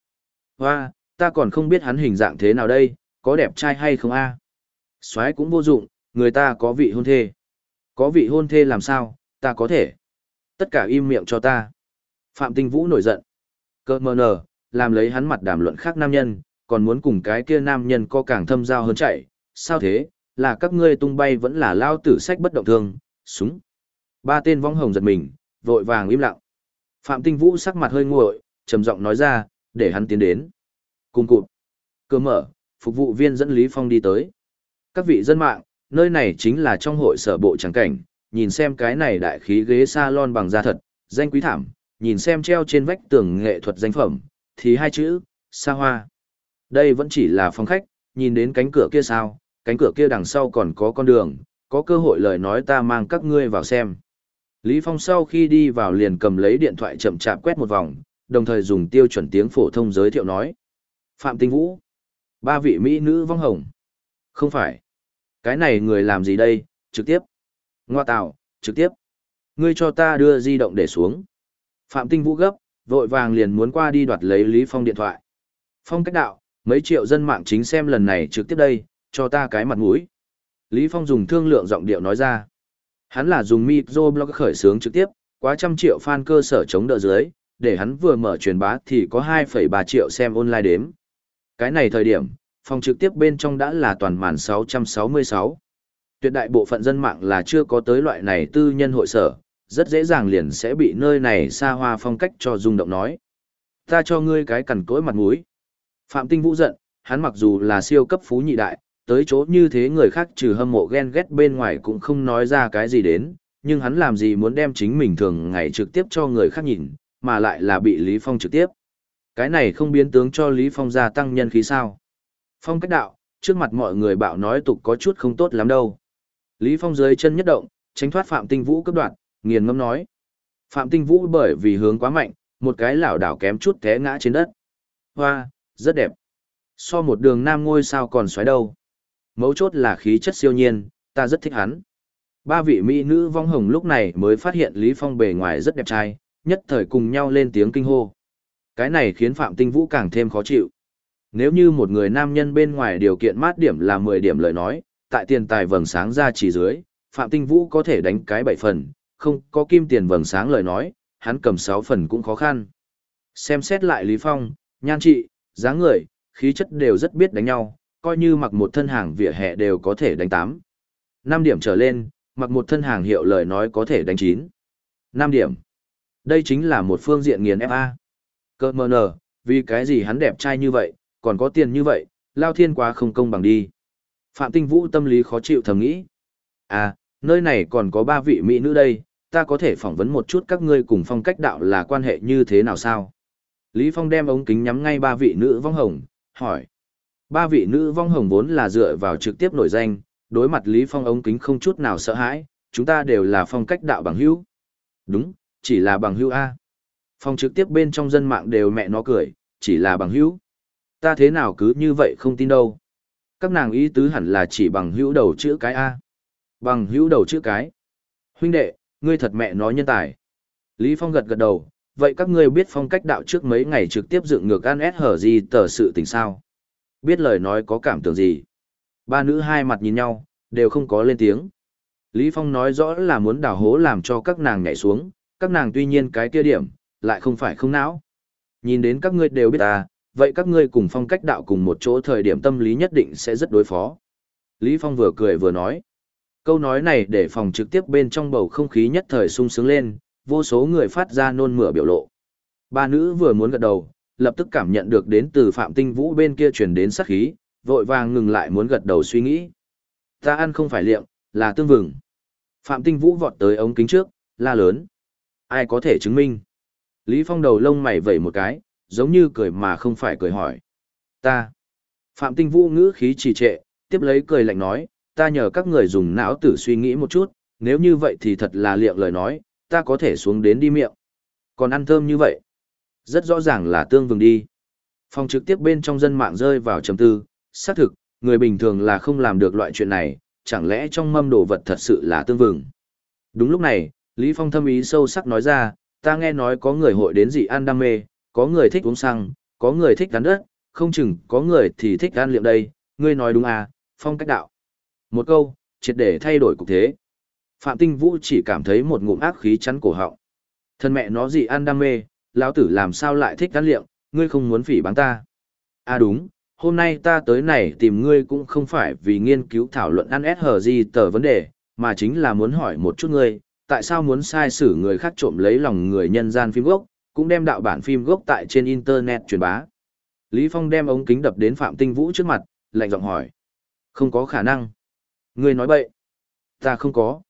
Hoa, ta còn không biết hắn hình dạng thế nào đây, có đẹp trai hay không a? À? Soái cũng vô dụng, người ta có vị hôn thê. Có vị hôn thê làm sao, ta có thể. Tất cả im miệng cho ta. Phạm Tinh Vũ nổi giận. Cơ mờ nờ, làm lấy hắn mặt đàm luận khác nam nhân, còn muốn cùng cái kia nam nhân có càng thâm giao hơn chạy. Sao thế, là các ngươi tung bay vẫn là lao tử sách bất động thương, súng. Ba tên vong hồng giật mình, vội vàng im lặng. Phạm Tinh Vũ sắc mặt hơi nguội, trầm giọng nói ra, để hắn tiến đến. Cùng cụt. Cơ mở, phục vụ viên dẫn Lý Phong đi tới. Các vị dân mạng, nơi này chính là trong hội sở bộ trắng cảnh, nhìn xem cái này đại khí ghế salon bằng da thật, danh quý thảm, nhìn xem treo trên vách tường nghệ thuật danh phẩm, thì hai chữ, xa hoa. Đây vẫn chỉ là phòng khách, nhìn đến cánh cửa kia sao, cánh cửa kia đằng sau còn có con đường, có cơ hội lời nói ta mang các ngươi vào xem. Lý Phong sau khi đi vào liền cầm lấy điện thoại chậm chạp quét một vòng, đồng thời dùng tiêu chuẩn tiếng phổ thông giới thiệu nói. Phạm Tinh Vũ. Ba vị Mỹ nữ vong hồng. Không phải. Cái này người làm gì đây, trực tiếp. Ngoa tạo, trực tiếp. Ngươi cho ta đưa di động để xuống. Phạm Tinh Vũ gấp, vội vàng liền muốn qua đi đoạt lấy Lý Phong điện thoại. Phong cách đạo, mấy triệu dân mạng chính xem lần này trực tiếp đây, cho ta cái mặt mũi. Lý Phong dùng thương lượng giọng điệu nói ra. Hắn là dùng microblog khởi xướng trực tiếp, quá trăm triệu fan cơ sở chống đỡ dưới, để hắn vừa mở truyền bá thì có 2,3 triệu xem online đếm. Cái này thời điểm, phòng trực tiếp bên trong đã là toàn màn 666. Tuyệt đại bộ phận dân mạng là chưa có tới loại này tư nhân hội sở, rất dễ dàng liền sẽ bị nơi này xa hoa phong cách cho rung động nói. Ta cho ngươi cái cằn cỗi mặt mũi. Phạm Tinh Vũ giận, hắn mặc dù là siêu cấp phú nhị đại, tới chỗ như thế người khác trừ hâm mộ ghen ghét bên ngoài cũng không nói ra cái gì đến, nhưng hắn làm gì muốn đem chính mình thường ngày trực tiếp cho người khác nhìn, mà lại là bị Lý Phong trực tiếp. Cái này không biến tướng cho Lý Phong gia tăng nhân khí sao. Phong cách đạo, trước mặt mọi người bạo nói tục có chút không tốt lắm đâu. Lý Phong dưới chân nhất động, tránh thoát Phạm Tinh Vũ cấp đoạn, nghiền ngâm nói. Phạm Tinh Vũ bởi vì hướng quá mạnh, một cái lảo đảo kém chút té ngã trên đất. Hoa, rất đẹp. So một đường nam ngôi sao còn xoáy đâu. Mấu chốt là khí chất siêu nhiên, ta rất thích hắn. Ba vị mỹ nữ vong hồng lúc này mới phát hiện Lý Phong bề ngoài rất đẹp trai, nhất thời cùng nhau lên tiếng kinh hô. Cái này khiến Phạm Tinh Vũ càng thêm khó chịu. Nếu như một người nam nhân bên ngoài điều kiện mát điểm là 10 điểm lời nói, tại tiền tài vầng sáng ra chỉ dưới, Phạm Tinh Vũ có thể đánh cái 7 phần, không có kim tiền vầng sáng lời nói, hắn cầm 6 phần cũng khó khăn. Xem xét lại Lý Phong, nhan trị, dáng người, khí chất đều rất biết đánh nhau, coi như mặc một thân hàng vỉa hè đều có thể đánh 8. 5 điểm trở lên, mặc một thân hàng hiệu lời nói có thể đánh 9. 5 điểm. Đây chính là một phương diện nghiền FA. Cơ mờ nở, vì cái gì hắn đẹp trai như vậy, còn có tiền như vậy, lao thiên quá không công bằng đi. Phạm Tinh Vũ tâm lý khó chịu thầm nghĩ. À, nơi này còn có ba vị mỹ nữ đây, ta có thể phỏng vấn một chút các ngươi cùng phong cách đạo là quan hệ như thế nào sao? Lý Phong đem ống kính nhắm ngay ba vị nữ vong hồng, hỏi. Ba vị nữ vong hồng vốn là dựa vào trực tiếp nổi danh, đối mặt Lý Phong ống kính không chút nào sợ hãi, chúng ta đều là phong cách đạo bằng hữu. Đúng, chỉ là bằng hữu A. Phong trực tiếp bên trong dân mạng đều mẹ nó cười, chỉ là bằng hữu. Ta thế nào cứ như vậy không tin đâu. Các nàng ý tứ hẳn là chỉ bằng hữu đầu chữ cái A. Bằng hữu đầu chữ cái. Huynh đệ, ngươi thật mẹ nói nhân tài. Lý Phong gật gật đầu, vậy các ngươi biết phong cách đạo trước mấy ngày trực tiếp dựng ngược ăn hở gì tờ sự tình sao? Biết lời nói có cảm tưởng gì? Ba nữ hai mặt nhìn nhau, đều không có lên tiếng. Lý Phong nói rõ là muốn đào hố làm cho các nàng nhảy xuống, các nàng tuy nhiên cái kia điểm, lại không phải không não. Nhìn đến các ngươi đều biết ta, vậy các ngươi cùng phong cách đạo cùng một chỗ thời điểm tâm lý nhất định sẽ rất đối phó. Lý Phong vừa cười vừa nói. Câu nói này để phòng trực tiếp bên trong bầu không khí nhất thời sung sướng lên, vô số người phát ra nôn mửa biểu lộ. Ba nữ vừa muốn gật đầu, lập tức cảm nhận được đến từ Phạm Tinh Vũ bên kia truyền đến sát khí, vội vàng ngừng lại muốn gật đầu suy nghĩ. Ta ăn không phải liệm, là tương vừng. Phạm Tinh Vũ vọt tới ống kính trước, la lớn. Ai có thể chứng minh? Lý Phong đầu lông mày vẩy một cái, giống như cười mà không phải cười hỏi. Ta. Phạm Tinh Vũ ngữ khí trì trệ, tiếp lấy cười lạnh nói, ta nhờ các người dùng não tử suy nghĩ một chút, nếu như vậy thì thật là liệng lời nói, ta có thể xuống đến đi miệng. Còn ăn thơm như vậy, rất rõ ràng là tương vừng đi. Phòng trực tiếp bên trong dân mạng rơi vào trầm tư, xác thực, người bình thường là không làm được loại chuyện này, chẳng lẽ trong mâm đồ vật thật sự là tương vừng. Đúng lúc này, Lý Phong thâm ý sâu sắc nói ra, ta nghe nói có người hội đến dị ăn đam mê, có người thích uống xăng, có người thích gắn đất, không chừng có người thì thích ăn liệm đây, ngươi nói đúng à, phong cách đạo. Một câu, triệt để thay đổi cục thế. Phạm Tinh Vũ chỉ cảm thấy một ngụm ác khí chắn cổ họng. Thân mẹ nó gì ăn đam mê, lão tử làm sao lại thích ăn liệm, ngươi không muốn phỉ báng ta. À đúng, hôm nay ta tới này tìm ngươi cũng không phải vì nghiên cứu thảo luận ăn ép gì tờ vấn đề, mà chính là muốn hỏi một chút ngươi, tại sao muốn sai xử người khác trộm lấy lòng người nhân gian phim gốc, cũng đem đạo bản phim gốc tại trên internet truyền bá. Lý Phong đem ống kính đập đến Phạm Tinh Vũ trước mặt, lạnh giọng hỏi. Không có khả năng. Ngươi nói bậy. Ta không có.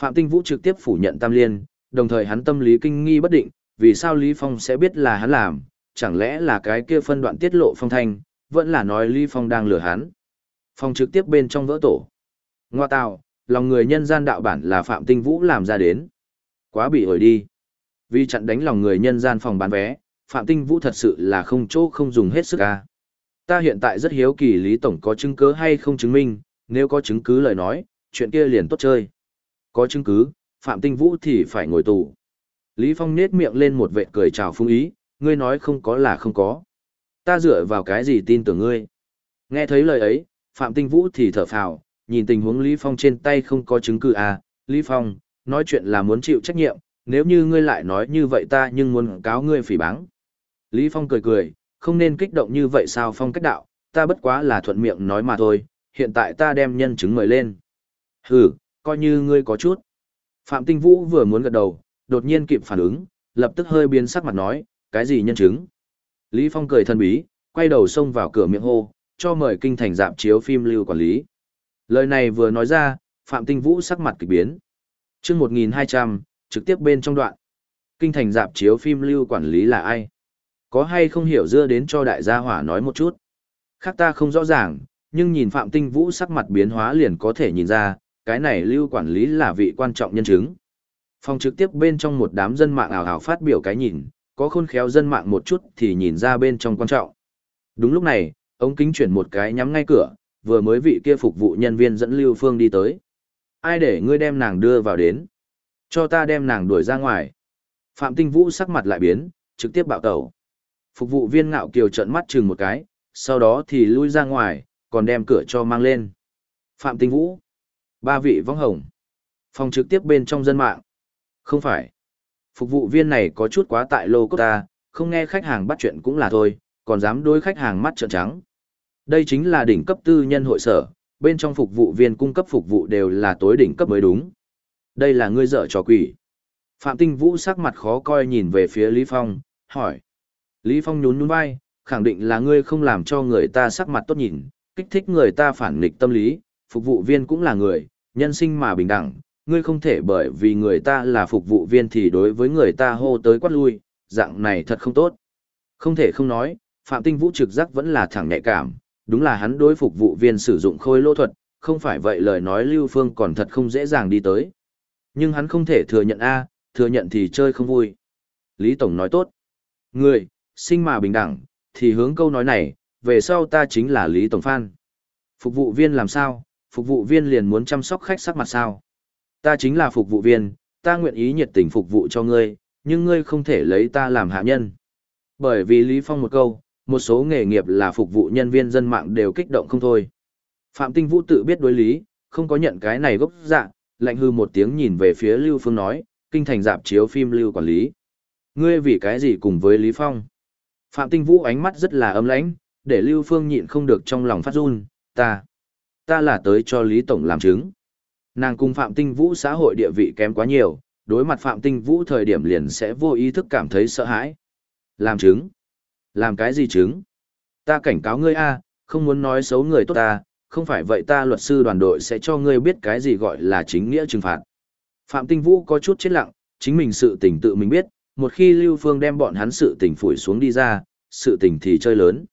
Phạm Tinh Vũ trực tiếp phủ nhận Tam Liên, đồng thời hắn tâm lý kinh nghi bất định, vì sao Lý Phong sẽ biết là hắn làm, chẳng lẽ là cái kia phân đoạn tiết lộ phong thanh, vẫn là nói Lý Phong đang lừa hắn. Phong trực tiếp bên trong vỡ tổ. Ngoa tạo, lòng người nhân gian đạo bản là Phạm Tinh Vũ làm ra đến. Quá bị ổi đi. Vì chặn đánh lòng người nhân gian phòng bán vé, Phạm Tinh Vũ thật sự là không chỗ không dùng hết sức ca. Ta hiện tại rất hiếu kỳ Lý Tổng có chứng cứ hay không chứng minh, nếu có chứng cứ lời nói, chuyện kia liền tốt chơi. Có chứng cứ, Phạm Tinh Vũ thì phải ngồi tù. Lý Phong nết miệng lên một vệ cười chào phung ý, ngươi nói không có là không có. Ta dựa vào cái gì tin tưởng ngươi. Nghe thấy lời ấy, Phạm Tinh Vũ thì thở phào, nhìn tình huống Lý Phong trên tay không có chứng cứ à, Lý Phong, nói chuyện là muốn chịu trách nhiệm, nếu như ngươi lại nói như vậy ta nhưng muốn cáo ngươi phỉ báng. Lý Phong cười cười, không nên kích động như vậy sao Phong cách đạo, ta bất quá là thuận miệng nói mà thôi, hiện tại ta đem nhân chứng mời lên. Hừ, coi như ngươi có chút. Phạm Tinh Vũ vừa muốn gật đầu, đột nhiên kịp phản ứng, lập tức hơi biến sắc mặt nói, cái gì nhân chứng? Lý Phong cười thân bí, quay đầu xông vào cửa miệng hô, cho mời kinh thành dạp chiếu phim lưu quản lý. Lời này vừa nói ra, Phạm Tinh Vũ sắc mặt kịch biến. chương 1200, trực tiếp bên trong đoạn. Kinh thành dạp chiếu phim lưu quản lý là ai? Có hay không hiểu dưa đến cho đại gia hỏa nói một chút? Khác ta không rõ ràng, nhưng nhìn Phạm Tinh Vũ sắc mặt biến hóa liền có thể nhìn ra, cái này lưu quản lý là vị quan trọng nhân chứng. Phòng trực tiếp bên trong một đám dân mạng ảo ảo phát biểu cái nhìn, có khôn khéo dân mạng một chút thì nhìn ra bên trong quan trọng. Đúng lúc này, ống kính chuyển một cái nhắm ngay cửa, vừa mới vị kia phục vụ nhân viên dẫn Lưu Phương đi tới. Ai để ngươi đem nàng đưa vào đến? Cho ta đem nàng đuổi ra ngoài. Phạm Tinh Vũ sắc mặt lại biến, trực tiếp bạo tẩu. Phục vụ viên ngạo kiều trợn mắt chừng một cái, sau đó thì lui ra ngoài, còn đem cửa cho mang lên. Phạm Tinh Vũ. Ba vị vong hồng. Phòng trực tiếp bên trong dân mạng. Không phải. Phục vụ viên này có chút quá tại lô cốt ta, không nghe khách hàng bắt chuyện cũng là thôi, còn dám đối khách hàng mắt trợn trắng. Đây chính là đỉnh cấp tư nhân hội sở, bên trong phục vụ viên cung cấp phục vụ đều là tối đỉnh cấp mới đúng. Đây là ngươi dở trò quỷ. Phạm Tinh Vũ sắc mặt khó coi nhìn về phía Lý Phong, hỏi. Lý Phong nhún nhún vai, khẳng định là ngươi không làm cho người ta sắc mặt tốt nhìn, kích thích người ta phản nghịch tâm lý, phục vụ viên cũng là người, nhân sinh mà bình đẳng, ngươi không thể bởi vì người ta là phục vụ viên thì đối với người ta hô tới quát lui, dạng này thật không tốt. Không thể không nói, Phạm Tinh Vũ trực giác vẫn là thẳng nhạy cảm, đúng là hắn đối phục vụ viên sử dụng khôi lô thuật, không phải vậy lời nói Lưu Phương còn thật không dễ dàng đi tới. Nhưng hắn không thể thừa nhận A, thừa nhận thì chơi không vui. Lý Tổng nói tốt. Người, sinh mà bình đẳng, thì hướng câu nói này, về sau ta chính là Lý Tổng Phan. Phục vụ viên làm sao, phục vụ viên liền muốn chăm sóc khách sắc mặt sao. Ta chính là phục vụ viên, ta nguyện ý nhiệt tình phục vụ cho ngươi, nhưng ngươi không thể lấy ta làm hạ nhân. Bởi vì Lý Phong một câu, một số nghề nghiệp là phục vụ nhân viên dân mạng đều kích động không thôi. Phạm Tinh Vũ tự biết đối lý, không có nhận cái này gốc dạ, lạnh hư một tiếng nhìn về phía Lưu Phương nói, kinh thành dạp chiếu phim Lưu quản lý. Ngươi vì cái gì cùng với Lý Phong? Phạm Tinh Vũ ánh mắt rất là ấm lãnh, để Lưu Phương nhịn không được trong lòng phát run, ta, ta là tới cho Lý Tổng làm chứng. Nàng cùng Phạm Tinh Vũ xã hội địa vị kém quá nhiều, đối mặt Phạm Tinh Vũ thời điểm liền sẽ vô ý thức cảm thấy sợ hãi. Làm chứng? Làm cái gì chứng? Ta cảnh cáo ngươi a, không muốn nói xấu người tốt ta, không phải vậy ta luật sư đoàn đội sẽ cho ngươi biết cái gì gọi là chính nghĩa trừng phạt. Phạm Tinh Vũ có chút chết lặng, chính mình sự tình tự mình biết, một khi Lưu Phương đem bọn hắn sự tình phủi xuống đi ra, sự tình thì chơi lớn.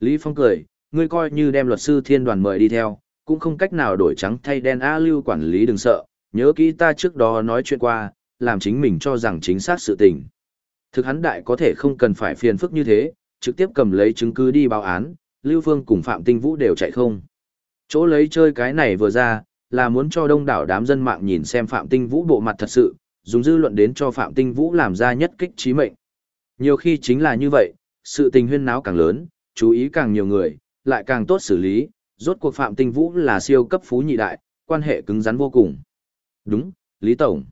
Lý Phong cười, ngươi coi như đem luật sư thiên đoàn mời đi theo, cũng không cách nào đổi trắng thay đen A Lưu quản lý đừng sợ, nhớ kỹ ta trước đó nói chuyện qua, làm chính mình cho rằng chính xác sự tình. Thực hắn đại có thể không cần phải phiền phức như thế, trực tiếp cầm lấy chứng cứ đi báo án, Lưu Phương cùng Phạm Tinh Vũ đều chạy không. Chỗ lấy chơi cái này vừa ra, là muốn cho đông đảo đám dân mạng nhìn xem Phạm Tinh Vũ bộ mặt thật sự, dùng dư luận đến cho Phạm Tinh Vũ làm ra nhất kích trí mệnh. Nhiều khi chính là như vậy, sự tình huyên náo càng lớn, chú ý càng nhiều người, lại càng tốt xử lý, rốt cuộc Phạm Tinh Vũ là siêu cấp phú nhị đại, quan hệ cứng rắn vô cùng. Đúng, Lý Tổng.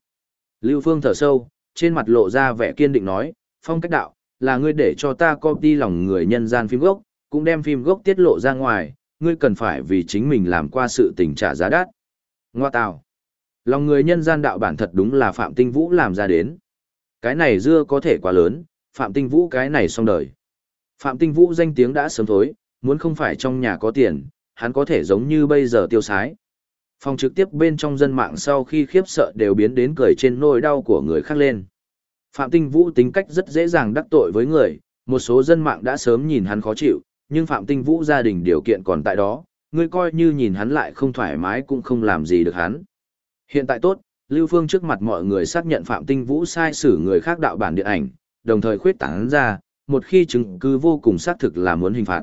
Lưu Phương thở sâu, trên mặt lộ ra vẻ kiên định nói, phong cách đạo, là ngươi để cho ta copy lòng người nhân gian phim gốc, cũng đem phim gốc tiết lộ ra ngoài, ngươi cần phải vì chính mình làm qua sự tình trả giá đắt. Ngoa tào. Lòng người nhân gian đạo bản thật đúng là Phạm Tinh Vũ làm ra đến. Cái này dưa có thể quá lớn, Phạm Tinh Vũ cái này xong đời. Phạm Tinh Vũ danh tiếng đã sớm thối, muốn không phải trong nhà có tiền, hắn có thể giống như bây giờ tiêu sái. Phòng trực tiếp bên trong dân mạng sau khi khiếp sợ đều biến đến cười trên nỗi đau của người khác lên. Phạm Tinh Vũ tính cách rất dễ dàng đắc tội với người, một số dân mạng đã sớm nhìn hắn khó chịu, nhưng Phạm Tinh Vũ gia đình điều kiện còn tại đó, người coi như nhìn hắn lại không thoải mái cũng không làm gì được hắn. Hiện tại tốt, Lưu Phương trước mặt mọi người xác nhận Phạm Tinh Vũ sai xử người khác đạo bản điện ảnh, đồng thời khuyết tán ra, một khi chứng cứ vô cùng xác thực là muốn hình phạt.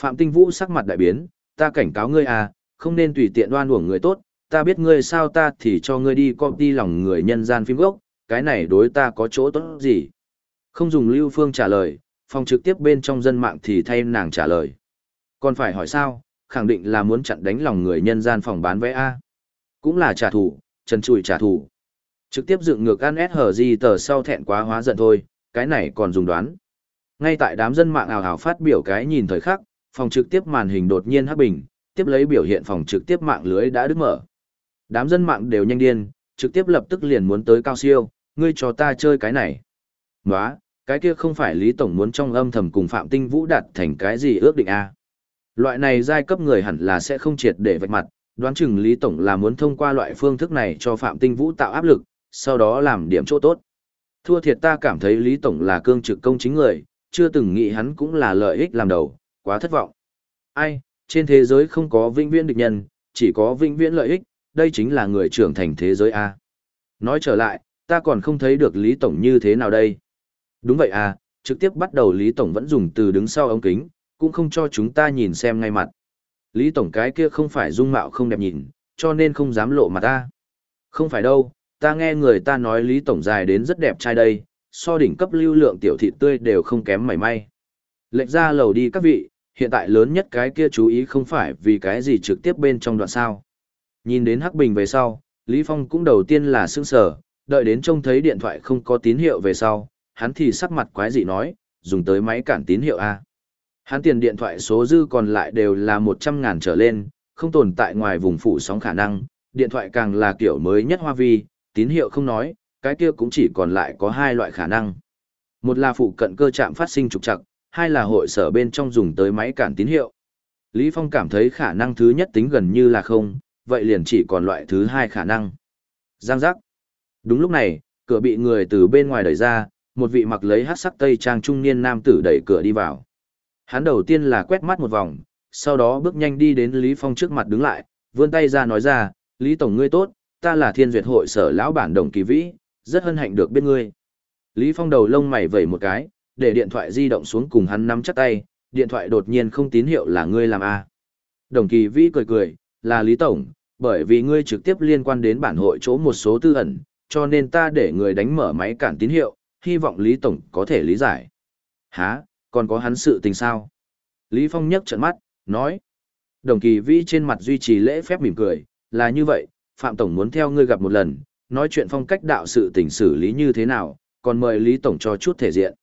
Phạm Tinh Vũ sắc mặt đại biến, ta cảnh cáo ngươi à, không nên tùy tiện đoan uổng người tốt, ta biết ngươi sao ta thì cho ngươi đi copy lòng người nhân gian phim gốc, cái này đối ta có chỗ tốt gì. Không dùng Lưu Phương trả lời, phòng trực tiếp bên trong dân mạng thì thay nàng trả lời. Còn phải hỏi sao, khẳng định là muốn chặn đánh lòng người nhân gian phòng bán vé A. Cũng là trả thù, trần trụi trả thù. Trực tiếp dựng ngược ăn SHG tờ sau thẹn quá hóa giận thôi, cái này còn dùng đoán. Ngay tại đám dân mạng ảo ảo phát biểu cái nhìn thời khắc, phòng trực tiếp màn hình đột nhiên hắc bình, tiếp lấy biểu hiện phòng trực tiếp mạng lưới đã đứt mở. Đám dân mạng đều nhanh điên, trực tiếp lập tức liền muốn tới cao siêu, ngươi cho ta chơi cái này. Nóa, cái kia không phải Lý Tổng muốn trong âm thầm cùng Phạm Tinh Vũ đạt thành cái gì ước định a à? Loại này giai cấp người hẳn là sẽ không triệt để vạch mặt, đoán chừng Lý Tổng là muốn thông qua loại phương thức này cho Phạm Tinh Vũ tạo áp lực, sau đó làm điểm chỗ tốt. Thua thiệt ta cảm thấy Lý Tổng là cương trực công chính người, chưa từng nghĩ hắn cũng là lợi ích làm đầu, quá thất vọng. Ai, trên thế giới không có vĩnh viễn địch nhân, chỉ có vĩnh viễn lợi ích, đây chính là người trưởng thành thế giới A. Nói trở lại, ta còn không thấy được Lý Tổng như thế nào đây. Đúng vậy à, trực tiếp bắt đầu Lý Tổng vẫn dùng từ đứng sau ống kính, cũng không cho chúng ta nhìn xem ngay mặt. Lý Tổng cái kia không phải dung mạo không đẹp nhìn, cho nên không dám lộ mặt ta. Không phải đâu, ta nghe người ta nói Lý Tổng dài đến rất đẹp trai đây, so đỉnh cấp lưu lượng tiểu thị tươi đều không kém mảy may. Lệch ra lầu đi các vị, hiện tại lớn nhất cái kia chú ý không phải vì cái gì trực tiếp bên trong đoạn sao. Nhìn đến Hắc Bình về sau, Lý Phong cũng đầu tiên là sững sờ, đợi đến trông thấy điện thoại không có tín hiệu về sau, hắn thì sắc mặt quái dị nói, dùng tới máy cản tín hiệu A. Hắn tiền điện thoại số dư còn lại đều là 100 ngàn trở lên, không tồn tại ngoài vùng phủ sóng khả năng, điện thoại càng là kiểu mới nhất hoa vi, tín hiệu không nói, cái kia cũng chỉ còn lại có hai loại khả năng. Một là phụ cận cơ trạm phát sinh trục trặc, hai là hội sở bên trong dùng tới máy cản tín hiệu. Lý Phong cảm thấy khả năng thứ nhất tính gần như là không, vậy liền chỉ còn loại thứ hai khả năng. Giang giác. Đúng lúc này, cửa bị người từ bên ngoài đẩy ra, một vị mặc lấy hát sắc tây trang trung niên nam tử đẩy cửa đi vào. Hắn đầu tiên là quét mắt một vòng, sau đó bước nhanh đi đến Lý Phong trước mặt đứng lại, vươn tay ra nói ra, Lý Tổng ngươi tốt, ta là thiên duyệt hội sở lão bản đồng kỳ vĩ, rất hân hạnh được biết ngươi. Lý Phong đầu lông mày vẩy một cái, để điện thoại di động xuống cùng hắn nắm chắc tay, điện thoại đột nhiên không tín hiệu là ngươi làm a. À. Đồng kỳ vĩ cười cười, là Lý Tổng, bởi vì ngươi trực tiếp liên quan đến bản hội chỗ một số tư ẩn, cho nên ta để người đánh mở máy cản tín hiệu, hy vọng Lý Tổng có thể lý giải. Hả, còn có hắn sự tình sao? Lý Phong nhấc trận mắt, nói. Đồng kỳ vĩ trên mặt duy trì lễ phép mỉm cười, là như vậy, Phạm Tổng muốn theo ngươi gặp một lần, nói chuyện phong cách đạo sự tình xử lý như thế nào, còn mời Lý Tổng cho chút thể diện.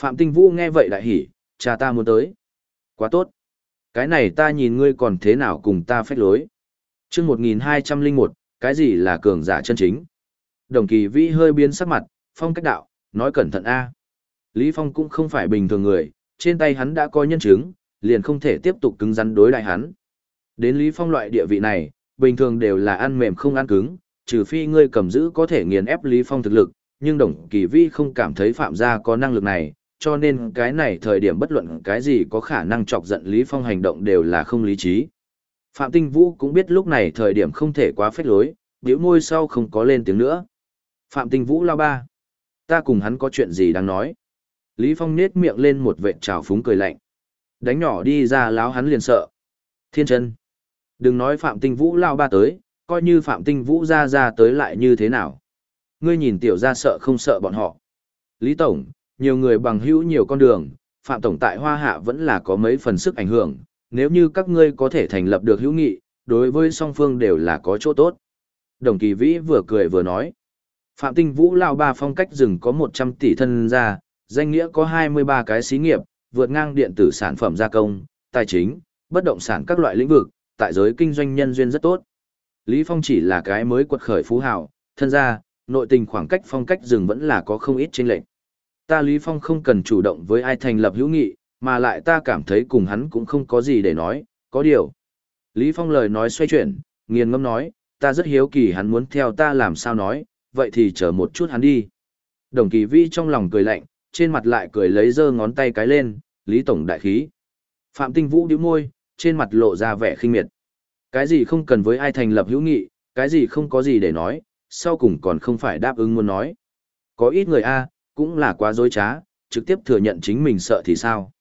Phạm Tinh Vũ nghe vậy đại hỉ, cha ta muốn tới. Quá tốt. Cái này ta nhìn ngươi còn thế nào cùng ta phách lối. chương 1201, cái gì là cường giả chân chính? Đồng kỳ vĩ hơi biến sắc mặt, phong cách đạo, nói cẩn thận a. Lý Phong cũng không phải bình thường người, trên tay hắn đã có nhân chứng, liền không thể tiếp tục cứng rắn đối đại hắn. Đến Lý Phong loại địa vị này, bình thường đều là ăn mềm không ăn cứng, trừ phi ngươi cầm giữ có thể nghiền ép Lý Phong thực lực, nhưng Đồng Kỳ Vi không cảm thấy Phạm gia có năng lực này, cho nên cái này thời điểm bất luận cái gì có khả năng chọc giận Lý Phong hành động đều là không lý trí. Phạm Tinh Vũ cũng biết lúc này thời điểm không thể quá phách lối, biểu môi sau không có lên tiếng nữa. Phạm Tinh Vũ lao ba. Ta cùng hắn có chuyện gì đang nói. Lý Phong nết miệng lên một vệt trào phúng cười lạnh. Đánh nhỏ đi ra láo hắn liền sợ. Thiên chân. Đừng nói Phạm Tinh Vũ lao ba tới, coi như Phạm Tinh Vũ ra ra tới lại như thế nào. Ngươi nhìn tiểu ra sợ không sợ bọn họ. Lý Tổng, nhiều người bằng hữu nhiều con đường, Phạm Tổng tại Hoa Hạ vẫn là có mấy phần sức ảnh hưởng, nếu như các ngươi có thể thành lập được hữu nghị, đối với song phương đều là có chỗ tốt. Đồng Kỳ Vĩ vừa cười vừa nói. Phạm Tinh Vũ lao ba phong cách rừng có 100 tỷ thân ra, danh nghĩa có 23 cái xí nghiệp, vượt ngang điện tử sản phẩm gia công, tài chính, bất động sản các loại lĩnh vực, tại giới kinh doanh nhân duyên rất tốt. Lý Phong chỉ là cái mới quật khởi phú hào, thân ra, nội tình khoảng cách phong cách rừng vẫn là có không ít chênh lệch. Ta Lý Phong không cần chủ động với ai thành lập hữu nghị, mà lại ta cảm thấy cùng hắn cũng không có gì để nói, có điều. Lý Phong lời nói xoay chuyển, nghiền ngâm nói, ta rất hiếu kỳ hắn muốn theo ta làm sao nói, vậy thì chờ một chút hắn đi. Đồng kỳ vi trong lòng cười lạnh, trên mặt lại cười lấy giơ ngón tay cái lên, Lý Tổng đại khí. Phạm Tinh Vũ điếu môi, trên mặt lộ ra vẻ khinh miệt. Cái gì không cần với ai thành lập hữu nghị, cái gì không có gì để nói, sau cùng còn không phải đáp ứng muốn nói. Có ít người A, cũng là quá dối trá, trực tiếp thừa nhận chính mình sợ thì sao.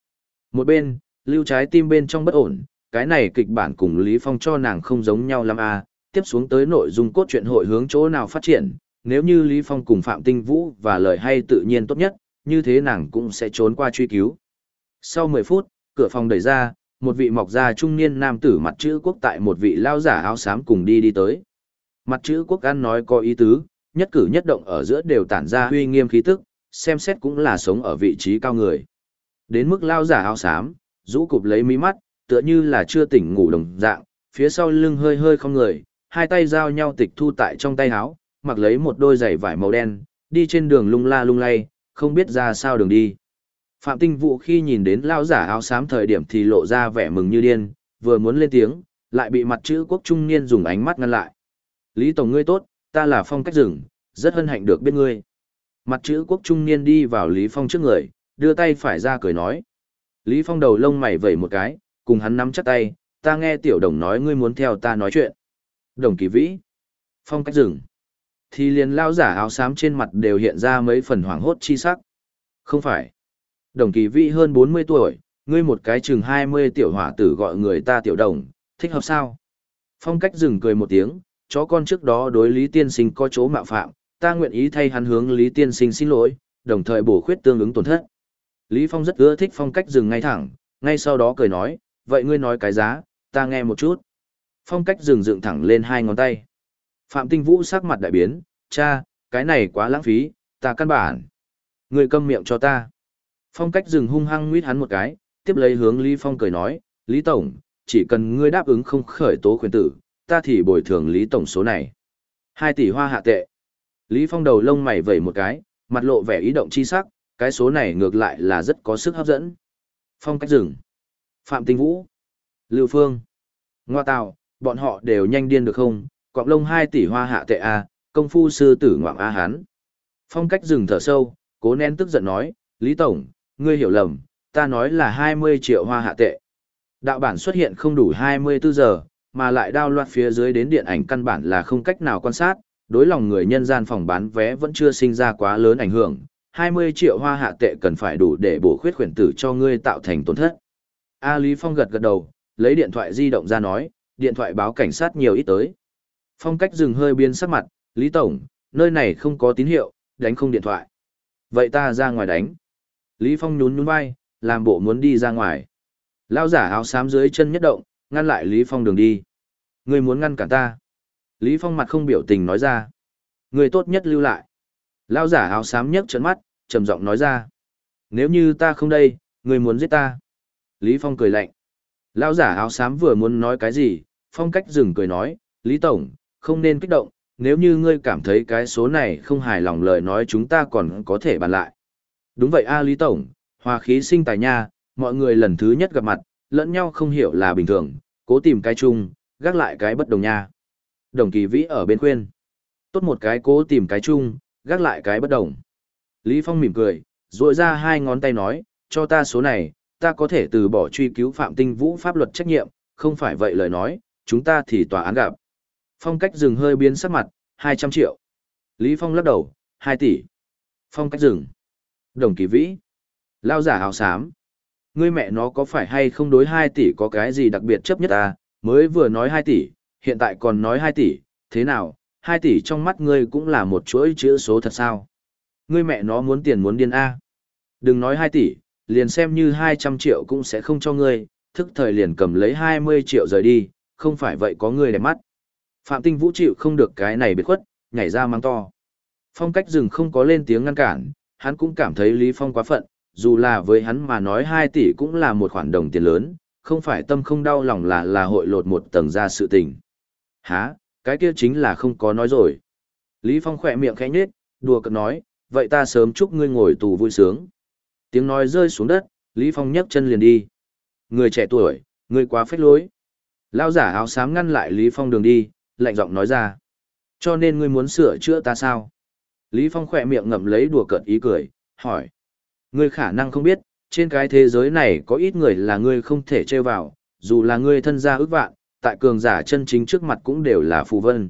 Một bên, lưu trái tim bên trong bất ổn, cái này kịch bản cùng Lý Phong cho nàng không giống nhau lắm A, tiếp xuống tới nội dung cốt truyện hội hướng chỗ nào phát triển, nếu như Lý Phong cùng Phạm Tinh Vũ và lời hay tự nhiên tốt nhất, như thế nàng cũng sẽ trốn qua truy cứu. Sau 10 phút, cửa phòng đẩy ra, một vị mọc da trung niên nam tử mặt chữ quốc tại một vị lao giả áo xám cùng đi đi tới. Mặt chữ quốc ăn nói có ý tứ, nhất cử nhất động ở giữa đều tản ra huy nghiêm khí tức, xem xét cũng là sống ở vị trí cao người. Đến mức lao giả áo xám, rũ cụp lấy mí mắt, tựa như là chưa tỉnh ngủ đồng dạng, phía sau lưng hơi hơi không người, hai tay giao nhau tịch thu tại trong tay áo, mặc lấy một đôi giày vải màu đen, đi trên đường lung la lung lay, không biết ra sao đường đi. Phạm Tinh Vũ khi nhìn đến lao giả áo xám thời điểm thì lộ ra vẻ mừng như điên, vừa muốn lên tiếng, lại bị mặt chữ quốc trung niên dùng ánh mắt ngăn lại. Lý Tổng ngươi tốt, ta là Phong Cách Rừng, rất hân hạnh được biết ngươi. Mặt chữ quốc trung niên đi vào Lý Phong trước người, đưa tay phải ra cười nói. Lý Phong đầu lông mày vẩy một cái, cùng hắn nắm chắc tay, ta nghe tiểu đồng nói ngươi muốn theo ta nói chuyện. Đồng kỳ vĩ. Phong Cách Rừng. Thì liền lao giả áo xám trên mặt đều hiện ra mấy phần hoảng hốt chi sắc. Không phải. Đồng kỳ vĩ hơn 40 tuổi, ngươi một cái chừng 20 tiểu hỏa tử gọi người ta tiểu đồng, thích hợp sao? Phong cách dừng cười một tiếng, chó con trước đó đối Lý Tiên Sinh có chỗ mạo phạm, ta nguyện ý thay hắn hướng Lý Tiên Sinh xin lỗi, đồng thời bổ khuyết tương ứng tổn thất. Lý Phong rất ưa thích phong cách dừng ngay thẳng, ngay sau đó cười nói, vậy ngươi nói cái giá, ta nghe một chút. Phong cách dừng dựng thẳng lên hai ngón tay. Phạm Tinh Vũ sắc mặt đại biến, cha, cái này quá lãng phí, ta căn bản. Ngươi câm miệng cho ta. Phong cách dừng hung hăng nguyết hắn một cái, tiếp lấy hướng Lý Phong cười nói, Lý Tổng, chỉ cần ngươi đáp ứng không khởi tố khuyến tử, ta thì bồi thường Lý Tổng số này. Hai tỷ hoa hạ tệ. Lý Phong đầu lông mày vẩy một cái, mặt lộ vẻ ý động chi sắc, cái số này ngược lại là rất có sức hấp dẫn. Phong cách dừng. Phạm Tinh Vũ. Lưu Phương. Ngoa Tào, bọn họ đều nhanh điên được không? cọng lông hai tỷ hoa hạ tệ A, công phu sư tử ngoạm A hán. Phong cách dừng thở sâu, cố nén tức giận nói, Lý Tổng, ngươi hiểu lầm, ta nói là 20 triệu hoa hạ tệ. Đạo bản xuất hiện không đủ 24 giờ, mà lại đao loạt phía dưới đến điện ảnh căn bản là không cách nào quan sát, đối lòng người nhân gian phòng bán vé vẫn chưa sinh ra quá lớn ảnh hưởng. 20 triệu hoa hạ tệ cần phải đủ để bổ khuyết khuyển tử cho ngươi tạo thành tổn thất. A Lý Phong gật gật đầu, lấy điện thoại di động ra nói, điện thoại báo cảnh sát nhiều ít tới. Phong cách dừng hơi biến sắc mặt, Lý Tổng, nơi này không có tín hiệu, đánh không điện thoại. Vậy ta ra ngoài đánh. Lý Phong nhún nhún vai, làm bộ muốn đi ra ngoài. Lao giả áo xám dưới chân nhất động, ngăn lại Lý Phong đường đi. Ngươi muốn ngăn cản ta. Lý Phong mặt không biểu tình nói ra. Ngươi tốt nhất lưu lại. Lao giả áo xám nhấc trấn mắt, trầm giọng nói ra. Nếu như ta không đây, ngươi muốn giết ta. Lý Phong cười lạnh. Lao giả áo xám vừa muốn nói cái gì, Phong cách dừng cười nói, Lý Tổng, không nên kích động, nếu như ngươi cảm thấy cái số này không hài lòng lời nói chúng ta còn có thể bàn lại. Đúng vậy a Lý Tổng, hòa khí sinh tài nha, mọi người lần thứ nhất gặp mặt, lẫn nhau không hiểu là bình thường, cố tìm cái chung, gác lại cái bất đồng nha. Đồng kỳ vĩ ở bên khuyên. Tốt một cái cố tìm cái chung, gác lại cái bất đồng. Lý Phong mỉm cười, duỗi ra hai ngón tay nói, cho ta số này, ta có thể từ bỏ truy cứu Phạm Tinh Vũ pháp luật trách nhiệm, không phải vậy lời nói, chúng ta thì tòa án gặp. Phong cách dừng hơi biến sắc mặt, 200 triệu. Lý Phong lắc đầu, 2 tỷ. Phong cách dừng. Đồng kỳ vĩ. Lao giả áo xám. Ngươi mẹ nó có phải hay không đối 2 tỷ có cái gì đặc biệt chấp nhất ta mới vừa nói 2 tỷ, hiện tại còn nói 2 tỷ, thế nào, 2 tỷ trong mắt ngươi cũng là một chuỗi chữ số thật sao. Ngươi mẹ nó muốn tiền muốn điên A. Đừng nói 2 tỷ, liền xem như 200 triệu cũng sẽ không cho ngươi, thức thời liền cầm lấy 20 triệu rời đi, không phải vậy có ngươi đẹp mắt. Phạm Tinh Vũ chịu không được cái này biệt khuất, nhảy ra mang to. Phong cách rừng không có lên tiếng ngăn cản, hắn cũng cảm thấy Lý Phong quá phận, dù là với hắn mà nói 2 tỷ cũng là một khoản đồng tiền lớn, không phải tâm không đau lòng là là hội lột một tầng ra sự tình. Hả, cái kia chính là không có nói rồi. Lý Phong khỏe miệng khẽ nhếch, đùa cợt nói, vậy ta sớm chúc ngươi ngồi tù vui sướng. Tiếng nói rơi xuống đất, Lý Phong nhấc chân liền đi. Người trẻ tuổi, người quá phách lối. Lao giả áo xám ngăn lại Lý Phong đường đi, lạnh giọng nói ra. Cho nên ngươi muốn sửa chữa ta sao? Lý Phong khỏe miệng ngậm lấy đùa cợt ý cười, hỏi. Ngươi khả năng không biết, trên cái thế giới này có ít người là ngươi không thể trêu vào, dù là ngươi thân gia ước vạn, tại cường giả chân chính trước mặt cũng đều là phù vân.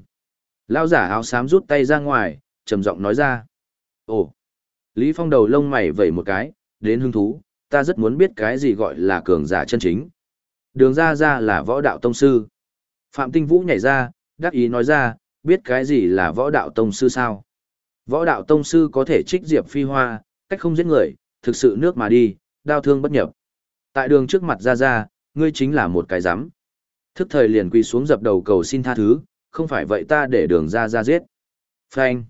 Lão giả áo xám rút tay ra ngoài, trầm giọng nói ra. Ồ! Lý Phong đầu lông mày vẩy một cái, đến hứng thú, ta rất muốn biết cái gì gọi là cường giả chân chính. Đường ra ra là võ đạo tông sư. Phạm Tinh Vũ nhảy ra, đắc ý nói ra, biết cái gì là võ đạo tông sư sao? Võ đạo tông sư có thể trích diệp phi hoa, cách không giết người, thực sự nước mà đi, đau thương bất nhập. Tại đường trước mặt ra ra, ngươi chính là một cái rắm Thức thời liền quỳ xuống dập đầu cầu xin tha thứ, không phải vậy ta để đường ra ra giết. Phanh.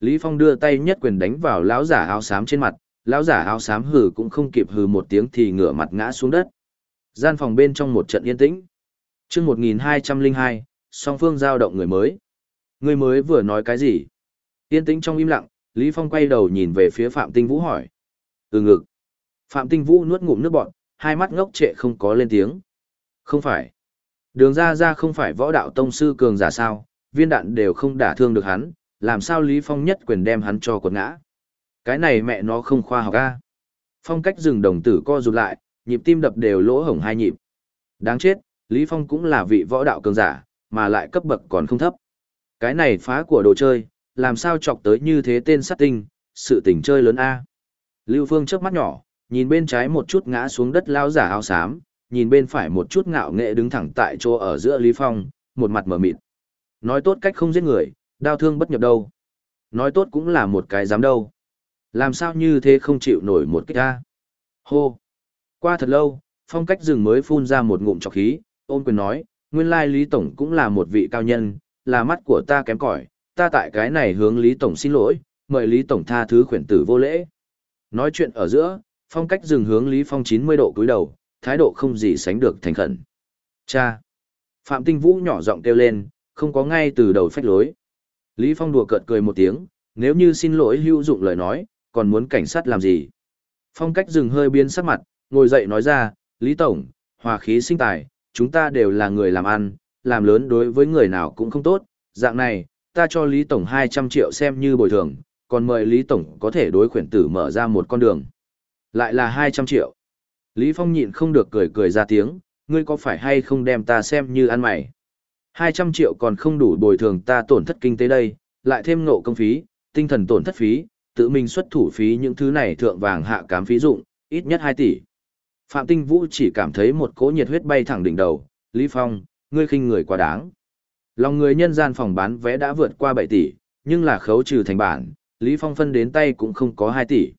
Lý Phong đưa tay nhất quyền đánh vào lão giả áo xám trên mặt, lão giả áo xám hừ cũng không kịp hừ một tiếng thì ngửa mặt ngã xuống đất. Gian phòng bên trong một trận yên tĩnh. Chương 1202, song phương giao động người mới. Người mới vừa nói cái gì? Yên tĩnh trong im lặng, Lý Phong quay đầu nhìn về phía Phạm Tinh Vũ hỏi. Ừ ngực. Phạm Tinh Vũ nuốt ngụm nước bọt, hai mắt ngốc trệ không có lên tiếng. Không phải. Đường ra ra không phải võ đạo tông sư cường giả sao, viên đạn đều không đả thương được hắn, làm sao Lý Phong nhất quyền đem hắn cho quật ngã. Cái này mẹ nó không khoa học a. Phong cách dừng đồng tử co rụt lại, nhịp tim đập đều lỗ hổng hai nhịp. Đáng chết, Lý Phong cũng là vị võ đạo cường giả, mà lại cấp bậc còn không thấp. Cái này phá của đồ chơi, làm sao chọc tới như thế tên sát tinh, sự tình chơi lớn A. Lưu Phương chớp mắt nhỏ, nhìn bên trái một chút ngã xuống đất lao giả áo xám, nhìn bên phải một chút ngạo nghệ đứng thẳng tại chỗ ở giữa Lý Phong, một mặt mở mịt. Nói tốt cách không giết người, đau thương bất nhập đâu. Nói tốt cũng là một cái dám đâu. Làm sao như thế không chịu nổi một cái A. Hô. Qua thật lâu, phong cách rừng mới phun ra một ngụm trọc khí, ôn quyền nói, nguyên lai Lý Tổng cũng là một vị cao nhân, là mắt của ta kém cỏi, ta tại cái này hướng Lý Tổng xin lỗi, mời Lý Tổng tha thứ khuyển tử vô lễ. Nói chuyện ở giữa, phong cách dừng hướng Lý Phong 90 độ cúi đầu, thái độ không gì sánh được thành khẩn. Cha! Phạm Tinh Vũ nhỏ giọng kêu lên, không có ngay từ đầu phách lối. Lý Phong đùa cợt cười một tiếng, nếu như xin lỗi hữu dụng lời nói, còn muốn cảnh sát làm gì? Phong cách dừng hơi biến sắc mặt, ngồi dậy nói ra, Lý Tổng, hòa khí sinh tài, chúng ta đều là người làm ăn, làm lớn đối với người nào cũng không tốt, dạng này, ta cho Lý Tổng 200 triệu xem như bồi thường, còn mời Lý Tổng có thể đối khuyển tử mở ra một con đường. Lại là 200 triệu. Lý Phong nhịn không được cười cười ra tiếng, ngươi có phải hay không đem ta xem như ăn mày. 200 triệu còn không đủ bồi thường ta tổn thất kinh tế đây, lại thêm nộ công phí, tinh thần tổn thất phí, tự mình xuất thủ phí những thứ này thượng vàng hạ cám phí dụng, ít nhất 2 tỷ. Phạm Tinh Vũ chỉ cảm thấy một cỗ nhiệt huyết bay thẳng đỉnh đầu, Lý Phong, ngươi khinh người quá đáng. Lòng người nhân gian phòng bán vé đã vượt qua 7 tỷ, nhưng là khấu trừ thành bản, Lý Phong phân đến tay cũng không có 2 tỷ.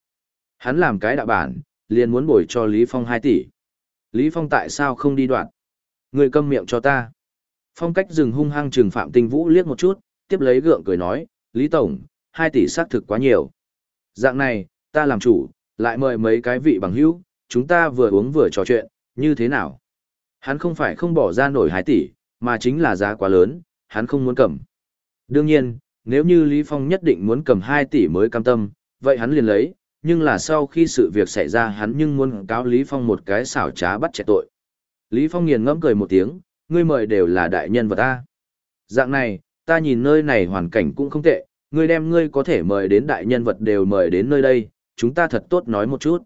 Hắn làm cái đạo bản, liền muốn bồi cho Lý Phong 2 tỷ. Lý Phong tại sao không đi đoạn? người câm miệng cho ta. Phong cách dừng hung hăng trừng Phạm Tinh Vũ liếc một chút, tiếp lấy gượng cười nói, Lý Tổng, 2 tỷ xác thực quá nhiều. Dạng này, ta làm chủ, lại mời mấy cái vị bằng hữu, chúng ta vừa uống vừa trò chuyện, như thế nào? Hắn không phải không bỏ ra nổi 2 tỷ, mà chính là giá quá lớn, hắn không muốn cầm. Đương nhiên, nếu như Lý Phong nhất định muốn cầm 2 tỷ mới cam tâm, vậy hắn liền lấy, nhưng là sau khi sự việc xảy ra hắn nhưng muốn cáo Lý Phong một cái xảo trá bắt trẻ tội. Lý Phong nghiền ngẫm cười một tiếng, ngươi mời đều là đại nhân vật ta. Dạng này, ta nhìn nơi này hoàn cảnh cũng không tệ, ngươi đem ngươi có thể mời đến đại nhân vật đều mời đến nơi đây, chúng ta thật tốt nói một chút.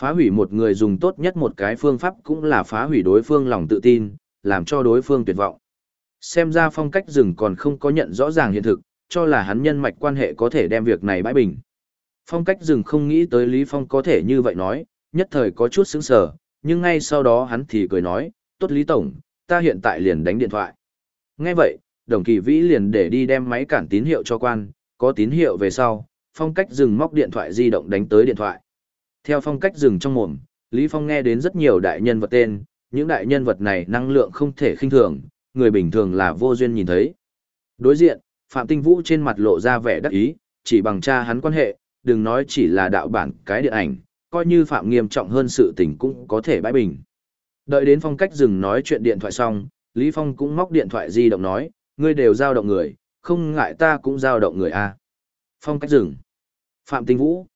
Phá hủy một người dùng tốt nhất một cái phương pháp cũng là phá hủy đối phương lòng tự tin, làm cho đối phương tuyệt vọng. Xem ra phong cách rừng còn không có nhận rõ ràng hiện thực, cho là hắn nhân mạch quan hệ có thể đem việc này bãi bình. Phong cách rừng không nghĩ tới Lý Phong có thể như vậy nói, nhất thời có chút sững sờ, nhưng ngay sau đó hắn thì cười nói, tốt Lý Tổng, ta hiện tại liền đánh điện thoại. Nghe vậy, đồng kỳ vĩ liền để đi đem máy cản tín hiệu cho quan, có tín hiệu về sau, phong cách dừng móc điện thoại di động đánh tới điện thoại. Theo phong cách dừng trong mồm, Lý Phong nghe đến rất nhiều đại nhân vật tên, những đại nhân vật này năng lượng không thể khinh thường, người bình thường là vô duyên nhìn thấy. Đối diện, Phạm Tinh Vũ trên mặt lộ ra vẻ đắc ý, chỉ bằng cha hắn quan hệ, đừng nói chỉ là đạo bản cái điện ảnh, coi như phạm nghiêm trọng hơn sự tình cũng có thể bãi bình. Đợi đến phong cách dừng nói chuyện điện thoại xong, Lý Phong cũng móc điện thoại di động nói, ngươi đều giao động người, không ngại ta cũng giao động người a. Phong cách dừng. Phạm Tinh Vũ.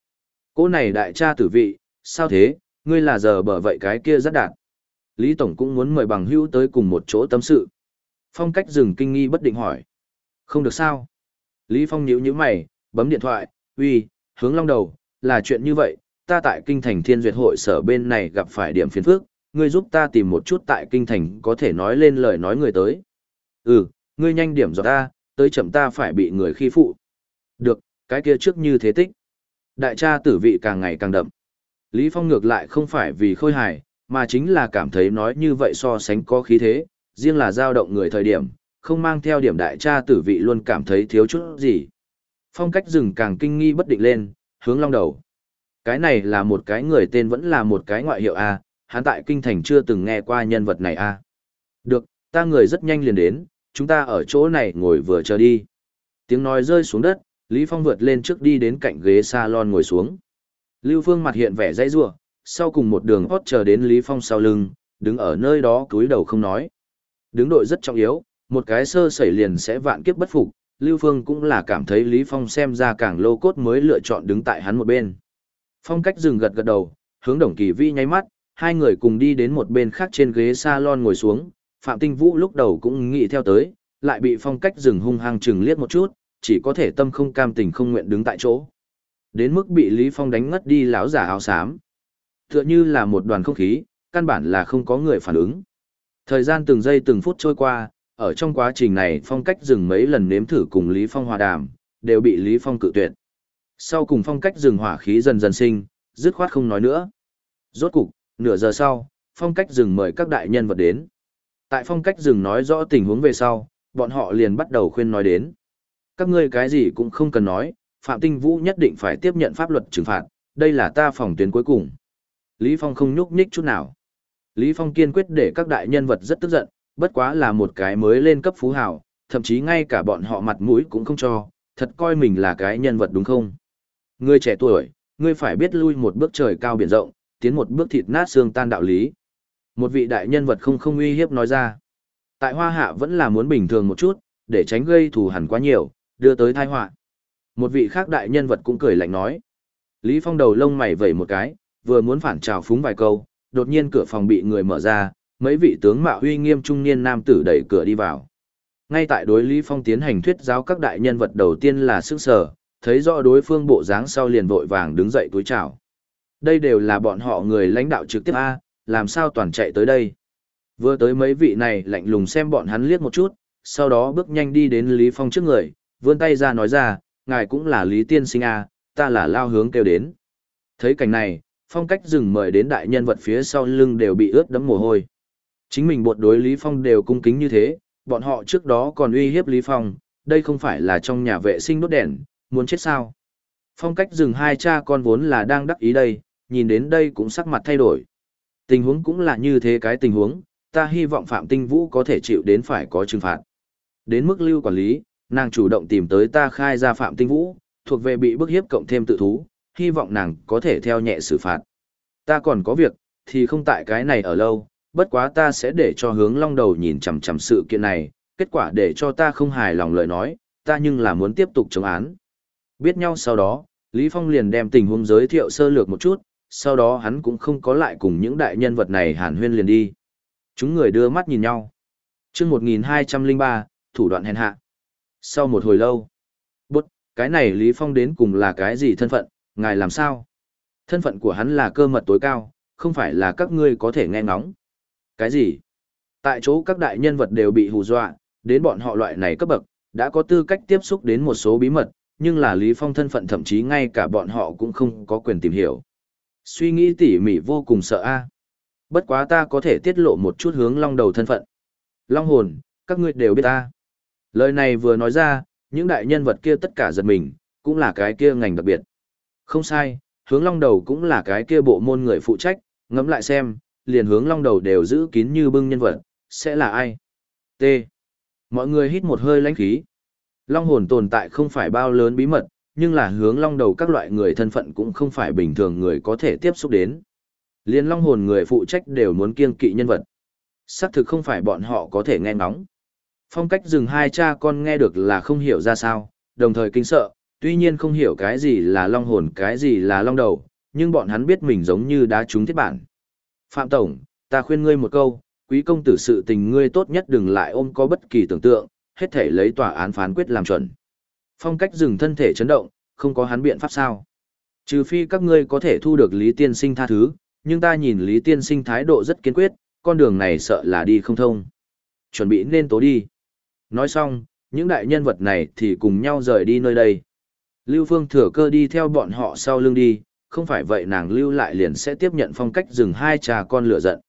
Cô này đại cha tử vị, sao thế, ngươi là giờ bở vậy cái kia rất đạt. Lý Tổng cũng muốn mời bằng hữu tới cùng một chỗ tâm sự. Phong cách dừng kinh nghi bất định hỏi. Không được sao. Lý Phong nhíu nhíu mày, bấm điện thoại, uy, hướng long đầu, là chuyện như vậy, ta tại kinh thành thiên duyệt hội sở bên này gặp phải điểm phiền phức, ngươi giúp ta tìm một chút tại kinh thành có thể nói lên lời nói người tới. Ừ, ngươi nhanh điểm dọa ta, tới chậm ta phải bị người khi phụ. Được, cái kia trước như thế tích. Đại cha tử vị càng ngày càng đậm. Lý Phong ngược lại không phải vì khôi hài, mà chính là cảm thấy nói như vậy so sánh có khí thế, riêng là dao động người thời điểm, không mang theo điểm đại cha tử vị luôn cảm thấy thiếu chút gì. Phong cách rừng càng kinh nghi bất định lên, hướng long đầu. Cái này là một cái người tên vẫn là một cái ngoại hiệu A, hắn tại kinh thành chưa từng nghe qua nhân vật này A. Được, ta người rất nhanh liền đến, chúng ta ở chỗ này ngồi vừa chờ đi. Tiếng nói rơi xuống đất, Lý Phong vượt lên trước đi đến cạnh ghế salon ngồi xuống. Lưu Phương mặt hiện vẻ dãy rủa, sau cùng một đường hót chờ đến Lý Phong sau lưng, đứng ở nơi đó cúi đầu không nói. Đứng đội rất trọng yếu, một cái sơ sẩy liền sẽ vạn kiếp bất phục, Lưu Phương cũng là cảm thấy Lý Phong xem ra càng lô cốt mới lựa chọn đứng tại hắn một bên. Phong cách dừng gật gật đầu, hướng Đồng Kỳ Vi nháy mắt, hai người cùng đi đến một bên khác trên ghế salon ngồi xuống, Phạm Tinh Vũ lúc đầu cũng nghĩ theo tới, lại bị phong cách dừng hung hăng chừng liếc một chút, chỉ có thể tâm không cam tình không nguyện đứng tại chỗ. Đến mức bị Lý Phong đánh ngất đi láo giả áo xám. Tựa như là một đoàn không khí, căn bản là không có người phản ứng. Thời gian từng giây từng phút trôi qua, ở trong quá trình này phong cách dừng mấy lần nếm thử cùng Lý Phong hòa đàm, đều bị Lý Phong cự tuyệt. Sau cùng phong cách dừng hỏa khí dần dần sinh, dứt khoát không nói nữa. Rốt cục, nửa giờ sau, phong cách dừng mời các đại nhân vật đến. Tại phong cách dừng nói rõ tình huống về sau, bọn họ liền bắt đầu khuyên nói đến. Các ngươi cái gì cũng không cần nói, Phạm Tinh Vũ nhất định phải tiếp nhận pháp luật trừng phạt, đây là ta phòng tuyến cuối cùng. Lý Phong không nhúc nhích chút nào. Lý Phong kiên quyết để các đại nhân vật rất tức giận, bất quá là một cái mới lên cấp phú hào, thậm chí ngay cả bọn họ mặt mũi cũng không cho, thật coi mình là cái nhân vật đúng không? Ngươi trẻ tuổi, ngươi phải biết lui một bước trời cao biển rộng, tiến một bước thịt nát xương tan đạo lý. Một vị đại nhân vật không không uy hiếp nói ra. Tại Hoa Hạ vẫn là muốn bình thường một chút, để tránh gây thù hằn quá nhiều, đưa tới tai họa. Một vị khác đại nhân vật cũng cười lạnh nói. Lý Phong đầu lông mày vẩy một cái, vừa muốn phản trào phúng vài câu, đột nhiên cửa phòng bị người mở ra, mấy vị tướng mạo uy nghiêm trung niên nam tử đẩy cửa đi vào. Ngay tại đối Lý Phong tiến hành thuyết giáo các đại nhân vật đầu tiên là sức sở, thấy rõ đối phương bộ dáng sau liền vội vàng đứng dậy túi chào. Đây đều là bọn họ người lãnh đạo trực tiếp A, làm sao toàn chạy tới đây. Vừa tới mấy vị này lạnh lùng xem bọn hắn liếc một chút, sau đó bước nhanh đi đến Lý Phong trước người, vươn tay ra nói ra, ngài cũng là Lý Tiên Sinh A, ta là lao hướng kêu đến. Thấy cảnh này, phong cách dừng mời đến đại nhân vật phía sau lưng đều bị ướt đẫm mồ hôi. Chính mình bột đối Lý Phong đều cung kính như thế, bọn họ trước đó còn uy hiếp Lý Phong, đây không phải là trong nhà vệ sinh đốt đèn, muốn chết sao. Phong cách dừng hai cha con vốn là đang đắc ý đây, nhìn đến đây cũng sắc mặt thay đổi. Tình huống cũng là như thế cái tình huống, ta hy vọng Phạm Tinh Vũ có thể chịu đến phải có trừng phạt. Đến mức lưu quản lý, nàng chủ động tìm tới ta khai ra Phạm Tinh Vũ, thuộc về bị bức hiếp cộng thêm tự thú, hy vọng nàng có thể theo nhẹ xử phạt. Ta còn có việc, thì không tại cái này ở lâu, bất quá ta sẽ để cho hướng long đầu nhìn chằm chằm sự kiện này, kết quả để cho ta không hài lòng lời nói, ta nhưng là muốn tiếp tục chống án. Biết nhau sau đó, Lý Phong liền đem tình huống giới thiệu sơ lược một chút, sau đó hắn cũng không có lại cùng những đại nhân vật này hàn huyên liền đi. Chúng người đưa mắt nhìn nhau. Trước 1203, thủ đoạn hèn hạ. Sau một hồi lâu, bút, cái này Lý Phong đến cùng là cái gì thân phận, ngài làm sao? Thân phận của hắn là cơ mật tối cao, không phải là các ngươi có thể nghe ngóng. Cái gì? Tại chỗ các đại nhân vật đều bị hù dọa, đến bọn họ loại này cấp bậc, đã có tư cách tiếp xúc đến một số bí mật, nhưng là Lý Phong thân phận thậm chí ngay cả bọn họ cũng không có quyền tìm hiểu. Suy nghĩ tỉ mỉ vô cùng sợ a. Bất quá ta có thể tiết lộ một chút hướng long đầu thân phận. Long hồn, các ngươi đều biết ta. Lời này vừa nói ra, những đại nhân vật kia tất cả giật mình, cũng là cái kia ngành đặc biệt. Không sai, hướng long đầu cũng là cái kia bộ môn người phụ trách, ngẫm lại xem, liền hướng long đầu đều giữ kín như bưng nhân vật, sẽ là ai? T. Mọi người hít một hơi lãnh khí. Long hồn tồn tại không phải bao lớn bí mật, nhưng là hướng long đầu các loại người thân phận cũng không phải bình thường người có thể tiếp xúc đến. Liên long hồn người phụ trách đều muốn kiêng kỵ nhân vật. Xác thực không phải bọn họ có thể nghe ngóng. Phong cách dừng hai cha con nghe được là không hiểu ra sao, đồng thời kinh sợ, tuy nhiên không hiểu cái gì là long hồn cái gì là long đầu, nhưng bọn hắn biết mình giống như đá trúng thiết bản. Phạm Tổng, ta khuyên ngươi một câu, quý công tử sự tình ngươi tốt nhất đừng lại ôm có bất kỳ tưởng tượng, hết thể lấy tòa án phán quyết làm chuẩn. Phong cách dừng thân thể chấn động, không có hắn biện pháp sao. Trừ phi các ngươi có thể thu được Lý Tiên Sinh tha thứ, nhưng ta nhìn Lý Tiên Sinh thái độ rất kiên quyết, con đường này sợ là đi không thông. Chuẩn bị nên tố đi. Nói xong, những đại nhân vật này thì cùng nhau rời đi nơi đây. Lưu Phương thừa cơ đi theo bọn họ sau lưng đi, không phải vậy nàng lưu lại liền sẽ tiếp nhận phong cách dừng hai trà con lửa giận.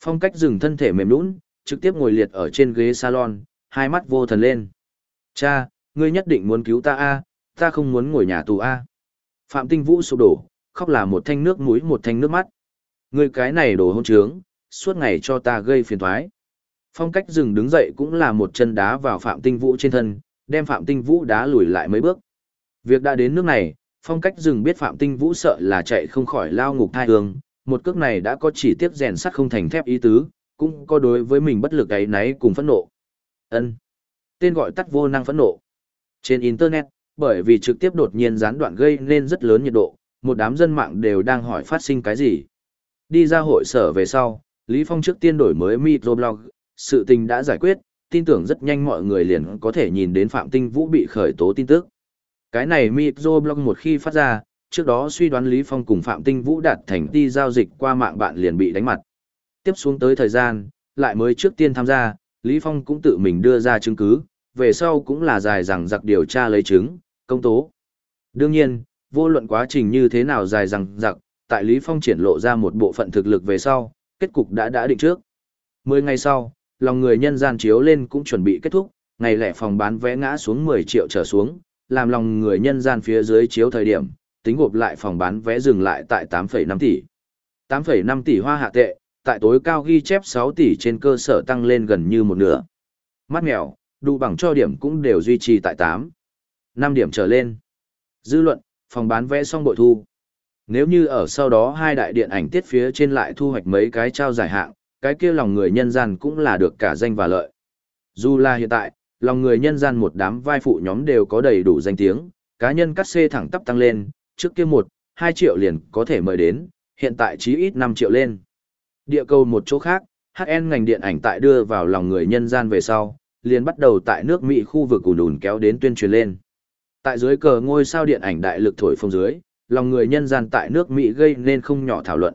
Phong cách dừng thân thể mềm nũng, trực tiếp ngồi liệt ở trên ghế salon, hai mắt vô thần lên. Cha, ngươi nhất định muốn cứu ta a, ta không muốn ngồi nhà tù a. Phạm Tinh Vũ sụp đổ, khóc là một thanh nước mũi một thanh nước mắt. Ngươi cái này đồ hôn trướng, suốt ngày cho ta gây phiền toái. Phong cách dừng đứng dậy cũng là một chân đá vào Phạm Tinh Vũ trên thân, đem Phạm Tinh Vũ đá lùi lại mấy bước. Việc đã đến nước này, phong cách dừng biết Phạm Tinh Vũ sợ là chạy không khỏi lao ngục thai hương, một cước này đã có chỉ tiếp rèn sắt không thành thép ý tứ, cũng có đối với mình bất lực ấy náy cùng phẫn nộ. Ân. Tên gọi tắt vô năng phẫn nộ. Trên Internet, bởi vì trực tiếp đột nhiên gián đoạn gây nên rất lớn nhiệt độ, một đám dân mạng đều đang hỏi phát sinh cái gì. Đi ra hội sở về sau, Lý Phong trước tiên đổi mới microblog, sự tình đã giải quyết, tin tưởng rất nhanh mọi người liền có thể nhìn đến Phạm Tinh Vũ bị khởi tố tin tức. Cái này microblog một khi phát ra, trước đó suy đoán Lý Phong cùng Phạm Tinh Vũ đạt thành đi giao dịch qua mạng bạn liền bị đánh mặt. Tiếp xuống tới thời gian, lại mới trước tiên tham gia, Lý Phong cũng tự mình đưa ra chứng cứ, về sau cũng là dài rằng giặc điều tra lấy chứng, công tố. Đương nhiên, vô luận quá trình như thế nào dài rằng giặc, tại Lý Phong triển lộ ra một bộ phận thực lực về sau, kết cục đã đã định trước. Mười ngày sau, lòng người nhân gian chiếu lên cũng chuẩn bị kết thúc, ngày lẻ phòng bán vé ngã xuống 10 triệu trở xuống, làm lòng người nhân gian phía dưới chiếu thời điểm, tính gộp lại phòng bán vé dừng lại tại 8,5 tỷ. 8,5 tỷ hoa hạ tệ, tại tối cao ghi chép 6 tỷ trên cơ sở tăng lên gần như một nửa. Mắt mèo, đủ bằng cho điểm cũng đều duy trì tại 8. 5 điểm trở lên. Dư luận, phòng bán vé xong bội thu. Nếu như ở sau đó hai đại điện ảnh tiết phía trên lại thu hoạch mấy cái trao giải hạng, cái kia lòng người nhân gian cũng là được cả danh và lợi. Dù là hiện tại, lòng người nhân gian một đám vai phụ nhóm đều có đầy đủ danh tiếng, cá nhân cắt xê thẳng tắp tăng lên, trước kia một, hai triệu liền có thể mời đến, hiện tại chí ít 5 triệu lên. Địa cầu một chỗ khác, HN ngành điện ảnh tại đưa vào lòng người nhân gian về sau, liền bắt đầu tại nước Mỹ khu vực ùn ùn kéo đến tuyên truyền lên. Tại dưới cờ ngôi sao điện ảnh đại lực thổi phồng dưới, lòng người nhân gian tại nước Mỹ gây nên không nhỏ thảo luận.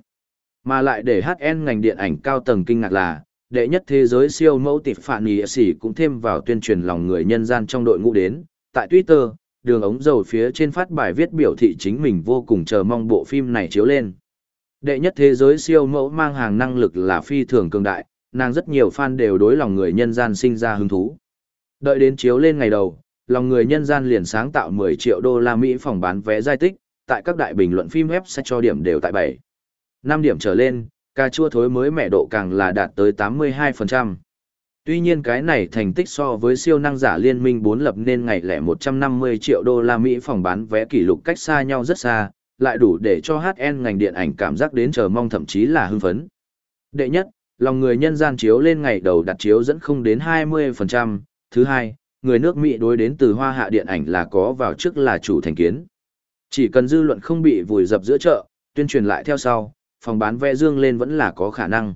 Mà lại để HN ngành điện ảnh cao tầng kinh ngạc là, đệ nhất thế giới siêu mẫu tịp phản nghị sĩ cũng thêm vào tuyên truyền lòng người nhân gian trong đội ngũ đến. Tại Twitter, đường ống dầu phía trên phát bài viết biểu thị chính mình vô cùng chờ mong bộ phim này chiếu lên. Đệ nhất thế giới siêu mẫu mang hàng năng lực là phi thường cường đại, nàng rất nhiều fan đều đối lòng người nhân gian sinh ra hứng thú. Đợi đến chiếu lên ngày đầu, lòng người nhân gian liền sáng tạo 10 triệu đô la Mỹ phòng bán vé giai tích, tại các đại bình luận phim web sẽ cho điểm đều tại 7. 5 điểm trở lên, cà chua thối mới mẻ độ càng là đạt tới 82%. Tuy nhiên cái này thành tích so với siêu năng giả liên minh 4 lập nên ngày lẻ 150 triệu đô la Mỹ phòng bán vé kỷ lục cách xa nhau rất xa, lại đủ để cho HN ngành điện ảnh cảm giác đến chờ mong thậm chí là hưng phấn. Đệ nhất, lòng người nhân gian chiếu lên ngày đầu đặt chiếu dẫn không đến 20%, thứ hai, người nước Mỹ đối đến từ hoa hạ điện ảnh là có vào trước là chủ thành kiến. Chỉ cần dư luận không bị vùi dập giữa chợ, tuyên truyền lại theo sau, phòng bán vé dương lên vẫn là có khả năng.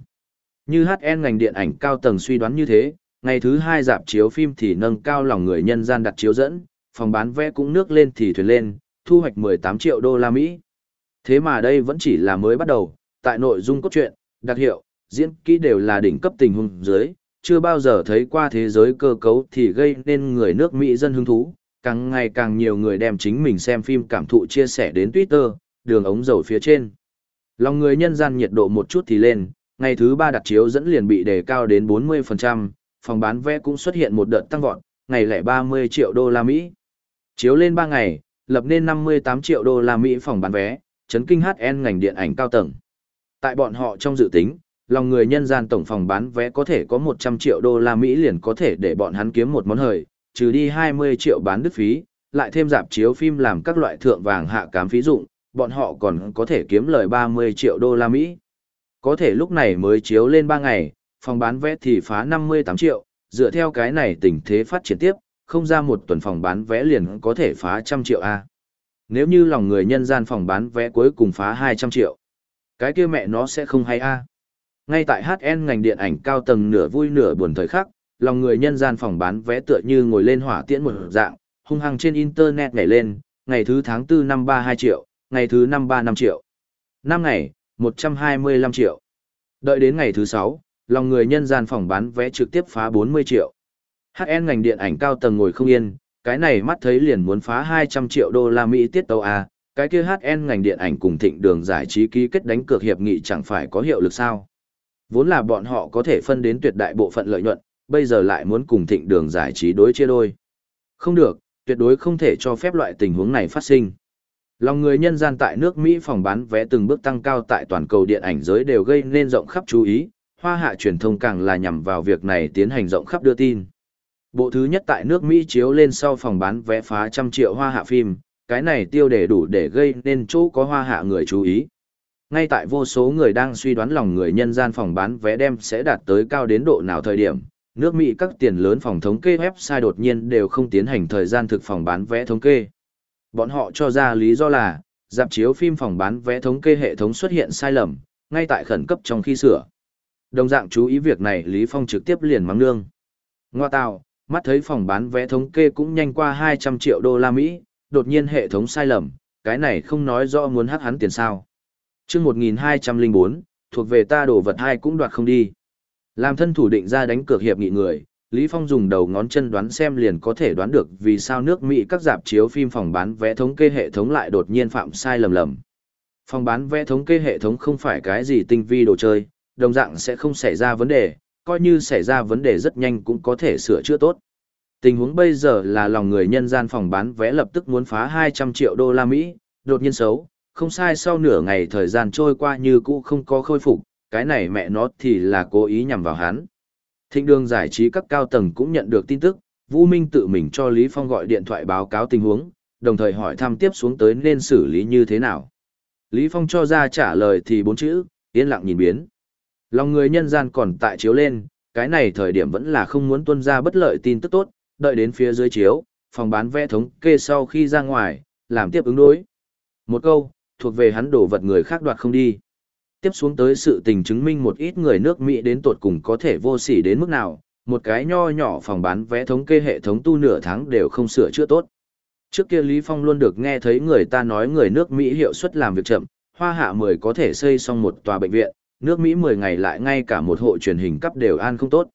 Như HN ngành điện ảnh cao tầng suy đoán như thế, ngày thứ hai dạp chiếu phim thì nâng cao lòng người nhân gian đặt chiếu dẫn, phòng bán vé cũng nước lên thì thuyền lên, thu hoạch 18 triệu đô la Mỹ. Thế mà đây vẫn chỉ là mới bắt đầu, tại nội dung cốt truyện, đặc hiệu, diễn kỹ đều là đỉnh cấp tình huống dưới, chưa bao giờ thấy qua thế giới cơ cấu thì gây nên người nước Mỹ dân hứng thú, càng ngày càng nhiều người đem chính mình xem phim cảm thụ chia sẻ đến Twitter, đường ống dầu phía trên. Lòng người nhân gian nhiệt độ một chút thì lên, ngày thứ ba đặt chiếu dẫn liền bị đề cao đến 40%, phòng bán vé cũng xuất hiện một đợt tăng vọt, ngày lẻ 30 triệu đô la Mỹ. Chiếu lên 3 ngày, lập nên 58 triệu đô la Mỹ phòng bán vé, chấn kinh HN ngành điện ảnh cao tầng. Tại bọn họ trong dự tính, lòng người nhân gian tổng phòng bán vé có thể có 100 triệu đô la Mỹ liền có thể để bọn hắn kiếm một món hời, trừ đi 20 triệu bán đứt phí, lại thêm giảm chiếu phim làm các loại thượng vàng hạ cám phí dụng, bọn họ còn có thể kiếm lời 30 triệu đô la Mỹ. Có thể lúc này mới chiếu lên 3 ngày, phòng bán vé thì phá 58 triệu, dựa theo cái này tình thế phát triển tiếp, không ra một tuần phòng bán vé liền có thể phá trăm triệu A. Nếu như lòng người nhân gian phòng bán vé cuối cùng phá 200 triệu, cái kia mẹ nó sẽ không hay A. Ngay tại HN ngành điện ảnh cao tầng nửa vui nửa buồn thời khắc, lòng người nhân gian phòng bán vé tựa như ngồi lên hỏa tiễn một dạng, hung hăng trên internet nhảy lên, ngày thứ tháng 4 năm 32 triệu, ngày thứ năm 35 triệu. Năm ngày, 125 triệu. Đợi đến ngày thứ 6, lòng người nhân gian phòng bán vé trực tiếp phá 40 triệu. HN ngành điện ảnh cao tầng ngồi không yên, cái này mắt thấy liền muốn phá 200 triệu đô la Mỹ tiết tấu A, cái kia HN ngành điện ảnh cùng thịnh đường giải trí ký kết đánh cược hiệp nghị chẳng phải có hiệu lực sao. Vốn là bọn họ có thể phân đến tuyệt đại bộ phận lợi nhuận, bây giờ lại muốn cùng thịnh đường giải trí đối chia đôi. Không được, tuyệt đối không thể cho phép loại tình huống này phát sinh. Lòng người nhân gian tại nước Mỹ phòng bán vé từng bước tăng cao tại toàn cầu điện ảnh giới đều gây nên rộng khắp chú ý, hoa hạ truyền thông càng là nhằm vào việc này tiến hành rộng khắp đưa tin. Bộ thứ nhất tại nước Mỹ chiếu lên sau phòng bán vé phá trăm triệu hoa hạ phim, cái này tiêu đề đủ để gây nên chỗ có hoa hạ người chú ý. Ngay tại vô số người đang suy đoán lòng người nhân gian phòng bán vé đem sẽ đạt tới cao đến độ nào thời điểm, nước Mỹ các tiền lớn phòng thống kê website đột nhiên đều không tiến hành thời gian thực phòng bán vé thống kê. Bọn họ cho ra lý do là, dạp chiếu phim phòng bán vé thống kê hệ thống xuất hiện sai lầm, ngay tại khẩn cấp trong khi sửa. Đồng dạng chú ý việc này Lý Phong trực tiếp liền mắng nương. Ngoa tạo, mắt thấy phòng bán vé thống kê cũng nhanh qua 200 triệu đô la Mỹ, đột nhiên hệ thống sai lầm, cái này không nói rõ muốn hắc hắn tiền sao. Trước 1204, thuộc về ta đổ vật hai cũng đoạt không đi. Làm thân thủ định ra đánh cược hiệp nghị người, Lý Phong dùng đầu ngón chân đoán xem liền có thể đoán được vì sao nước Mỹ các dạp chiếu phim phòng bán vé thống kê hệ thống lại đột nhiên phạm sai lầm lầm. Phòng bán vé thống kê hệ thống không phải cái gì tinh vi đồ chơi, đồng dạng sẽ không xảy ra vấn đề, coi như xảy ra vấn đề rất nhanh cũng có thể sửa chữa tốt. Tình huống bây giờ là lòng người nhân gian phòng bán vé lập tức muốn phá 200 triệu đô la Mỹ, đột nhiên xấu, không sai sau nửa ngày thời gian trôi qua như cũ không có khôi phục, cái này mẹ nó thì là cố ý nhằm vào hắn. Thịnh đường giải trí các cao tầng cũng nhận được tin tức, Vũ Minh tự mình cho Lý Phong gọi điện thoại báo cáo tình huống, đồng thời hỏi thăm tiếp xuống tới nên xử lý như thế nào. Lý Phong cho ra trả lời thì bốn chữ, yên lặng nhìn biến. Lòng người nhân gian còn tại chiếu lên, cái này thời điểm vẫn là không muốn tuân ra bất lợi tin tức tốt, đợi đến phía dưới chiếu, phòng bán vé thống kê sau khi ra ngoài, làm tiếp ứng đối. Một câu, thuộc về hắn đổ vật người khác đoạt không đi. Tiếp xuống tới sự tình chứng minh một ít người nước Mỹ đến tột cùng có thể vô sỉ đến mức nào, một cái nho nhỏ phòng bán vé thống kê hệ thống tu nửa tháng đều không sửa chữa tốt. Trước kia Lý Phong luôn được nghe thấy người ta nói người nước Mỹ hiệu suất làm việc chậm, hoa hạ 10 có thể xây xong một tòa bệnh viện, nước Mỹ 10 ngày lại ngay cả một hộ truyền hình cấp đều an không tốt.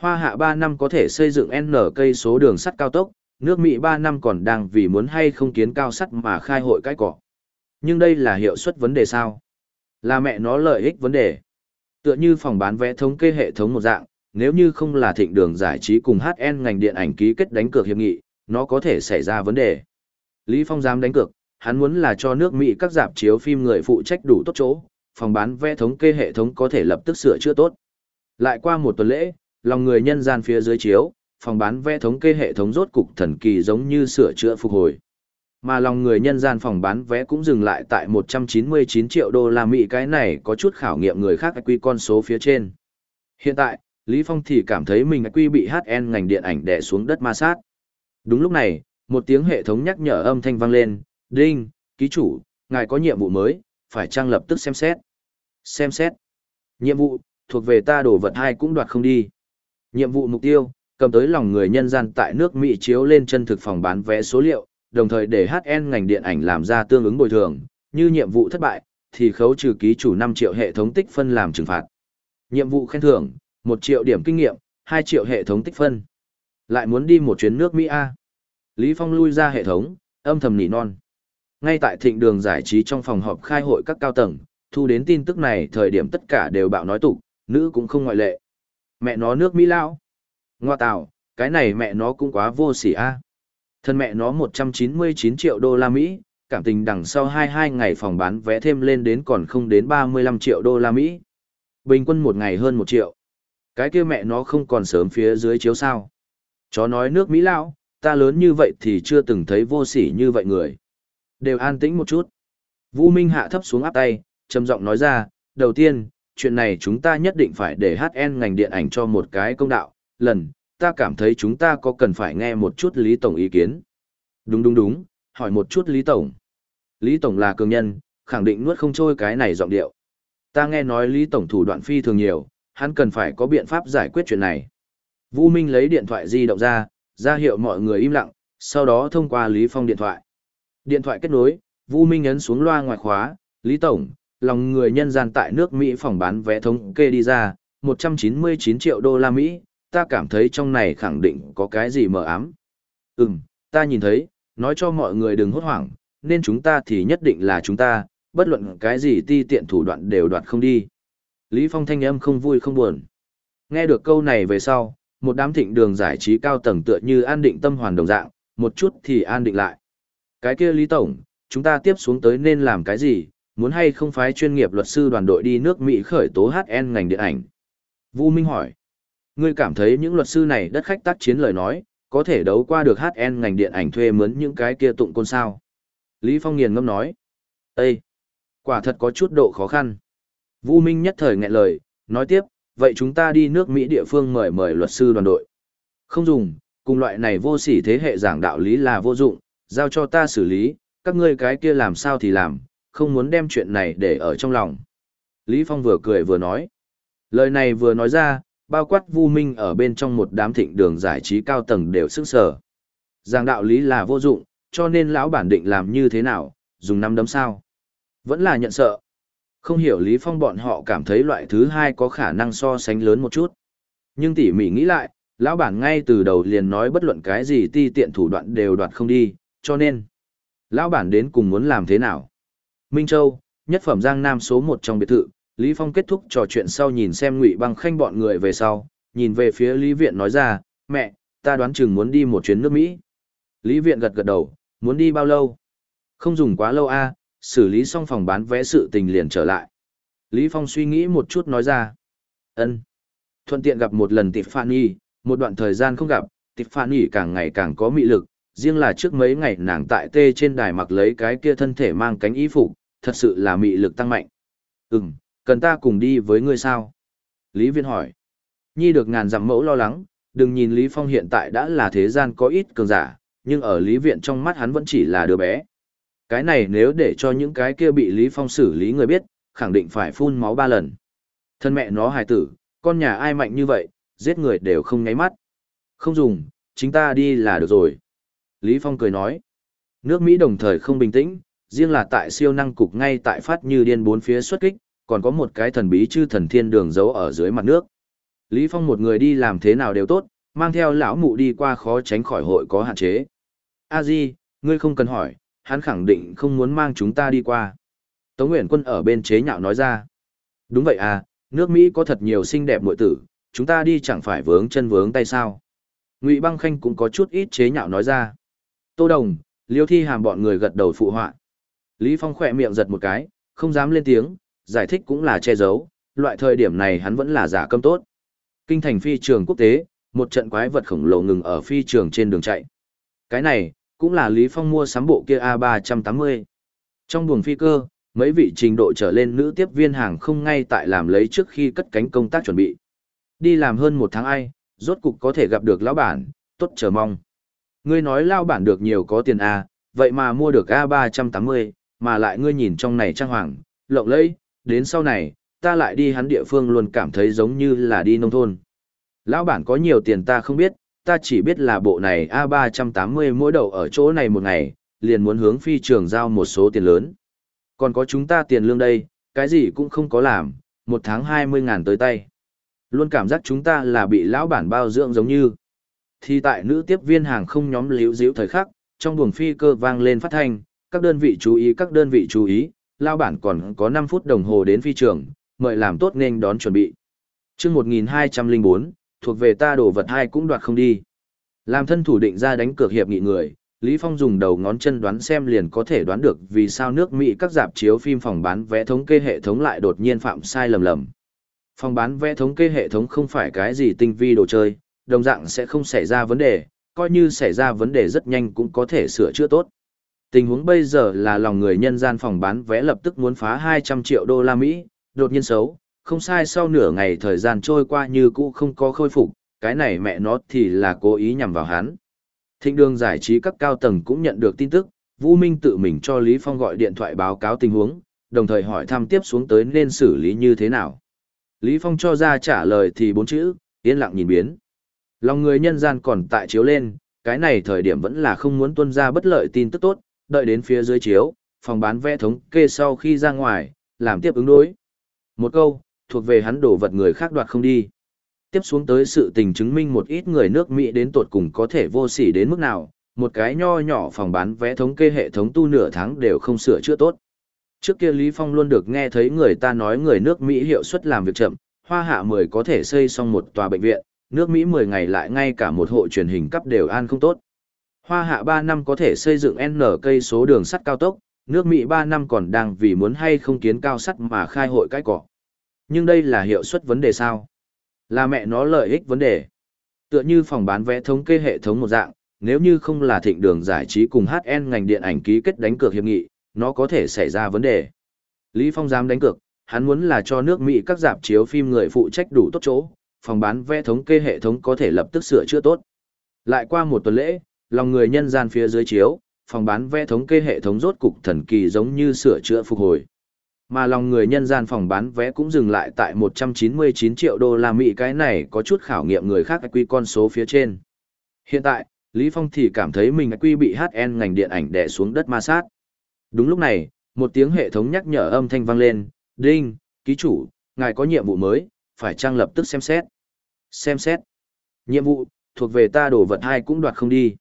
Hoa hạ 3 năm có thể xây dựng N cây số đường sắt cao tốc, nước Mỹ 3 năm còn đang vì muốn hay không kiến cao sắt mà khai hội cái cỏ. Nhưng đây là hiệu suất vấn đề sao? Là mẹ nó lợi ích vấn đề. Tựa như phòng bán vé thống kê hệ thống một dạng, nếu như không là thịnh đường giải trí cùng HN ngành điện ảnh ký kết đánh cược hiệp nghị, nó có thể xảy ra vấn đề. Lý Phong dám đánh cược, hắn muốn là cho nước Mỹ các dạp chiếu phim người phụ trách đủ tốt chỗ, phòng bán vé thống kê hệ thống có thể lập tức sửa chữa tốt. Lại qua một tuần lễ, lòng người nhân gian phía dưới chiếu, phòng bán vé thống kê hệ thống rốt cục thần kỳ giống như sửa chữa phục hồi. Mà lòng người nhân gian phòng bán vé cũng dừng lại tại 199 triệu đô la Mỹ cái này có chút khảo nghiệm người khác quy con số phía trên. Hiện tại, Lý Phong thì cảm thấy mình quy bị HN ngành điện ảnh đè xuống đất ma sát. Đúng lúc này, một tiếng hệ thống nhắc nhở âm thanh vang lên, đinh, ký chủ, ngài có nhiệm vụ mới, phải trang lập tức xem xét. Xem xét. Nhiệm vụ, thuộc về ta đổ vật hai cũng đoạt không đi. Nhiệm vụ mục tiêu, cầm tới lòng người nhân gian tại nước Mỹ chiếu lên chân thực phòng bán vé số liệu, đồng thời để HN ngành điện ảnh làm ra tương ứng bồi thường, như nhiệm vụ thất bại, thì khấu trừ ký chủ 5 triệu hệ thống tích phân làm trừng phạt. Nhiệm vụ khen thưởng, 1 triệu điểm kinh nghiệm, 2 triệu hệ thống tích phân. Lại muốn đi một chuyến nước Mỹ A. Lý Phong lui ra hệ thống, âm thầm nỉ non. Ngay tại thịnh đường giải trí trong phòng họp khai hội các cao tầng, thu đến tin tức này thời điểm tất cả đều bạo nói tục, nữ cũng không ngoại lệ. Mẹ nó nước Mỹ lao. Ngoa tạo, cái này mẹ nó cũng quá vô sỉ a. Thân mẹ nó 199 triệu đô la Mỹ, cảm tình đằng sau 22 ngày phòng bán vé thêm lên đến còn không đến 35 triệu đô la Mỹ. Bình quân một ngày hơn 1 triệu. Cái kia mẹ nó không còn sớm phía dưới chiếu sao. Chó nói nước Mỹ lão, ta lớn như vậy thì chưa từng thấy vô sỉ như vậy người. Đều an tĩnh một chút. Vũ Minh hạ thấp xuống áp tay, trầm giọng nói ra, đầu tiên, chuyện này chúng ta nhất định phải để HN ngành điện ảnh cho một cái công đạo, lần, ta cảm thấy chúng ta có cần phải nghe một chút Lý Tổng ý kiến. Đúng đúng đúng, hỏi một chút Lý Tổng. Lý Tổng là cường nhân, khẳng định nuốt không trôi cái này giọng điệu. Ta nghe nói Lý Tổng thủ đoạn phi thường nhiều, hắn cần phải có biện pháp giải quyết chuyện này. Vũ Minh lấy điện thoại di động ra, ra hiệu mọi người im lặng, sau đó thông qua Lý Phong điện thoại. Điện thoại kết nối, Vũ Minh ấn xuống loa ngoài khóa, Lý Tổng, lòng người nhân gian tại nước Mỹ phòng bán vé thống kê đi ra, 199 triệu đô la Mỹ, ta cảm thấy trong này khẳng định có cái gì mờ ám. Ừm, ta nhìn thấy, nói cho mọi người đừng hốt hoảng, nên chúng ta thì nhất định là chúng ta, bất luận cái gì ti tiện thủ đoạn đều đoạt không đi. Lý Phong thanh âm không vui không buồn. Nghe được câu này về sau, một đám thịnh đường giải trí cao tầng tựa như an định tâm hoàn đồng dạng, một chút thì an định lại. Cái kia Lý Tổng, chúng ta tiếp xuống tới nên làm cái gì, muốn hay không phái chuyên nghiệp luật sư đoàn đội đi nước Mỹ khởi tố HN ngành điện ảnh. Vu Minh hỏi, ngươi cảm thấy những luật sư này đất khách tác chiến lời nói, có thể đấu qua được HN ngành điện ảnh thuê mướn những cái kia tụng côn sao? Lý Phong nghiền ngâm nói, Ê! Quả thật có chút độ khó khăn. Vu Minh nhất thời nghẹn lời, nói tiếp, vậy chúng ta đi nước Mỹ địa phương mời mời luật sư đoàn đội. Không dùng, cùng loại này vô sỉ thế hệ giảng đạo lý là vô dụng, giao cho ta xử lý, các ngươi cái kia làm sao thì làm, không muốn đem chuyện này để ở trong lòng. Lý Phong vừa cười vừa nói. Lời này vừa nói ra, bao quát Vu Minh ở bên trong một đám thịnh đường giải trí cao tầng đều sức sở. Giảng đạo lý là vô dụng, cho nên lão bản định làm như thế nào, dùng năm đấm sao. Vẫn là nhận sợ. Không hiểu Lý Phong bọn họ cảm thấy loại thứ hai có khả năng so sánh lớn một chút. Nhưng tỉ mỉ nghĩ lại, lão bản ngay từ đầu liền nói bất luận cái gì ti tiện thủ đoạn đều đoạt không đi, cho nên, lão bản đến cùng muốn làm thế nào? Minh Châu, nhất phẩm Giang Nam số một trong biệt thự, Lý Phong kết thúc trò chuyện sau nhìn xem Ngụy Băng Khanh bọn người về sau, nhìn về phía Lý Viện nói ra, mẹ, ta đoán chừng muốn đi một chuyến nước Mỹ. Lý Viện gật gật đầu, muốn đi bao lâu? Không dùng quá lâu a, xử lý xong phòng bán vé sự tình liền trở lại. Lý Phong suy nghĩ một chút nói ra. ân Thuận tiện gặp một lần Tiffany, một đoạn thời gian không gặp, Tiffany càng ngày càng có mị lực, riêng là trước mấy ngày nàng tại tê trên đài mặc lấy cái kia thân thể mang cánh y phục, thật sự là mị lực tăng mạnh. Ừm, cần ta cùng đi với ngươi sao? Lý Viên hỏi. Nhi được ngàn dặm mẫu lo lắng, đừng nhìn Lý Phong hiện tại đã là thế gian có ít cường giả, nhưng ở Lý Viện trong mắt hắn vẫn chỉ là đứa bé. Cái này nếu để cho những cái kia bị Lý Phong xử lý người biết, khẳng định phải phun máu ba lần. Thân mẹ nó hài tử, con nhà ai mạnh như vậy, giết người đều không nháy mắt. Không dùng, chính ta đi là được rồi. Lý Phong cười nói. Nước Mỹ đồng thời không bình tĩnh, riêng là tại siêu năng cục ngay tại phát như điên bốn phía xuất kích, còn có một cái thần bí chư thần thiên đường giấu ở dưới mặt nước. Lý Phong một người đi làm thế nào đều tốt, mang theo lão mụ đi qua khó tránh khỏi hội có hạn chế. A Di, ngươi không cần hỏi, hắn khẳng định không muốn mang chúng ta đi qua. Tống Nguyễn Quân ở bên chế nhạo nói ra. Đúng vậy à, nước Mỹ có thật nhiều xinh đẹp muội tử, chúng ta đi chẳng phải vướng chân vướng tay sao. Ngụy Băng Khanh cũng có chút ít chế nhạo nói ra. Tô Đồng, Liêu Thi Hàm bọn người gật đầu phụ họa. Lý Phong khỏe miệng giật một cái, không dám lên tiếng, giải thích cũng là che giấu, loại thời điểm này hắn vẫn là giả câm tốt. Kinh thành phi trường quốc tế, một trận quái vật khổng lồ ngừng ở phi trường trên đường chạy. Cái này, cũng là Lý Phong mua sắm bộ kia A380. Trong buồng phi cơ, mấy vị trình độ trở lên nữ tiếp viên hàng không ngay tại làm lấy trước khi cất cánh công tác chuẩn bị. Đi làm hơn một tháng ai, rốt cục có thể gặp được lão bản, tốt chờ mong. Ngươi nói lão bản được nhiều có tiền A, vậy mà mua được A380, mà lại ngươi nhìn trong này trang hoàng, lộng lẫy, đến sau này, ta lại đi hắn địa phương luôn cảm thấy giống như là đi nông thôn. Lão bản có nhiều tiền ta không biết, ta chỉ biết là bộ này A380 mỗi đầu ở chỗ này một ngày, liền muốn hướng phi trường giao một số tiền lớn. Còn có chúng ta tiền lương đây, cái gì cũng không có làm, một tháng 20 ngàn tới tay. Luôn cảm giác chúng ta là bị lão bản bao dưỡng giống như. Thì tại nữ tiếp viên hàng không nhóm liễu diễu thời khắc, trong buồng phi cơ vang lên phát thanh, các đơn vị chú ý các đơn vị chú ý, Lao bản còn có 5 phút đồng hồ đến phi trường, mời làm tốt nên đón chuẩn bị. chương 1204, thuộc về ta đổ vật hai cũng đoạt không đi. Làm thân thủ định ra đánh cược hiệp nghị người, Lý Phong dùng đầu ngón chân đoán xem liền có thể đoán được vì sao nước Mỹ các dạp chiếu phim phòng bán vé thống kê hệ thống lại đột nhiên phạm sai lầm lầm. Phòng bán vé thống kê hệ thống không phải cái gì tinh vi đồ chơi, đồng dạng sẽ không xảy ra vấn đề, coi như xảy ra vấn đề rất nhanh cũng có thể sửa chữa tốt. Tình huống bây giờ là lòng người nhân gian phòng bán vé lập tức muốn phá 200 triệu đô la Mỹ, đột nhiên xấu, không sai sau nửa ngày thời gian trôi qua như cũ không có khôi phục, cái này mẹ nó thì là cố ý nhằm vào hắn. Thịnh đường giải trí các cao tầng cũng nhận được tin tức, Vũ Minh tự mình cho Lý Phong gọi điện thoại báo cáo tình huống, đồng thời hỏi thăm tiếp xuống tới nên xử lý như thế nào. Lý Phong cho ra trả lời thì bốn chữ, yên lặng nhìn biến. Lòng người nhân gian còn tại chiếu lên, cái này thời điểm vẫn là không muốn tuân ra bất lợi tin tức tốt, đợi đến phía dưới chiếu, phòng bán vé thống kê sau khi ra ngoài, làm tiếp ứng đối. Một câu, thuộc về hắn đổ vật người khác đoạt không đi. Tiếp xuống tới sự tình chứng minh một ít người nước Mỹ đến tột cùng có thể vô sỉ đến mức nào, một cái nho nhỏ phòng bán vé thống kê hệ thống tu nửa tháng đều không sửa chữa tốt. Trước kia Lý Phong luôn được nghe thấy người ta nói người nước Mỹ hiệu suất làm việc chậm, hoa hạ 10 có thể xây xong một tòa bệnh viện, nước Mỹ 10 ngày lại ngay cả một hộ truyền hình cấp đều an không tốt. Hoa hạ 3 năm có thể xây dựng N cây số đường sắt cao tốc, nước Mỹ 3 năm còn đang vì muốn hay không kiến cao sắt mà khai hội cái cỏ. Nhưng đây là hiệu suất vấn đề sao? Là mẹ nó lợi ích vấn đề. Tựa như phòng bán vé thống kê hệ thống một dạng, nếu như không là thịnh đường giải trí cùng HN ngành điện ảnh ký kết đánh cược hiệp nghị, nó có thể xảy ra vấn đề. Lý Phong dám đánh cược, hắn muốn là cho nước Mỹ các dạp chiếu phim người phụ trách đủ tốt chỗ, phòng bán vé thống kê hệ thống có thể lập tức sửa chữa tốt. Lại qua một tuần lễ, lòng người nhân gian phía dưới chiếu, phòng bán vé thống kê hệ thống rốt cục thần kỳ giống như sửa chữa phục hồi. Mà lòng người nhân gian phòng bán vé cũng dừng lại tại 199 triệu đô la Mỹ cái này có chút khảo nghiệm người khác quy con số phía trên. Hiện tại, Lý Phong thì cảm thấy mình quy bị HN ngành điện ảnh đè xuống đất ma sát. Đúng lúc này, một tiếng hệ thống nhắc nhở âm thanh vang lên, đinh, ký chủ, ngài có nhiệm vụ mới, phải trang lập tức xem xét. Xem xét. Nhiệm vụ, thuộc về ta đổ vật hai cũng đoạt không đi.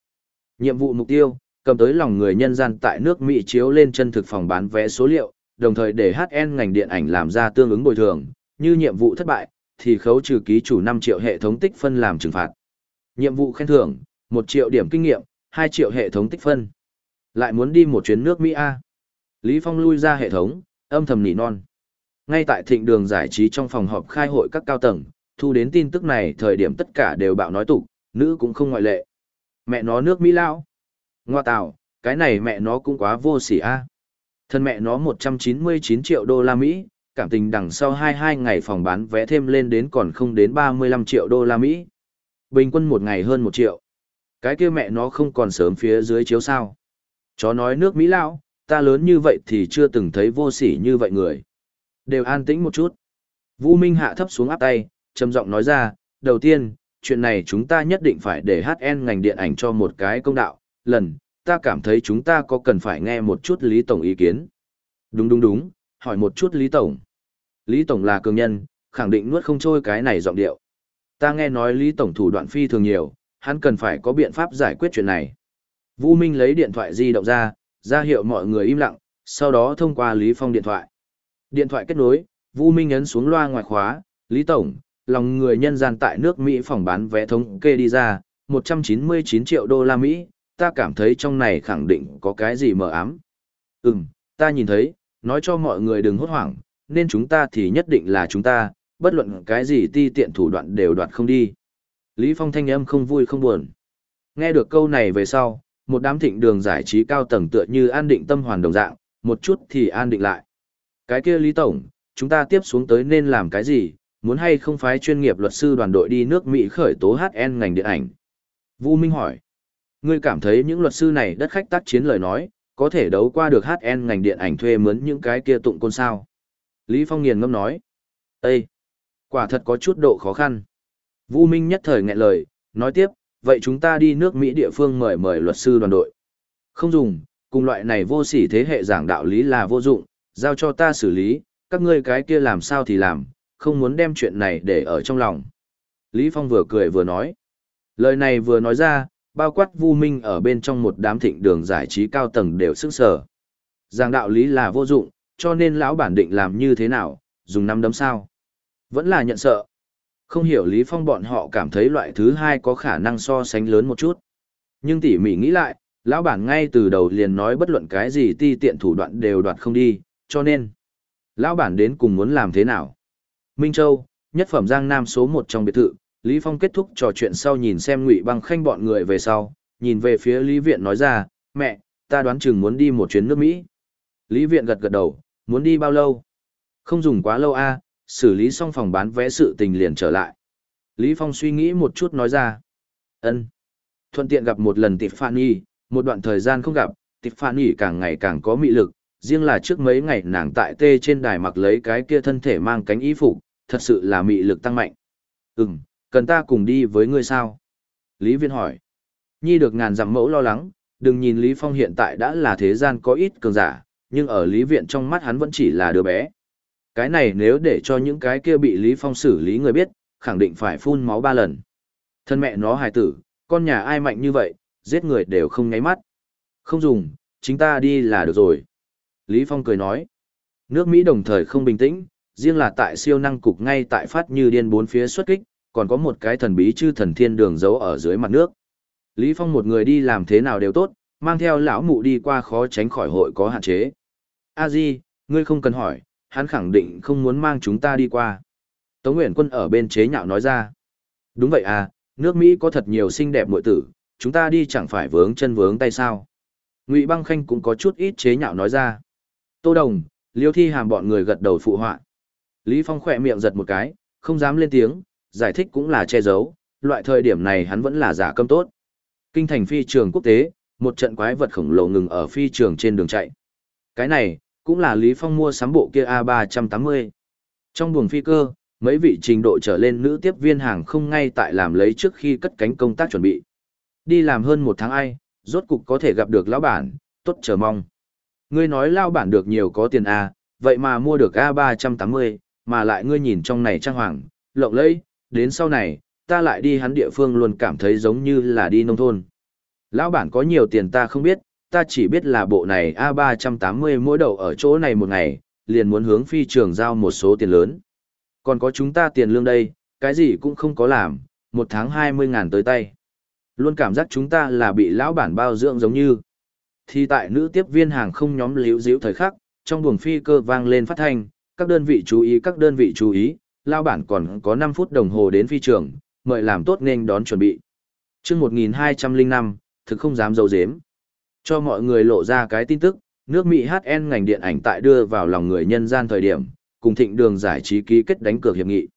Nhiệm vụ mục tiêu, cầm tới lòng người nhân gian tại nước Mỹ chiếu lên chân thực phòng bán vé số liệu, đồng thời để HN ngành điện ảnh làm ra tương ứng bồi thường, như nhiệm vụ thất bại, thì khấu trừ ký chủ 5 triệu hệ thống tích phân làm trừng phạt. Nhiệm vụ khen thưởng, 1 triệu điểm kinh nghiệm, 2 triệu hệ thống tích phân. Lại muốn đi một chuyến nước Mỹ A. Lý Phong lui ra hệ thống, âm thầm nỉ non. Ngay tại thịnh đường giải trí trong phòng họp khai hội các cao tầng, thu đến tin tức này thời điểm tất cả đều bạo nói tục, nữ cũng không ngoại lệ. Mẹ nó nước Mỹ lão. Ngoa tào, cái này mẹ nó cũng quá vô sỉ a. Thân mẹ nó 199 triệu đô la Mỹ, cảm tình đằng sau 22 ngày phòng bán vé thêm lên đến còn không đến 35 triệu đô la Mỹ. Bình quân một ngày hơn một triệu. Cái kia mẹ nó không còn sớm phía dưới chiếu sao. Chó nói nước Mỹ lão, ta lớn như vậy thì chưa từng thấy vô sỉ như vậy người. Đều an tĩnh một chút. Vũ Minh hạ thấp xuống áp tay, trầm giọng nói ra, đầu tiên, chuyện này chúng ta nhất định phải để HN ngành điện ảnh cho một cái công đạo, lần, ta cảm thấy chúng ta có cần phải nghe một chút Lý Tổng ý kiến. Đúng đúng đúng, hỏi một chút Lý Tổng. Lý Tổng là cường nhân, khẳng định nuốt không trôi cái này giọng điệu. Ta nghe nói Lý Tổng thủ đoạn phi thường nhiều, hắn cần phải có biện pháp giải quyết chuyện này. Vũ Minh lấy điện thoại di động ra, ra hiệu mọi người im lặng, sau đó thông qua Lý Phong điện thoại. Điện thoại kết nối, Vũ Minh ấn xuống loa ngoài khóa, Lý Tổng, lòng người nhân gian tại nước Mỹ phòng bán vé thống kê đi ra, 199 triệu đô la Mỹ, ta cảm thấy trong này khẳng định có cái gì mờ ám. Ừm, ta nhìn thấy, nói cho mọi người đừng hốt hoảng, nên chúng ta thì nhất định là chúng ta, bất luận cái gì ti tiện thủ đoạn đều đoạt không đi. Lý Phong thanh âm không vui không buồn. Nghe được câu này về sau, một đám thịnh đường giải trí cao tầng tựa như an định tâm hoàn đồng dạng, một chút thì an định lại. Cái kia Lý Tổng, chúng ta tiếp xuống tới nên làm cái gì, muốn hay không phái chuyên nghiệp luật sư đoàn đội đi nước Mỹ khởi tố HN ngành điện ảnh? Vu Minh hỏi. Ngươi cảm thấy những luật sư này đất khách tác chiến lời nói, có thể đấu qua được HN ngành điện ảnh thuê mướn những cái kia tụng côn sao? Lý Phong nghiền ngâm nói. Ê! Quả thật có chút độ khó khăn. Vu Minh nhất thời nghẹn lời, nói tiếp, vậy chúng ta đi nước Mỹ địa phương mời mời luật sư đoàn đội. Không dùng, cùng loại này vô sỉ thế hệ giảng đạo lý là vô dụng, giao cho ta xử lý, các ngươi cái kia làm sao thì làm, không muốn đem chuyện này để ở trong lòng. Lý Phong vừa cười vừa nói. Lời này vừa nói ra, bao quát vu minh ở bên trong một đám thịnh đường giải trí cao tầng đều sức sở. Giảng đạo lý là vô dụng, cho nên lão bản định làm như thế nào, dùng năm đấm sao. Vẫn là nhận sợ. Không hiểu Lý Phong bọn họ cảm thấy loại thứ hai có khả năng so sánh lớn một chút. Nhưng tỉ mỉ nghĩ lại, lão bản ngay từ đầu liền nói bất luận cái gì ti tiện thủ đoạn đều đoạt không đi, cho nên, lão bản đến cùng muốn làm thế nào? Minh Châu, nhất phẩm Giang Nam số một trong biệt thự, Lý Phong kết thúc trò chuyện sau nhìn xem Ngụy Băng Khanh bọn người về sau, nhìn về phía Lý Viện nói ra, mẹ, ta đoán chừng muốn đi một chuyến nước Mỹ. Lý Viện gật gật đầu, muốn đi bao lâu? Không dùng quá lâu a, xử lý xong phòng bán vé sự tình liền trở lại. Lý Phong suy nghĩ một chút nói ra. ân, Thuận tiện gặp một lần Tiffany, một đoạn thời gian không gặp, Tiffany càng ngày càng có mị lực, riêng là trước mấy ngày nàng tại tê trên đài mặc lấy cái kia thân thể mang cánh y phục, thật sự là mị lực tăng mạnh. Ừm, cần ta cùng đi với ngươi sao? Lý Viên hỏi. Nhi được ngàn dặm mẫu lo lắng, đừng nhìn Lý Phong hiện tại đã là thế gian có ít cường giả, nhưng ở Lý Viện trong mắt hắn vẫn chỉ là đứa bé, Cái này nếu để cho những cái kia bị Lý Phong xử lý người biết, khẳng định phải phun máu ba lần. Thân mẹ nó hài tử, con nhà ai mạnh như vậy, giết người đều không nháy mắt. Không dùng, chính ta đi là được rồi. Lý Phong cười nói. Nước Mỹ đồng thời không bình tĩnh, riêng là tại siêu năng cục ngay tại phát như điên bốn phía xuất kích, còn có một cái thần bí chư thần thiên đường giấu ở dưới mặt nước. Lý Phong một người đi làm thế nào đều tốt, mang theo lão mụ đi qua khó tránh khỏi hội có hạn chế. A Di, ngươi không cần hỏi, hắn khẳng định không muốn mang chúng ta đi qua. Tống Nguyễn Quân ở bên chế nhạo nói ra. Đúng vậy à, nước Mỹ có thật nhiều xinh đẹp muội tử, chúng ta đi chẳng phải vướng chân vướng tay sao. Ngụy Băng Khanh cũng có chút ít chế nhạo nói ra. Tô Đồng, Liêu Thi Hàm bọn người gật đầu phụ họa. Lý Phong khỏe miệng giật một cái, không dám lên tiếng, giải thích cũng là che giấu, loại thời điểm này hắn vẫn là giả câm tốt. Kinh thành phi trường quốc tế, một trận quái vật khổng lồ ngừng ở phi trường trên đường chạy. Cái này, cũng là Lý Phong mua sắm bộ kia A380. Trong buồng phi cơ, mấy vị trình độ trở lên nữ tiếp viên hàng không ngay tại làm lấy trước khi cất cánh công tác chuẩn bị. Đi làm hơn một tháng ai, rốt cục có thể gặp được lão bản, tốt chờ mong. Ngươi nói lão bản được nhiều có tiền A, vậy mà mua được A380, mà lại ngươi nhìn trong này trang hoàng, lộng lẫy, đến sau này, ta lại đi hắn địa phương luôn cảm thấy giống như là đi nông thôn. Lão bản có nhiều tiền ta không biết, ta chỉ biết là bộ này A380 mỗi đầu ở chỗ này một ngày, liền muốn hướng phi trường giao một số tiền lớn. Còn có chúng ta tiền lương đây, cái gì cũng không có làm, một tháng 20 ngàn tới tay. Luôn cảm giác chúng ta là bị lão bản bao dưỡng giống như. Thì tại nữ tiếp viên hàng không nhóm liễu diễu thời khắc, trong buồng phi cơ vang lên phát thanh, các đơn vị chú ý các đơn vị chú ý, lao bản còn có 5 phút đồng hồ đến phi trường, mời làm tốt nên đón chuẩn bị. chương 1205, thực không dám dấu dếm. Cho mọi người lộ ra cái tin tức, nước Mỹ HN ngành điện ảnh tại đưa vào lòng người nhân gian thời điểm, cùng thịnh đường giải trí ký kết đánh cược hiệp nghị.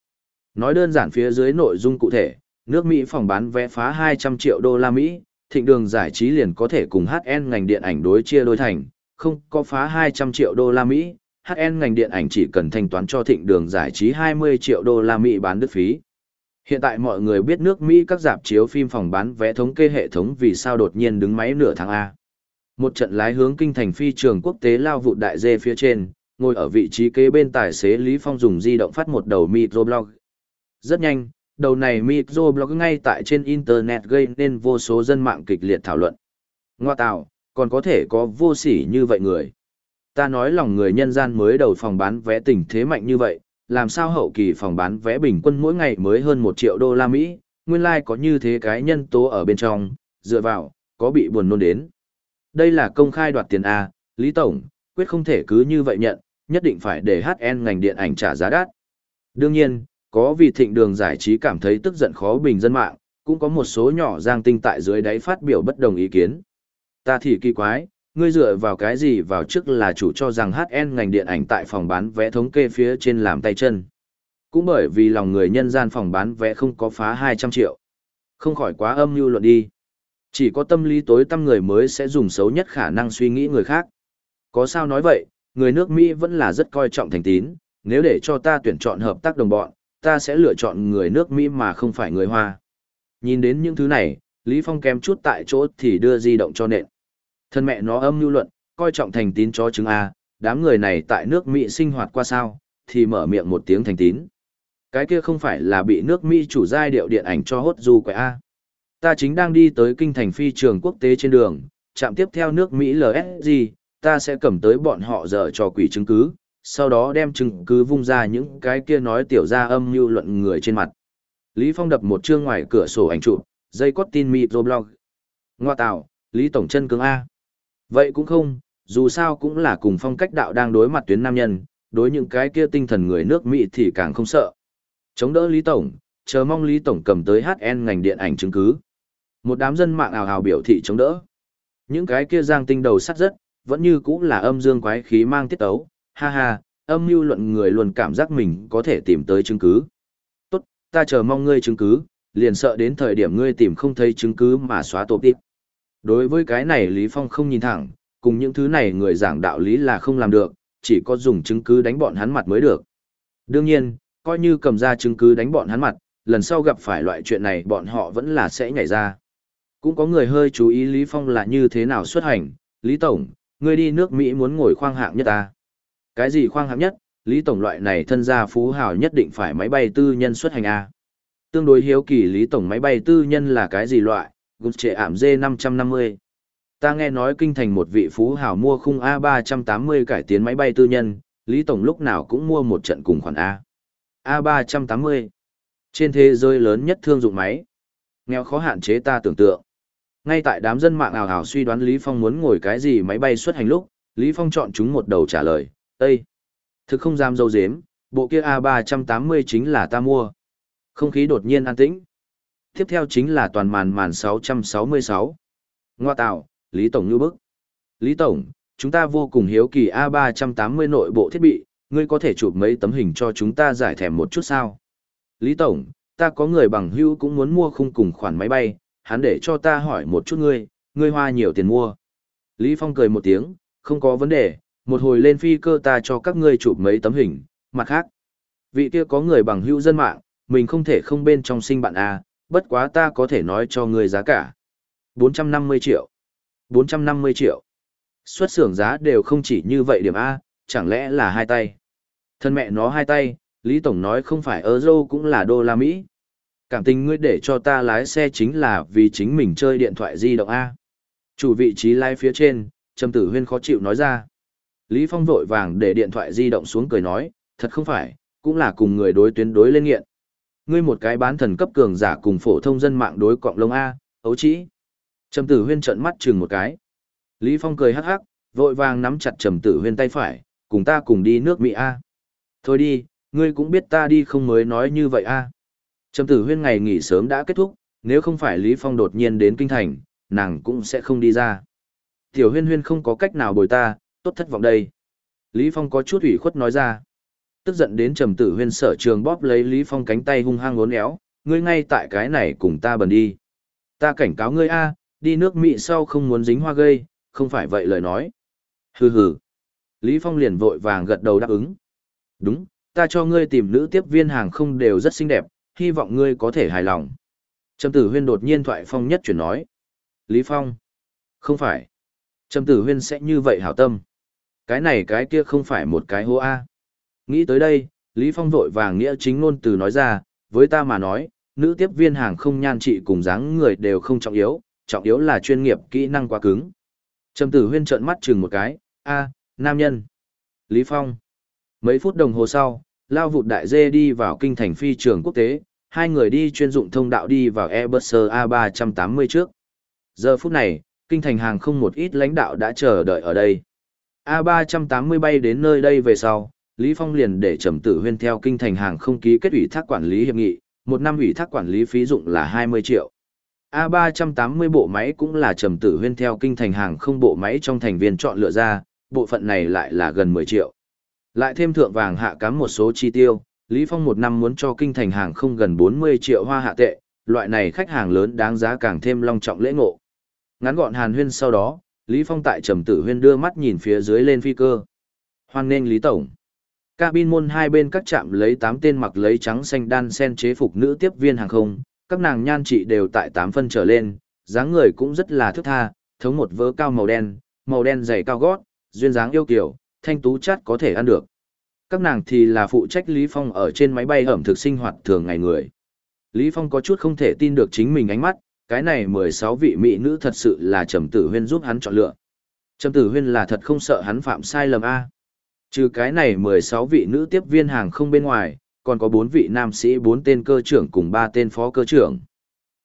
Nói đơn giản phía dưới nội dung cụ thể, nước Mỹ phòng bán vé phá 200 triệu đô la Mỹ, thịnh đường giải trí liền có thể cùng HN ngành điện ảnh đối chia đôi thành, không có phá 200 triệu đô la Mỹ, HN ngành điện ảnh chỉ cần thanh toán cho thịnh đường giải trí 20 triệu đô la Mỹ bán đứt phí. Hiện tại mọi người biết nước Mỹ các dạp chiếu phim phòng bán vé thống kê hệ thống vì sao đột nhiên đứng máy nửa tháng A. Một trận lái hướng kinh thành phi trường quốc tế lao vụ đại dê phía trên, ngồi ở vị trí kế bên tài xế Lý Phong dùng di động phát một đầu microblog. Rất nhanh, đầu này microblog ngay tại trên internet gây nên vô số dân mạng kịch liệt thảo luận. Ngoa tạo, còn có thể có vô sỉ như vậy người. Ta nói lòng người nhân gian mới đầu phòng bán vé tình thế mạnh như vậy, làm sao hậu kỳ phòng bán vé bình quân mỗi ngày mới hơn một triệu đô la Mỹ, nguyên lai like có như thế cái nhân tố ở bên trong, dựa vào, có bị buồn nôn đến. Đây là công khai đoạt tiền A, Lý Tổng, quyết không thể cứ như vậy nhận, nhất định phải để HN ngành điện ảnh trả giá đắt. Đương nhiên, có vì thịnh đường giải trí cảm thấy tức giận khó bình dân mạng, cũng có một số nhỏ giang tinh tại dưới đáy phát biểu bất đồng ý kiến. Ta thì kỳ quái, ngươi dựa vào cái gì vào trước là chủ cho rằng HN ngành điện ảnh tại phòng bán vé thống kê phía trên làm tay chân. Cũng bởi vì lòng người nhân gian phòng bán vé không có phá 200 triệu. Không khỏi quá âm mưu luận đi. Chỉ có tâm lý tối tâm người mới sẽ dùng xấu nhất khả năng suy nghĩ người khác. Có sao nói vậy, người nước Mỹ vẫn là rất coi trọng thành tín, nếu để cho ta tuyển chọn hợp tác đồng bọn, ta sẽ lựa chọn người nước Mỹ mà không phải người Hoa. Nhìn đến những thứ này, Lý Phong kém chút tại chỗ thì đưa di động cho nện. Thân mẹ nó âm lưu luận, coi trọng thành tín cho chứng A, à, đám người này tại nước Mỹ sinh hoạt qua sao, thì mở miệng một tiếng thành tín. Cái kia không phải là bị nước Mỹ chủ giai điệu điện ảnh cho hốt du quậy A. À. Ta chính đang đi tới kinh thành phi trường quốc tế trên đường, chạm tiếp theo nước Mỹ LSG, ta sẽ cầm tới bọn họ dở cho quỷ chứng cứ, sau đó đem chứng cứ vung ra những cái kia nói tiểu ra âm mưu luận người trên mặt. Lý Phong đập một chương ngoài cửa sổ ảnh chụp, dây cót tin microblog. Ngoa tạo, Lý Tổng chân cứng A. Vậy cũng không, dù sao cũng là cùng phong cách đạo đang đối mặt tuyến nam nhân, đối những cái kia tinh thần người nước Mỹ thì càng không sợ. Chống đỡ Lý Tổng, chờ mong Lý Tổng cầm tới HN ngành điện ảnh chứng cứ. Một đám dân mạng ảo hào biểu thị chống đỡ. Những cái kia giang tinh đầu sắt rất, vẫn như cũng là âm dương quái khí mang tiết ấu, ha ha, âm mưu luận người luôn cảm giác mình có thể tìm tới chứng cứ. Tốt, ta chờ mong ngươi chứng cứ, liền sợ đến thời điểm ngươi tìm không thấy chứng cứ mà xóa tổ tiếp. Đối với cái này Lý Phong không nhìn thẳng, cùng những thứ này người giảng đạo lý là không làm được, chỉ có dùng chứng cứ đánh bọn hắn mặt mới được. Đương nhiên, coi như cầm ra chứng cứ đánh bọn hắn mặt, lần sau gặp phải loại chuyện này bọn họ vẫn là sẽ nhảy ra. Cũng có người hơi chú ý Lý Phong là như thế nào xuất hành, Lý Tổng, ngươi đi nước Mỹ muốn ngồi khoang hạng nhất ta. Cái gì khoang hạng nhất, Lý Tổng loại này thân gia phú hào nhất định phải máy bay tư nhân xuất hành A. Tương đối hiếu kỳ Lý Tổng máy bay tư nhân là cái gì loại, gục trệ ảm D550. Ta nghe nói kinh thành một vị phú hào mua khung A380 cải tiến máy bay tư nhân, Lý Tổng lúc nào cũng mua một trận cùng khoản A. A380. Trên thế giới lớn nhất thương dụng máy. Nghèo khó hạn chế ta tưởng tượng. Ngay tại đám dân mạng ảo ảo suy đoán Lý Phong muốn ngồi cái gì máy bay xuất hành lúc, Lý Phong chọn chúng một đầu trả lời, Ê! Thực không dám dâu dếm, bộ kia A380 chính là ta mua. Không khí đột nhiên an tĩnh. Tiếp theo chính là toàn màn màn 666. Ngoa tạo, Lý Tổng như bức. Lý Tổng, chúng ta vô cùng hiếu kỳ A380 nội bộ thiết bị, ngươi có thể chụp mấy tấm hình cho chúng ta giải thèm một chút sao? Lý Tổng, ta có người bằng hữu cũng muốn mua khung cùng khoản máy bay, hắn để cho ta hỏi một chút ngươi, ngươi hoa nhiều tiền mua. Lý Phong cười một tiếng, không có vấn đề, một hồi lên phi cơ ta cho các ngươi chụp mấy tấm hình, mặt khác. Vị kia có người bằng hữu dân mạng, mình không thể không bên trong sinh bạn A, bất quá ta có thể nói cho ngươi giá cả. 450 triệu. 450 triệu. Xuất xưởng giá đều không chỉ như vậy điểm A, chẳng lẽ là hai tay. Thân mẹ nó hai tay, Lý Tổng nói không phải euro cũng là đô la Mỹ. Cảm tình ngươi để cho ta lái xe chính là vì chính mình chơi điện thoại di động A. Chủ vị trí lái phía trên, Trầm Tử Huyên khó chịu nói ra. Lý Phong vội vàng để điện thoại di động xuống cười nói, thật không phải, cũng là cùng người đối tuyến đối lên nghiện. Ngươi một cái bán thần cấp cường giả cùng phổ thông dân mạng đối cọng lông A, ấu chỉ. Trầm Tử Huyên trợn mắt chừng một cái. Lý Phong cười hắc hắc, vội vàng nắm chặt Trầm Tử Huyên tay phải, cùng ta cùng đi nước Mỹ A. Thôi đi, ngươi cũng biết ta đi không mới nói như vậy A. Trầm Tử Huyên ngày nghỉ sớm đã kết thúc, nếu không phải Lý Phong đột nhiên đến kinh thành, nàng cũng sẽ không đi ra. Tiểu Huyên Huyên không có cách nào bồi ta, tốt thất vọng đây. Lý Phong có chút ủy khuất nói ra. Tức giận đến Trầm Tử Huyên sở trường bóp lấy Lý Phong cánh tay hung hăng uốn éo, ngươi ngay tại cái này cùng ta bần đi. Ta cảnh cáo ngươi a, đi nước Mỹ sau không muốn dính hoa gây, không phải vậy lời nói. Hừ hừ. Lý Phong liền vội vàng gật đầu đáp ứng. Đúng, ta cho ngươi tìm nữ tiếp viên hàng không đều rất xinh đẹp, hy vọng ngươi có thể hài lòng. Trầm tử huyên đột nhiên thoại phong nhất chuyển nói. Lý Phong. Không phải. Trầm tử huyên sẽ như vậy hảo tâm. Cái này cái kia không phải một cái hô A. Nghĩ tới đây, Lý Phong vội vàng nghĩa chính ngôn từ nói ra, với ta mà nói, nữ tiếp viên hàng không nhan trị cùng dáng người đều không trọng yếu, trọng yếu là chuyên nghiệp kỹ năng quá cứng. Trầm tử huyên trợn mắt chừng một cái, a, nam nhân. Lý Phong. Mấy phút đồng hồ sau, lao vụt đại dê đi vào kinh thành phi trường quốc tế, hai người đi chuyên dụng thông đạo đi vào Airbus A380 trước. Giờ phút này, kinh thành hàng không một ít lãnh đạo đã chờ đợi ở đây. A380 bay đến nơi đây về sau, Lý Phong liền để Trầm Tử Huyên theo kinh thành hàng không ký kết ủy thác quản lý hiệp nghị, một năm ủy thác quản lý phí dụng là 20 triệu. A380 bộ máy cũng là Trầm Tử Huyên theo kinh thành hàng không bộ máy trong thành viên chọn lựa ra, bộ phận này lại là gần 10 triệu. Lại thêm thượng vàng hạ cám một số chi tiêu, Lý Phong một năm muốn cho kinh thành hàng không gần 40 triệu hoa hạ tệ, loại này khách hàng lớn đáng giá càng thêm long trọng lễ ngộ. Ngắn gọn hàn huyên sau đó, Lý Phong tại trầm tử huyên đưa mắt nhìn phía dưới lên phi cơ. Hoan nghênh Lý Tổng. Cabin môn hai bên các trạm lấy 8 tên mặc lấy trắng xanh đan sen chế phục nữ tiếp viên hàng không, các nàng nhan trị đều tại 8 phân trở lên, dáng người cũng rất là thức tha, thống một vớ cao màu đen, màu đen dày cao gót, duyên dáng yêu kiều, thanh tú chát có thể ăn được. Các nàng thì là phụ trách Lý Phong ở trên máy bay ẩm thực sinh hoạt thường ngày người. Lý Phong có chút không thể tin được chính mình ánh mắt, cái này 16 vị mỹ nữ thật sự là Trầm Tử Huyên giúp hắn chọn lựa. Trầm Tử Huyên là thật không sợ hắn phạm sai lầm A. Trừ cái này 16 vị nữ tiếp viên hàng không bên ngoài, còn có 4 vị nam sĩ 4 tên cơ trưởng cùng 3 tên phó cơ trưởng.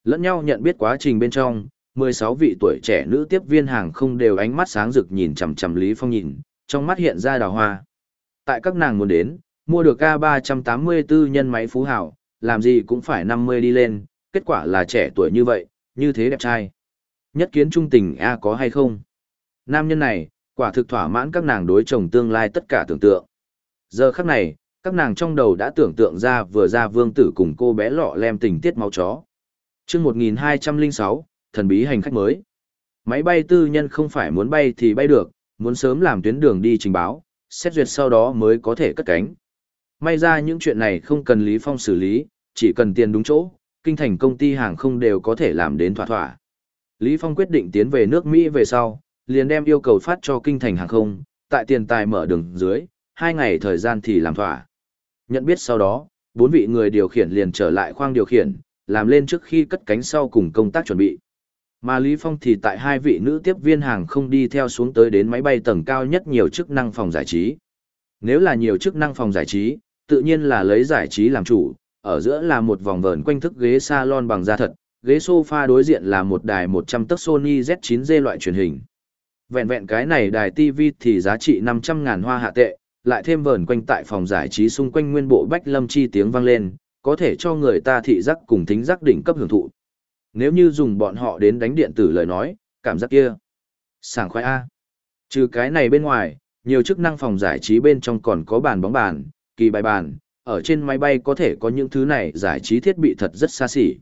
Lẫn nhau nhận biết quá trình bên trong, 16 vị tuổi trẻ nữ tiếp viên hàng không đều ánh mắt sáng rực nhìn chằm chằm Lý Phong nhìn, trong mắt hiện ra đào hoa. Tại các nàng muốn đến, mua được K384 nhân máy phú hảo, làm gì cũng phải 50 đi lên, kết quả là trẻ tuổi như vậy, như thế đẹp trai. Nhất kiến trung tình A có hay không? Nam nhân này, quả thực thỏa mãn các nàng đối chồng tương lai tất cả tưởng tượng. Giờ khắc này, các nàng trong đầu đã tưởng tượng ra vừa ra vương tử cùng cô bé lọ lem tình tiết máu chó. chương 1206, thần bí hành khách mới. Máy bay tư nhân không phải muốn bay thì bay được, muốn sớm làm tuyến đường đi trình báo, xét duyệt sau đó mới có thể cất cánh. May ra những chuyện này không cần Lý Phong xử lý, chỉ cần tiền đúng chỗ, kinh thành công ty hàng không đều có thể làm đến thỏa thỏa. Lý Phong quyết định tiến về nước Mỹ về sau, liền đem yêu cầu phát cho kinh thành hàng không, tại tiền tài mở đường dưới, hai ngày thời gian thì làm thỏa. Nhận biết sau đó, bốn vị người điều khiển liền trở lại khoang điều khiển, làm lên trước khi cất cánh sau cùng công tác chuẩn bị. Mà Lý Phong thì tại hai vị nữ tiếp viên hàng không đi theo xuống tới đến máy bay tầng cao nhất nhiều chức năng phòng giải trí. Nếu là nhiều chức năng phòng giải trí, tự nhiên là lấy giải trí làm chủ, ở giữa là một vòng vờn quanh thức ghế salon bằng da thật, ghế sofa đối diện là một đài 100 tấc Sony z9g loại truyền hình. Vẹn vẹn cái này đài TV thì giá trị 500 ngàn hoa hạ tệ, lại thêm vờn quanh tại phòng giải trí xung quanh nguyên bộ bách lâm chi tiếng vang lên, có thể cho người ta thị giác cùng thính giác đỉnh cấp hưởng thụ. Nếu như dùng bọn họ đến đánh điện tử lời nói, cảm giác kia. Sảng khoái A. Trừ cái này bên ngoài, nhiều chức năng phòng giải trí bên trong còn có bàn bóng bàn, kỳ bài bàn, ở trên máy bay có thể có những thứ này giải trí thiết bị thật rất xa xỉ.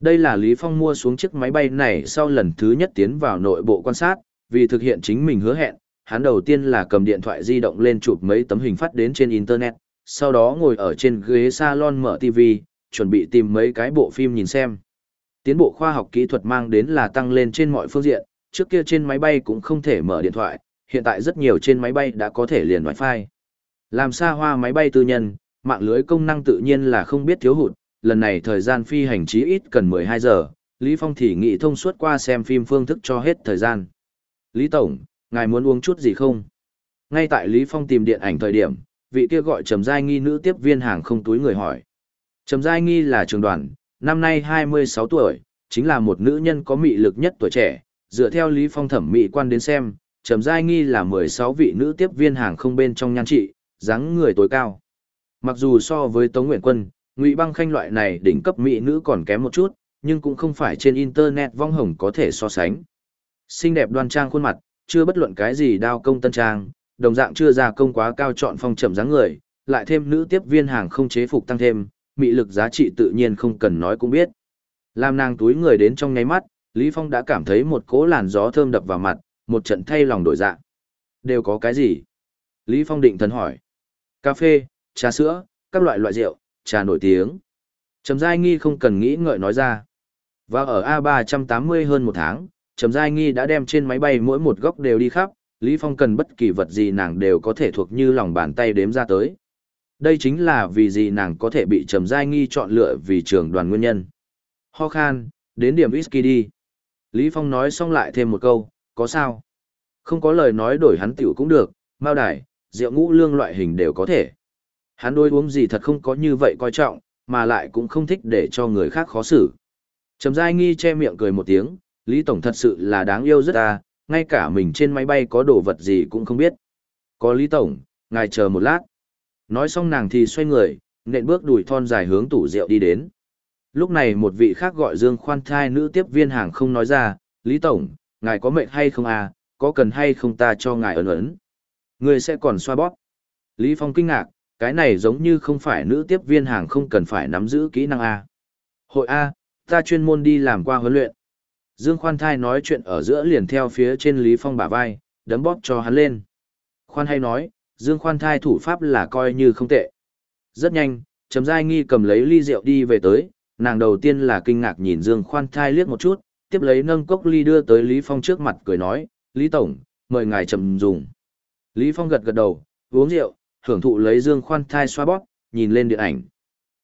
Đây là Lý Phong mua xuống chiếc máy bay này sau lần thứ nhất tiến vào nội bộ quan sát, vì thực hiện chính mình hứa hẹn, hắn đầu tiên là cầm điện thoại di động lên chụp mấy tấm hình phát đến trên Internet, sau đó ngồi ở trên ghế salon mở TV, chuẩn bị tìm mấy cái bộ phim nhìn xem. Tiến bộ khoa học kỹ thuật mang đến là tăng lên trên mọi phương diện, trước kia trên máy bay cũng không thể mở điện thoại, hiện tại rất nhiều trên máy bay đã có thể liền wifi. Làm xa hoa máy bay tư nhân, mạng lưới công năng tự nhiên là không biết thiếu hụt, lần này thời gian phi hành chí ít cần 12 giờ, Lý Phong thì nghĩ thông suốt qua xem phim phương thức cho hết thời gian. Lý Tổng, ngài muốn uống chút gì không? Ngay tại Lý Phong tìm điện ảnh thời điểm, vị kia gọi Trầm Giai Nghi nữ tiếp viên hàng không túi người hỏi. Trầm Giai Nghi là trường đoàn, năm nay 26 tuổi, chính là một nữ nhân có mị lực nhất tuổi trẻ, dựa theo Lý Phong thẩm mỹ quan đến xem, Trầm Giai Nghi là 16 vị nữ tiếp viên hàng không bên trong nhan trị, dáng người tối cao. Mặc dù so với Tống Nguyện Quân, Ngụy Băng Khanh loại này đỉnh cấp mỹ nữ còn kém một chút, nhưng cũng không phải trên internet vong hồng có thể so sánh. Xinh đẹp đoan trang khuôn mặt, chưa bất luận cái gì đao công tân trang, đồng dạng chưa ra công quá cao chọn phong trầm dáng người, lại thêm nữ tiếp viên hàng không chế phục tăng thêm, mị lực giá trị tự nhiên không cần nói cũng biết. Làm nàng túi người đến trong nháy mắt, Lý Phong đã cảm thấy một cỗ làn gió thơm đập vào mặt, một trận thay lòng đổi dạng Đều có cái gì? Lý Phong định thần hỏi. Cà phê, trà sữa, các loại loại rượu, trà nổi tiếng. Trầm Giai Nghi không cần nghĩ ngợi nói ra. Và ở A380 hơn một tháng, Trầm Giai Nghi đã đem trên máy bay mỗi một góc đều đi khắp, Lý Phong cần bất kỳ vật gì nàng đều có thể thuộc như lòng bàn tay đếm ra tới. Đây chính là vì gì nàng có thể bị Trầm Giai Nghi chọn lựa vì trưởng đoàn nguyên nhân. Ho khan, đến điểm whisky đi. Lý Phong nói xong lại thêm một câu, có sao? Không có lời nói đổi hắn tiểu cũng được, mao đài, rượu ngũ lương loại hình đều có thể. Hắn đôi uống gì thật không có như vậy coi trọng, mà lại cũng không thích để cho người khác khó xử. Trầm Giai Nghi che miệng cười một tiếng, Lý Tổng thật sự là đáng yêu rất à, ngay cả mình trên máy bay có đồ vật gì cũng không biết. Có Lý Tổng, ngài chờ một lát. Nói xong nàng thì xoay người, nện bước đùi thon dài hướng tủ rượu đi đến. Lúc này một vị khác gọi Dương Khoan Thai nữ tiếp viên hàng không nói ra, Lý Tổng, ngài có mệnh hay không à, có cần hay không ta cho ngài ấn ấn. Người sẽ còn xoa bóp. Lý Phong kinh ngạc, cái này giống như không phải nữ tiếp viên hàng không cần phải nắm giữ kỹ năng A. Hội A, ta chuyên môn đi làm qua huấn luyện. Dương Khoan Thai nói chuyện ở giữa liền theo phía trên Lý Phong bả vai, đấm bóp cho hắn lên. Khoan hay nói, Dương Khoan Thai thủ pháp là coi như không tệ. Rất nhanh, Trầm Giai Nghi cầm lấy ly rượu đi về tới, nàng đầu tiên là kinh ngạc nhìn Dương Khoan Thai liếc một chút, tiếp lấy nâng cốc ly đưa tới Lý Phong trước mặt cười nói, Lý Tổng, mời ngài trầm dùng. Lý Phong gật gật đầu, uống rượu, hưởng thụ lấy Dương Khoan Thai xoa bóp, nhìn lên điện ảnh.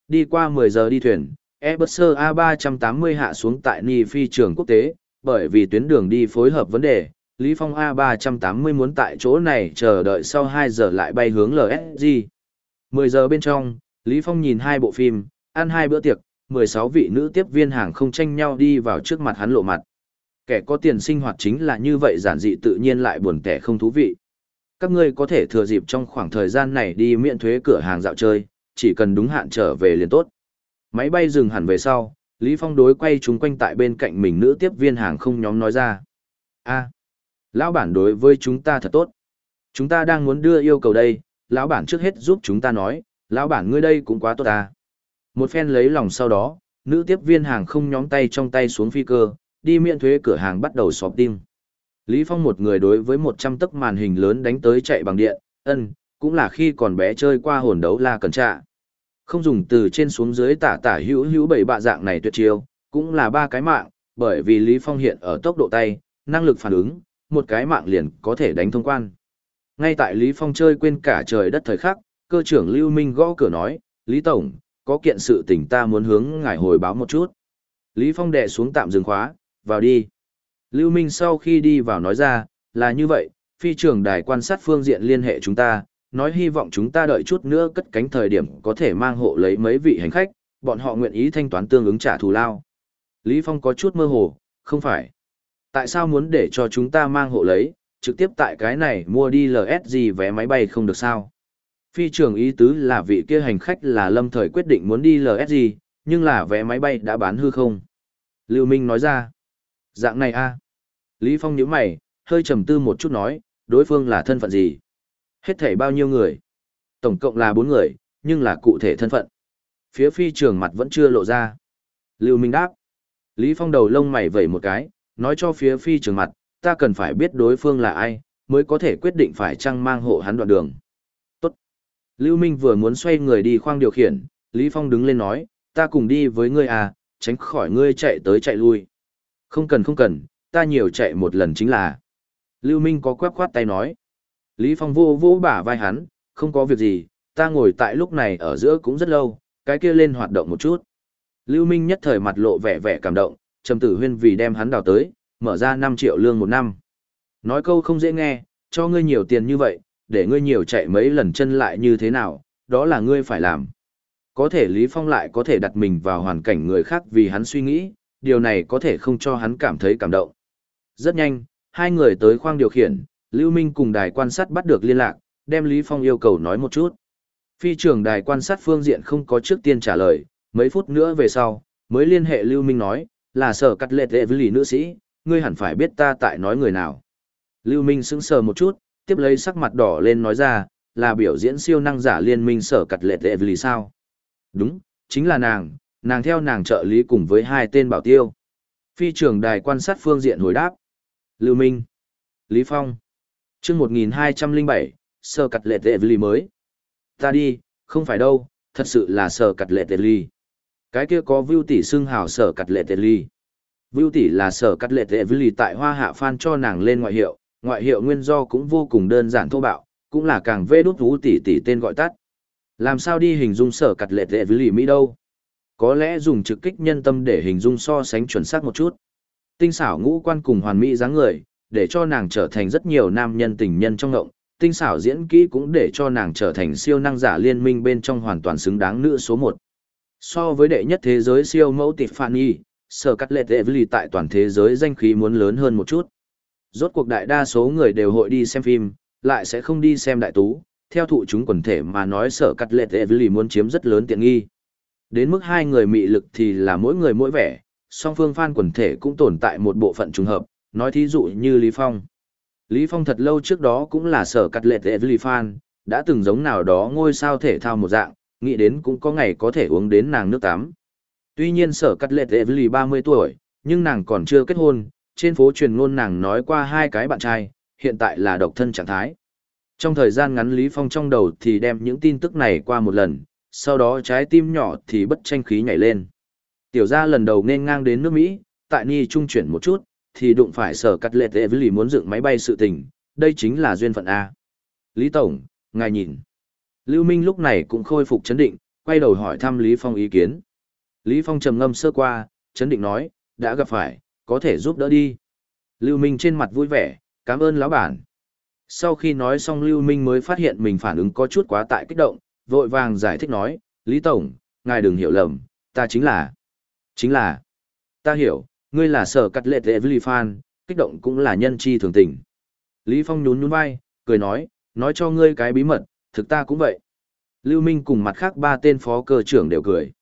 Đi qua 10 giờ đi thuyền, Airbus A380 hạ xuống tại Ni phi trường quốc tế, bởi vì tuyến đường đi phối hợp vấn đề, Lý Phong A380 muốn tại chỗ này chờ đợi sau 2 giờ lại bay hướng LSG. 10 giờ bên trong, Lý Phong nhìn hai bộ phim, ăn hai bữa tiệc, 16 vị nữ tiếp viên hàng không tranh nhau đi vào trước mặt hắn lộ mặt. Kẻ có tiền sinh hoạt chính là như vậy giản dị tự nhiên lại buồn tẻ không thú vị. Các ngươi có thể thừa dịp trong khoảng thời gian này đi miễn thuế cửa hàng dạo chơi, chỉ cần đúng hạn trở về liền tốt. Máy bay dừng hẳn về sau, Lý Phong đối quay chúng quanh tại bên cạnh mình nữ tiếp viên hàng không nhóm nói ra. a lão bản đối với chúng ta thật tốt. Chúng ta đang muốn đưa yêu cầu đây, lão bản trước hết giúp chúng ta nói, lão bản ngươi đây cũng quá tốt à? Một phen lấy lòng sau đó, nữ tiếp viên hàng không nhóm tay trong tay xuống phi cơ, đi miễn thuế cửa hàng bắt đầu sọp tim. Lý Phong một người đối với 100 tấc màn hình lớn đánh tới chạy bằng điện, ân, cũng là khi còn bé chơi qua hồn đấu la cần trạ. Không dùng từ trên xuống dưới tả tả hữu hữu bảy bạ dạng này tuyệt chiêu, cũng là ba cái mạng, bởi vì Lý Phong hiện ở tốc độ tay, năng lực phản ứng, một cái mạng liền có thể đánh thông quan. Ngay tại Lý Phong chơi quên cả trời đất thời khắc, cơ trưởng Lưu Minh gõ cửa nói, Lý Tổng, có kiện sự tình ta muốn hướng ngài hồi báo một chút. Lý Phong đệ xuống tạm dừng khóa, vào đi. Lưu Minh sau khi đi vào nói ra, là như vậy, phi trưởng đài quan sát phương diện liên hệ chúng ta, nói hy vọng chúng ta đợi chút nữa cất cánh thời điểm có thể mang hộ lấy mấy vị hành khách, bọn họ nguyện ý thanh toán tương ứng trả thù lao. Lý Phong có chút mơ hồ, không phải. Tại sao muốn để cho chúng ta mang hộ lấy, trực tiếp tại cái này mua đi LSG vé máy bay không được sao? Phi trường ý tứ là vị kia hành khách là lâm thời quyết định muốn đi LSG, nhưng là vé máy bay đã bán hư không? Lưu Minh nói ra. Dạng này a Lý Phong nhíu mày, hơi trầm tư một chút nói, đối phương là thân phận gì? Hết thảy bao nhiêu người? Tổng cộng là bốn người, nhưng là cụ thể thân phận. Phía phi trường mặt vẫn chưa lộ ra. Lưu Minh đáp. Lý Phong đầu lông mày vẩy một cái, nói cho phía phi trường mặt, ta cần phải biết đối phương là ai, mới có thể quyết định phải chăng mang hộ hắn đoạn đường. Tốt. Lưu Minh vừa muốn xoay người đi khoang điều khiển, Lý Phong đứng lên nói, ta cùng đi với ngươi à, tránh khỏi ngươi chạy tới chạy lui. Không cần không cần, ta nhiều chạy một lần chính là. Lưu Minh có quét khoát tay nói. Lý Phong vô vô bả vai hắn, không có việc gì, ta ngồi tại lúc này ở giữa cũng rất lâu, cái kia lên hoạt động một chút. Lưu Minh nhất thời mặt lộ vẻ vẻ cảm động, Trầm Tử Huyên vì đem hắn đào tới, mở ra 5 triệu lương một năm. Nói câu không dễ nghe, cho ngươi nhiều tiền như vậy, để ngươi nhiều chạy mấy lần chân lại như thế nào, đó là ngươi phải làm. Có thể Lý Phong lại có thể đặt mình vào hoàn cảnh người khác vì hắn suy nghĩ, điều này có thể không cho hắn cảm thấy cảm động. Rất nhanh, hai người tới khoang điều khiển, Lưu Minh cùng đài quan sát bắt được liên lạc, đem Lý Phong yêu cầu nói một chút. Phi trưởng đài quan sát phương diện không có trước tiên trả lời, mấy phút nữa về sau, mới liên hệ Lưu Minh nói, là sở cắt lệ tệ với lì nữ sĩ, ngươi hẳn phải biết ta tại nói người nào. Lưu Minh sững sờ một chút, tiếp lấy sắc mặt đỏ lên nói ra, là biểu diễn siêu năng giả liên minh sở cắt lệ tệ với sao. Đúng, chính là nàng, nàng theo nàng trợ lý cùng với hai tên bảo tiêu. Phi trưởng đài quan sát phương diện hồi đáp. Lưu Minh. Lý Phong chương 1207, sơ cặt lệ tệ vli mới. Ta đi, không phải đâu, thật sự là sở cặt lệ tệ ly. Cái kia có vưu tỷ xưng hào sở cặt lệ tệ ly. Vưu tỷ là sở cắt lệ tệ ly tại hoa hạ phan cho nàng lên ngoại hiệu, ngoại hiệu nguyên do cũng vô cùng đơn giản thô bạo, cũng là càng vê đút vũ tỷ tỷ tên gọi tắt. Làm sao đi hình dung sở cặt lệ tệ ly Mỹ đâu? Có lẽ dùng trực kích nhân tâm để hình dung so sánh chuẩn xác một chút. Tinh xảo ngũ quan cùng hoàn mỹ dáng người, để cho nàng trở thành rất nhiều nam nhân tình nhân trong ngộng, tinh xảo diễn kỹ cũng để cho nàng trở thành siêu năng giả liên minh bên trong hoàn toàn xứng đáng nữ số một. So với đệ nhất thế giới siêu mẫu Tiffany, sở cắt lệ tệ vì tại toàn thế giới danh khí muốn lớn hơn một chút. Rốt cuộc đại đa số người đều hội đi xem phim, lại sẽ không đi xem đại tú, theo thụ chúng quần thể mà nói sở cắt lệ tệ vì muốn chiếm rất lớn tiện nghi. Đến mức hai người mị lực thì là mỗi người mỗi vẻ, song phương fan quần thể cũng tồn tại một bộ phận trùng hợp, nói thí dụ như Lý Phong. Lý Phong thật lâu trước đó cũng là sở cắt lệ tệ Lý Phan đã từng giống nào đó ngôi sao thể thao một dạng, nghĩ đến cũng có ngày có thể uống đến nàng nước tắm. Tuy nhiên sở cắt lệ tệ Lý 30 tuổi, nhưng nàng còn chưa kết hôn, trên phố truyền ngôn nàng nói qua hai cái bạn trai, hiện tại là độc thân trạng thái. Trong thời gian ngắn Lý Phong trong đầu thì đem những tin tức này qua một lần, sau đó trái tim nhỏ thì bất tranh khí nhảy lên. Tiểu gia lần đầu nên ngang đến nước Mỹ, tại Ni trung chuyển một chút, thì đụng phải sở cắt lệ tệ với lì muốn dựng máy bay sự tình, đây chính là duyên phận A. Lý Tổng, ngài nhìn. Lưu Minh lúc này cũng khôi phục chấn định, quay đầu hỏi thăm Lý Phong ý kiến. Lý Phong trầm ngâm sơ qua, chấn định nói, đã gặp phải, có thể giúp đỡ đi. Lưu Minh trên mặt vui vẻ, cảm ơn lão bản. Sau khi nói xong Lưu Minh mới phát hiện mình phản ứng có chút quá tại kích động, vội vàng giải thích nói, Lý Tổng, ngài đừng hiểu lầm, ta chính là, chính là, ta hiểu, ngươi là sở cắt lệ tệ với Fan, kích động cũng là nhân chi thường tình. Lý Phong nhún nhún vai, cười nói, nói cho ngươi cái bí mật, thực ta cũng vậy. Lưu Minh cùng mặt khác ba tên phó cơ trưởng đều cười.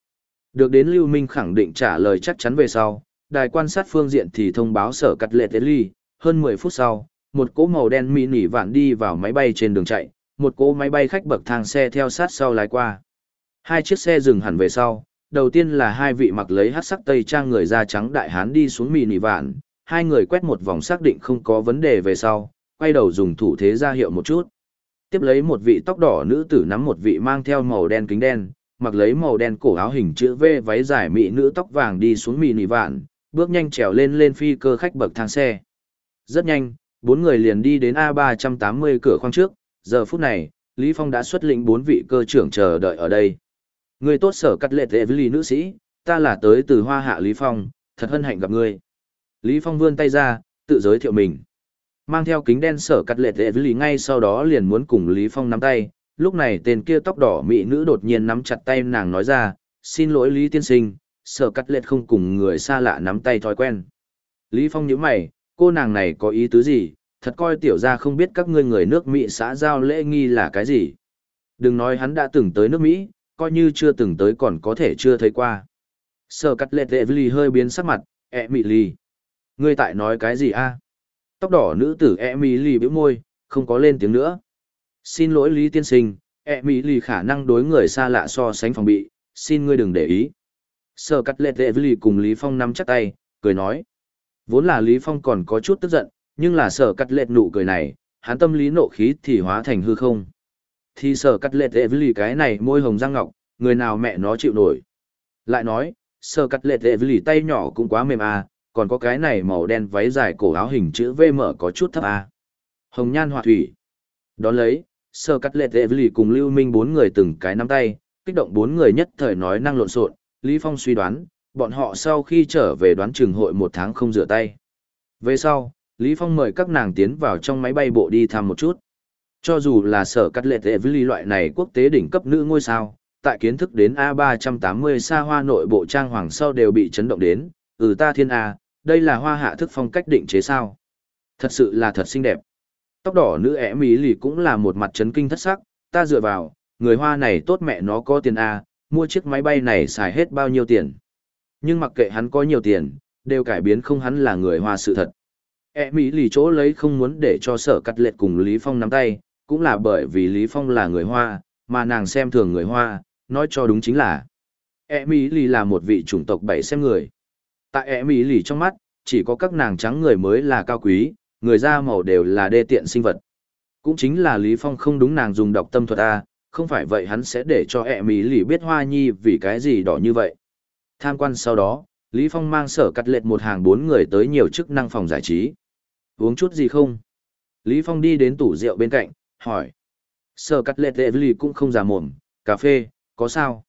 Được đến Lưu Minh khẳng định trả lời chắc chắn về sau, đài quan sát phương diện thì thông báo sở cắt lệ tệ ly, hơn 10 phút sau, một cỗ màu đen mini vạn đi vào máy bay trên đường chạy, một cỗ máy bay khách bậc thang xe theo sát sau lái qua. Hai chiếc xe dừng hẳn về sau, đầu tiên là hai vị mặc lấy hát sắc tây trang người da trắng đại hán đi xuống mì nỉ vạn, hai người quét một vòng xác định không có vấn đề về sau, quay đầu dùng thủ thế ra hiệu một chút. Tiếp lấy một vị tóc đỏ nữ tử nắm một vị mang theo màu đen kính đen, mặc lấy màu đen cổ áo hình chữ V váy dài mỹ nữ tóc vàng đi xuống mì nỉ vạn, bước nhanh trèo lên lên phi cơ khách bậc thang xe. Rất nhanh, bốn người liền đi đến A380 cửa khoang trước, Giờ phút này, Lý Phong đã xuất lĩnh bốn vị cơ trưởng chờ đợi ở đây. Người tốt sở cắt lệ tệ với Lý nữ sĩ, ta là tới từ Hoa Hạ Lý Phong, thật hân hạnh gặp ngươi. Lý Phong vươn tay ra, tự giới thiệu mình. Mang theo kính đen sở cắt lệ tệ với Lý ngay sau đó liền muốn cùng Lý Phong nắm tay. Lúc này tên kia tóc đỏ mỹ nữ đột nhiên nắm chặt tay nàng nói ra, xin lỗi Lý tiên sinh, sở cắt lệ không cùng người xa lạ nắm tay thói quen. Lý Phong nhíu mày, cô nàng này có ý tứ gì, thật coi tiểu ra không biết các ngươi người nước Mỹ xã giao lễ nghi là cái gì. Đừng nói hắn đã từng tới nước Mỹ, coi như chưa từng tới còn có thể chưa thấy qua. Sở cắt lệ tệ với hơi biến sắc mặt, ẹ mị lì. Ngươi tại nói cái gì a? Tóc đỏ nữ tử ẹ mị lì bĩu môi, không có lên tiếng nữa. Xin lỗi Lý tiên sinh, ẹ mị lì khả năng đối người xa lạ so sánh phòng bị, xin ngươi đừng để ý. Sở cắt lệ tệ với cùng Lý Phong nắm chắc tay, cười nói. Vốn là Lý Phong còn có chút tức giận, nhưng là sở cắt lệ nụ cười này, hắn tâm lý nộ khí thì hóa thành hư không. Thì sở cắt lệ tệ với cái này môi hồng răng ngọc, người nào mẹ nó chịu nổi. Lại nói, sơ cắt lệ tệ với tay nhỏ cũng quá mềm à, còn có cái này màu đen váy dài cổ áo hình chữ V mở có chút thấp à. Hồng nhan họa thủy. Đón lấy, sơ cắt lệ tệ với cùng Lưu Minh bốn người từng cái nắm tay, kích động bốn người nhất thời nói năng lộn xộn. Lý Phong suy đoán, bọn họ sau khi trở về đoán trường hội một tháng không rửa tay. Về sau, Lý Phong mời các nàng tiến vào trong máy bay bộ đi thăm một chút. Cho dù là sở cắt lệ tệ với loại này quốc tế đỉnh cấp nữ ngôi sao, tại kiến thức đến A380 xa hoa nội bộ trang hoàng sau đều bị chấn động đến, ừ ta thiên A, đây là hoa hạ thức phong cách định chế sao. Thật sự là thật xinh đẹp. Tóc đỏ nữ ẻ mỹ lì cũng là một mặt chấn kinh thất sắc, ta dựa vào, người hoa này tốt mẹ nó có tiền A, mua chiếc máy bay này xài hết bao nhiêu tiền. Nhưng mặc kệ hắn có nhiều tiền, đều cải biến không hắn là người hoa sự thật. E Mỹ lì chỗ lấy không muốn để cho sở cắt lệ cùng Lý Phong nắm tay, cũng là bởi vì Lý Phong là người hoa, mà nàng xem thường người hoa, nói cho đúng chính là Emily là một vị chủng tộc bảy xem người. Tại Emily trong mắt, chỉ có các nàng trắng người mới là cao quý, người da màu đều là đê tiện sinh vật. Cũng chính là Lý Phong không đúng nàng dùng độc tâm thuật A, không phải vậy hắn sẽ để cho Emily biết Hoa Nhi vì cái gì đỏ như vậy. Tham quan sau đó, Lý Phong mang sở cắt lệch một hàng bốn người tới nhiều chức năng phòng giải trí. Uống chút gì không? Lý Phong đi đến tủ rượu bên cạnh, hỏi. Sở cắt lệch Emily cũng không già mồm, cà phê, có sao?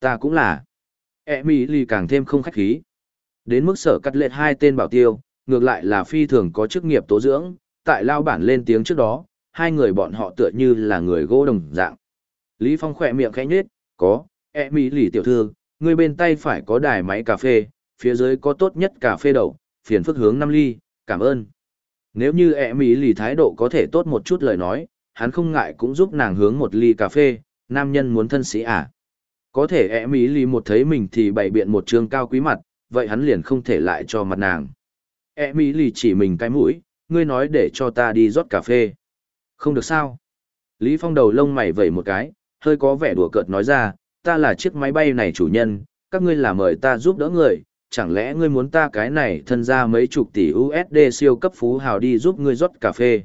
Ta cũng là. E mỹ lì càng thêm không khách khí. Đến mức sở cắt lệ hai tên bảo tiêu, ngược lại là phi thường có chức nghiệp tố dưỡng, tại lao bản lên tiếng trước đó, hai người bọn họ tựa như là người gỗ đồng dạng. Lý Phong khỏe miệng khẽ nhếch, có, e mỹ lì tiểu thư, người bên tay phải có đài máy cà phê, phía dưới có tốt nhất cà phê đậu, phiền phức hướng 5 ly, cảm ơn. Nếu như e mỹ lì thái độ có thể tốt một chút lời nói, hắn không ngại cũng giúp nàng hướng một ly cà phê, nam nhân muốn thân sĩ à. Có thể ẹ mỹ lì một thấy mình thì bày biện một trương cao quý mặt, vậy hắn liền không thể lại cho mặt nàng. ẹ mỹ lì chỉ mình cái mũi, ngươi nói để cho ta đi rót cà phê. Không được sao. Lý Phong đầu lông mày vẩy một cái, hơi có vẻ đùa cợt nói ra, ta là chiếc máy bay này chủ nhân, các ngươi là mời ta giúp đỡ người, chẳng lẽ ngươi muốn ta cái này thân ra mấy chục tỷ USD siêu cấp phú hào đi giúp ngươi rót cà phê.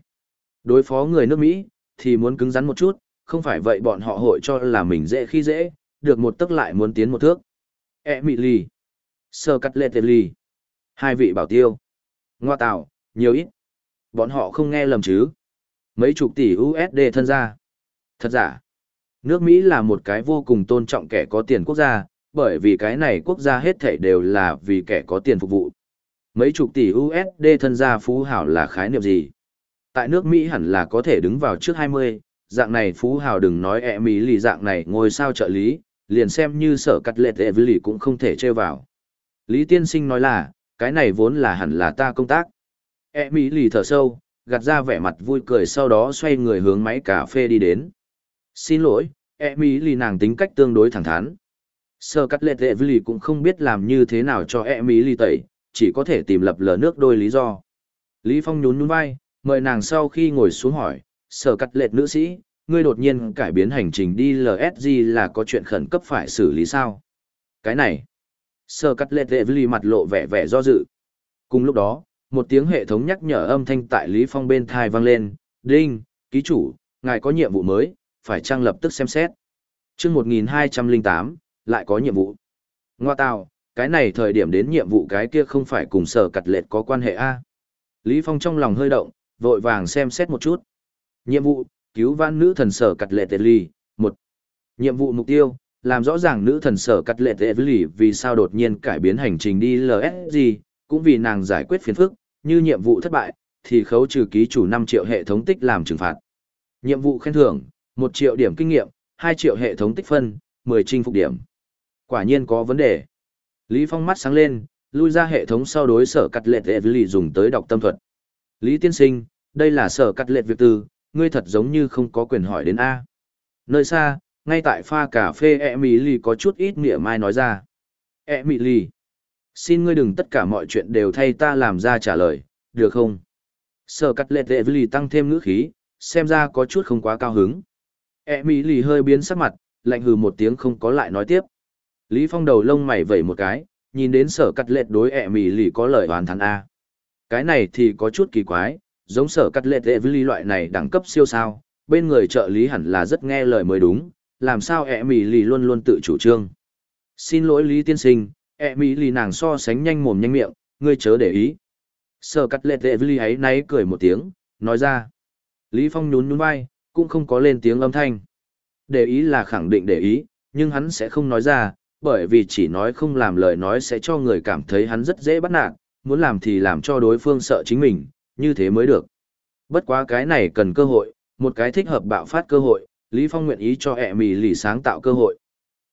Đối phó người nước Mỹ, thì muốn cứng rắn một chút, không phải vậy bọn họ hội cho là mình dễ khi dễ, được một tức lại muốn tiến một thước. Emily, Sơ Cắt Lệ Lì, hai vị bảo tiêu, ngoa tạo, nhiều ít. Bọn họ không nghe lầm chứ. Mấy chục tỷ USD thân ra. Thật giả, nước Mỹ là một cái vô cùng tôn trọng kẻ có tiền quốc gia, bởi vì cái này quốc gia hết thảy đều là vì kẻ có tiền phục vụ. Mấy chục tỷ USD thân gia phú hảo là khái niệm gì? Tại nước Mỹ hẳn là có thể đứng vào trước 20, dạng này phú hào đừng nói ẹ mỹ lì dạng này ngồi sao trợ lý, liền xem như sở cắt lệ tệ với lì cũng không thể chơi vào. Lý tiên sinh nói là, cái này vốn là hẳn là ta công tác. E mỹ lì thở sâu, gạt ra vẻ mặt vui cười sau đó xoay người hướng máy cà phê đi đến. Xin lỗi, E mỹ lì nàng tính cách tương đối thẳng thắn. Sở cắt lệ tệ với lì cũng không biết làm như thế nào cho E mỹ lì tẩy, chỉ có thể tìm lập lờ nước đôi lý do. Lý Phong nhún nhún vai, mời nàng sau khi ngồi xuống hỏi, sở cắt lệ nữ sĩ, ngươi đột nhiên cải biến hành trình đi LSG là có chuyện khẩn cấp phải xử lý sao? Cái này, sở cắt lệ lệ với mặt lộ vẻ vẻ do dự. Cùng lúc đó, một tiếng hệ thống nhắc nhở âm thanh tại Lý Phong bên thai vang lên, đinh, ký chủ, ngài có nhiệm vụ mới, phải trang lập tức xem xét. Trước 1208, lại có nhiệm vụ. Ngoa tào, cái này thời điểm đến nhiệm vụ cái kia không phải cùng sở cặt lệ có quan hệ a Lý Phong trong lòng hơi động, vội vàng xem xét một chút. Nhiệm vụ, cứu vãn nữ thần sở cắt lệ tệ ly. Một, nhiệm vụ mục tiêu, làm rõ ràng nữ thần sở cắt lệ tệ lì vì sao đột nhiên cải biến hành trình đi LSG, cũng vì nàng giải quyết phiền phức, như nhiệm vụ thất bại, thì khấu trừ ký chủ 5 triệu hệ thống tích làm trừng phạt. Nhiệm vụ khen thưởng, 1 triệu điểm kinh nghiệm, 2 triệu hệ thống tích phân, 10 chinh phục điểm. Quả nhiên có vấn đề. Lý Phong mắt sáng lên, lui ra hệ thống sau đối sở cắt lệ tệ lì dùng tới đọc tâm thuật. Lý tiên sinh, đây là sở cắt lệ việc tư, ngươi thật giống như không có quyền hỏi đến A. Nơi xa, ngay tại pha cà phê Emily có chút ít nghĩa mai nói ra. Emily, xin ngươi đừng tất cả mọi chuyện đều thay ta làm ra trả lời, được không? Sở cắt lệ lệ lì tăng thêm ngữ khí, xem ra có chút không quá cao hứng. Emily hơi biến sắc mặt, lạnh hừ một tiếng không có lại nói tiếp. Lý Phong đầu lông mày vẩy một cái, nhìn đến sở cắt lệ đối E mì lì có lời hoàn thắn A. Cái này thì có chút kỳ quái, giống sở cắt lệ tệ với lý loại này đẳng cấp siêu sao, bên người trợ lý hẳn là rất nghe lời mới đúng, làm sao ẹ mì lì luôn luôn tự chủ trương. Xin lỗi Lý Tiên Sinh, ẹ mì lì nàng so sánh nhanh mồm nhanh miệng, ngươi chớ để ý. Sở cắt lệ tệ với lý ấy náy cười một tiếng, nói ra. Lý Phong nhún nhún vai, cũng không có lên tiếng âm thanh. Để ý là khẳng định để ý, nhưng hắn sẽ không nói ra, bởi vì chỉ nói không làm lời nói sẽ cho người cảm thấy hắn rất dễ bắt nạt, muốn làm thì làm cho đối phương sợ chính mình, như thế mới được. Bất quá cái này cần cơ hội, một cái thích hợp bạo phát cơ hội, Lý Phong nguyện ý cho ẹ mì lì sáng tạo cơ hội.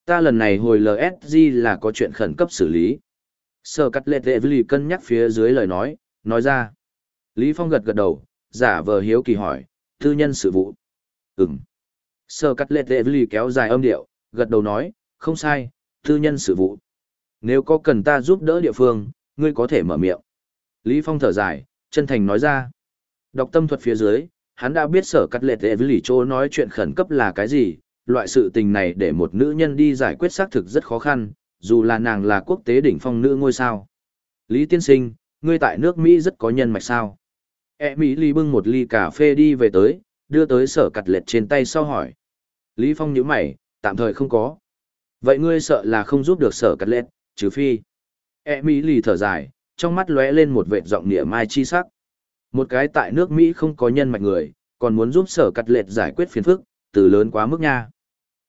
Ta lần này hồi LSG là có chuyện khẩn cấp xử lý. Sở cắt lệ tệ lì cân nhắc phía dưới lời nói, nói ra. Lý Phong gật gật đầu, giả vờ hiếu kỳ hỏi, tư nhân sự vụ. Ừm. Sở cắt lệ tệ lì kéo dài âm điệu, gật đầu nói, không sai, tư nhân sự vụ. Nếu có cần ta giúp đỡ địa phương, ngươi có thể mở miệng. Lý Phong thở dài, chân thành nói ra. Đọc tâm thuật phía dưới, hắn đã biết sở cắt lệ tệ với lì Châu nói chuyện khẩn cấp là cái gì, loại sự tình này để một nữ nhân đi giải quyết xác thực rất khó khăn, dù là nàng là quốc tế đỉnh phong nữ ngôi sao. Lý tiên sinh, ngươi tại nước Mỹ rất có nhân mạch sao. E Mỹ Lý bưng một ly cà phê đi về tới, đưa tới sở cắt lệ trên tay sau hỏi. Lý Phong nhíu mày, tạm thời không có. Vậy ngươi sợ là không giúp được sở cắt lệ, trừ phi. E Mỹ lì thở dài, trong mắt lóe lên một vệt giọng nịa mai chi sắc. Một cái tại nước Mỹ không có nhân mạch người, còn muốn giúp sở cắt lệch giải quyết phiền phức, từ lớn quá mức nha.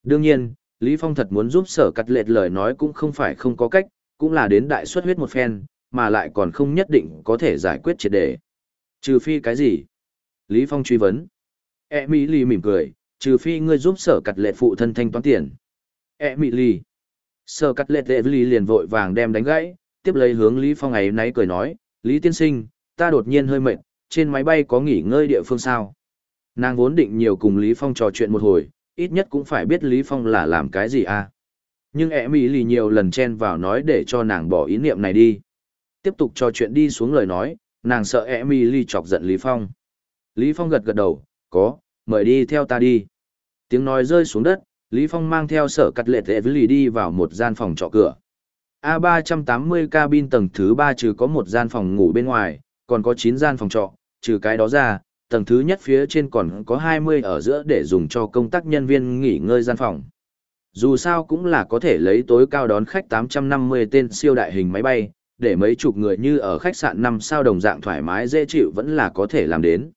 Đương nhiên, Lý Phong thật muốn giúp sở cắt lệch lời nói cũng không phải không có cách, cũng là đến đại suất huyết một phen, mà lại còn không nhất định có thể giải quyết triệt đề. Trừ phi cái gì? Lý Phong truy vấn. E Mỹ lì mỉm cười, trừ phi ngươi giúp sở cắt lệ phụ thân thanh toán tiền. E Mỹ lì. Sở cắt lệ tệ Lý liền vội vàng đem đánh gãy, tiếp lấy hướng Lý Phong ấy nãy cười nói, Lý tiên sinh, ta đột nhiên hơi mệt, trên máy bay có nghỉ ngơi địa phương sao. Nàng vốn định nhiều cùng Lý Phong trò chuyện một hồi, ít nhất cũng phải biết Lý Phong là làm cái gì à. Nhưng ẹ mỹ lì nhiều lần chen vào nói để cho nàng bỏ ý niệm này đi. Tiếp tục trò chuyện đi xuống lời nói, nàng sợ ẹ mỹ lì chọc giận Lý Phong. Lý Phong gật gật đầu, có, mời đi theo ta đi. Tiếng nói rơi xuống đất, Lý Phong mang theo sở cắt lệ tệ với lì đi vào một gian phòng trọ cửa. A380 cabin tầng thứ 3 trừ có một gian phòng ngủ bên ngoài, còn có 9 gian phòng trọ, trừ cái đó ra, tầng thứ nhất phía trên còn có 20 ở giữa để dùng cho công tác nhân viên nghỉ ngơi gian phòng. Dù sao cũng là có thể lấy tối cao đón khách 850 tên siêu đại hình máy bay, để mấy chục người như ở khách sạn 5 sao đồng dạng thoải mái dễ chịu vẫn là có thể làm đến.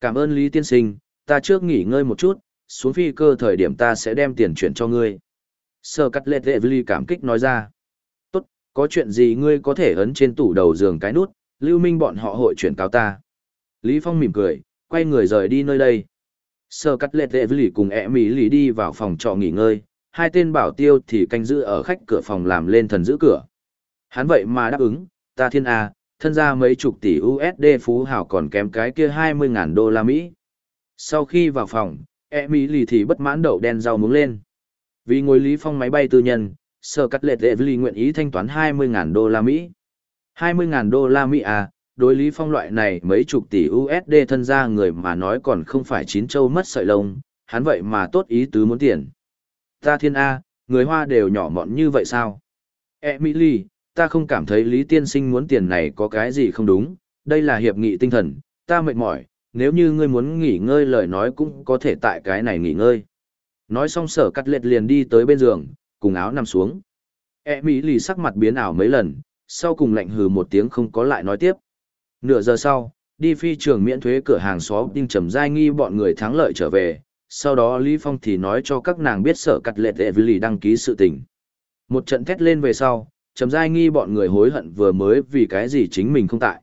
Cảm ơn Lý Tiên Sinh, ta trước nghỉ ngơi một chút, xuống phi cơ thời điểm ta sẽ đem tiền chuyển cho ngươi. Sơ cắt lệ vệ cảm kích nói ra có chuyện gì ngươi có thể ấn trên tủ đầu giường cái nút, lưu minh bọn họ hội chuyển cáo ta. Lý Phong mỉm cười, quay người rời đi nơi đây. Sơ cắt lệ tệ với cùng ẹ mỹ lì đi vào phòng trọ nghỉ ngơi, hai tên bảo tiêu thì canh giữ ở khách cửa phòng làm lên thần giữ cửa. Hắn vậy mà đáp ứng, ta thiên A, thân ra mấy chục tỷ USD phú hảo còn kém cái kia 20.000 đô la Mỹ. Sau khi vào phòng, ẹ mỹ lì thì bất mãn đậu đen rau muống lên. Vì ngồi Lý Phong máy bay tư nhân, sở cắt lệ tệ vì nguyện ý thanh toán 20.000 đô la Mỹ. 20.000 đô la Mỹ à, đối lý phong loại này mấy chục tỷ USD thân ra người mà nói còn không phải chín châu mất sợi lông, hắn vậy mà tốt ý tứ muốn tiền. Ta thiên A, người Hoa đều nhỏ mọn như vậy sao? Emily, ta không cảm thấy Lý Tiên Sinh muốn tiền này có cái gì không đúng, đây là hiệp nghị tinh thần, ta mệt mỏi, nếu như ngươi muốn nghỉ ngơi lời nói cũng có thể tại cái này nghỉ ngơi. Nói xong sở cắt liệt liền đi tới bên giường, cùng áo nằm xuống. E mỹ lì sắc mặt biến ảo mấy lần, sau cùng lạnh hừ một tiếng không có lại nói tiếp. Nửa giờ sau, đi phi trường miễn thuế cửa hàng xóa tinh trầm giai nghi bọn người thắng lợi trở về, sau đó Lý Phong thì nói cho các nàng biết sở cắt lệ tệ lì đăng ký sự tình. Một trận thét lên về sau, trầm giai nghi bọn người hối hận vừa mới vì cái gì chính mình không tại.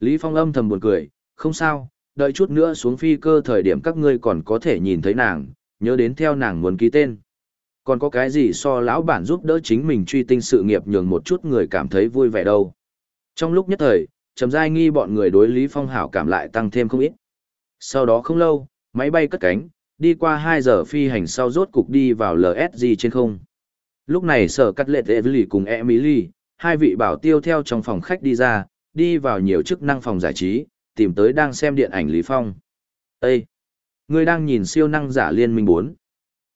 Lý Phong âm thầm buồn cười, không sao, đợi chút nữa xuống phi cơ thời điểm các ngươi còn có thể nhìn thấy nàng, nhớ đến theo nàng muốn ký tên. Còn có cái gì so lão bản giúp đỡ chính mình truy tinh sự nghiệp nhường một chút người cảm thấy vui vẻ đâu. Trong lúc nhất thời, trầm giai nghi bọn người đối Lý Phong hảo cảm lại tăng thêm không ít. Sau đó không lâu, máy bay cất cánh, đi qua 2 giờ phi hành sau rốt cục đi vào LSG trên không. Lúc này sở cắt lệ Evely lì cùng Emily, hai vị bảo tiêu theo trong phòng khách đi ra, đi vào nhiều chức năng phòng giải trí, tìm tới đang xem điện ảnh Lý Phong. Ê! Ngươi đang nhìn siêu năng giả liên minh 4.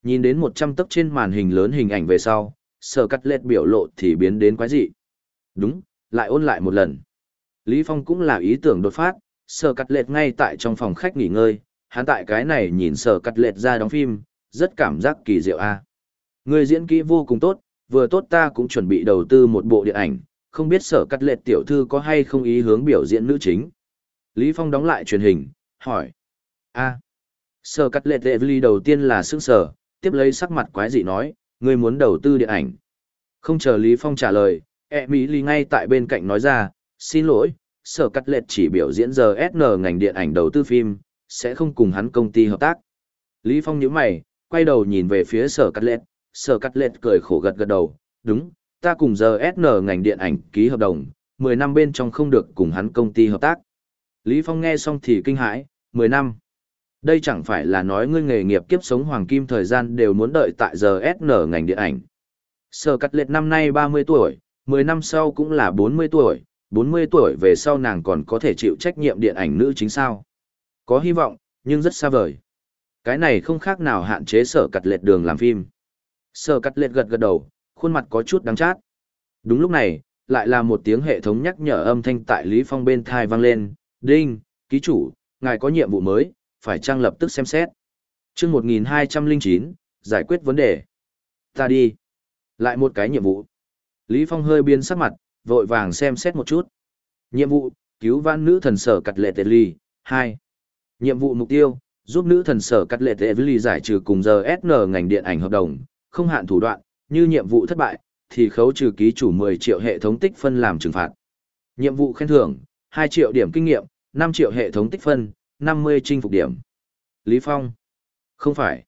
Nhìn đến 100 tấc trên màn hình lớn hình ảnh về sau, sở cắt lệ biểu lộ thì biến đến quái dị. Đúng, lại ôn lại một lần. Lý Phong cũng là ý tưởng đột phát, sở cắt lệ ngay tại trong phòng khách nghỉ ngơi, hắn tại cái này nhìn sở cắt lệ ra đóng phim, rất cảm giác kỳ diệu a. Người diễn kỹ vô cùng tốt, vừa tốt ta cũng chuẩn bị đầu tư một bộ điện ảnh, không biết sở cắt lệ tiểu thư có hay không ý hướng biểu diễn nữ chính. Lý Phong đóng lại truyền hình, hỏi. a Sở cắt lệ vli đầu tiên là sững sở, tiếp lấy sắc mặt quái dị nói, ngươi muốn đầu tư điện ảnh. Không chờ Lý Phong trả lời, e mỹ ly ngay tại bên cạnh nói ra, xin lỗi, sở cắt lệ chỉ biểu diễn giờ SN ngành điện ảnh đầu tư phim, sẽ không cùng hắn công ty hợp tác. Lý Phong nhíu mày, quay đầu nhìn về phía sở cắt lệ, sở cắt lệ cười khổ gật gật đầu, đúng, ta cùng giờ SN ngành điện ảnh ký hợp đồng, 10 năm bên trong không được cùng hắn công ty hợp tác. Lý Phong nghe xong thì kinh hãi, 10 năm. Đây chẳng phải là nói ngươi nghề nghiệp kiếp sống hoàng kim thời gian đều muốn đợi tại giờ SN ngành điện ảnh. Sở cắt lệ năm nay 30 tuổi, 10 năm sau cũng là 40 tuổi, 40 tuổi về sau nàng còn có thể chịu trách nhiệm điện ảnh nữ chính sao. Có hy vọng, nhưng rất xa vời. Cái này không khác nào hạn chế sở cắt lệ đường làm phim. Sở cắt lệ gật gật đầu, khuôn mặt có chút đắng chát. Đúng lúc này, lại là một tiếng hệ thống nhắc nhở âm thanh tại Lý Phong bên thai vang lên. Đinh, ký chủ, ngài có nhiệm vụ mới, phải trang lập tức xem xét. chương 1209, giải quyết vấn đề. Ta đi. Lại một cái nhiệm vụ. Lý Phong hơi biến sắc mặt, vội vàng xem xét một chút. Nhiệm vụ, cứu vãn nữ thần sở cặt lệ tệ ly, 2. Nhiệm vụ mục tiêu, giúp nữ thần sở cắt lệ tệ ly giải trừ cùng giờ SN ngành điện ảnh hợp đồng, không hạn thủ đoạn, như nhiệm vụ thất bại, thì khấu trừ ký chủ 10 triệu hệ thống tích phân làm trừng phạt. Nhiệm vụ khen thưởng, 2 triệu điểm kinh nghiệm, 5 triệu hệ thống tích phân, 50 chinh phục điểm. Lý Phong. Không phải.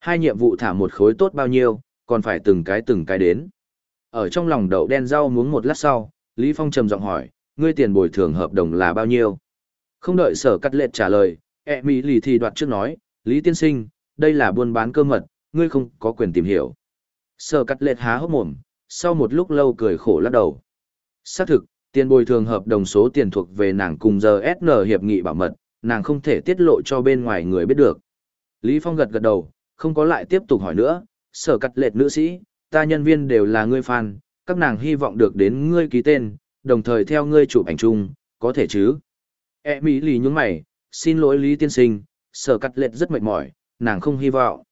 Hai nhiệm vụ thả một khối tốt bao nhiêu, còn phải từng cái từng cái đến. Ở trong lòng đậu đen rau muống một lát sau, Lý Phong trầm giọng hỏi, ngươi tiền bồi thường hợp đồng là bao nhiêu? Không đợi sở cắt lệ trả lời, e mỹ lì thì đoạt trước nói, Lý tiên sinh, đây là buôn bán cơ mật, ngươi không có quyền tìm hiểu. Sở cắt lệ há hốc mồm, sau một lúc lâu cười khổ lắc đầu. Xác thực, tiền bồi thường hợp đồng số tiền thuộc về nàng cùng giờ SN hiệp nghị bảo mật, nàng không thể tiết lộ cho bên ngoài người biết được. Lý Phong gật gật đầu, không có lại tiếp tục hỏi nữa, sở cắt lệ nữ sĩ, ta nhân viên đều là ngươi fan, các nàng hy vọng được đến ngươi ký tên, đồng thời theo ngươi chụp ảnh chung, có thể chứ? E mỹ lì nhúng mày, xin lỗi Lý Tiên Sinh, sở cắt lệ rất mệt mỏi, nàng không hy vọng.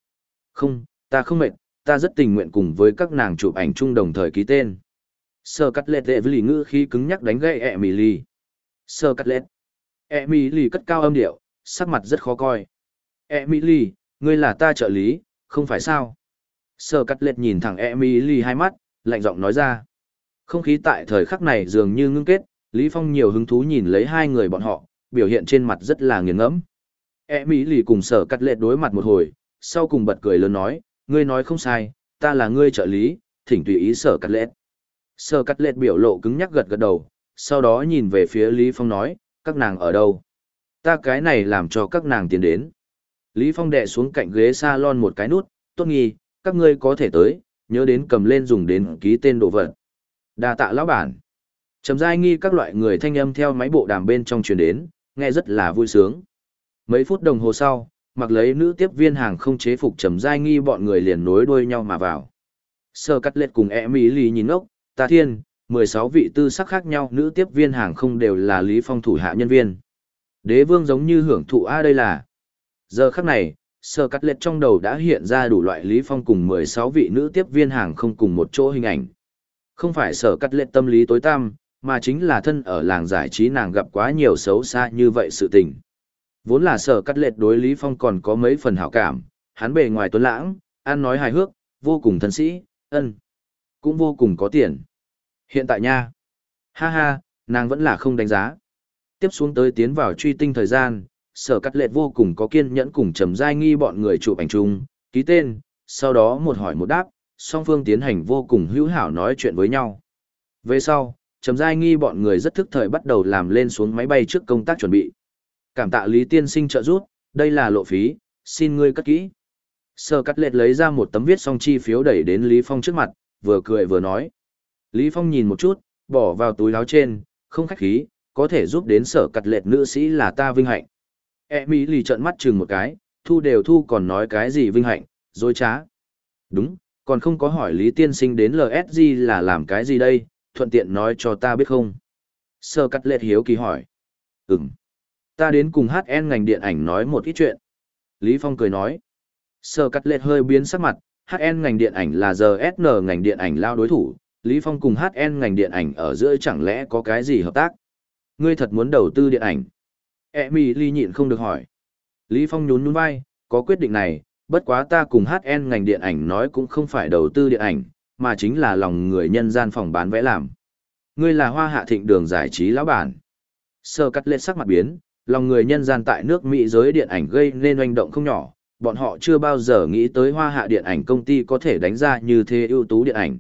Không, ta không mệt, ta rất tình nguyện cùng với các nàng chụp ảnh chung đồng thời ký tên. Sở cắt lệ với lì ngữ khi cứng nhắc đánh gậy E mỹ lì. Sở cắt lệ. E mỹ lì cất cao âm điệu, sắc mặt rất khó coi. E mỹ lì, ngươi là ta trợ lý, không phải sao? Sở cắt lệ nhìn thẳng Emily hai mắt, lạnh giọng nói ra. Không khí tại thời khắc này dường như ngưng kết, Lý Phong nhiều hứng thú nhìn lấy hai người bọn họ, biểu hiện trên mặt rất là nghiền ngẫm. Emily cùng sở cắt lệ đối mặt một hồi, sau cùng bật cười lớn nói, ngươi nói không sai, ta là ngươi trợ lý, thỉnh tùy ý sở cắt lệ. Sở cắt lệ biểu lộ cứng nhắc gật gật đầu, sau đó nhìn về phía Lý Phong nói, các nàng ở đâu? Ta cái này làm cho các nàng tiến đến. Lý Phong đè xuống cạnh ghế salon một cái nút, tốt nghi, các ngươi có thể tới, nhớ đến cầm lên dùng đến ký tên đồ vật. Đa tạ lão bản. Trầm giai nghi các loại người thanh âm theo máy bộ đàm bên trong truyền đến, nghe rất là vui sướng. Mấy phút đồng hồ sau, mặc lấy nữ tiếp viên hàng không chế phục trầm giai nghi bọn người liền nối đuôi nhau mà vào. Sơ cắt lết cùng e mỹ lì nhìn ốc, ta thiên, 16 vị tư sắc khác nhau nữ tiếp viên hàng không đều là Lý Phong thủ hạ nhân viên. Đế vương giống như hưởng thụ A đây là. Giờ khắc này, sơ cắt lệch trong đầu đã hiện ra đủ loại lý phong cùng 16 vị nữ tiếp viên hàng không cùng một chỗ hình ảnh. Không phải sở cắt lệch tâm lý tối tăm, mà chính là thân ở làng giải trí nàng gặp quá nhiều xấu xa như vậy sự tình. Vốn là sở cắt lệch đối Lý Phong còn có mấy phần hảo cảm, hắn bề ngoài tuấn lãng, ăn nói hài hước, vô cùng thân sĩ, ân, cũng vô cùng có tiền. Hiện tại nha, ha ha, nàng vẫn là không đánh giá. Tiếp xuống tới tiến vào truy tinh thời gian, sở cắt lệch vô cùng có kiên nhẫn cùng trầm giai nghi bọn người chụp ảnh chung, ký tên, sau đó một hỏi một đáp, song phương tiến hành vô cùng hữu hảo nói chuyện với nhau. Về sau, trầm giai nghi bọn người rất thức thời bắt đầu làm lên xuống máy bay trước công tác chuẩn bị. Cảm tạ Lý Tiên Sinh trợ giúp, đây là lộ phí, xin ngươi cất kỹ. Sở cắt lệch lấy ra một tấm viết song chi phiếu đẩy đến Lý Phong trước mặt, vừa cười vừa nói. Lý Phong nhìn một chút, bỏ vào túi áo trên, không khách khí, có thể giúp đến sở cặt lệt nữ sĩ là ta vinh hạnh. E mỹ lì trợn mắt chừng một cái, thu đều thu còn nói cái gì vinh hạnh, dối trá. Đúng, còn không có hỏi Lý Tiên Sinh đến LSG là làm cái gì đây, thuận tiện nói cho ta biết không. Sở cắt lệ hiếu kỳ hỏi. Ừm. Ta đến cùng HN ngành điện ảnh nói một ít chuyện. Lý Phong cười nói. Sở cắt lệ hơi biến sắc mặt, HN ngành điện ảnh là GSN ngành điện ảnh lao đối thủ, Lý Phong cùng HN ngành điện ảnh ở giữa chẳng lẽ có cái gì hợp tác? Ngươi thật muốn đầu tư điện ảnh? Emily nhịn không được hỏi. Lý Phong nhún nhún vai, có quyết định này, bất quá ta cùng HN ngành điện ảnh nói cũng không phải đầu tư điện ảnh, mà chính là lòng người nhân gian phòng bán vẽ làm. Ngươi là hoa hạ thịnh đường giải trí lão bản. Sơ cắt lệ sắc mặt biến, lòng người nhân gian tại nước Mỹ giới điện ảnh gây nên oanh động không nhỏ, bọn họ chưa bao giờ nghĩ tới hoa hạ điện ảnh công ty có thể đánh ra như thế ưu tú điện ảnh.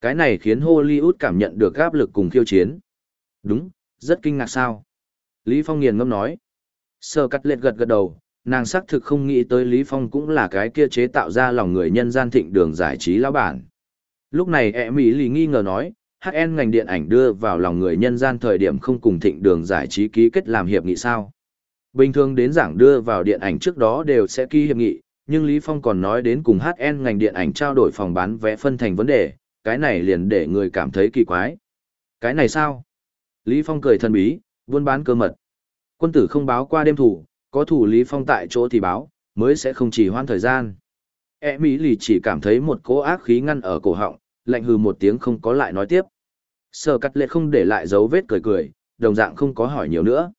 Cái này khiến Hollywood cảm nhận được áp lực cùng khiêu chiến. Đúng, rất kinh ngạc sao. Lý Phong nghiền ngâm nói. Sơ cắt lệ gật gật đầu, nàng xác thực không nghĩ tới Lý Phong cũng là cái kia chế tạo ra lòng người nhân gian thịnh đường giải trí lão bản. Lúc này ẹ Mỹ lì nghi ngờ nói, HN ngành điện ảnh đưa vào lòng người nhân gian thời điểm không cùng thịnh đường giải trí ký kết làm hiệp nghị sao. Bình thường đến giảng đưa vào điện ảnh trước đó đều sẽ ký hiệp nghị, nhưng Lý Phong còn nói đến cùng HN ngành điện ảnh trao đổi phòng bán vé phân thành vấn đề, cái này liền để người cảm thấy kỳ quái. Cái này sao? Lý Phong cười thần bí, buôn bán cơ mật. Quân tử không báo qua đêm thủ, có thủ Lý Phong tại chỗ thì báo, mới sẽ không chỉ hoãn thời gian. E Mỹ lì chỉ cảm thấy một cỗ ác khí ngăn ở cổ họng, lạnh hừ một tiếng không có lại nói tiếp. Sở cắt lệ không để lại dấu vết cười cười, đồng dạng không có hỏi nhiều nữa.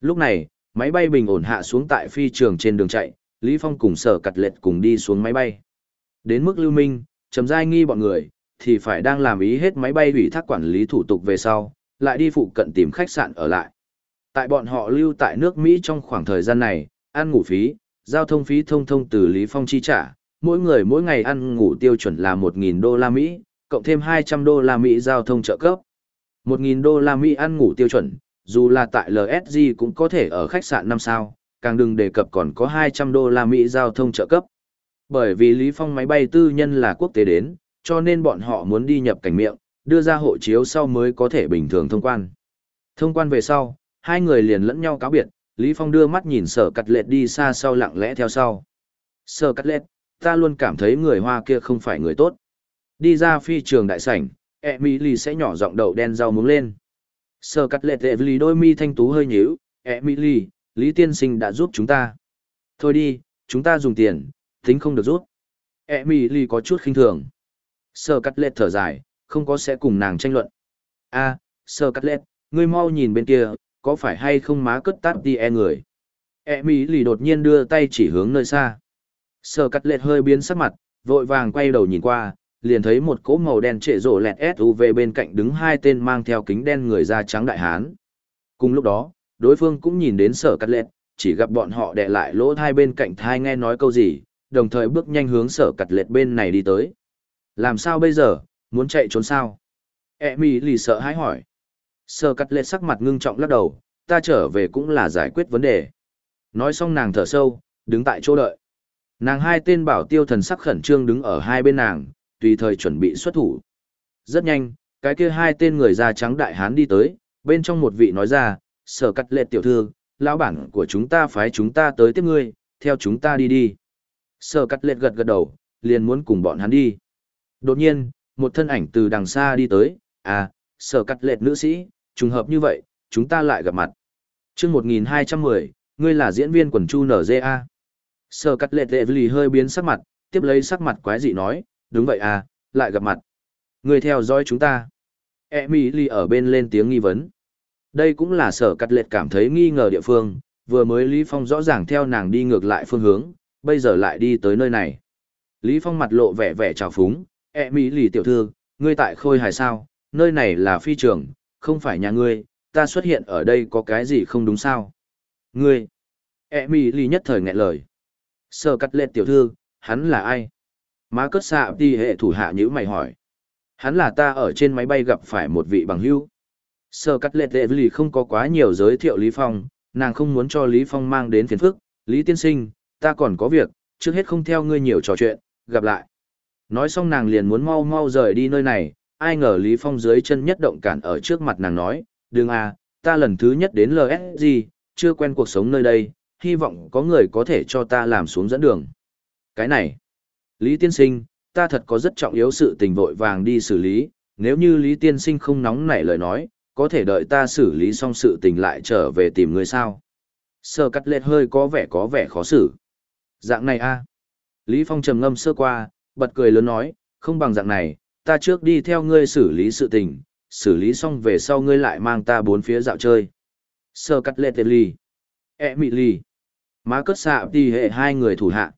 Lúc này, máy bay bình ổn hạ xuống tại phi trường trên đường chạy, Lý Phong cùng sở cắt lệ cùng đi xuống máy bay. Đến mức lưu minh, chấm giai nghi bọn người, thì phải đang làm ý hết máy bay hủy thác quản lý thủ tục về sau, lại đi phụ cận tìm khách sạn ở lại. Tại bọn họ lưu tại nước Mỹ trong khoảng thời gian này, ăn ngủ phí, giao thông phí thông thông từ Lý Phong chi trả, mỗi người mỗi ngày ăn ngủ tiêu chuẩn là 1.000 đô la Mỹ, cộng thêm 200 đô la Mỹ giao thông trợ cấp. 1.000 đô la Mỹ ăn ngủ tiêu chuẩn, dù là tại LSG cũng có thể ở khách sạn 5 sao, càng đừng đề cập còn có 200 đô la Mỹ giao thông trợ cấp. Bởi vì Lý Phong máy bay tư nhân là quốc tế đến, cho nên bọn họ muốn đi nhập cảnh miệng, đưa ra hộ chiếu sau mới có thể bình thường thông quan. Thông quan về sau, hai người liền lẫn nhau cáo biệt, Lý Phong đưa mắt nhìn sở cắt lệt đi xa sau lặng lẽ theo sau. Sở cắt lệt, ta luôn cảm thấy người hoa kia không phải người tốt. Đi ra phi trường đại sảnh, Emily sẽ nhỏ giọng đầu đen rau muống lên. Sở cắt lệt lệ lý đôi mi thanh tú hơi nhíu, Emily, Lý Tiên Sinh đã giúp chúng ta. Thôi đi, chúng ta dùng tiền, tính không được rút. Emily có chút khinh thường. Sở cắt lết thở dài, không có sẽ cùng nàng tranh luận. a à, Sở cắt lết, ngươi mau nhìn bên kia, có phải hay không má cất tát đi e người. E mỹ lì đột nhiên đưa tay chỉ hướng nơi xa. Sở cắt lết hơi biến sắc mặt, vội vàng quay đầu nhìn qua, liền thấy một cỗ màu đen trệ rổ lẹt SUV bên cạnh đứng hai tên mang theo kính đen người da trắng đại hán. Cùng lúc đó, đối phương cũng nhìn đến sở cắt lẹt, chỉ gặp bọn họ đè lại lỗ thai bên cạnh thai nghe nói câu gì, đồng thời bước nhanh hướng sở cắt lẹt bên này đi tới. Làm sao bây giờ, muốn chạy trốn sao? E Mi lì sợ hãi hỏi. Sơ cắt lệ sắc mặt ngưng trọng lắc đầu, ta trở về cũng là giải quyết vấn đề. Nói xong nàng thở sâu, đứng tại chỗ đợi. Nàng hai tên bảo tiêu thần sắc khẩn trương đứng ở hai bên nàng, tùy thời chuẩn bị xuất thủ. Rất nhanh, cái kia hai tên người da trắng đại hán đi tới, bên trong một vị nói ra, sở cắt lệ tiểu thư, lão bản của chúng ta phái chúng ta tới tiếp ngươi, theo chúng ta đi đi. Sở cắt lệ gật gật đầu, liền muốn cùng bọn hắn đi. Đột nhiên, một thân ảnh từ đằng xa đi tới, à, sở cắt lệ nữ sĩ, trùng hợp như vậy, chúng ta lại gặp mặt. chương 1210, ngươi là diễn viên quần chu NGA. Sở cắt lệ lệ lì hơi biến sắc mặt, tiếp lấy sắc mặt quái dị nói, đúng vậy à, lại gặp mặt. Ngươi theo dõi chúng ta. Emily ở bên lên tiếng nghi vấn. Đây cũng là sở cắt lệt cảm thấy nghi ngờ địa phương, vừa mới Lý Phong rõ ràng theo nàng đi ngược lại phương hướng, bây giờ lại đi tới nơi này. Lý Phong mặt lộ vẻ vẻ trào phúng, Emily tiểu thư, ngươi tại khôi hài sao, nơi này là phi trường, không phải nhà ngươi, ta xuất hiện ở đây có cái gì không đúng sao? Ngươi! Emily nhất thời nghẹn lời. sơ cắt lên tiểu thư, hắn là ai? Má cất xạ đi hệ thủ hạ nhữ mày hỏi. Hắn là ta ở trên máy bay gặp phải một vị bằng hữu. Sơ cắt lệ tệ lì không có quá nhiều giới thiệu Lý Phong, nàng không muốn cho Lý Phong mang đến phiền phức. Lý tiên sinh, ta còn có việc, trước hết không theo ngươi nhiều trò chuyện, gặp lại. Nói xong nàng liền muốn mau mau rời đi nơi này, ai ngờ Lý Phong dưới chân nhất động cản ở trước mặt nàng nói, đừng à, ta lần thứ nhất đến LSG, chưa quen cuộc sống nơi đây, hy vọng có người có thể cho ta làm xuống dẫn đường. Cái này, Lý Tiên Sinh, ta thật có rất trọng yếu sự tình vội vàng đi xử lý, nếu như Lý Tiên Sinh không nóng nảy lời nói, có thể đợi ta xử lý xong sự tình lại trở về tìm người sao. Sơ cắt lệt hơi có vẻ có vẻ khó xử. Dạng này a Lý Phong trầm ngâm sơ qua, bật cười lớn nói, không bằng dạng này, ta trước đi theo ngươi xử lý sự tình, xử lý xong về sau ngươi lại mang ta bốn phía dạo chơi. Sơ cắt lệ tệ ly. E mị ly. Má cất xạ đi hệ hai người thủ hạ.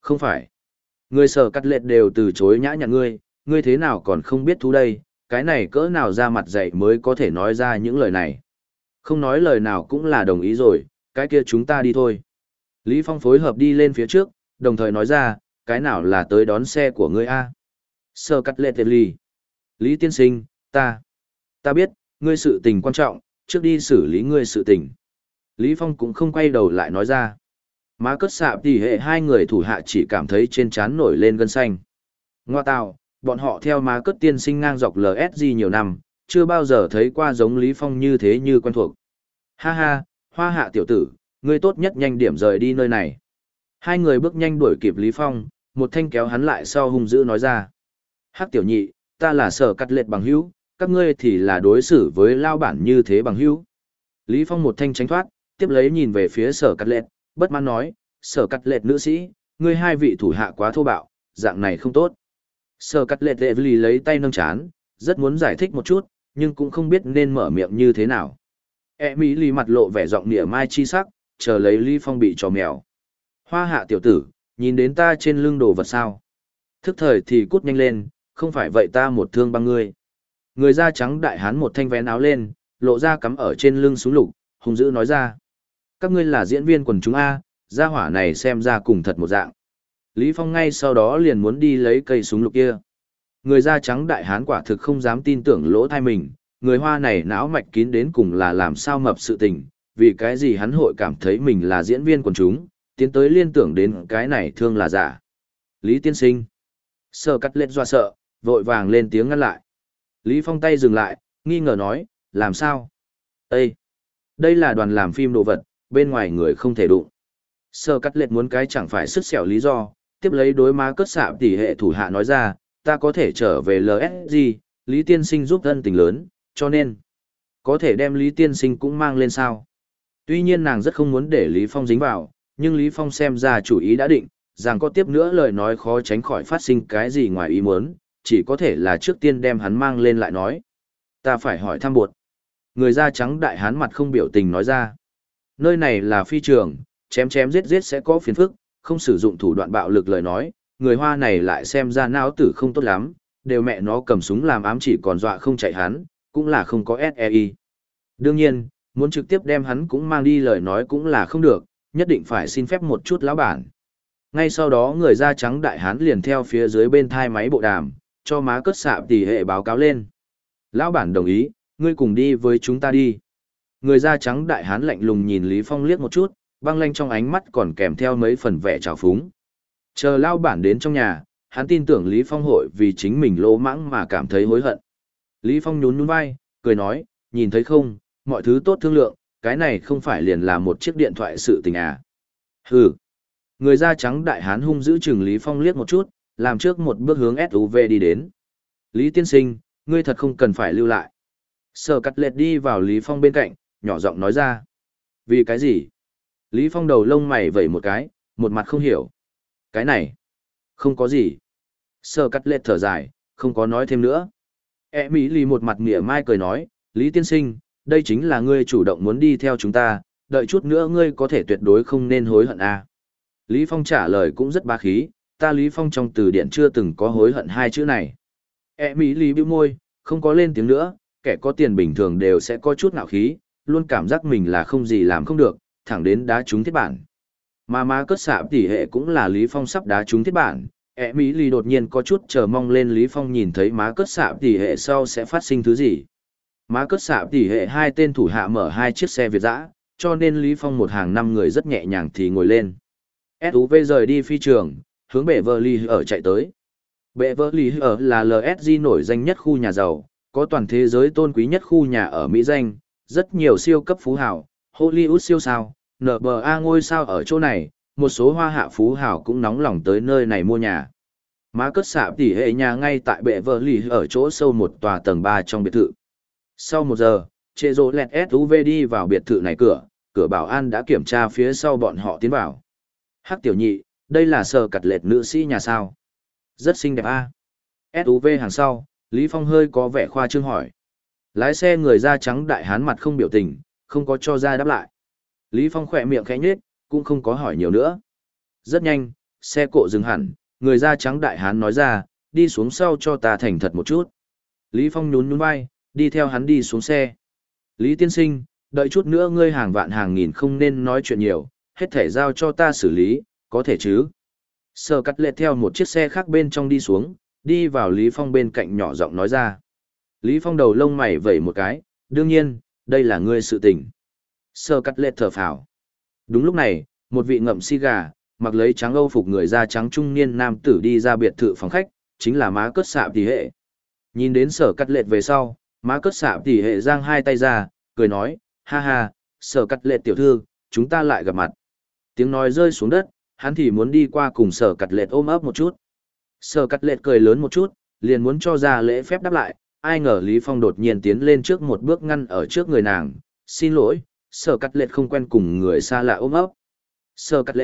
Không phải. Người sở cắt lệ đều từ chối nhã nhặn ngươi, ngươi thế nào còn không biết thú đây, cái này cỡ nào ra mặt dạy mới có thể nói ra những lời này. Không nói lời nào cũng là đồng ý rồi, cái kia chúng ta đi thôi. Lý Phong phối hợp đi lên phía trước, đồng thời nói ra, cái nào là tới đón xe của ngươi a? Sơ cắt lệ tệp ly. Lý tiên sinh, ta. Ta biết, ngươi sự tình quan trọng, trước đi xử lý ngươi sự tình. Lý Phong cũng không quay đầu lại nói ra. Má cất xạ tỉ hệ hai người thủ hạ chỉ cảm thấy trên trán nổi lên gân xanh. Ngoa tạo, bọn họ theo má cất tiên sinh ngang dọc LSG nhiều năm, chưa bao giờ thấy qua giống Lý Phong như thế như quen thuộc. Ha ha, hoa hạ tiểu tử, ngươi tốt nhất nhanh điểm rời đi nơi này. Hai người bước nhanh đuổi kịp Lý Phong, một thanh kéo hắn lại sau hung dữ nói ra. Hắc tiểu nhị, ta là sở cắt lệt bằng hữu, các ngươi thì là đối xử với lao bản như thế bằng hữu. Lý Phong một thanh tránh thoát, tiếp lấy nhìn về phía sở cắt lệt, bất mãn nói, sở cắt lệt nữ sĩ, ngươi hai vị thủ hạ quá thô bạo, dạng này không tốt. Sở cắt lệt lệ vì lấy tay nâng chán, rất muốn giải thích một chút, nhưng cũng không biết nên mở miệng như thế nào. E mỹ lì mặt lộ vẻ giọng nịa mai chi sắc, chờ lấy Lý Phong bị trò mèo. Hoa hạ tiểu tử, nhìn đến ta trên lưng đồ vật sao. Thức thời thì cút nhanh lên, không phải vậy ta một thương băng ngươi. Người da trắng đại hán một thanh vén áo lên, lộ ra cắm ở trên lưng xuống lục, hung dữ nói ra. Các ngươi là diễn viên quần chúng A, gia hỏa này xem ra cùng thật một dạng. Lý Phong ngay sau đó liền muốn đi lấy cây súng lục kia. Người da trắng đại hán quả thực không dám tin tưởng lỗ thai mình, người hoa này não mạch kín đến cùng là làm sao mập sự tình, vì cái gì hắn hội cảm thấy mình là diễn viên quần chúng, tiến tới liên tưởng đến cái này thương là giả. Lý tiên sinh. Sơ cắt lên doa sợ, vội vàng lên tiếng ngăn lại. Lý Phong tay dừng lại, nghi ngờ nói, làm sao? Ê! Đây là đoàn làm phim đồ vật, bên ngoài người không thể đụng. Sơ cắt lệch muốn cái chẳng phải sức xẻo lý do, tiếp lấy đối má cất xạ tỷ hệ thủ hạ nói ra, ta có thể trở về LSG, Lý Tiên Sinh giúp thân tình lớn, cho nên, có thể đem Lý Tiên Sinh cũng mang lên sao. Tuy nhiên nàng rất không muốn để Lý Phong dính vào, nhưng Lý Phong xem ra chủ ý đã định, rằng có tiếp nữa lời nói khó tránh khỏi phát sinh cái gì ngoài ý muốn, chỉ có thể là trước tiên đem hắn mang lên lại nói. Ta phải hỏi thăm buộc. Người da trắng đại hán mặt không biểu tình nói ra. Nơi này là phi trường, chém chém giết giết sẽ có phiền phức, không sử dụng thủ đoạn bạo lực lời nói, người hoa này lại xem ra não tử không tốt lắm, đều mẹ nó cầm súng làm ám chỉ còn dọa không chạy hắn, cũng là không có SEI. Đương nhiên, muốn trực tiếp đem hắn cũng mang đi lời nói cũng là không được, nhất định phải xin phép một chút lão bản. Ngay sau đó người da trắng đại hán liền theo phía dưới bên thai máy bộ đàm, cho má cất xạ tỷ hệ báo cáo lên. Lão bản đồng ý, ngươi cùng đi với chúng ta đi. Người da trắng đại hán lạnh lùng nhìn Lý Phong liếc một chút, băng lanh trong ánh mắt còn kèm theo mấy phần vẻ trào phúng. Chờ lão bản đến trong nhà, hắn tin tưởng Lý Phong hội vì chính mình lỗ mãng mà cảm thấy hối hận. Lý Phong nhún nhún vai, cười nói, nhìn thấy không, mọi thứ tốt thương lượng, cái này không phải liền là một chiếc điện thoại sự tình à. Hừ. Người da trắng đại hán hung giữ chừng Lý Phong liếc một chút, làm trước một bước hướng SUV đi đến. Lý tiên sinh, ngươi thật không cần phải lưu lại. Sở cắt lệch đi vào Lý Phong bên cạnh, nhỏ giọng nói ra. Vì cái gì? Lý Phong đầu lông mày vẩy một cái, một mặt không hiểu. Cái này, không có gì. Sở cắt lệch thở dài, không có nói thêm nữa. E Mỹ lì một mặt mỉa mai cười nói, Lý Tiên Sinh, đây chính là ngươi chủ động muốn đi theo chúng ta, đợi chút nữa ngươi có thể tuyệt đối không nên hối hận à. Lý Phong trả lời cũng rất ba khí, ta Lý Phong trong từ điển chưa từng có hối hận hai chữ này. E Mỹ Lý bĩu môi, không có lên tiếng nữa, kẻ có tiền bình thường đều sẽ có chút ngạo khí, luôn cảm giác mình là không gì làm không được, thẳng đến đá trúng thiết bản. Mà má cất xạ tỷ hệ cũng là Lý Phong sắp đá trúng thiết bản, E mỹ Lý đột nhiên có chút chờ mong lên lý phong nhìn thấy má cất xạ tỷ hệ sau sẽ phát sinh thứ gì má cất xạ tỷ hệ hai tên thủ hạ mở hai chiếc xe việt dã, cho nên lý phong một hàng năm người rất nhẹ nhàng thì ngồi lên suv rời đi phi trường hướng bệ Vợ ly ở chạy tới bệ Vợ ly ở là lsg nổi danh nhất khu nhà giàu có toàn thế giới tôn quý nhất khu nhà ở mỹ danh rất nhiều siêu cấp phú hào hollywood siêu sao nba ngôi sao ở chỗ này một số hoa hạ phú hào cũng nóng lòng tới nơi này mua nhà. Má cất xạ tỉ hệ nhà ngay tại bệ vợ lì ở chỗ sâu một tòa tầng 3 trong biệt thự. Sau một giờ, trệ rộ lẹt SUV đi vào biệt thự này cửa, cửa bảo an đã kiểm tra phía sau bọn họ tiến vào. Hắc tiểu nhị, đây là sở cặt lệt nữ sĩ nhà sao. Rất xinh đẹp a. SUV hàng sau, Lý Phong hơi có vẻ khoa trương hỏi. Lái xe người da trắng đại hán mặt không biểu tình, không có cho ra đáp lại. Lý Phong khỏe miệng khẽ nhếch, cũng không có hỏi nhiều nữa. Rất nhanh, xe cộ dừng hẳn, người da trắng đại hán nói ra, đi xuống sau cho ta thành thật một chút. Lý Phong nhún nhún vai, đi theo hắn đi xuống xe. Lý tiên sinh, đợi chút nữa ngươi hàng vạn hàng nghìn không nên nói chuyện nhiều, hết thể giao cho ta xử lý, có thể chứ. Sở cắt lệ theo một chiếc xe khác bên trong đi xuống, đi vào Lý Phong bên cạnh nhỏ giọng nói ra. Lý Phong đầu lông mày vẩy một cái, đương nhiên, đây là ngươi sự tình. Sở cắt lệ thở phào. Đúng lúc này, một vị ngậm si gà, mặc lấy trắng âu phục người da trắng trung niên nam tử đi ra biệt thự phòng khách, chính là má cất xạ tỷ hệ. Nhìn đến sở cắt Lệ về sau, má cất xạ tỉ hệ giang hai tay ra, cười nói, ha ha, sở cắt Lệ tiểu thư, chúng ta lại gặp mặt. Tiếng nói rơi xuống đất, hắn thì muốn đi qua cùng sở cắt Lệ ôm ấp một chút. Sở cắt Lệ cười lớn một chút, liền muốn cho ra lễ phép đáp lại, ai ngờ Lý Phong đột nhiên tiến lên trước một bước ngăn ở trước người nàng, xin lỗi, sở cắt Lệ không quen cùng người xa lạ ôm ấp. Sở cắt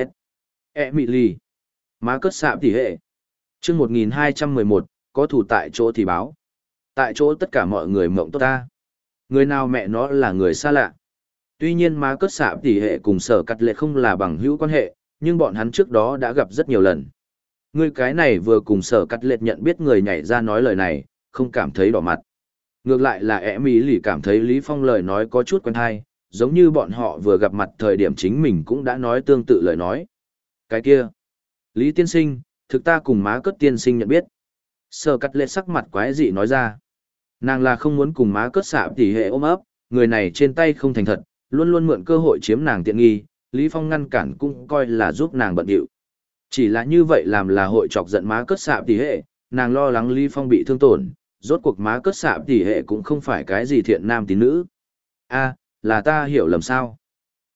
e mị lì, Má cất xạ tỉ hệ. chương 1211, có thủ tại chỗ thì báo. Tại chỗ tất cả mọi người mộng tốt ta. Người nào mẹ nó là người xa lạ. Tuy nhiên má cất xạ tỉ hệ cùng sở cắt lệ không là bằng hữu quan hệ, nhưng bọn hắn trước đó đã gặp rất nhiều lần. Người cái này vừa cùng sở cắt lệ nhận biết người nhảy ra nói lời này, không cảm thấy đỏ mặt. Ngược lại là Emily cảm thấy Lý Phong lời nói có chút quen hay, giống như bọn họ vừa gặp mặt thời điểm chính mình cũng đã nói tương tự lời nói. Cái kia, Lý Tiên Sinh, thực ta cùng má cất tiên sinh nhận biết. Sơ cắt lệ sắc mặt quái dị nói ra. Nàng là không muốn cùng má cất xạ tỉ hệ ôm ấp, người này trên tay không thành thật, luôn luôn mượn cơ hội chiếm nàng tiện nghi, Lý Phong ngăn cản cũng coi là giúp nàng bận điệu. Chỉ là như vậy làm là hội chọc giận má cất xạ tỉ hệ, nàng lo lắng Lý Phong bị thương tổn, rốt cuộc má cất xạ tỉ hệ cũng không phải cái gì thiện nam tín nữ. a là ta hiểu lầm sao?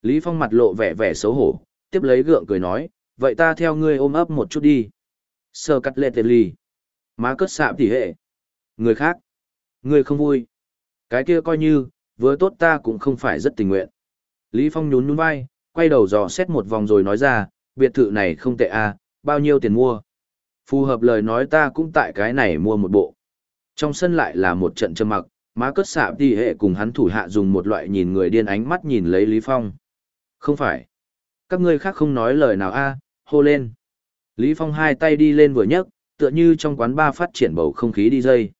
Lý Phong mặt lộ vẻ vẻ xấu hổ, tiếp lấy gượng cười nói, vậy ta theo ngươi ôm ấp một chút đi. Sơ cắt lệ tên ly. Má cất Sạp tỉ hệ. Người khác. Người không vui. Cái kia coi như, vừa tốt ta cũng không phải rất tình nguyện. Lý Phong nhún nhún vai, quay đầu dò xét một vòng rồi nói ra, biệt thự này không tệ à, bao nhiêu tiền mua. Phù hợp lời nói ta cũng tại cái này mua một bộ. Trong sân lại là một trận trầm mặc, Má cất xạ tỷ hệ cùng hắn thủ hạ dùng một loại nhìn người điên ánh mắt nhìn lấy Lý Phong. Không phải. Các ngươi khác không nói lời nào a, hô lên. Lý Phong hai tay đi lên vừa nhấc, tựa như trong quán ba phát triển bầu không khí đi dây.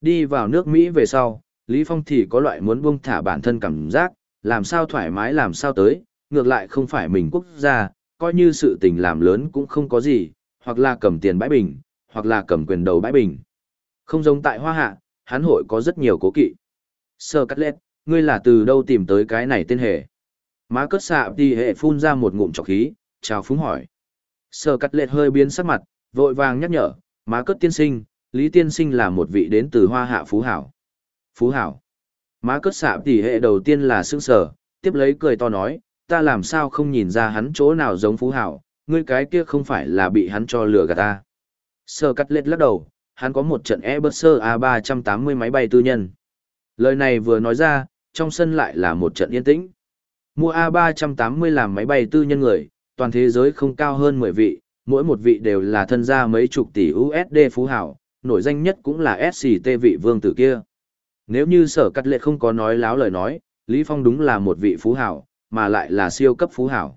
Đi vào nước Mỹ về sau, Lý Phong thì có loại muốn buông thả bản thân cảm giác, làm sao thoải mái làm sao tới, ngược lại không phải mình quốc gia, coi như sự tình làm lớn cũng không có gì, hoặc là cầm tiền bãi bình, hoặc là cầm quyền đầu bãi bình. Không giống tại Hoa Hạ, hắn hội có rất nhiều cố kỵ. Sơ cắt lết, ngươi là từ đâu tìm tới cái này tên hệ? Má cất xạ đi hệ phun ra một ngụm trọc khí, chào phúng hỏi. Sơ cắt lết hơi biến sắc mặt, vội vàng nhắc nhở, má cất tiên sinh, Lý tiên sinh là một vị đến từ hoa hạ phú hảo. Phú hảo. Má cất xạ tỉ hệ đầu tiên là sững sở, tiếp lấy cười to nói, ta làm sao không nhìn ra hắn chỗ nào giống phú hảo, ngươi cái kia không phải là bị hắn cho lừa gạt ta. Sơ cắt lết lắc đầu, hắn có một trận Airbus A380 máy bay tư nhân. Lời này vừa nói ra, trong sân lại là một trận yên tĩnh. Mua A380 làm máy bay tư nhân người, toàn thế giới không cao hơn 10 vị, mỗi một vị đều là thân gia mấy chục tỷ USD phú hảo, nổi danh nhất cũng là SCT vị vương tử kia. Nếu như sở cắt lệ không có nói láo lời nói, Lý Phong đúng là một vị phú hảo, mà lại là siêu cấp phú hảo.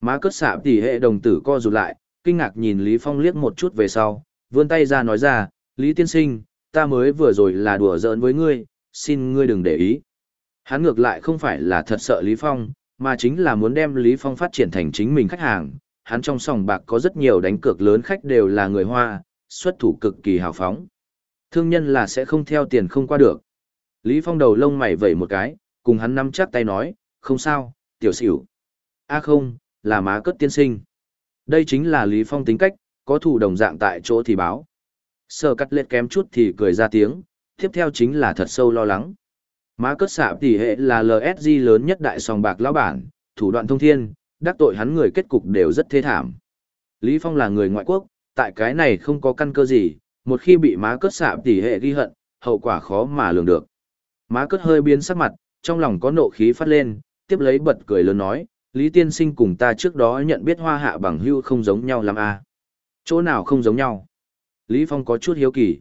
Má cất xạ tỷ hệ đồng tử co rụt lại, kinh ngạc nhìn Lý Phong liếc một chút về sau, vươn tay ra nói ra, Lý tiên sinh, ta mới vừa rồi là đùa giỡn với ngươi, xin ngươi đừng để ý. Hắn ngược lại không phải là thật sợ Lý Phong, mà chính là muốn đem Lý Phong phát triển thành chính mình khách hàng. Hắn trong sòng bạc có rất nhiều đánh cược lớn khách đều là người Hoa, xuất thủ cực kỳ hào phóng. Thương nhân là sẽ không theo tiền không qua được. Lý Phong đầu lông mày vẩy một cái, cùng hắn nắm chắc tay nói, không sao, tiểu xỉu. a không, là má cất tiên sinh. Đây chính là Lý Phong tính cách, có thủ đồng dạng tại chỗ thì báo. Sơ cắt liệt kém chút thì cười ra tiếng, tiếp theo chính là thật sâu lo lắng. Má cất xạ tỷ hệ là LSG lớn nhất đại sòng bạc lão bản, thủ đoạn thông thiên, đắc tội hắn người kết cục đều rất thê thảm. Lý Phong là người ngoại quốc, tại cái này không có căn cơ gì, một khi bị má cất xạ tỉ hệ ghi hận, hậu quả khó mà lường được. Má cất hơi biến sắc mặt, trong lòng có nộ khí phát lên, tiếp lấy bật cười lớn nói, Lý Tiên Sinh cùng ta trước đó nhận biết hoa hạ bằng hưu không giống nhau lắm à. Chỗ nào không giống nhau? Lý Phong có chút hiếu kỳ.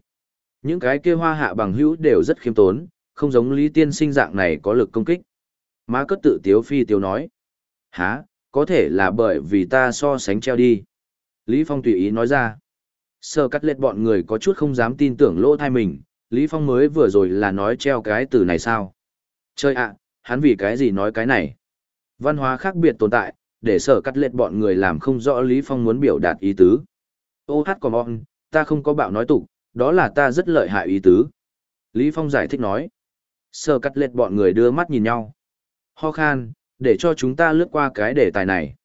Những cái kia hoa hạ bằng hữu đều rất khiêm tốn, không giống Lý Tiên sinh dạng này có lực công kích. Má cất tự tiếu phi tiếu nói. Hả, có thể là bởi vì ta so sánh treo đi. Lý Phong tùy ý nói ra. Sơ cắt lệt bọn người có chút không dám tin tưởng lỗ thai mình, Lý Phong mới vừa rồi là nói treo cái từ này sao? Chơi ạ, hắn vì cái gì nói cái này? Văn hóa khác biệt tồn tại, để sở cắt lệt bọn người làm không rõ Lý Phong muốn biểu đạt ý tứ. Ô hát còn on, ta không có bạo nói tục, đó là ta rất lợi hại ý tứ. Lý Phong giải thích nói. Sơ cắt lệt bọn người đưa mắt nhìn nhau. Ho khan, để cho chúng ta lướt qua cái đề tài này.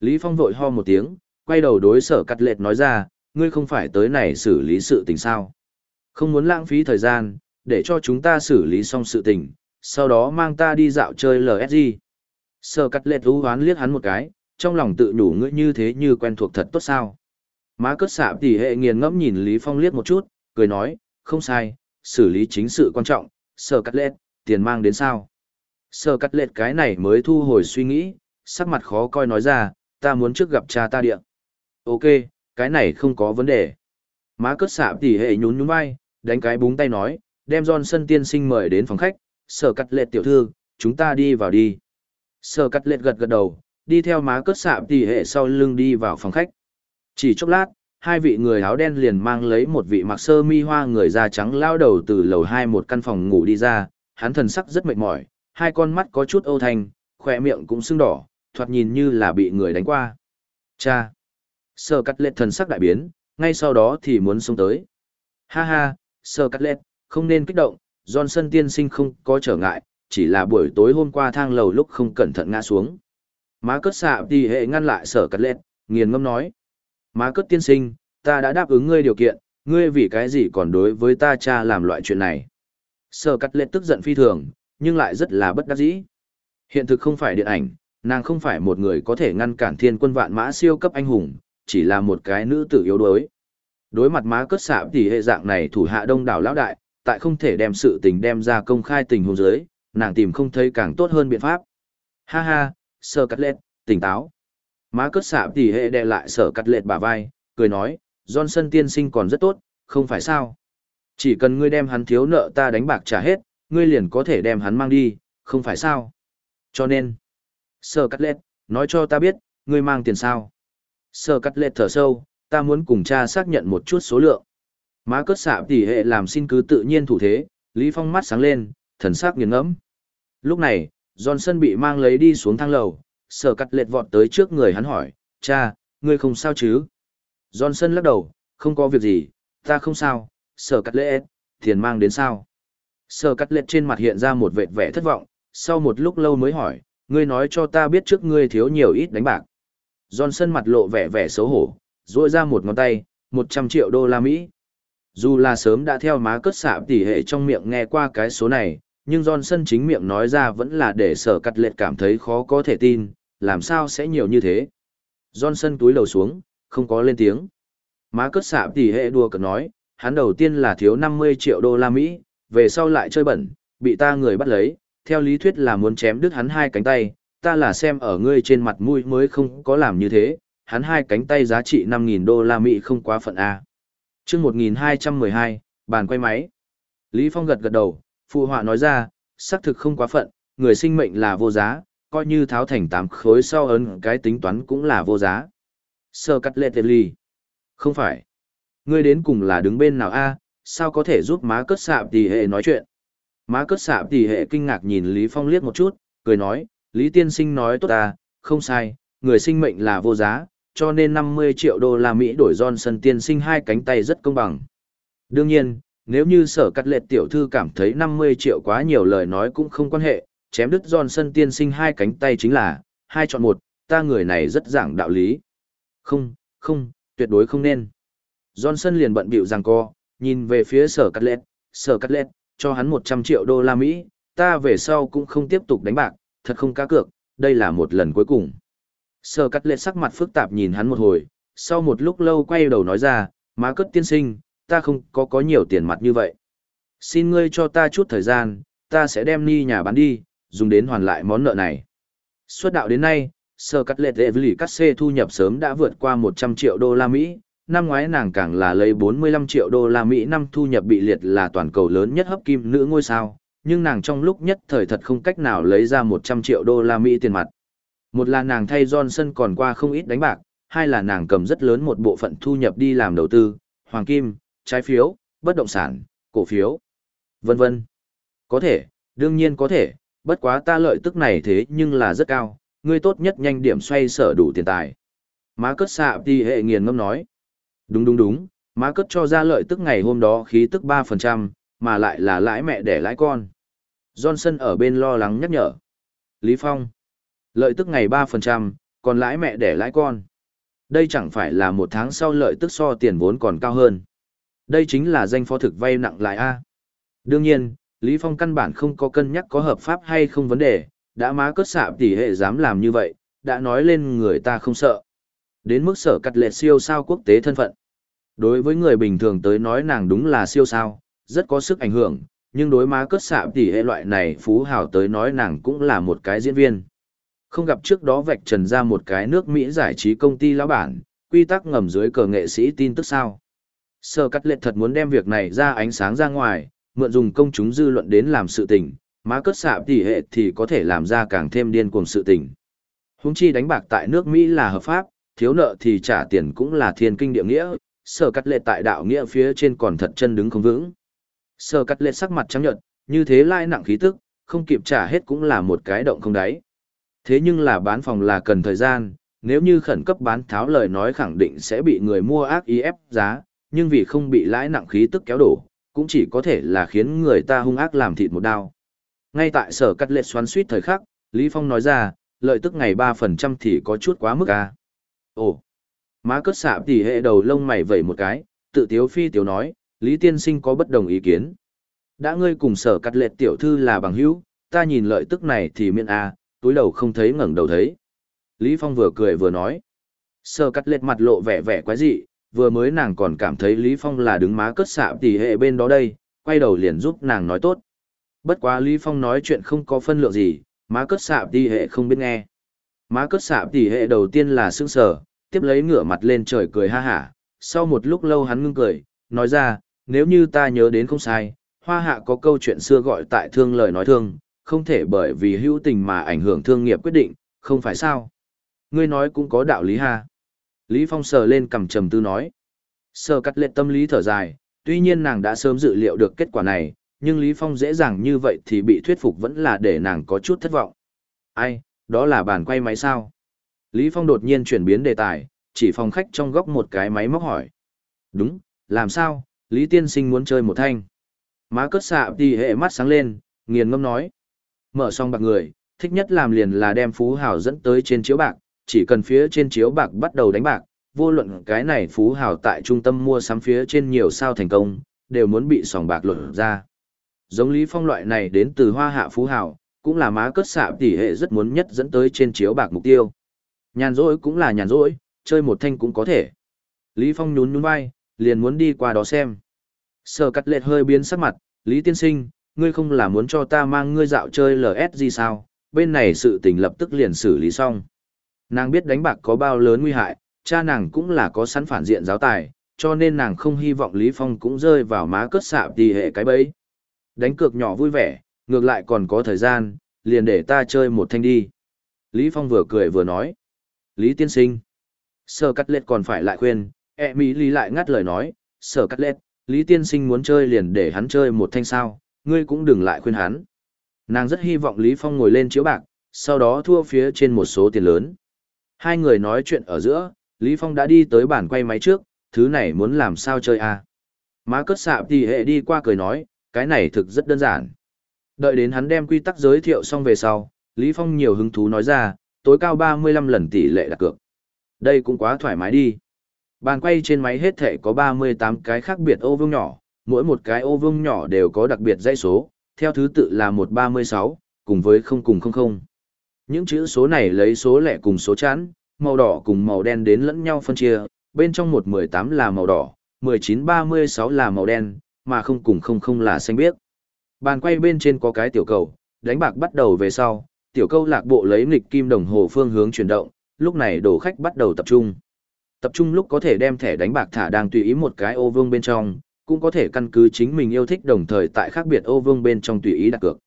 Lý Phong vội ho một tiếng, quay đầu đối sở cắt lệt nói ra, ngươi không phải tới này xử lý sự tình sao. Không muốn lãng phí thời gian, để cho chúng ta xử lý xong sự tình, sau đó mang ta đi dạo chơi LSG. Sở cắt lệt u hoán liếc hắn một cái, trong lòng tự nhủ ngươi như thế như quen thuộc thật tốt sao. Má cất xạ tỉ hệ nghiền ngẫm nhìn Lý Phong liếc một chút, cười nói, không sai, xử lý chính sự quan trọng, Sở cắt lệt, tiền mang đến sao. Sơ cắt lết cái này mới thu hồi suy nghĩ, sắc mặt khó coi nói ra, ta muốn trước gặp cha ta điện. Ok, cái này không có vấn đề. Má cất xạ tỉ hệ nhún nhún vai, đánh cái búng tay nói, đem Johnson tiên sinh mời đến phòng khách, Sơ cắt lết tiểu thư, chúng ta đi vào đi. Sơ cắt lết gật gật đầu, đi theo má cất xạ tỉ hệ sau lưng đi vào phòng khách. Chỉ chốc lát, hai vị người áo đen liền mang lấy một vị mặc sơ mi hoa người da trắng lao đầu từ lầu hai một căn phòng ngủ đi ra, hắn thần sắc rất mệt mỏi, hai con mắt có chút âu thanh, khỏe miệng cũng sưng đỏ, thoạt nhìn như là bị người đánh qua. Cha! Sơ cắt lệ thần sắc đại biến, ngay sau đó thì muốn xuống tới. Ha ha, sơ cắt lệ, không nên kích động, Johnson tiên sinh không có trở ngại, chỉ là buổi tối hôm qua thang lầu lúc không cẩn thận ngã xuống. Má cất xạ thì hệ ngăn lại sở cắt lệ, nghiền ngâm nói. Má cất tiên sinh, ta đã đáp ứng ngươi điều kiện, ngươi vì cái gì còn đối với ta cha làm loại chuyện này. Sở cắt lệ tức giận phi thường, nhưng lại rất là bất đắc dĩ. Hiện thực không phải điện ảnh, nàng không phải một người có thể ngăn cản thiên quân vạn mã siêu cấp anh hùng, chỉ là một cái nữ tử yếu đuối. Đối mặt má cất xạ thì hệ dạng này thủ hạ đông đảo lão đại, tại không thể đem sự tình đem ra công khai tình huống dưới, nàng tìm không thấy càng tốt hơn biện pháp. Ha ha, sơ cắt lệt, tỉnh táo. Má cất xạ thì hệ đè lại sờ cắt lệt bả vai, cười nói, Johnson tiên sinh còn rất tốt, không phải sao. Chỉ cần ngươi đem hắn thiếu nợ ta đánh bạc trả hết, ngươi liền có thể đem hắn mang đi, không phải sao. Cho nên, sở cắt Lệ nói cho ta biết, ngươi mang tiền sao. Sở cắt Lệ thở sâu, ta muốn cùng cha xác nhận một chút số lượng. Má cất xạ tỷ hệ làm xin cứ tự nhiên thủ thế, Lý Phong mắt sáng lên, thần sắc nghiền ngẫm. Lúc này, Johnson bị mang lấy đi xuống thang lầu, sở cắt Lệ vọt tới trước người hắn hỏi, cha, ngươi không sao chứ? Johnson lắc đầu, không có việc gì, ta không sao, sở cắt Lệ, tiền mang đến sao? Sở cắt lệch trên mặt hiện ra một vệt vẻ thất vọng, sau một lúc lâu mới hỏi, ngươi nói cho ta biết trước ngươi thiếu nhiều ít đánh bạc. Johnson mặt lộ vẻ vẻ xấu hổ, duỗi ra một ngón tay, 100 triệu đô la Mỹ. Dù là sớm đã theo má cất xạ tỉ hệ trong miệng nghe qua cái số này, nhưng Johnson chính miệng nói ra vẫn là để sở cắt lệch cảm thấy khó có thể tin, làm sao sẽ nhiều như thế. Johnson túi đầu xuống, không có lên tiếng. Má cất xạ tỉ hệ đùa cợt nói, hắn đầu tiên là thiếu 50 triệu đô la Mỹ, về sau lại chơi bẩn, bị ta người bắt lấy, theo lý thuyết là muốn chém đứt hắn hai cánh tay, ta là xem ở ngươi trên mặt mũi mới không có làm như thế, hắn hai cánh tay giá trị 5.000 đô la Mỹ không quá phận A. chương 1212, bàn quay máy. Lý Phong gật gật đầu, phụ họa nói ra, xác thực không quá phận, người sinh mệnh là vô giá, coi như tháo thành tám khối sau ấn cái tính toán cũng là vô giá. Sơ cắt lệ ly. Không phải. Ngươi đến cùng là đứng bên nào a? Sao có thể giúp má cất sạp tỷ hệ nói chuyện? Má cất sạp tỷ hệ kinh ngạc nhìn Lý Phong liếc một chút, cười nói, Lý Tiên Sinh nói tốt ta, không sai, người sinh mệnh là vô giá, cho nên 50 triệu đô la Mỹ đổi Johnson tiên sinh hai cánh tay rất công bằng. Đương nhiên, nếu như sở cắt lệ tiểu thư cảm thấy 50 triệu quá nhiều lời nói cũng không quan hệ, chém đứt Johnson tiên sinh hai cánh tay chính là, hai chọn một, ta người này rất giảng đạo lý. Không, không, tuyệt đối không nên. Johnson liền bận bịu rằng co, nhìn về phía sở cắt lẹt, sở cắt lẹt, cho hắn 100 triệu đô la Mỹ, ta về sau cũng không tiếp tục đánh bạc, thật không cá cược, đây là một lần cuối cùng. Sở cắt lẹt sắc mặt phức tạp nhìn hắn một hồi, sau một lúc lâu quay đầu nói ra, má cất tiên sinh, ta không có có nhiều tiền mặt như vậy. Xin ngươi cho ta chút thời gian, ta sẽ đem ni nhà bán đi, dùng đến hoàn lại món nợ này. Xuất đạo đến nay, Sở Cắt lẹt Lệ Vlì Cắt Xê thu nhập sớm đã vượt qua 100 triệu đô la Mỹ, năm ngoái nàng càng là lấy 45 triệu đô la Mỹ năm thu nhập bị liệt là toàn cầu lớn nhất hấp kim nữ ngôi sao, nhưng nàng trong lúc nhất thời thật không cách nào lấy ra 100 triệu đô la Mỹ tiền mặt. Một là nàng thay Johnson còn qua không ít đánh bạc, hai là nàng cầm rất lớn một bộ phận thu nhập đi làm đầu tư, hoàng kim, trái phiếu, bất động sản, cổ phiếu, vân vân. Có thể, đương nhiên có thể, bất quá ta lợi tức này thế nhưng là rất cao, ngươi tốt nhất nhanh điểm xoay sở đủ tiền tài. Má cất xạ thì hệ nghiền ngâm nói. Đúng đúng đúng, má cất cho ra lợi tức ngày hôm đó khí tức 3%, mà lại là lãi mẹ để lãi con. Johnson ở bên lo lắng nhắc nhở. Lý Phong. Lợi tức ngày 3%, còn lãi mẹ để lãi con. Đây chẳng phải là một tháng sau lợi tức so tiền vốn còn cao hơn. Đây chính là danh phó thực vay nặng lại A. Đương nhiên, Lý Phong căn bản không có cân nhắc có hợp pháp hay không vấn đề, đã má cất xạ tỷ hệ dám làm như vậy, đã nói lên người ta không sợ. Đến mức sở cắt lệ siêu sao quốc tế thân phận. Đối với người bình thường tới nói nàng đúng là siêu sao, rất có sức ảnh hưởng, nhưng đối má cất xạ tỷ hệ loại này phú hào tới nói nàng cũng là một cái diễn viên. Không gặp trước đó vạch trần ra một cái nước Mỹ giải trí công ty lão bản, quy tắc ngầm dưới cờ nghệ sĩ tin tức sao. Sở cắt lệ thật muốn đem việc này ra ánh sáng ra ngoài, mượn dùng công chúng dư luận đến làm sự tình, má cất xạ tỷ hệ thì có thể làm ra càng thêm điên cuồng sự tình. Húng chi đánh bạc tại nước Mỹ là hợp pháp, thiếu nợ thì trả tiền cũng là thiên kinh địa nghĩa, sở cắt lệ tại đạo nghĩa phía trên còn thật chân đứng không vững. Sở cắt lệ sắc mặt trắng nhợt, như thế lai nặng khí tức, không kịp trả hết cũng là một cái động không đáy. Thế nhưng là bán phòng là cần thời gian, nếu như khẩn cấp bán tháo lời nói khẳng định sẽ bị người mua ác ý ép giá, nhưng vì không bị lãi nặng khí tức kéo đổ, cũng chỉ có thể là khiến người ta hung ác làm thịt một đao. Ngay tại sở cắt lệ xoắn suýt thời khắc, Lý Phong nói ra, lợi tức ngày 3% thì có chút quá mức à. Ồ, má cất xạ tỉ hệ đầu lông mày vẩy một cái, tự tiếu phi tiếu nói, Lý Tiên Sinh có bất đồng ý kiến. Đã ngươi cùng sở cắt lệ tiểu thư là bằng hữu, ta nhìn lợi tức này thì miễn à, túi đầu không thấy ngẩng đầu thấy. Lý Phong vừa cười vừa nói. Sở cắt lệ mặt lộ vẻ vẻ quái dị, vừa mới nàng còn cảm thấy Lý Phong là đứng má cất xạ tỉ hệ bên đó đây, quay đầu liền giúp nàng nói tốt. Bất quá Lý Phong nói chuyện không có phân lượng gì, má cất xạ tỉ hệ không biết nghe. Má cất xạ tỉ hệ đầu tiên là sương sờ, tiếp lấy ngửa mặt lên trời cười ha hả. Sau một lúc lâu hắn ngưng cười, nói ra, nếu như ta nhớ đến không sai, hoa hạ có câu chuyện xưa gọi tại thương lời nói thương, không thể bởi vì hữu tình mà ảnh hưởng thương nghiệp quyết định, không phải sao. Ngươi nói cũng có đạo lý ha. Lý Phong sờ lên cầm trầm tư nói. Sờ cắt lệ tâm lý thở dài, tuy nhiên nàng đã sớm dự liệu được kết quả này, nhưng Lý Phong dễ dàng như vậy thì bị thuyết phục vẫn là để nàng có chút thất vọng. Ai, đó là bàn quay máy sao? Lý Phong đột nhiên chuyển biến đề tài, chỉ phòng khách trong góc một cái máy móc hỏi. Đúng, làm sao, Lý Tiên Sinh muốn chơi một thanh. Má cất xạ thì hệ mắt sáng lên, nghiền ngâm nói. Mở xong bạc người, thích nhất làm liền là đem phú hào dẫn tới trên chiếu bạc, chỉ cần phía trên chiếu bạc bắt đầu đánh bạc, vô luận cái này phú hào tại trung tâm mua sắm phía trên nhiều sao thành công, đều muốn bị sòng bạc luận ra. Giống Lý Phong loại này đến từ hoa hạ phú hào, cũng là má cất xạ tỷ hệ rất muốn nhất dẫn tới trên chiếu bạc mục tiêu. Nhàn rỗi cũng là nhàn rỗi, chơi một thanh cũng có thể. Lý Phong nhún nhún vai, liền muốn đi qua đó xem. Sở cắt lệ hơi biến sắc mặt, Lý Tiên Sinh, ngươi không là muốn cho ta mang ngươi dạo chơi LSG sao, bên này sự tình lập tức liền xử lý xong. Nàng biết đánh bạc có bao lớn nguy hại, cha nàng cũng là có sẵn phản diện giáo tài, cho nên nàng không hy vọng Lý Phong cũng rơi vào má cất xạ thì hệ cái bẫy. Đánh cược nhỏ vui vẻ, ngược lại còn có thời gian, liền để ta chơi một thanh đi. Lý Phong vừa cười vừa nói. Lý tiên sinh. Sở cắt lệt còn phải lại khuyên, e mỹ lý lại ngắt lời nói, sở cắt lệt, Lý tiên sinh muốn chơi liền để hắn chơi một thanh sao, ngươi cũng đừng lại khuyên hắn. Nàng rất hy vọng Lý Phong ngồi lên chiếu bạc, sau đó thua phía trên một số tiền lớn. Hai người nói chuyện ở giữa, Lý Phong đã đi tới bàn quay máy trước, thứ này muốn làm sao chơi à. Má cất sạp thì hệ đi qua cười nói, cái này thực rất đơn giản. Đợi đến hắn đem quy tắc giới thiệu xong về sau, Lý Phong nhiều hứng thú nói ra, tối cao 35 lần tỷ lệ đặt cược. Đây cũng quá thoải mái đi. Bàn quay trên máy hết thể có 38 cái khác biệt ô vuông nhỏ, mỗi một cái ô vuông nhỏ đều có đặc biệt dãy số, theo thứ tự là 136, cùng với 0 cùng 00. Những chữ số này lấy số lẻ cùng số chẵn, màu đỏ cùng màu đen đến lẫn nhau phân chia, bên trong 118 là màu đỏ, 1936 là màu đen, mà không cùng 00 là xanh biếc. Bàn quay bên trên có cái tiểu cầu, đánh bạc bắt đầu về sau, tiểu câu lạc bộ lấy nghịch kim đồng hồ phương hướng chuyển động, lúc này đồ khách bắt đầu tập trung. Tập trung lúc có thể đem thẻ đánh bạc thả đang tùy ý một cái ô vương bên trong, cũng có thể căn cứ chính mình yêu thích đồng thời tại khác biệt ô vương bên trong tùy ý đặt cược.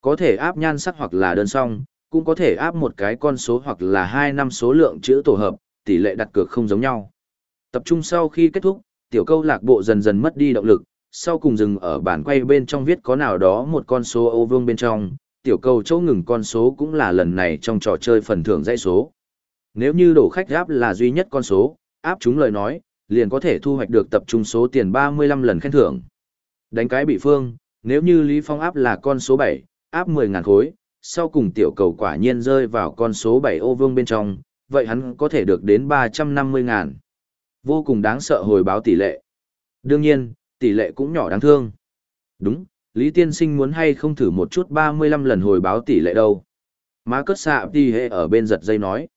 Có thể áp nhan sắc hoặc là đơn song, cũng có thể áp một cái con số hoặc là hai năm số lượng chữ tổ hợp, tỷ lệ đặt cược không giống nhau. Tập trung sau khi kết thúc, tiểu câu lạc bộ dần dần mất đi động lực, sau cùng dừng ở bản quay bên trong viết có nào đó một con số ô vương bên trong, tiểu cầu chỗ ngừng con số cũng là lần này trong trò chơi phần thưởng dãy số. Nếu như đổ khách áp là duy nhất con số, áp chúng lời nói, liền có thể thu hoạch được tập trung số tiền 35 lần khen thưởng. Đánh cái bị phương, nếu như Lý Phong áp là con số 7, áp 10.000 khối, sau cùng tiểu cầu quả nhiên rơi vào con số 7 ô vương bên trong, vậy hắn có thể được đến 350.000. Vô cùng đáng sợ hồi báo tỷ lệ. Đương nhiên, tỷ lệ cũng nhỏ đáng thương. Đúng, Lý Tiên Sinh muốn hay không thử một chút 35 lần hồi báo tỷ lệ đâu. Má cất xạ đi hệ ở bên giật dây nói.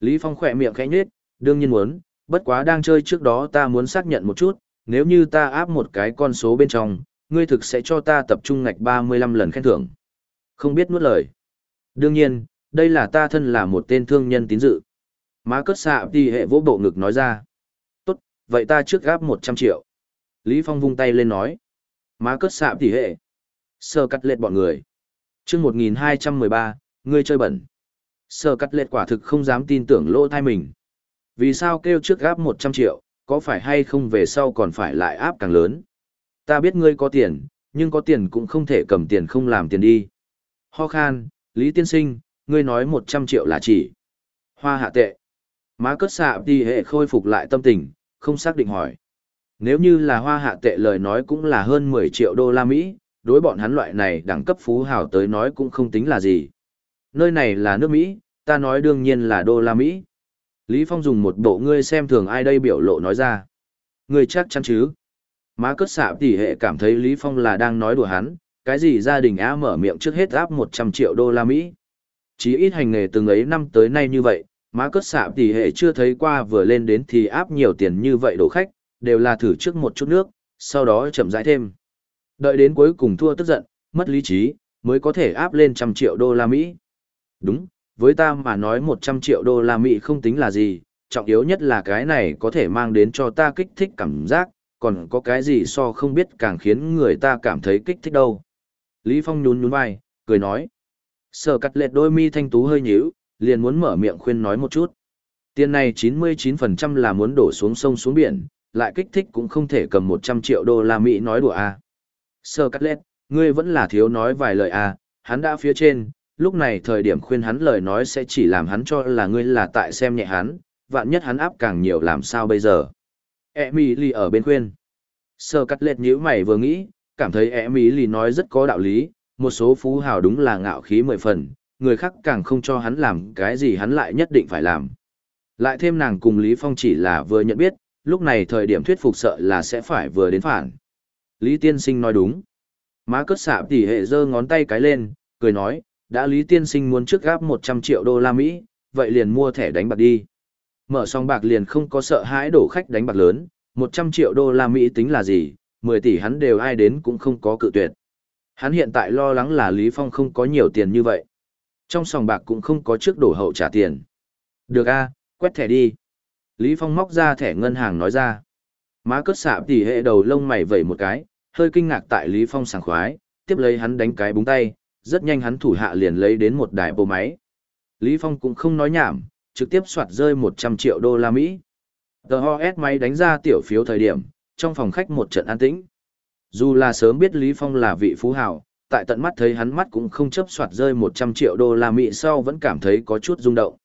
Lý Phong khỏe miệng khẽ nhếch, đương nhiên muốn, bất quá đang chơi trước đó ta muốn xác nhận một chút, nếu như ta áp một cái con số bên trong, ngươi thực sẽ cho ta tập trung ngạch 35 lần khen thưởng. Không biết nuốt lời. Đương nhiên, đây là ta thân là một tên thương nhân tín dự. Má cất xạ đi hệ vỗ bộ ngực nói ra. Tốt, vậy ta trước gáp 100 triệu. Lý Phong vung tay lên nói. Má cất xạ tỉ hệ. Sơ cắt lệt bọn người. chương 1213, ngươi chơi bẩn. Sơ cắt lệt quả thực không dám tin tưởng lỗ thai mình. Vì sao kêu trước gáp 100 triệu, có phải hay không về sau còn phải lại áp càng lớn. Ta biết ngươi có tiền, nhưng có tiền cũng không thể cầm tiền không làm tiền đi. Ho khan, Lý Tiên Sinh, ngươi nói 100 triệu là chỉ. Hoa hạ tệ. Má cất xạ đi hệ khôi phục lại tâm tình, không xác định hỏi. Nếu như là hoa hạ tệ lời nói cũng là hơn 10 triệu đô la Mỹ, đối bọn hắn loại này đẳng cấp phú hào tới nói cũng không tính là gì. Nơi này là nước Mỹ, ta nói đương nhiên là đô la Mỹ. Lý Phong dùng một bộ ngươi xem thường ai đây biểu lộ nói ra. Ngươi chắc chắn chứ? Má cất xạ tỉ hệ cảm thấy Lý Phong là đang nói đùa hắn, cái gì gia đình á mở miệng trước hết áp 100 triệu đô la Mỹ. Chỉ ít hành nghề từng ấy năm tới nay như vậy, má cất xạ tỉ hệ chưa thấy qua vừa lên đến thì áp nhiều tiền như vậy đổ khách, đều là thử trước một chút nước, sau đó chậm rãi thêm. Đợi đến cuối cùng thua tức giận, mất lý trí, mới có thể áp lên trăm triệu đô la Mỹ. Đúng, với ta mà nói 100 triệu đô la Mỹ không tính là gì, trọng yếu nhất là cái này có thể mang đến cho ta kích thích cảm giác, còn có cái gì so không biết càng khiến người ta cảm thấy kích thích đâu. Lý Phong nhún nhún vai, cười nói. Sở cắt lệt đôi mi thanh tú hơi nhíu, liền muốn mở miệng khuyên nói một chút. Tiền này 99% là muốn đổ xuống sông xuống biển, lại kích thích cũng không thể cầm 100 triệu đô la Mỹ nói đùa a. À. Sơ cắt lết, ngươi vẫn là thiếu nói vài lời a, à, hắn đã phía trên, lúc này thời điểm khuyên hắn lời nói sẽ chỉ làm hắn cho là ngươi là tại xem nhẹ hắn, vạn nhất hắn áp càng nhiều làm sao bây giờ. Emily ở bên khuyên. Sơ cắt lết nhíu mày vừa nghĩ, cảm thấy Emily nói rất có đạo lý, một số phú hào đúng là ngạo khí mười phần, người khác càng không cho hắn làm cái gì hắn lại nhất định phải làm. Lại thêm nàng cùng Lý Phong chỉ là vừa nhận biết, lúc này thời điểm thuyết phục sợ là sẽ phải vừa đến phản. Lý Tiên Sinh nói đúng. Má cất xạ tỉ hệ giơ ngón tay cái lên, cười nói, đã Lý Tiên Sinh muốn trước gáp 100 triệu đô la Mỹ, vậy liền mua thẻ đánh bạc đi. Mở xong bạc liền không có sợ hãi đổ khách đánh bạc lớn, 100 triệu đô la Mỹ tính là gì, 10 tỷ hắn đều ai đến cũng không có cự tuyệt. Hắn hiện tại lo lắng là Lý Phong không có nhiều tiền như vậy. Trong sòng bạc cũng không có trước đổ hậu trả tiền. Được a, quét thẻ đi. Lý Phong móc ra thẻ ngân hàng nói ra. Má cất xạ tỉ hệ đầu lông mày vẩy một cái, hơi kinh ngạc tại Lý Phong sảng khoái, tiếp lấy hắn đánh cái búng tay, rất nhanh hắn thủ hạ liền lấy đến một đài bộ máy. Lý Phong cũng không nói nhảm, trực tiếp soạt rơi 100 triệu đô la Mỹ. The OS máy đánh ra tiểu phiếu thời điểm, trong phòng khách một trận an tĩnh. Dù là sớm biết Lý Phong là vị phú hào, tại tận mắt thấy hắn mắt cũng không chấp soạt rơi 100 triệu đô la Mỹ sau vẫn cảm thấy có chút rung động.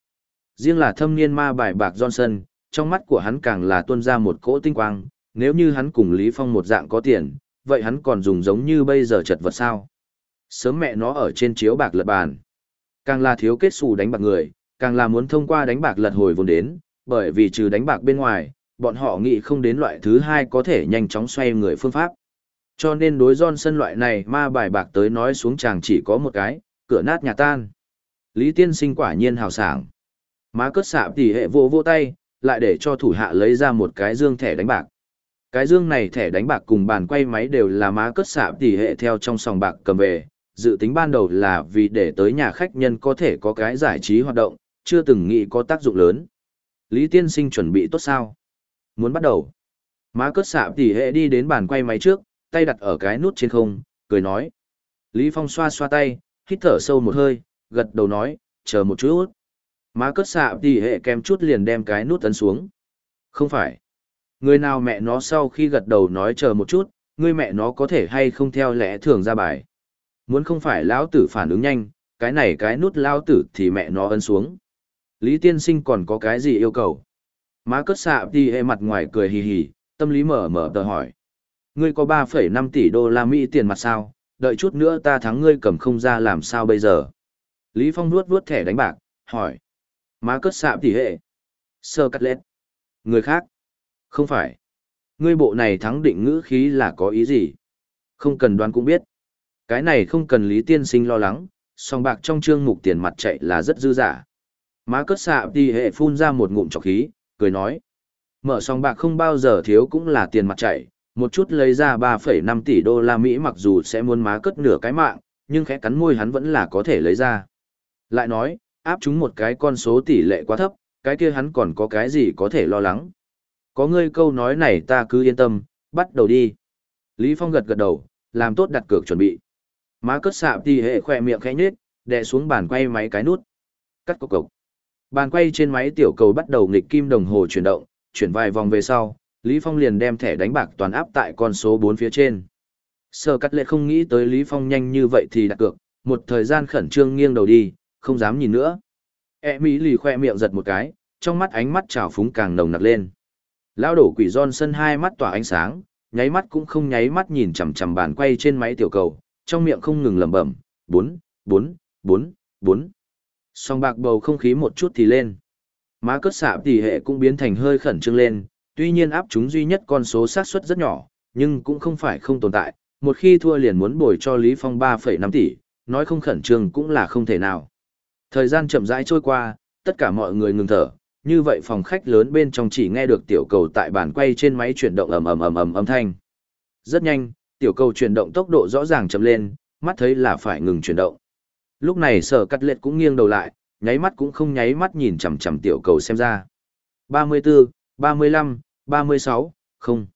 Riêng là thâm niên ma bài bạc Johnson, trong mắt của hắn càng là tuôn ra một cỗ tinh quang, nếu như hắn cùng Lý Phong một dạng có tiền, vậy hắn còn dùng giống như bây giờ chật vật sao? Sớm mẹ nó ở trên chiếu bạc lật bàn. Càng là thiếu kết xù đánh bạc người, càng là muốn thông qua đánh bạc lật hồi vốn đến, bởi vì trừ đánh bạc bên ngoài, bọn họ nghĩ không đến loại thứ hai có thể nhanh chóng xoay người phương pháp. Cho nên đối Johnson loại này ma bài bạc tới nói xuống chàng chỉ có một cái, cửa nát nhà tan. Lý tiên sinh quả nhiên hào sảng. Má cất xạ tỉ hệ vô vô tay, lại để cho thủ hạ lấy ra một cái dương thẻ đánh bạc. Cái dương này thẻ đánh bạc cùng bàn quay máy đều là má cất xạ tỉ hệ theo trong sòng bạc cầm về, dự tính ban đầu là vì để tới nhà khách nhân có thể có cái giải trí hoạt động, chưa từng nghĩ có tác dụng lớn. Lý tiên sinh chuẩn bị tốt sao? Muốn bắt đầu. Má cất xạ tỉ hệ đi đến bàn quay máy trước, tay đặt ở cái nút trên không, cười nói. Lý Phong xoa xoa tay, hít thở sâu một hơi, gật đầu nói, chờ một chút. Má cất xạ tỷ hệ kem chút liền đem cái nút ấn xuống. Không phải. Người nào mẹ nó sau khi gật đầu nói chờ một chút, người mẹ nó có thể hay không theo lẽ thường ra bài. Muốn không phải lão tử phản ứng nhanh, cái này cái nút lão tử thì mẹ nó ấn xuống. Lý tiên sinh còn có cái gì yêu cầu? Má cất xạ tỷ hệ mặt ngoài cười hì hì, tâm lý mở mở tờ hỏi. Ngươi có 3,5 tỷ đô la Mỹ tiền mặt sao, đợi chút nữa ta thắng ngươi cầm không ra làm sao bây giờ? Lý Phong nuốt nuốt thẻ đánh bạc, hỏi. Má cất xạ tỷ hệ. Sơ cắt lết. Người khác. Không phải. Ngươi bộ này thắng định ngữ khí là có ý gì? Không cần đoán cũng biết. Cái này không cần Lý Tiên Sinh lo lắng, song bạc trong trương mục tiền mặt chạy là rất dư giả. Má cất xạ tỉ hệ phun ra một ngụm trọc khí, cười nói. Mở song bạc không bao giờ thiếu cũng là tiền mặt chạy, một chút lấy ra 3,5 tỷ đô la Mỹ mặc dù sẽ muốn má cất nửa cái mạng, nhưng khẽ cắn môi hắn vẫn là có thể lấy ra. Lại nói, áp chúng một cái con số tỷ lệ quá thấp, cái kia hắn còn có cái gì có thể lo lắng. Có ngươi câu nói này ta cứ yên tâm, bắt đầu đi. Lý Phong gật gật đầu, làm tốt đặt cược chuẩn bị. Má cất Sạp thì hệ khỏe miệng khẽ nhếch, đè xuống bàn quay máy cái nút. Cắt cục cục. Bàn quay trên máy tiểu cầu bắt đầu nghịch kim đồng hồ chuyển động, chuyển vài vòng về sau, Lý Phong liền đem thẻ đánh bạc toàn áp tại con số 4 phía trên. Sở cắt lệ không nghĩ tới Lý Phong nhanh như vậy thì đặt cược, một thời gian khẩn trương nghiêng đầu đi, không dám nhìn nữa. E Mỹ lì khoe miệng giật một cái, trong mắt ánh mắt trào phúng càng nồng nặc lên. Lão đổ quỷ Johnson hai mắt tỏa ánh sáng, nháy mắt cũng không nháy mắt nhìn chằm chằm bàn quay trên máy tiểu cầu, trong miệng không ngừng lẩm bẩm, bốn, bốn, bốn, bốn. Song bạc bầu không khí một chút thì lên. Má cất xạ tỷ hệ cũng biến thành hơi khẩn trương lên, tuy nhiên áp chúng duy nhất con số xác suất rất nhỏ, nhưng cũng không phải không tồn tại, một khi thua liền muốn bồi cho Lý Phong 3,5 tỷ, nói không khẩn trương cũng là không thể nào. Thời gian chậm rãi trôi qua, tất cả mọi người ngừng thở, như vậy phòng khách lớn bên trong chỉ nghe được tiểu cầu tại bàn quay trên máy chuyển động ầm ầm ầm ầm âm thanh. Rất nhanh, tiểu cầu chuyển động tốc độ rõ ràng chậm lên, mắt thấy là phải ngừng chuyển động. Lúc này sở cắt lệ cũng nghiêng đầu lại, nháy mắt cũng không nháy mắt nhìn chằm chằm tiểu cầu xem ra. 34, 35, 36, không.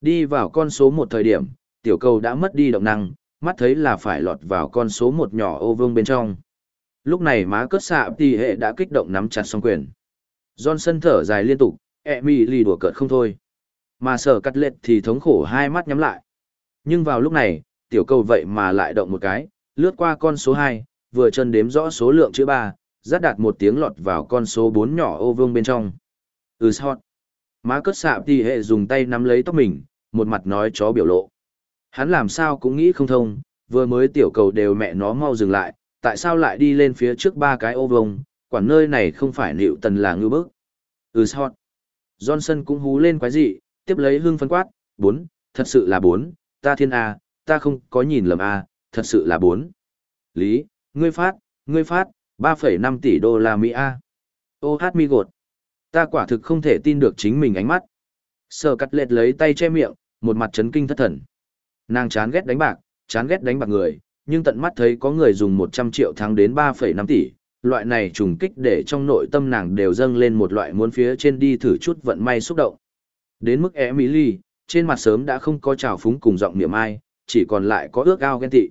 Đi vào con số một thời điểm, tiểu cầu đã mất đi động năng, mắt thấy là phải lọt vào con số một nhỏ ô vương bên trong. Lúc này má cất xạ tỷ hệ đã kích động nắm chặt song quyền. Johnson thở dài liên tục, Emily đùa cợt không thôi. Mà sở cắt lệch thì thống khổ hai mắt nhắm lại. Nhưng vào lúc này, tiểu cầu vậy mà lại động một cái, lướt qua con số 2, vừa chân đếm rõ số lượng chữ 3, rát đạt một tiếng lọt vào con số 4 nhỏ ô vương bên trong. Ừ hot, Má cất xạ thì hệ dùng tay nắm lấy tóc mình, một mặt nói chó biểu lộ. Hắn làm sao cũng nghĩ không thông, vừa mới tiểu cầu đều mẹ nó mau dừng lại, tại sao lại đi lên phía trước ba cái ô vông, quản nơi này không phải nịu tần là ngư bức. Ừ sao? Johnson cũng hú lên quái dị, tiếp lấy hương phân quát, bốn, thật sự là bốn, ta thiên A, ta không có nhìn lầm A, thật sự là bốn. Lý, ngươi phát, ngươi phát, 3,5 tỷ đô la Mỹ A. Ô hát mi gột. Ta quả thực không thể tin được chính mình ánh mắt. Sở cắt lệt lấy tay che miệng, một mặt chấn kinh thất thần. Nàng chán ghét đánh bạc, chán ghét đánh bạc người, nhưng tận mắt thấy có người dùng 100 triệu thắng đến 3,5 tỷ, loại này trùng kích để trong nội tâm nàng đều dâng lên một loại muốn phía trên đi thử chút vận may xúc động. Đến mức Emily, trên mặt sớm đã không có trào phúng cùng giọng niệm ai, chỉ còn lại có ước ao ghen tị.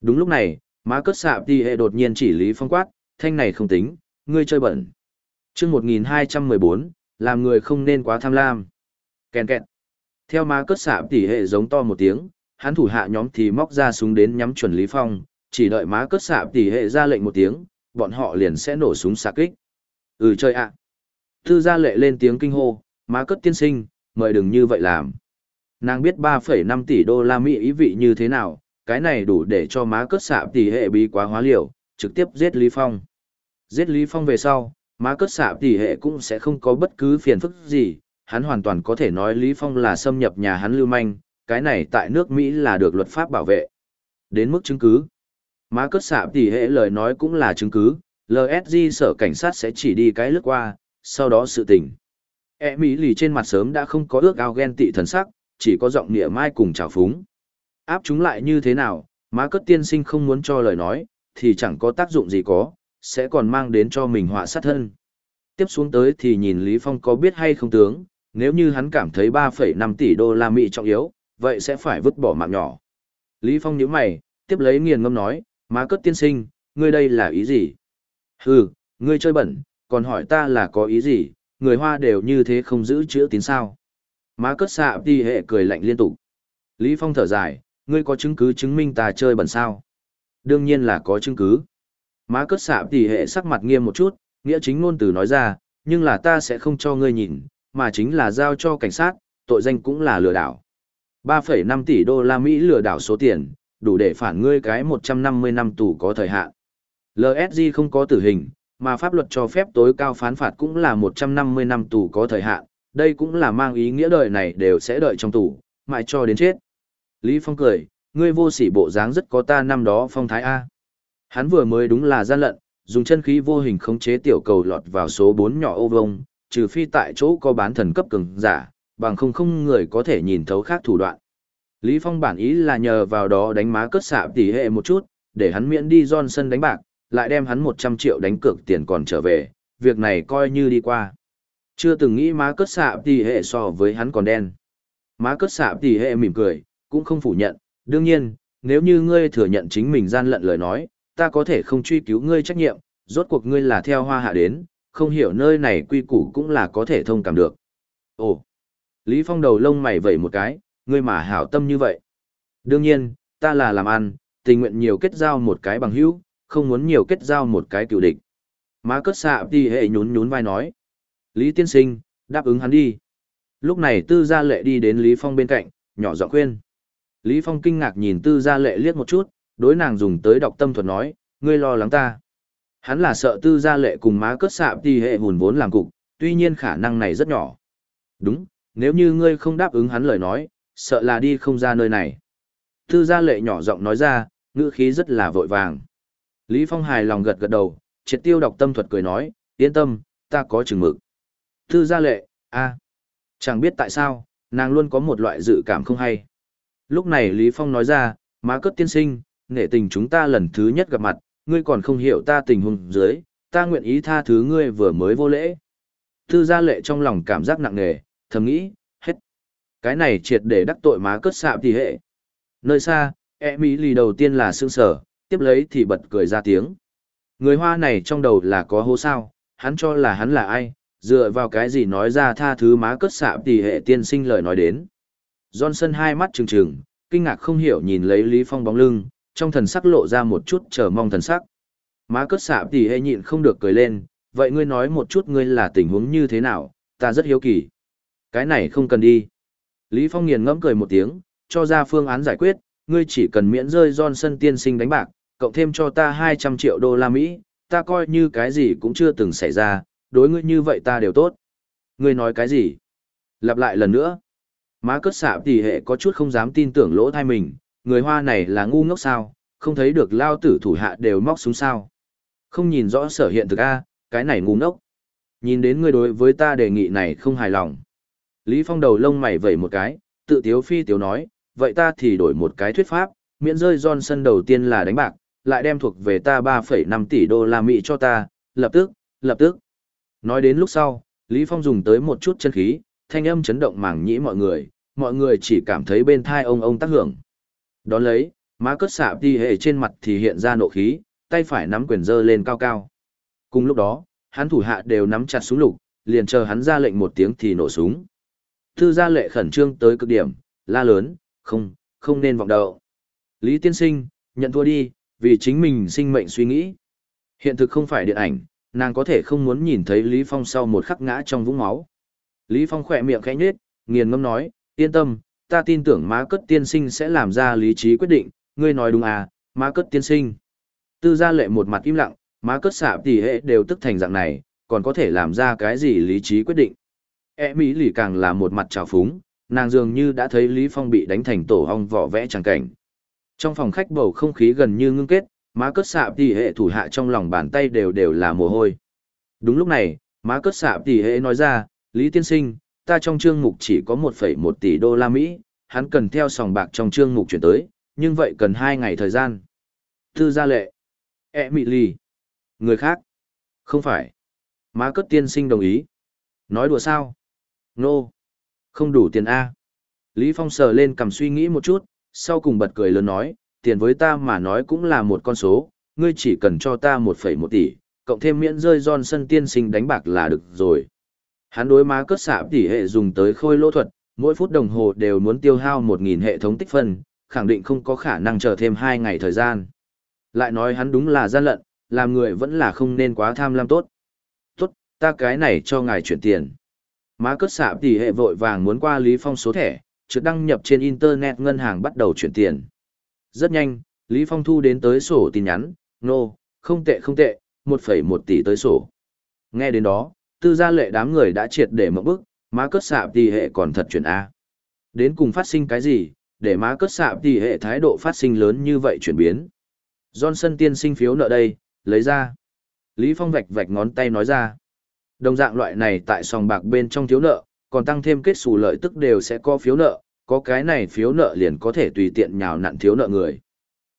Đúng lúc này, má cất sạp đi hệ đột nhiên chỉ Lý Phong quát, thanh này không tính, ngươi chơi bẩn. chương 1214, làm người không nên quá tham lam. Kèn kẹt. Theo má cất sạp tỉ hệ giống to một tiếng, hắn thủ hạ nhóm thì móc ra súng đến nhắm chuẩn Lý Phong, chỉ đợi má cất sạp tỉ hệ ra lệnh một tiếng, bọn họ liền sẽ nổ súng xạ kích. Ừ chơi ạ. À. Tư gia lệ lên tiếng kinh hô, má cất tiên sinh, mời đừng như vậy làm. Nàng biết 3,5 tỷ đô la Mỹ ý vị như thế nào, cái này đủ để cho má cất xạ tỷ hệ bí quá hóa liều, trực tiếp giết Lý Phong. Giết Lý Phong về sau, má cất xạ tỷ hệ cũng sẽ không có bất cứ phiền phức gì, hắn hoàn toàn có thể nói Lý Phong là xâm nhập nhà hắn lưu manh, cái này tại nước Mỹ là được luật pháp bảo vệ. Đến mức chứng cứ. Má cất xạ tỷ hệ lời nói cũng là chứng cứ, LSG sở cảnh sát sẽ chỉ đi cái lướt qua, sau đó sự tình. E Mỹ lì trên mặt sớm đã không có ước ao ghen tị thần sắc, chỉ có giọng nịa mai cùng trào phúng. Áp chúng lại như thế nào, má cất tiên sinh không muốn cho lời nói, thì chẳng có tác dụng gì có, sẽ còn mang đến cho mình họa sát thân. Tiếp xuống tới thì nhìn Lý Phong có biết hay không tướng, nếu như hắn cảm thấy 3,5 tỷ đô la Mỹ trọng yếu, vậy sẽ phải vứt bỏ mạng nhỏ. Lý Phong nhíu mày, tiếp lấy nghiền ngâm nói, má cất tiên sinh, ngươi đây là ý gì? Hừ, ngươi chơi bẩn, còn hỏi ta là có ý gì, người Hoa đều như thế không giữ chữ tín sao. Má cất xạ đi hệ cười lạnh liên tục. Lý Phong thở dài, ngươi có chứng cứ chứng minh ta chơi bẩn sao? Đương nhiên là có chứng cứ. Má cất xạ tỷ hệ sắc mặt nghiêm một chút, nghĩa chính ngôn từ nói ra, nhưng là ta sẽ không cho ngươi nhìn, mà chính là giao cho cảnh sát, tội danh cũng là lừa đảo. 3,5 tỷ đô la Mỹ lừa đảo số tiền, đủ để phản ngươi cái 150 năm tù có thời hạn. LSG không có tử hình, mà pháp luật cho phép tối cao phán phạt cũng là 150 năm tù có thời hạn, đây cũng là mang ý nghĩa đời này đều sẽ đợi trong tù, mãi cho đến chết. Lý Phong cười, ngươi vô sỉ bộ dáng rất có ta năm đó phong thái A. Hắn vừa mới đúng là gian lận, dùng chân khí vô hình khống chế tiểu cầu lọt vào số 4 nhỏ ô vông, trừ phi tại chỗ có bán thần cấp cường giả, bằng không không người có thể nhìn thấu khác thủ đoạn. Lý Phong bản ý là nhờ vào đó đánh má cất xạ tỉ hệ một chút, để hắn miễn đi Johnson đánh bạc, lại đem hắn 100 triệu đánh cược tiền còn trở về, việc này coi như đi qua. Chưa từng nghĩ má cất xạ tỉ hệ so với hắn còn đen. Má cất xạ tỉ hệ mỉm cười, cũng không phủ nhận, đương nhiên, nếu như ngươi thừa nhận chính mình gian lận lời nói, ta có thể không truy cứu ngươi trách nhiệm, rốt cuộc ngươi là theo hoa hạ đến, không hiểu nơi này quy củ cũng là có thể thông cảm được. Ồ, Lý Phong đầu lông mày vẩy một cái, ngươi mà hảo tâm như vậy. Đương nhiên, ta là làm ăn, tình nguyện nhiều kết giao một cái bằng hữu, không muốn nhiều kết giao một cái cựu địch. Má cất xạ đi hệ nhún nhún vai nói. Lý tiên sinh, đáp ứng hắn đi. Lúc này tư gia lệ đi đến Lý Phong bên cạnh, nhỏ giọng khuyên. Lý Phong kinh ngạc nhìn tư gia lệ liếc một chút, đối nàng dùng tới đọc tâm thuật nói, ngươi lo lắng ta. Hắn là sợ tư gia lệ cùng má cất xạ đi hệ hùn vốn làm cục, tuy nhiên khả năng này rất nhỏ. Đúng, nếu như ngươi không đáp ứng hắn lời nói, sợ là đi không ra nơi này. Tư gia lệ nhỏ giọng nói ra, ngữ khí rất là vội vàng. Lý Phong hài lòng gật gật đầu, triệt tiêu đọc tâm thuật cười nói, yên tâm, ta có chừng mực. Tư gia lệ, a, chẳng biết tại sao, nàng luôn có một loại dự cảm không hay. Lúc này Lý Phong nói ra, má cất tiên sinh, nể tình chúng ta lần thứ nhất gặp mặt, ngươi còn không hiểu ta tình huống dưới, ta nguyện ý tha thứ ngươi vừa mới vô lễ. Tư gia lệ trong lòng cảm giác nặng nề, thầm nghĩ, hết. Cái này triệt để đắc tội má cất xạ thì hệ. Nơi xa, e mỹ lì đầu tiên là sương sở, tiếp lấy thì bật cười ra tiếng. Người hoa này trong đầu là có hố sao, hắn cho là hắn là ai, dựa vào cái gì nói ra tha thứ má cất xạ thì hệ tiên sinh lời nói đến. Johnson hai mắt trừng trừng, kinh ngạc không hiểu nhìn lấy Lý Phong bóng lưng, trong thần sắc lộ ra một chút chờ mong thần sắc. Má cất xạ thì hệ nhịn không được cười lên, vậy ngươi nói một chút ngươi là tình huống như thế nào, ta rất hiếu kỳ. Cái này không cần đi. Lý Phong nghiền ngẫm cười một tiếng, cho ra phương án giải quyết, ngươi chỉ cần miễn rơi Johnson tiên sinh đánh bạc, cộng thêm cho ta 200 triệu đô la Mỹ, ta coi như cái gì cũng chưa từng xảy ra, đối ngươi như vậy ta đều tốt. Ngươi nói cái gì? Lặp lại lần nữa. Má cất xạ tỷ hệ có chút không dám tin tưởng lỗ thai mình, người hoa này là ngu ngốc sao, không thấy được lao tử thủ hạ đều móc súng sao. Không nhìn rõ sở hiện thực A, cái này ngu ngốc. Nhìn đến ngươi đối với ta đề nghị này không hài lòng. Lý Phong đầu lông mày vẩy một cái, tự tiếu phi tiếu nói, vậy ta thì đổi một cái thuyết pháp, miễn rơi Johnson đầu tiên là đánh bạc, lại đem thuộc về ta 3,5 tỷ đô la Mỹ cho ta, lập tức, lập tức. Nói đến lúc sau, Lý Phong dùng tới một chút chân khí, thanh âm chấn động màng nhĩ mọi người, mọi người chỉ cảm thấy bên thai ông ông tác hưởng. Đón lấy, má cất xạ đi hệ trên mặt thì hiện ra nộ khí, tay phải nắm quyền dơ lên cao cao. Cùng lúc đó, hắn thủ hạ đều nắm chặt súng lục, liền chờ hắn ra lệnh một tiếng thì nổ súng. Thư gia lệ khẩn trương tới cực điểm, la lớn, không, không nên vọng đậu. Lý tiên sinh, nhận thua đi, vì chính mình sinh mệnh suy nghĩ. Hiện thực không phải điện ảnh, nàng có thể không muốn nhìn thấy Lý Phong sau một khắc ngã trong vũng máu. Lý Phong khỏe miệng khẽ nhếch, nghiền ngâm nói, yên tâm, ta tin tưởng má cất tiên sinh sẽ làm ra lý trí quyết định, ngươi nói đúng à, má cất tiên sinh. Tư gia lệ một mặt im lặng, má cất xạ tỷ hệ đều tức thành dạng này, còn có thể làm ra cái gì lý trí quyết định. E Mỹ lì càng là một mặt trào phúng, nàng dường như đã thấy Lý Phong bị đánh thành tổ hong vỏ vẽ chẳng cảnh. Trong phòng khách bầu không khí gần như ngưng kết, má cất xạ tỷ hệ thủ hạ trong lòng bàn tay đều đều là mồ hôi. Đúng lúc này, má cất xạ tỷ hệ nói ra, Lý Tiên Sinh, ta trong chương mục chỉ có 1,1 tỷ đô la Mỹ, hắn cần theo sòng bạc trong chương mục chuyển tới, nhưng vậy cần 2 ngày thời gian. Tư gia lệ. E Mỹ lì. Người khác. Không phải. Má cất tiên sinh đồng ý. Nói đùa sao? Nô. No. Không đủ tiền A. Lý Phong sờ lên cầm suy nghĩ một chút, sau cùng bật cười lớn nói, tiền với ta mà nói cũng là một con số, ngươi chỉ cần cho ta 1,1 tỷ, cộng thêm miễn rơi Johnson tiên sinh đánh bạc là được rồi. Hắn đối má cất xạ tỷ hệ dùng tới khôi lỗ thuật, mỗi phút đồng hồ đều muốn tiêu hao 1.000 hệ thống tích phân, khẳng định không có khả năng chờ thêm 2 ngày thời gian. Lại nói hắn đúng là gian lận, làm người vẫn là không nên quá tham lam tốt. Tốt, ta cái này cho ngài chuyển tiền. Má cất xạ tỷ hệ vội vàng muốn qua Lý Phong số thẻ, trước đăng nhập trên Internet ngân hàng bắt đầu chuyển tiền. Rất nhanh, Lý Phong thu đến tới sổ tin nhắn, nô, no, không tệ không tệ, 1,1 tỷ tới sổ. Nghe đến đó, tư gia lệ đám người đã triệt để một bức, má cất xạ tỷ hệ còn thật chuyển A. Đến cùng phát sinh cái gì, để má cất xạ tỷ hệ thái độ phát sinh lớn như vậy chuyển biến. Johnson tiên sinh phiếu nợ đây, lấy ra. Lý Phong vạch vạch ngón tay nói ra. Đồng dạng loại này tại sòng bạc bên trong thiếu nợ, còn tăng thêm kết xù lợi tức đều sẽ có phiếu nợ, có cái này phiếu nợ liền có thể tùy tiện nhào nặn thiếu nợ người.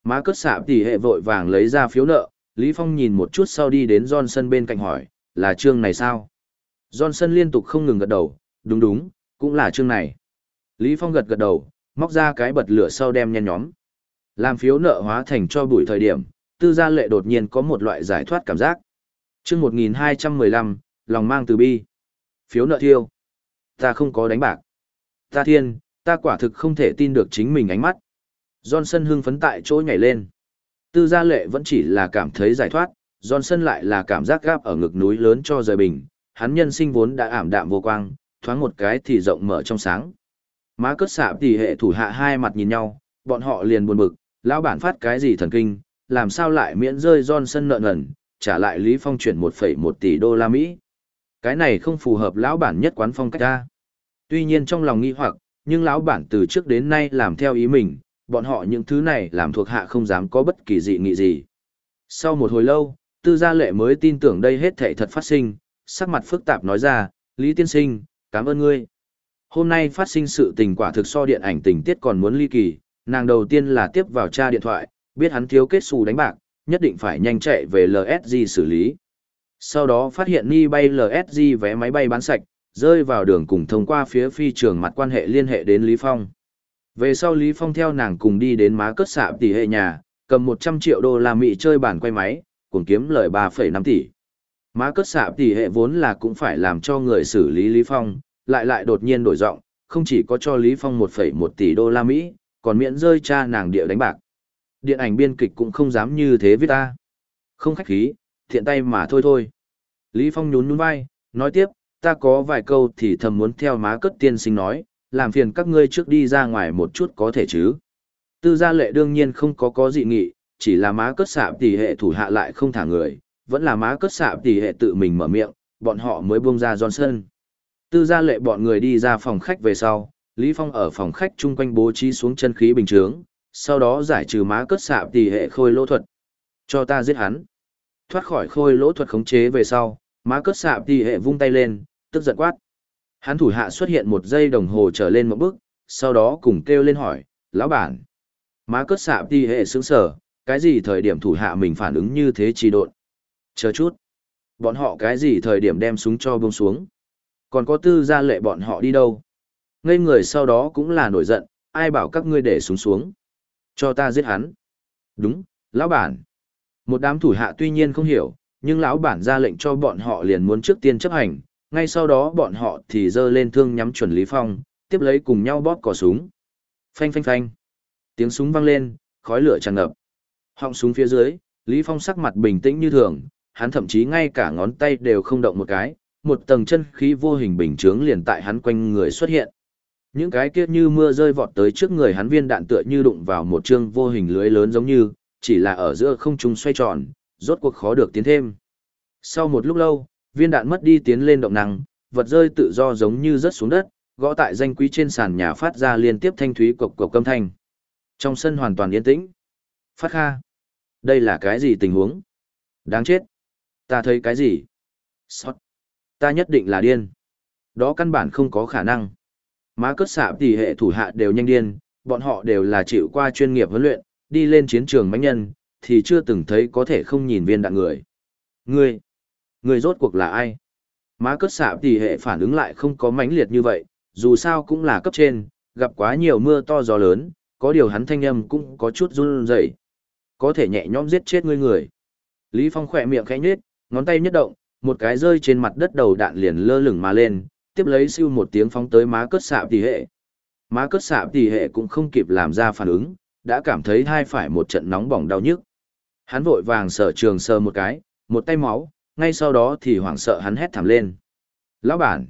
Má cất xạ tỷ hệ vội vàng lấy ra phiếu nợ, Lý Phong nhìn một chút sau đi đến Johnson bên cạnh hỏi, là chương này sao? Johnson liên tục không ngừng gật đầu, đúng đúng, cũng là chương này. Lý Phong gật gật đầu, móc ra cái bật lửa sau đem nhen nhóm. Làm phiếu nợ hóa thành cho bụi thời điểm, tư gia lệ đột nhiên có một loại giải thoát cảm giác. chương 1215, lòng mang từ bi. Phiếu nợ thiêu. Ta không có đánh bạc. Ta thiên, ta quả thực không thể tin được chính mình ánh mắt. Johnson hưng phấn tại chỗ nhảy lên. Tư gia lệ vẫn chỉ là cảm thấy giải thoát, Johnson lại là cảm giác gáp ở ngực núi lớn cho rời bình, hắn nhân sinh vốn đã ảm đạm vô quang, thoáng một cái thì rộng mở trong sáng. Má cất xạ tỷ hệ thủ hạ hai mặt nhìn nhau, bọn họ liền buồn bực, lão bản phát cái gì thần kinh, làm sao lại miễn rơi Johnson nợ nần, trả lại Lý Phong chuyển 1,1 tỷ đô la Mỹ. Cái này không phù hợp lão bản nhất quán phong cách ta. Tuy nhiên trong lòng nghi hoặc, nhưng lão bản từ trước đến nay làm theo ý mình, bọn họ những thứ này làm thuộc hạ không dám có bất kỳ dị nghị gì. Sau một hồi lâu, tư gia lệ mới tin tưởng đây hết thảy thật phát sinh, sắc mặt phức tạp nói ra, Lý Tiên Sinh, cảm ơn ngươi. Hôm nay phát sinh sự tình quả thực so điện ảnh tình tiết còn muốn ly kỳ, nàng đầu tiên là tiếp vào cha điện thoại, biết hắn thiếu kết xù đánh bạc, nhất định phải nhanh chạy về LSG xử lý. Sau đó phát hiện Ni bay LSG vé máy bay bán sạch, rơi vào đường cùng thông qua phía phi trường mặt quan hệ liên hệ đến Lý Phong. Về sau Lý Phong theo nàng cùng đi đến má cất xạ tỷ hệ nhà, cầm 100 triệu đô la Mỹ chơi bản quay máy, cùng kiếm lời 3,5 tỷ. Má cất xạ tỷ hệ vốn là cũng phải làm cho người xử lý Lý Phong, lại lại đột nhiên đổi giọng, không chỉ có cho Lý Phong 1,1 tỷ đô la Mỹ, còn miễn rơi cha nàng địa đánh bạc. Điện ảnh biên kịch cũng không dám như thế viết ta. Không khách khí, thiện tay mà thôi thôi. Lý Phong nhún nhún vai, nói tiếp, ta có vài câu thì thầm muốn theo má cất tiên sinh nói, làm phiền các ngươi trước đi ra ngoài một chút có thể chứ. Tư gia lệ đương nhiên không có có dị nghị, chỉ là má cất xạ tỷ hệ thủ hạ lại không thả người, vẫn là má cất xạ tỷ hệ tự mình mở miệng, bọn họ mới buông ra Johnson. Tư gia lệ bọn người đi ra phòng khách về sau, Lý Phong ở phòng khách chung quanh bố trí xuống chân khí bình chướng, sau đó giải trừ má cất xạ tỷ hệ khôi lỗ thuật. Cho ta giết hắn. Thoát khỏi khôi lỗ thuật khống chế về sau, má cất xạ tỷ hệ vung tay lên, tức giận quát. Hắn thủ hạ xuất hiện một giây đồng hồ trở lên một bước, sau đó cùng kêu lên hỏi, lão bản. Má cất xạ tỷ hệ sướng sở, cái gì thời điểm thủ hạ mình phản ứng như thế trì độn. Chờ chút. Bọn họ cái gì thời điểm đem súng cho buông xuống. Còn có tư gia lệ bọn họ đi đâu? Ngây người sau đó cũng là nổi giận, ai bảo các ngươi để xuống xuống. Cho ta giết hắn. Đúng, lão bản. Một đám thủ hạ tuy nhiên không hiểu, nhưng lão bản ra lệnh cho bọn họ liền muốn trước tiên chấp hành, ngay sau đó bọn họ thì giơ lên thương nhắm chuẩn Lý Phong, tiếp lấy cùng nhau bóp cò súng. Phanh phanh phanh. Tiếng súng vang lên, khói lửa tràn ngập. Họng súng phía dưới, Lý Phong sắc mặt bình tĩnh như thường, hắn thậm chí ngay cả ngón tay đều không động một cái, một tầng chân khí vô hình bình chướng liền tại hắn quanh người xuất hiện. Những cái kia như mưa rơi vọt tới trước người hắn viên đạn tựa như đụng vào một chương vô hình lưới lớn giống như, chỉ là ở giữa không trung xoay tròn, rốt cuộc khó được tiến thêm. Sau một lúc lâu, viên đạn mất đi tiến lên động năng, vật rơi tự do giống như rớt xuống đất, gõ tại danh quý trên sàn nhà phát ra liên tiếp thanh thúy cộc cộc âm thanh. Trong sân hoàn toàn yên tĩnh. Phát kha. Đây là cái gì tình huống? Đáng chết. Ta thấy cái gì? Sót. Ta nhất định là điên. Đó căn bản không có khả năng. Má cất xạ tỷ hệ thủ hạ đều nhanh điên, bọn họ đều là chịu qua chuyên nghiệp huấn luyện, đi lên chiến trường mãnh nhân, thì chưa từng thấy có thể không nhìn viên đạn người. Ngươi, ngươi rốt cuộc là ai? Má cất xạ tỷ hệ phản ứng lại không có mãnh liệt như vậy, dù sao cũng là cấp trên, gặp quá nhiều mưa to gió lớn, có điều hắn thanh âm cũng có chút run rẩy. Có thể nhẹ nhõm giết chết ngươi người. Lý Phong khỏe miệng khẽ nhếch, ngón tay nhất động, một cái rơi trên mặt đất đầu đạn liền lơ lửng mà lên, tiếp lấy siêu một tiếng phóng tới má cất xạ tỷ hệ. Má cất xạ tỷ hệ cũng không kịp làm ra phản ứng, đã cảm thấy hai phải một trận nóng bỏng đau nhức. Hắn vội vàng sở trường sờ một cái, một tay máu, ngay sau đó thì hoảng sợ hắn hét thảm lên. Lão bản!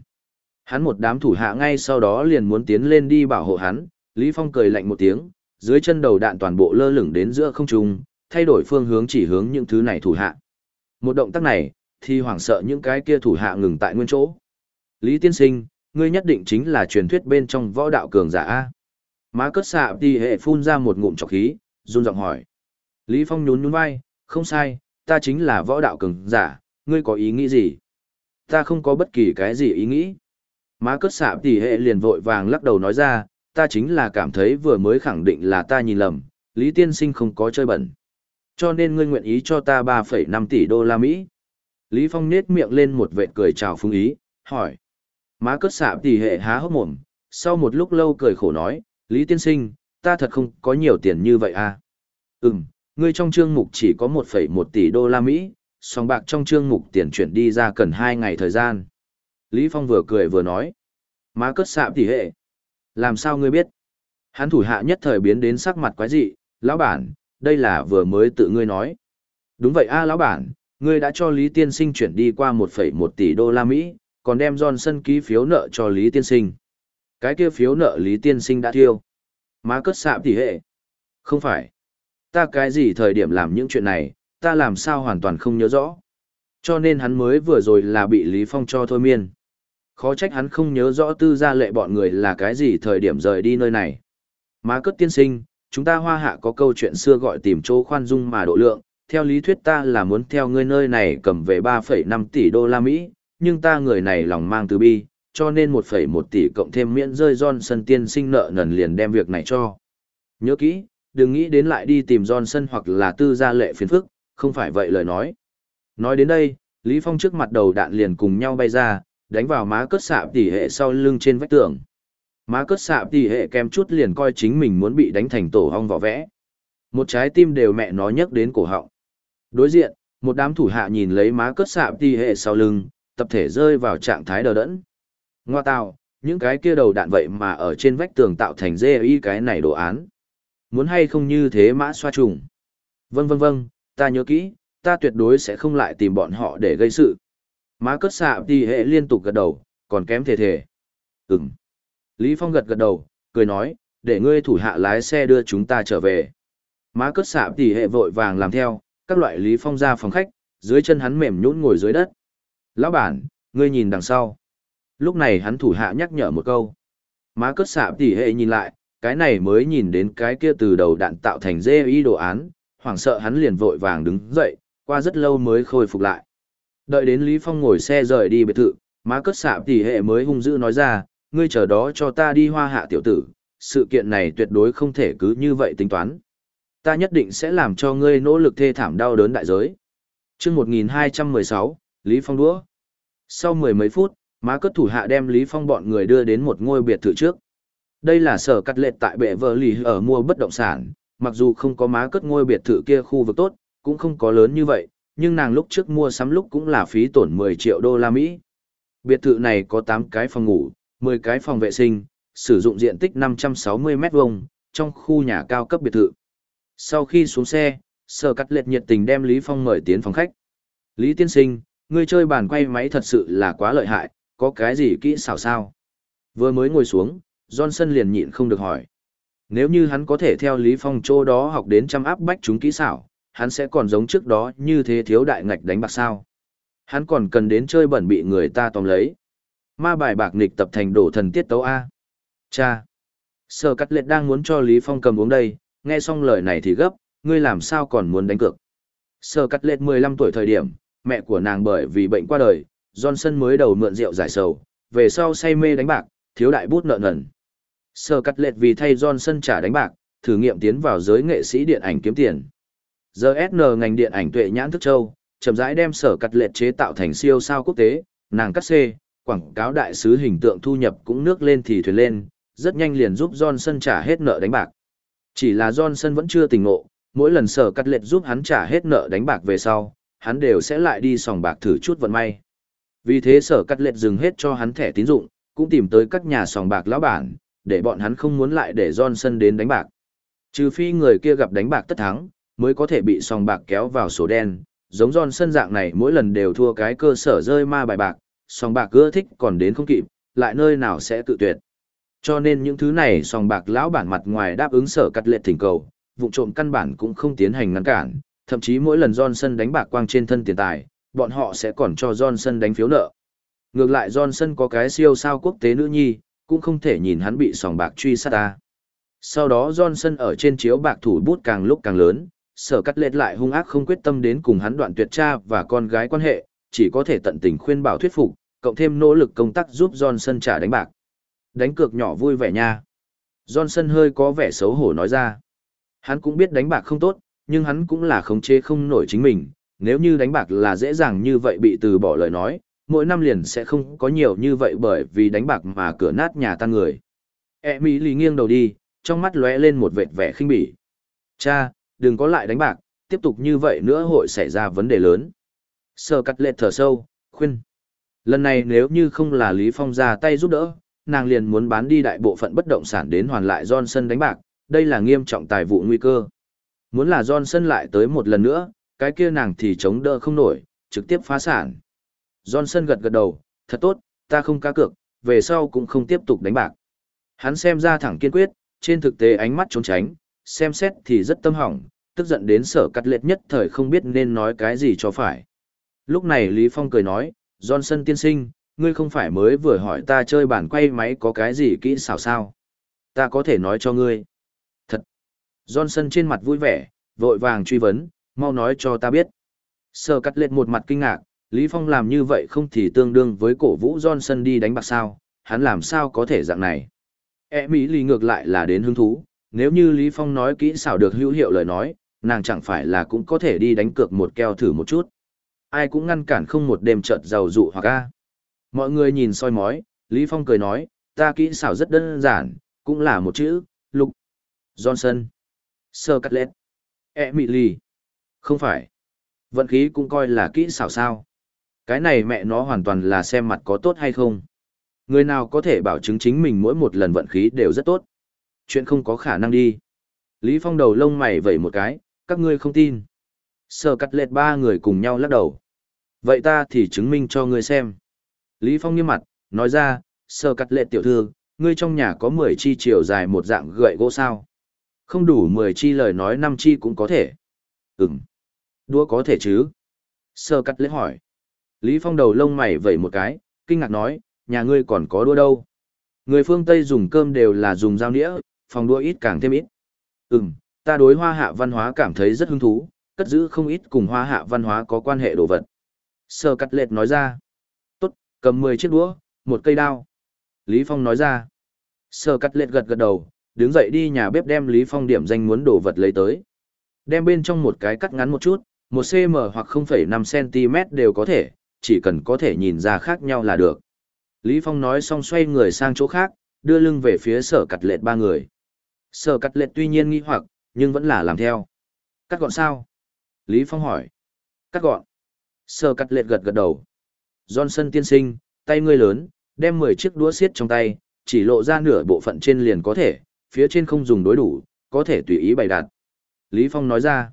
Hắn một đám thủ hạ ngay sau đó liền muốn tiến lên đi bảo hộ hắn, Lý Phong cười lạnh một tiếng, dưới chân đầu đạn toàn bộ lơ lửng đến giữa không trung, thay đổi phương hướng chỉ hướng những thứ này thủ hạ. Một động tác này, thì hoảng sợ những cái kia thủ hạ ngừng tại nguyên chỗ. Lý tiên sinh, ngươi nhất định chính là truyền thuyết bên trong võ đạo cường giả A. Má cất xạ Tỷ hệ phun ra một ngụm trọc khí, run giọng hỏi. Lý Phong nhún nhún vai, không sai, ta chính là võ đạo cường giả, ngươi có ý nghĩ gì? Ta không có bất kỳ cái gì ý nghĩ. Má cất xạ tỷ hệ liền vội vàng lắc đầu nói ra, ta chính là cảm thấy vừa mới khẳng định là ta nhìn lầm, Lý Tiên Sinh không có chơi bẩn. Cho nên ngươi nguyện ý cho ta 3,5 tỷ đô la Mỹ. Lý Phong nết miệng lên một vệt cười chào phương ý, hỏi. Má cất xạ tỷ hệ há hốc mồm, sau một lúc lâu cười khổ nói, Lý Tiên Sinh, ta thật không có nhiều tiền như vậy à. Ừm, ngươi trong chương mục chỉ có 1,1 tỷ đô la Mỹ, song bạc trong chương mục tiền chuyển đi ra cần 2 ngày thời gian. Lý Phong vừa cười vừa nói. Má cất xạ tỷ hệ. Làm sao ngươi biết? Hắn thủ hạ nhất thời biến đến sắc mặt quái dị, lão bản, đây là vừa mới tự ngươi nói. Đúng vậy a lão bản, ngươi đã cho Lý Tiên Sinh chuyển đi qua 1,1 tỷ đô la Mỹ, còn đem Johnson ký phiếu nợ cho Lý Tiên Sinh. Cái kia phiếu nợ Lý Tiên Sinh đã thiêu. Má cất xạ tỷ hệ. Không phải. Ta cái gì thời điểm làm những chuyện này, ta làm sao hoàn toàn không nhớ rõ. Cho nên hắn mới vừa rồi là bị Lý Phong cho thôi miên. Khó trách hắn không nhớ rõ tư gia lệ bọn người là cái gì thời điểm rời đi nơi này. Má cất tiên sinh, chúng ta hoa hạ có câu chuyện xưa gọi tìm chỗ khoan dung mà độ lượng, theo lý thuyết ta là muốn theo ngươi nơi này cầm về 3,5 tỷ đô la Mỹ, nhưng ta người này lòng mang từ bi, cho nên 1,1 tỷ cộng thêm miễn rơi Johnson tiên sinh nợ nần liền đem việc này cho. Nhớ kỹ, đừng nghĩ đến lại đi tìm Johnson hoặc là tư gia lệ phiền phức, không phải vậy lời nói. Nói đến đây, Lý Phong trước mặt đầu đạn liền cùng nhau bay ra, đánh vào má cất xạ tỷ hệ sau lưng trên vách tường. Má cất xạ tỷ hệ kem chút liền coi chính mình muốn bị đánh thành tổ hong vỏ vẽ. Một trái tim đều mẹ nó nhấc đến cổ họng. Đối diện, một đám thủ hạ nhìn lấy má cất xạ tỷ hệ sau lưng, tập thể rơi vào trạng thái đờ đẫn. Ngoa tào, những cái kia đầu đạn vậy mà ở trên vách tường tạo thành dê y cái này đồ án. Muốn hay không như thế mã xoa trùng. Vâng vâng vâng, ta nhớ kỹ, ta tuyệt đối sẽ không lại tìm bọn họ để gây sự. Má cất xạ thì hệ liên tục gật đầu, còn kém thể thể. Ừm. Lý Phong gật gật đầu, cười nói, để ngươi thủ hạ lái xe đưa chúng ta trở về. Má cất xạ thì hệ vội vàng làm theo, các loại Lý Phong ra phòng khách, dưới chân hắn mềm nhũn ngồi dưới đất. Lão bản, ngươi nhìn đằng sau. Lúc này hắn thủ hạ nhắc nhở một câu. Má cất xạ tỉ hệ nhìn lại, cái này mới nhìn đến cái kia từ đầu đạn tạo thành dê y đồ án, hoảng sợ hắn liền vội vàng đứng dậy, qua rất lâu mới khôi phục lại. Đợi đến Lý Phong ngồi xe rời đi biệt thự, má cất xạ tỷ hệ mới hung dữ nói ra, ngươi chờ đó cho ta đi hoa hạ tiểu tử, sự kiện này tuyệt đối không thể cứ như vậy tính toán. Ta nhất định sẽ làm cho ngươi nỗ lực thê thảm đau đớn đại giới. Trước 1216, Lý Phong đũa. Sau mười mấy phút, má cất thủ hạ đem Lý Phong bọn người đưa đến một ngôi biệt thự trước. Đây là sở cắt lệ tại bệ vợ lì ở mua bất động sản, mặc dù không có má cất ngôi biệt thự kia khu vực tốt, cũng không có lớn như vậy, nhưng nàng lúc trước mua sắm lúc cũng là phí tổn 10 triệu đô la Mỹ. Biệt thự này có 8 cái phòng ngủ, 10 cái phòng vệ sinh, sử dụng diện tích 560 mét vuông trong khu nhà cao cấp biệt thự. Sau khi xuống xe, sở cắt lệ nhiệt tình đem Lý Phong mời tiến phòng khách. Lý tiên sinh, ngươi chơi bàn quay máy thật sự là quá lợi hại, có cái gì kỹ xảo sao? Vừa mới ngồi xuống, Johnson liền nhịn không được hỏi. Nếu như hắn có thể theo Lý Phong chỗ đó học đến trăm áp bách chúng kỹ xảo, hắn sẽ còn giống trước đó như thế thiếu đại ngạch đánh bạc sao. Hắn còn cần đến chơi bẩn bị người ta tóm lấy. Ma bài bạc nghịch tập thành đổ thần tiết tấu A. Cha. Sở cắt liệt đang muốn cho Lý Phong cầm uống đây, nghe xong lời này thì gấp, ngươi làm sao còn muốn đánh cược. Sở cắt liệt 15 tuổi thời điểm, mẹ của nàng bởi vì bệnh qua đời, Johnson mới đầu mượn rượu giải sầu, về sau say mê đánh bạc, thiếu đại bút nợ nần. Sở cắt lệ vì thay Johnson trả đánh bạc, thử nghiệm tiến vào giới nghệ sĩ điện ảnh kiếm tiền. Giờ SN ngành điện ảnh tuệ nhãn thức châu, chậm rãi đem sở cắt lệ chế tạo thành siêu sao quốc tế, nàng cắt xê, quảng cáo đại sứ hình tượng thu nhập cũng nước lên thì thuyền lên, rất nhanh liền giúp Johnson trả hết nợ đánh bạc. Chỉ là Johnson vẫn chưa tỉnh ngộ, mỗi lần sở cắt lệ giúp hắn trả hết nợ đánh bạc về sau, hắn đều sẽ lại đi sòng bạc thử chút vận may. Vì thế sở cắt lệch dừng hết cho hắn thẻ tín dụng, cũng tìm tới các nhà sòng bạc lão bản, để bọn hắn không muốn lại để Johnson đến đánh bạc. Trừ phi người kia gặp đánh bạc tất thắng, mới có thể bị sòng bạc kéo vào sổ đen. Giống Johnson dạng này mỗi lần đều thua cái cơ sở rơi ma bài bạc, sòng bạc ưa thích còn đến không kịp, lại nơi nào sẽ tự tuyệt. Cho nên những thứ này sòng bạc lão bản mặt ngoài đáp ứng sở cắt lệch thỉnh cầu, vụ trộm căn bản cũng không tiến hành ngăn cản, thậm chí mỗi lần Johnson đánh bạc quang trên thân tiền tài, bọn họ sẽ còn cho Johnson đánh phiếu nợ. Ngược lại Johnson có cái siêu sao quốc tế nữ nhi, cũng không thể nhìn hắn bị sòng bạc truy sát ta. Sau đó Johnson ở trên chiếu bạc thủ bút càng lúc càng lớn, sở cắt lệt lại hung ác không quyết tâm đến cùng hắn đoạn tuyệt cha và con gái quan hệ, chỉ có thể tận tình khuyên bảo thuyết phục, cộng thêm nỗ lực công tác giúp Johnson trả đánh bạc. Đánh cược nhỏ vui vẻ nha. Johnson hơi có vẻ xấu hổ nói ra. Hắn cũng biết đánh bạc không tốt, nhưng hắn cũng là khống chế không nổi chính mình. Nếu như đánh bạc là dễ dàng như vậy bị từ bỏ lời nói, mỗi năm liền sẽ không có nhiều như vậy bởi vì đánh bạc mà cửa nát nhà tan người. E Mỹ lì nghiêng đầu đi, trong mắt lóe lên một vệt vẻ khinh bỉ. Cha, đừng có lại đánh bạc, tiếp tục như vậy nữa hội xảy ra vấn đề lớn. Sơ cắt lệ thở sâu, khuyên. Lần này nếu như không là Lý Phong ra tay giúp đỡ, nàng liền muốn bán đi đại bộ phận bất động sản đến hoàn lại Johnson đánh bạc, đây là nghiêm trọng tài vụ nguy cơ. Muốn là Johnson lại tới một lần nữa, cái kia nàng thì chống đỡ không nổi, trực tiếp phá sản. Johnson gật gật đầu, thật tốt, ta không cá cược, về sau cũng không tiếp tục đánh bạc. Hắn xem ra thẳng kiên quyết, trên thực tế ánh mắt trốn tránh, xem xét thì rất tâm hỏng, tức giận đến sở cắt liệt nhất thời không biết nên nói cái gì cho phải. Lúc này Lý Phong cười nói, Johnson tiên sinh, ngươi không phải mới vừa hỏi ta chơi bản quay máy có cái gì kỹ xảo sao? Ta có thể nói cho ngươi. Thật. Johnson trên mặt vui vẻ, vội vàng truy vấn, mau nói cho ta biết. Sở cắt liệt một mặt kinh ngạc, Lý Phong làm như vậy không thì tương đương với cổ vũ Johnson đi đánh bạc sao, hắn làm sao có thể dạng này. E Mỹ lì ngược lại là đến hứng thú, nếu như Lý Phong nói kỹ xảo được hữu hiệu lời nói, nàng chẳng phải là cũng có thể đi đánh cược một keo thử một chút. Ai cũng ngăn cản không một đêm chợt giàu dụ hoặc a. Mọi người nhìn soi mói, Lý Phong cười nói, ta kỹ xảo rất đơn giản, cũng là một chữ, lục. Johnson. Sir Cutlet. E lì. Không phải. Vận khí cũng coi là kỹ xảo sao. Cái này mẹ nó hoàn toàn là xem mặt có tốt hay không. Người nào có thể bảo chứng chính mình mỗi một lần vận khí đều rất tốt. Chuyện không có khả năng đi. Lý Phong đầu lông mày vẩy một cái, các ngươi không tin. Sở cắt lệt ba người cùng nhau lắc đầu. Vậy ta thì chứng minh cho ngươi xem. Lý Phong nghiêm mặt, nói ra, sở cắt lệt tiểu thư, ngươi trong nhà có 10 chi chiều dài một dạng gậy gỗ sao. Không đủ 10 chi lời nói 5 chi cũng có thể. Ừm. Đua có thể chứ? Sơ cắt lễ hỏi. Lý Phong đầu lông mày vẩy một cái, kinh ngạc nói, nhà ngươi còn có đua đâu. Người phương Tây dùng cơm đều là dùng dao nĩa, phòng đua ít càng thêm ít. Ừm, ta đối hoa hạ văn hóa cảm thấy rất hứng thú, cất giữ không ít cùng hoa hạ văn hóa có quan hệ đồ vật. Sơ cắt lệt nói ra. Tốt, cầm 10 chiếc đũa, một cây đao. Lý Phong nói ra. Sơ cắt lệt gật gật đầu, đứng dậy đi nhà bếp đem Lý Phong điểm danh muốn đồ vật lấy tới. Đem bên trong một cái cắt ngắn một chút, một cm hoặc 0,5 cm đều có thể, chỉ cần có thể nhìn ra khác nhau là được. Lý Phong nói xong xoay người sang chỗ khác, đưa lưng về phía sở cắt lệt ba người. Sở cắt lệt tuy nhiên nghi hoặc, nhưng vẫn là làm theo. Cắt gọn sao? Lý Phong hỏi. Cắt gọn. Sở cắt lệt gật gật đầu. Johnson tiên sinh, tay ngươi lớn, đem 10 chiếc đũa xiết trong tay, chỉ lộ ra nửa bộ phận trên liền có thể, phía trên không dùng đối đủ, có thể tùy ý bày đặt. Lý Phong nói ra.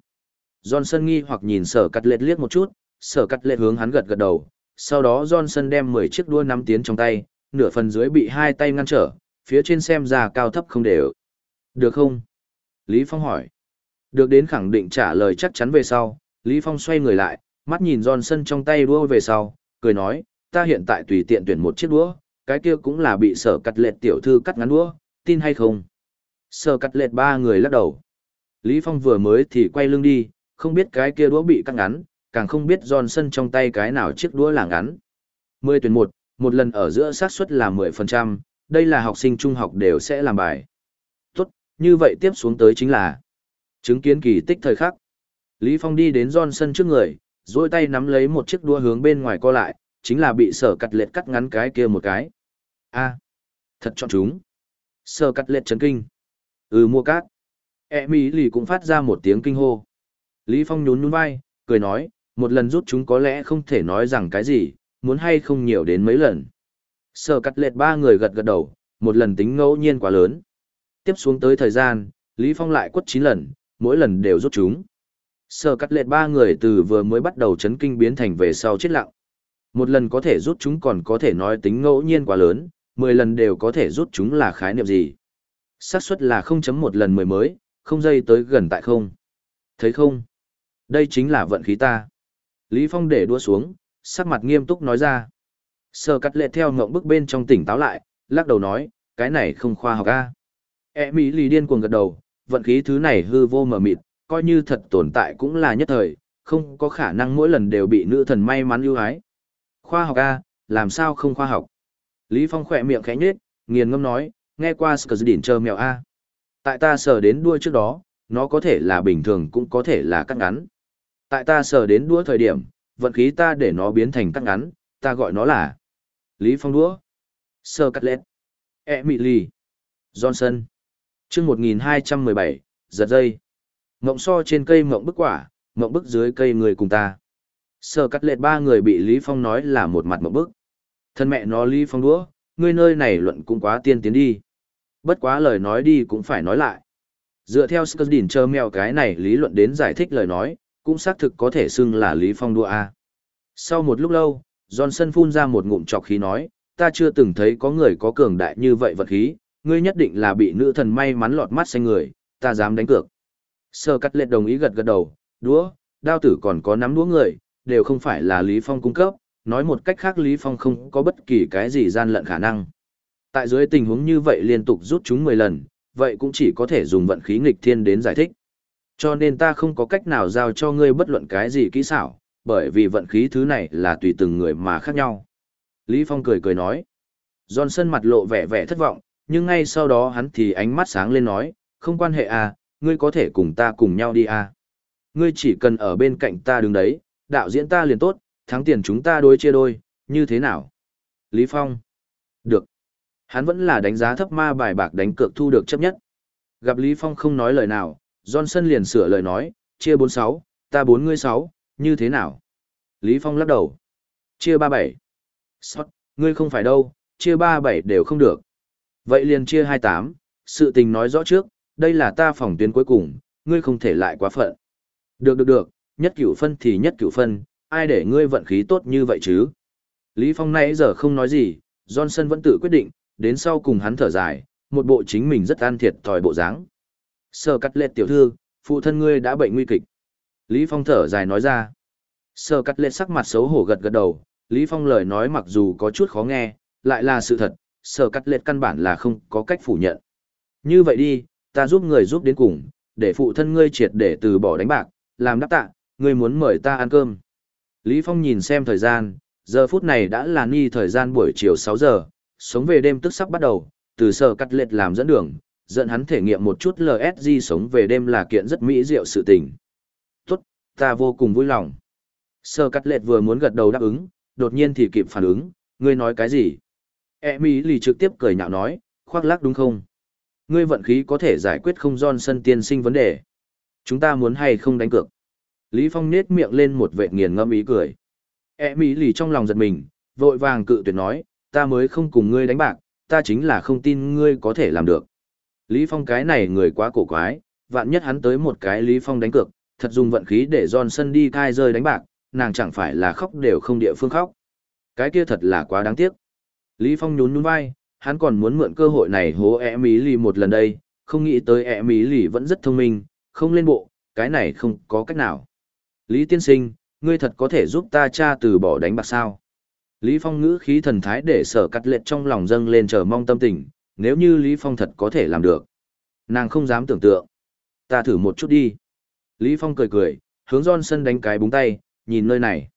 Johnson nghi hoặc nhìn sở cắt lệt liếc một chút, sở cắt lệt hướng hắn gật gật đầu, sau đó Johnson đem 10 chiếc đua nắm tiến trong tay, nửa phần dưới bị hai tay ngăn trở, phía trên xem ra cao thấp không đều. Được không? Lý Phong hỏi. Được đến khẳng định trả lời chắc chắn về sau, Lý Phong xoay người lại, mắt nhìn Johnson trong tay đua về sau, cười nói, ta hiện tại tùy tiện tuyển một chiếc đũa, cái kia cũng là bị sở cắt lệt tiểu thư cắt ngắn đũa, tin hay không? Sở cắt lệt ba người lắc đầu. Lý Phong vừa mới thì quay lưng đi, không biết cái kia đũa bị cắt ngắn, càng không biết Johnson trong tay cái nào chiếc đũa là ngắn. 10 tuyển 1, một lần ở giữa xác suất là 10%, đây là học sinh trung học đều sẽ làm bài. Tốt, như vậy tiếp xuống tới chính là chứng kiến kỳ tích thời khắc. Lý Phong đi đến Johnson trước người, duỗi tay nắm lấy một chiếc đũa hướng bên ngoài co lại, chính là bị sở cắt lệt cắt ngắn cái kia một cái. A, thật chọn chúng. Sở cắt lệt chấn kinh. Ừ mua cát. E mỹ lì cũng phát ra một tiếng kinh hô. Lý Phong nhún nhún vai, cười nói, một lần rút chúng có lẽ không thể nói rằng cái gì, muốn hay không nhiều đến mấy lần. Sở cắt lệch ba người gật gật đầu, một lần tính ngẫu nhiên quá lớn. Tiếp xuống tới thời gian, Lý Phong lại quất 9 lần, mỗi lần đều rút chúng. Sở cắt lệch ba người từ vừa mới bắt đầu chấn kinh biến thành về sau chết lặng. Một lần có thể rút chúng còn có thể nói tính ngẫu nhiên quá lớn, 10 lần đều có thể rút chúng là khái niệm gì. xác suất là 0.1 lần 10 mới, không dây tới gần tại không. Thấy không? Đây chính là vận khí ta. Lý Phong để đua xuống, sắc mặt nghiêm túc nói ra. Sơ cắt lệ theo ngộng bức bên trong tỉnh táo lại, lắc đầu nói, cái này không khoa học a. E mỹ lì điên cuồng gật đầu, vận khí thứ này hư vô mờ mịt, coi như thật tồn tại cũng là nhất thời, không có khả năng mỗi lần đều bị nữ thần may mắn ưu ái. Khoa học a, làm sao không khoa học? Lý Phong khỏe miệng khẽ nhếch, nghiền ngâm nói, nghe qua Skzdin chờ mèo a. Tại ta sờ đến đuôi trước đó, nó có thể là bình thường cũng có thể là cắt ngắn. Tại ta sờ đến đuôi thời điểm, vận khí ta để nó biến thành cắt ngắn, ta gọi nó là Lý Phong đũa, Sơ Cắt Lết, Emily, Johnson. chương 1217, giật dây. Mộng so trên cây mộng bức quả, mộng bức dưới cây người cùng ta. Sơ Cắt Lết ba người bị Lý Phong nói là một mặt mộng bức. Thân mẹ nó Lý Phong đũa, ngươi nơi này luận cũng quá tiên tiến đi. Bất quá lời nói đi cũng phải nói lại. Dựa theo Skurdin chơ mèo cái này lý luận đến giải thích lời nói, cũng xác thực có thể xưng là Lý Phong đua A. Sau một lúc lâu, Johnson phun ra một ngụm trọc khí nói, ta chưa từng thấy có người có cường đại như vậy vật khí, ngươi nhất định là bị nữ thần may mắn lọt mắt xanh người, ta dám đánh cược. Sơ cắt lệ đồng ý gật gật đầu, đũa, đao tử còn có nắm đũa người, đều không phải là Lý Phong cung cấp, nói một cách khác Lý Phong không có bất kỳ cái gì gian lận khả năng. Tại dưới tình huống như vậy liên tục rút chúng 10 lần, vậy cũng chỉ có thể dùng vận khí nghịch thiên đến giải thích. Cho nên ta không có cách nào giao cho ngươi bất luận cái gì kỹ xảo, bởi vì vận khí thứ này là tùy từng người mà khác nhau. Lý Phong cười cười nói. Johnson mặt lộ vẻ vẻ thất vọng, nhưng ngay sau đó hắn thì ánh mắt sáng lên nói, không quan hệ à, ngươi có thể cùng ta cùng nhau đi à. Ngươi chỉ cần ở bên cạnh ta đứng đấy, đạo diễn ta liền tốt, thắng tiền chúng ta đối chia đôi, như thế nào? Lý Phong. Hắn vẫn là đánh giá thấp ma bài bạc đánh cược thu được chấp nhất. Gặp Lý Phong không nói lời nào, Johnson liền sửa lời nói, chia 46, ta 4 ngươi 6, như thế nào? Lý Phong lắc đầu. Chia 37. Sót, ngươi không phải đâu, chia 37 đều không được. Vậy liền chia 28, sự tình nói rõ trước, đây là ta phòng tuyến cuối cùng, ngươi không thể lại quá phận. Được được được, nhất cửu phân thì nhất cửu phân, ai để ngươi vận khí tốt như vậy chứ? Lý Phong nãy giờ không nói gì, Johnson vẫn tự quyết định, đến sau cùng hắn thở dài, một bộ chính mình rất an thiệt thòi bộ dáng. Sở cắt lệ tiểu thư, phụ thân ngươi đã bệnh nguy kịch. Lý Phong thở dài nói ra. Sở cắt lệ sắc mặt xấu hổ gật gật đầu, Lý Phong lời nói mặc dù có chút khó nghe, lại là sự thật, sở cắt lệ căn bản là không có cách phủ nhận. Như vậy đi, ta giúp người giúp đến cùng, để phụ thân ngươi triệt để từ bỏ đánh bạc, làm đáp tạ, ngươi muốn mời ta ăn cơm. Lý Phong nhìn xem thời gian, giờ phút này đã là ni thời gian buổi chiều 6 giờ, sống về đêm tức sắp bắt đầu, từ sở cắt lệ làm dẫn đường, dẫn hắn thể nghiệm một chút LSG sống về đêm là kiện rất mỹ diệu sự tình. Tốt, ta vô cùng vui lòng. Sơ cắt lệ vừa muốn gật đầu đáp ứng, đột nhiên thì kịp phản ứng, ngươi nói cái gì? E mỹ lì trực tiếp cười nhạo nói, khoác lác đúng không? Ngươi vận khí có thể giải quyết không Johnson tiên sinh vấn đề. Chúng ta muốn hay không đánh cược. Lý Phong nết miệng lên một vệ nghiền ngâm ý cười. E mỹ lì trong lòng giật mình, vội vàng cự tuyệt nói, ta mới không cùng ngươi đánh bạc, ta chính là không tin ngươi có thể làm được. Lý Phong cái này người quá cổ quái, vạn nhất hắn tới một cái Lý Phong đánh cược, thật dùng vận khí để Johnson đi thai rơi đánh bạc, nàng chẳng phải là khóc đều không địa phương khóc. Cái kia thật là quá đáng tiếc. Lý Phong nhún nhún vai, hắn còn muốn mượn cơ hội này hố e mỹ lì một lần đây, không nghĩ tới e mỹ lì vẫn rất thông minh, không lên bộ, cái này không có cách nào. Lý tiên sinh, ngươi thật có thể giúp ta cha từ bỏ đánh bạc sao? Lý Phong ngữ khí thần thái để sở cắt lệch trong lòng dâng lên chờ mong tâm tình, nếu như Lý Phong thật có thể làm được. Nàng không dám tưởng tượng. Ta thử một chút đi. Lý Phong cười cười, hướng Johnson đánh cái búng tay, nhìn nơi này.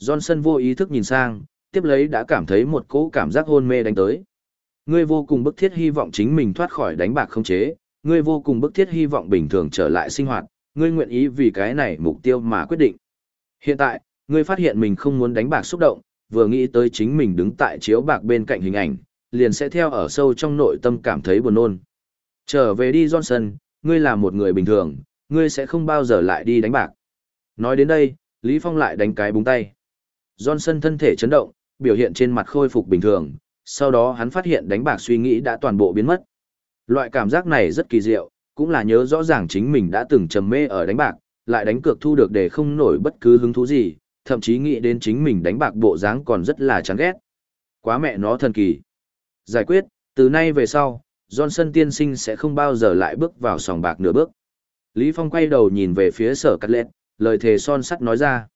Johnson vô ý thức nhìn sang, tiếp lấy đã cảm thấy một cỗ cảm giác hôn mê đánh tới. Ngươi vô cùng bức thiết hy vọng chính mình thoát khỏi đánh bạc không chế, ngươi vô cùng bức thiết hy vọng bình thường trở lại sinh hoạt, ngươi nguyện ý vì cái này mục tiêu mà quyết định. Hiện tại, ngươi phát hiện mình không muốn đánh bạc xúc động, vừa nghĩ tới chính mình đứng tại chiếu bạc bên cạnh hình ảnh, liền sẽ theo ở sâu trong nội tâm cảm thấy buồn nôn. Trở về đi Johnson, ngươi là một người bình thường, ngươi sẽ không bao giờ lại đi đánh bạc. Nói đến đây, Lý Phong lại đánh cái búng tay. Johnson thân thể chấn động, biểu hiện trên mặt khôi phục bình thường, sau đó hắn phát hiện đánh bạc suy nghĩ đã toàn bộ biến mất. Loại cảm giác này rất kỳ diệu, cũng là nhớ rõ ràng chính mình đã từng trầm mê ở đánh bạc, lại đánh cược thu được để không nổi bất cứ hứng thú gì, thậm chí nghĩ đến chính mình đánh bạc bộ dáng còn rất là chán ghét. Quá mẹ nó thần kỳ. Giải quyết, từ nay về sau, Johnson tiên sinh sẽ không bao giờ lại bước vào sòng bạc nửa bước. Lý Phong quay đầu nhìn về phía sở cắt lệ, lời thề son sắt nói ra.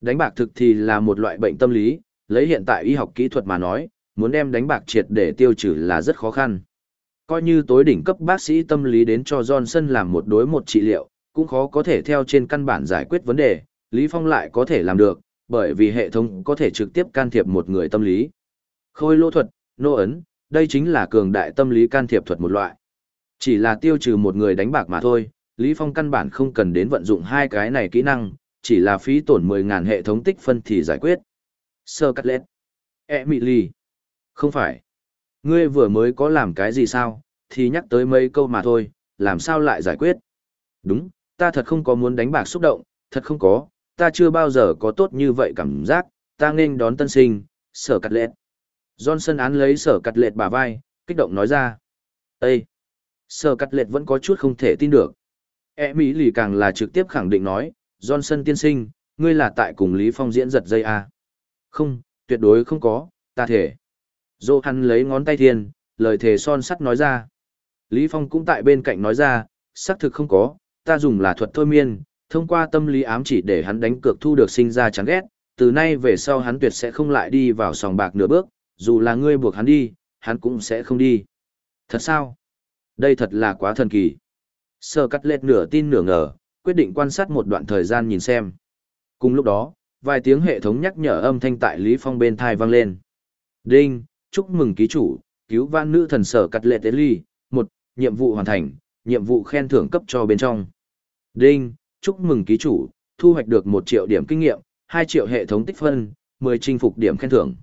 Đánh bạc thực thì là một loại bệnh tâm lý, lấy hiện tại y học kỹ thuật mà nói, muốn đem đánh bạc triệt để tiêu trừ là rất khó khăn. Coi như tối đỉnh cấp bác sĩ tâm lý đến cho Johnson làm một đối một trị liệu, cũng khó có thể theo trên căn bản giải quyết vấn đề, Lý Phong lại có thể làm được, bởi vì hệ thống có thể trực tiếp can thiệp một người tâm lý. Khôi lô thuật, nô ấn, đây chính là cường đại tâm lý can thiệp thuật một loại. Chỉ là tiêu trừ một người đánh bạc mà thôi, Lý Phong căn bản không cần đến vận dụng hai cái này kỹ năng, chỉ là phí tổn 10.000 hệ thống tích phân thì giải quyết. Sơ cắt lết. E lì, Không phải. Ngươi vừa mới có làm cái gì sao, thì nhắc tới mấy câu mà thôi, làm sao lại giải quyết. Đúng, ta thật không có muốn đánh bạc xúc động, thật không có, ta chưa bao giờ có tốt như vậy cảm giác, ta nên đón tân sinh, sở cắt lết. Johnson án lấy sở cắt lệ bả vai, kích động nói ra. Ê! Sở cắt lệ vẫn có chút không thể tin được. E Mỹ lì càng là trực tiếp khẳng định nói, Johnson tiên sinh, ngươi là tại cùng Lý Phong diễn giật dây à? Không, tuyệt đối không có, ta thể. Dô hắn lấy ngón tay thiên, lời thề son sắt nói ra. Lý Phong cũng tại bên cạnh nói ra, xác thực không có, ta dùng là thuật thôi miên, thông qua tâm lý ám chỉ để hắn đánh cược thu được sinh ra chán ghét, từ nay về sau hắn tuyệt sẽ không lại đi vào sòng bạc nửa bước, dù là ngươi buộc hắn đi, hắn cũng sẽ không đi. Thật sao? Đây thật là quá thần kỳ. Sơ cắt lết nửa tin nửa ngờ, quyết định quan sát một đoạn thời gian nhìn xem. Cùng lúc đó, vài tiếng hệ thống nhắc nhở âm thanh tại Lý Phong bên thai vang lên. Đinh, chúc mừng ký chủ, cứu vãn nữ thần sở cắt lệ tế ly, một, nhiệm vụ hoàn thành, nhiệm vụ khen thưởng cấp cho bên trong. Đinh, chúc mừng ký chủ, thu hoạch được 1 triệu điểm kinh nghiệm, 2 triệu hệ thống tích phân, 10 chinh phục điểm khen thưởng.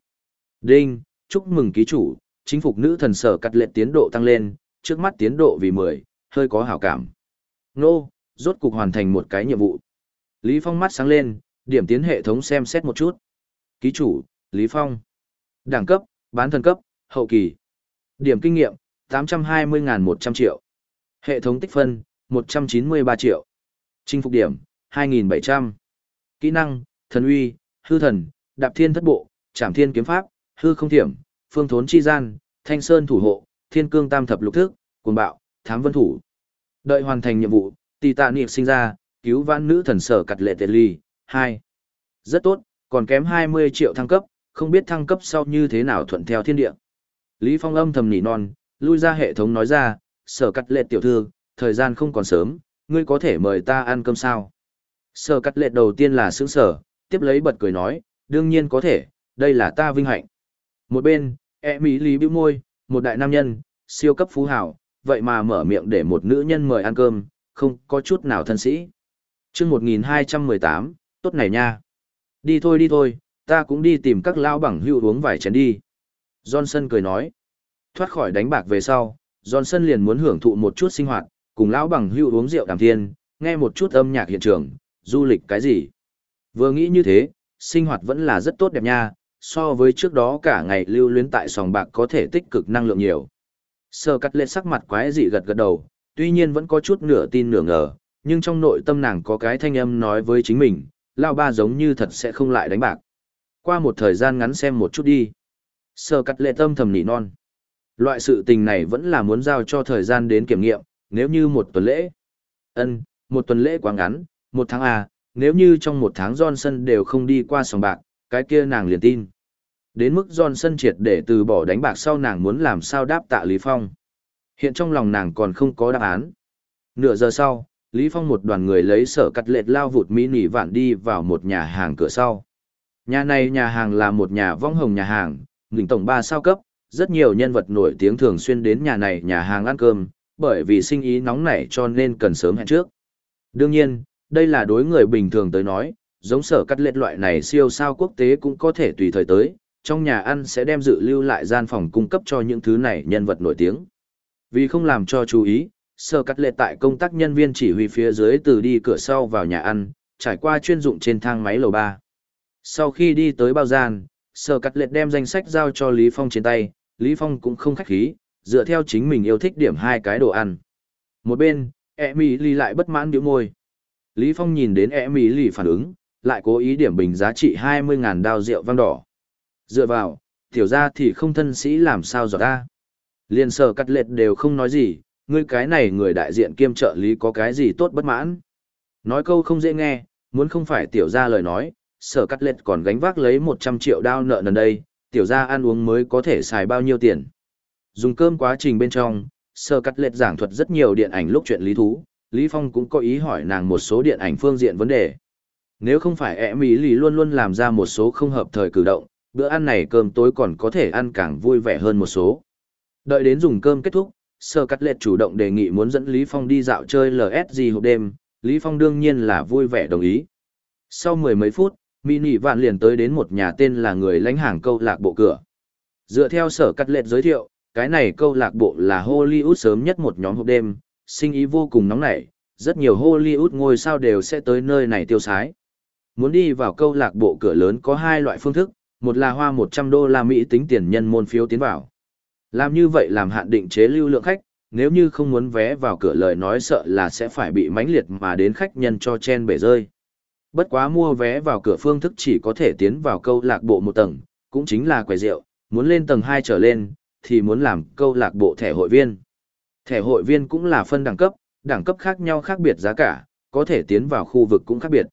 Đinh, chúc mừng ký chủ, chinh phục nữ thần sở cắt lệ tiến độ tăng lên, trước mắt tiến độ vì 10, hơi có hảo cảm. Nô, rốt cục hoàn thành một cái nhiệm vụ. Lý Phong mắt sáng lên, điểm tiến hệ thống xem xét một chút. Ký chủ, Lý Phong. Đẳng cấp, bán thần cấp, hậu kỳ. Điểm kinh nghiệm, 820.100 triệu. Hệ thống tích phân, 193 triệu. Chinh phục điểm, 2.700. Kỹ năng, thần uy, hư thần, đạp thiên thất bộ, trảm thiên kiếm pháp, hư không thiểm, phương thốn chi gian, thanh sơn thủ hộ, thiên cương tam thập lục thức, cuồng bạo, thám vân thủ. Đợi hoàn thành nhiệm vụ, tì tạ niệm sinh ra, cứu vãn nữ thần sở cặt lệ tệ ly, 2. Rất tốt, còn kém 20 triệu thăng cấp, không biết thăng cấp sau như thế nào thuận theo thiên địa. Lý Phong âm thầm nỉ non, lui ra hệ thống nói ra, sở cắt lệ tiểu thư, thời gian không còn sớm, ngươi có thể mời ta ăn cơm sao. Sở cắt lệ đầu tiên là sướng sở, tiếp lấy bật cười nói, đương nhiên có thể, đây là ta vinh hạnh. Một bên, e mỹ lý bĩu môi, một đại nam nhân, siêu cấp phú hảo, vậy mà mở miệng để một nữ nhân mời ăn cơm, không có chút nào thân sĩ. chương 1218, tốt này nha. Đi thôi đi thôi, ta cũng đi tìm các lao bằng hữu uống vài chén đi. Johnson cười nói. Thoát khỏi đánh bạc về sau, Johnson liền muốn hưởng thụ một chút sinh hoạt, cùng lão bằng hưu uống rượu đàm thiên, nghe một chút âm nhạc hiện trường, du lịch cái gì. Vừa nghĩ như thế, sinh hoạt vẫn là rất tốt đẹp nha, so với trước đó cả ngày lưu luyến tại sòng bạc có thể tích cực năng lượng nhiều. Sơ cắt lệ sắc mặt quái dị gật gật đầu, tuy nhiên vẫn có chút nửa tin nửa ngờ, nhưng trong nội tâm nàng có cái thanh âm nói với chính mình, lao ba giống như thật sẽ không lại đánh bạc. Qua một thời gian ngắn xem một chút đi. Sơ cắt lệ tâm thầm nỉ non. Loại sự tình này vẫn là muốn giao cho thời gian đến kiểm nghiệm, nếu như một tuần lễ. ân một tuần lễ quá ngắn, một tháng à, nếu như trong một tháng Johnson đều không đi qua sòng bạc, cái kia nàng liền tin. Đến mức Johnson triệt để từ bỏ đánh bạc sau nàng muốn làm sao đáp tạ Lý Phong. Hiện trong lòng nàng còn không có đáp án. Nửa giờ sau, Lý Phong một đoàn người lấy sở cắt lệch lao vụt mỹ nỉ vạn đi vào một nhà hàng cửa sau. Nhà này nhà hàng là một nhà vong hồng nhà hàng, đỉnh tổng ba sao cấp, rất nhiều nhân vật nổi tiếng thường xuyên đến nhà này nhà hàng ăn cơm, bởi vì sinh ý nóng nảy cho nên cần sớm hẹn trước. Đương nhiên, đây là đối người bình thường tới nói, giống sở cắt lệch loại này siêu sao quốc tế cũng có thể tùy thời tới, trong nhà ăn sẽ đem dự lưu lại gian phòng cung cấp cho những thứ này nhân vật nổi tiếng. Vì không làm cho chú ý, sở cắt lệ tại công tác nhân viên chỉ huy phía dưới từ đi cửa sau vào nhà ăn, trải qua chuyên dụng trên thang máy lầu 3. Sau khi đi tới bao gian, sở cắt lệ đem danh sách giao cho Lý Phong trên tay, Lý Phong cũng không khách khí, dựa theo chính mình yêu thích điểm hai cái đồ ăn. Một bên, Emily lại bất mãn biểu môi. Lý Phong nhìn đến Emily phản ứng, lại cố ý điểm bình giá trị 20.000 đao rượu vang đỏ. Dựa vào, tiểu ra thì không thân sĩ làm sao giọt ta. Liên sở cắt lệch đều không nói gì, ngươi cái này người đại diện kiêm trợ lý có cái gì tốt bất mãn. Nói câu không dễ nghe, muốn không phải tiểu ra lời nói, sở cắt lệch còn gánh vác lấy 100 triệu đao nợ nần đây, tiểu ra ăn uống mới có thể xài bao nhiêu tiền. Dùng cơm quá trình bên trong, sơ cắt lệch giảng thuật rất nhiều điện ảnh lúc chuyện lý thú, Lý Phong cũng có ý hỏi nàng một số điện ảnh phương diện vấn đề. Nếu không phải ẹ Mỹ lì luôn luôn làm ra một số không hợp thời cử động, bữa ăn này cơm tối còn có thể ăn càng vui vẻ hơn một số. Đợi đến dùng cơm kết thúc, Sơ Cắt lệch chủ động đề nghị muốn dẫn Lý Phong đi dạo chơi LSG hộp đêm, Lý Phong đương nhiên là vui vẻ đồng ý. Sau mười mấy phút, Mini Vạn liền tới đến một nhà tên là người lãnh hàng câu lạc bộ cửa. Dựa theo Sở Cắt lệch giới thiệu, cái này câu lạc bộ là Hollywood sớm nhất một nhóm hộp đêm, sinh ý vô cùng nóng nảy, rất nhiều Hollywood ngôi sao đều sẽ tới nơi này tiêu sái. Muốn đi vào câu lạc bộ cửa lớn có hai loại phương thức, một là hoa 100 đô la Mỹ tính tiền nhân môn phiếu tiến vào. Làm như vậy làm hạn định chế lưu lượng khách, nếu như không muốn vé vào cửa lời nói sợ là sẽ phải bị mãnh liệt mà đến khách nhân cho chen bể rơi. Bất quá mua vé vào cửa phương thức chỉ có thể tiến vào câu lạc bộ một tầng, cũng chính là quầy rượu, muốn lên tầng 2 trở lên, thì muốn làm câu lạc bộ thẻ hội viên. Thẻ hội viên cũng là phân đẳng cấp, đẳng cấp khác nhau khác biệt giá cả, có thể tiến vào khu vực cũng khác biệt.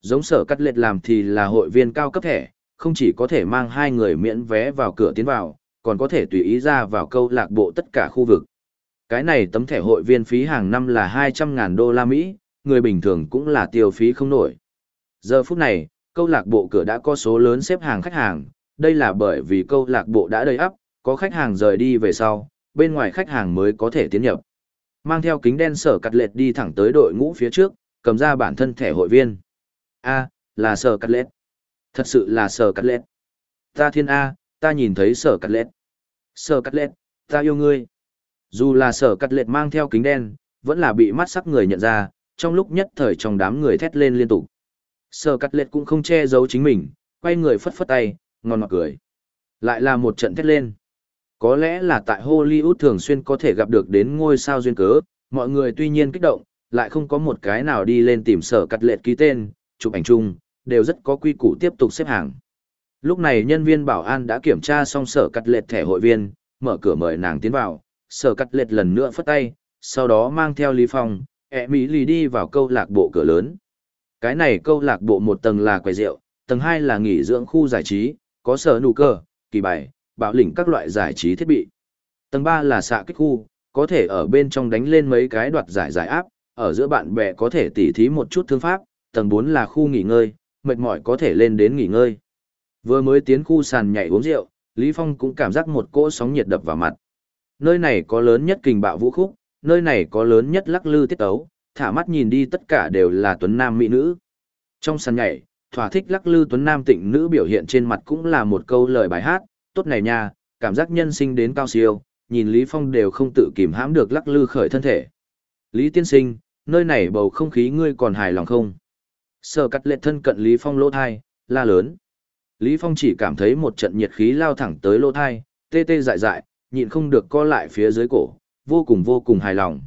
Giống sở cắt lệch làm thì là hội viên cao cấp thẻ, không chỉ có thể mang hai người miễn vé vào cửa tiến vào, còn có thể tùy ý ra vào câu lạc bộ tất cả khu vực. Cái này tấm thẻ hội viên phí hàng năm là 200.000 đô la Mỹ, người bình thường cũng là tiêu phí không nổi. Giờ phút này, câu lạc bộ cửa đã có số lớn xếp hàng khách hàng, đây là bởi vì câu lạc bộ đã đầy ắp, có khách hàng rời đi về sau, bên ngoài khách hàng mới có thể tiến nhập. Mang theo kính đen sở cắt lệt đi thẳng tới đội ngũ phía trước, cầm ra bản thân thẻ hội viên. A, là sở cắt lệt. Thật sự là sở cắt lệt. Ta thiên A, ta nhìn thấy sở cắt lệt. Sở cắt lệt, ta yêu ngươi. Dù là sở cắt lệt mang theo kính đen, vẫn là bị mắt sắc người nhận ra, trong lúc nhất thời trong đám người thét lên liên tục. Sở cắt lệt cũng không che giấu chính mình, quay người phất phất tay, ngon ngọt cười. Lại là một trận thét lên. Có lẽ là tại Hollywood thường xuyên có thể gặp được đến ngôi sao duyên cớ, mọi người tuy nhiên kích động, lại không có một cái nào đi lên tìm sở cắt lệ ký tên, chụp ảnh chung, đều rất có quy củ tiếp tục xếp hàng. Lúc này nhân viên bảo an đã kiểm tra xong sở cắt lệ thẻ hội viên, mở cửa mời nàng tiến vào, sở cắt lệ lần nữa phất tay, sau đó mang theo Lý Phong, ẹ Mỹ lì đi vào câu lạc bộ cửa lớn. Cái này câu lạc bộ một tầng là quầy rượu, tầng hai là nghỉ dưỡng khu giải trí, có sở nụ cơ, kỳ bài, bảo lĩnh các loại giải trí thiết bị. Tầng ba là xạ kích khu, có thể ở bên trong đánh lên mấy cái đoạt giải giải áp, ở giữa bạn bè có thể tỉ thí một chút thương pháp, tầng bốn là khu nghỉ ngơi, mệt mỏi có thể lên đến nghỉ ngơi. Vừa mới tiến khu sàn nhảy uống rượu, Lý Phong cũng cảm giác một cỗ sóng nhiệt đập vào mặt. Nơi này có lớn nhất kình bạo vũ khúc, nơi này có lớn nhất lắc lư tiết tấu, thả mắt nhìn đi tất cả đều là tuấn nam mỹ nữ. Trong sàn nhảy, thỏa thích lắc lư tuấn nam tịnh nữ biểu hiện trên mặt cũng là một câu lời bài hát, tốt này nha, cảm giác nhân sinh đến cao siêu, nhìn Lý Phong đều không tự kìm hãm được lắc lư khởi thân thể. Lý tiên sinh, nơi này bầu không khí ngươi còn hài lòng không? Sở cắt lệ thân cận Lý Phong lỗ thai, la lớn. Lý Phong chỉ cảm thấy một trận nhiệt khí lao thẳng tới lỗ thai, tê tê dại dại, nhịn không được co lại phía dưới cổ, vô cùng vô cùng hài lòng.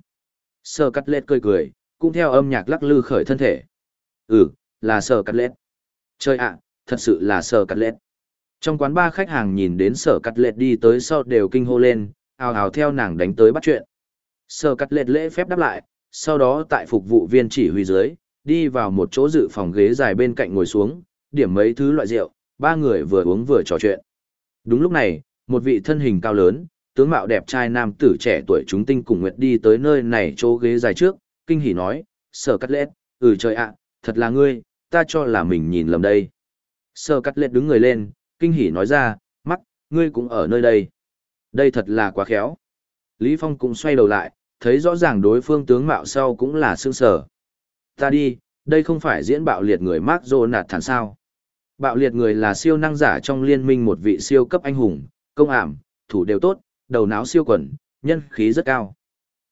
Sở cắt lệ cười cười, cũng theo âm nhạc lắc lư khởi thân thể. Ừ, là sở cắt lệ. Chơi ạ, thật sự là sở cắt lệ. Trong quán ba khách hàng nhìn đến sở cắt lệ đi tới sau đều kinh hô lên, ào ào theo nàng đánh tới bắt chuyện. Sở cắt lệ lễ phép đáp lại, sau đó tại phục vụ viên chỉ huy dưới, đi vào một chỗ dự phòng ghế dài bên cạnh ngồi xuống, điểm mấy thứ loại rượu, ba người vừa uống vừa trò chuyện. Đúng lúc này, một vị thân hình cao lớn, tướng mạo đẹp trai nam tử trẻ tuổi chúng tinh cùng nguyệt đi tới nơi này chỗ ghế dài trước, kinh hỉ nói, sở cắt lết, ừ trời ạ, thật là ngươi, ta cho là mình nhìn lầm đây. Sở cắt lết đứng người lên, kinh hỉ nói ra, mắt, ngươi cũng ở nơi đây. Đây thật là quá khéo. Lý Phong cũng xoay đầu lại, thấy rõ ràng đối phương tướng mạo sau cũng là sương sở. Ta đi, đây không phải diễn bạo liệt người Mark Jonathan sao. Bạo liệt người là siêu năng giả trong liên minh một vị siêu cấp anh hùng, công ảm, thủ đều tốt, đầu não siêu quần, nhân khí rất cao.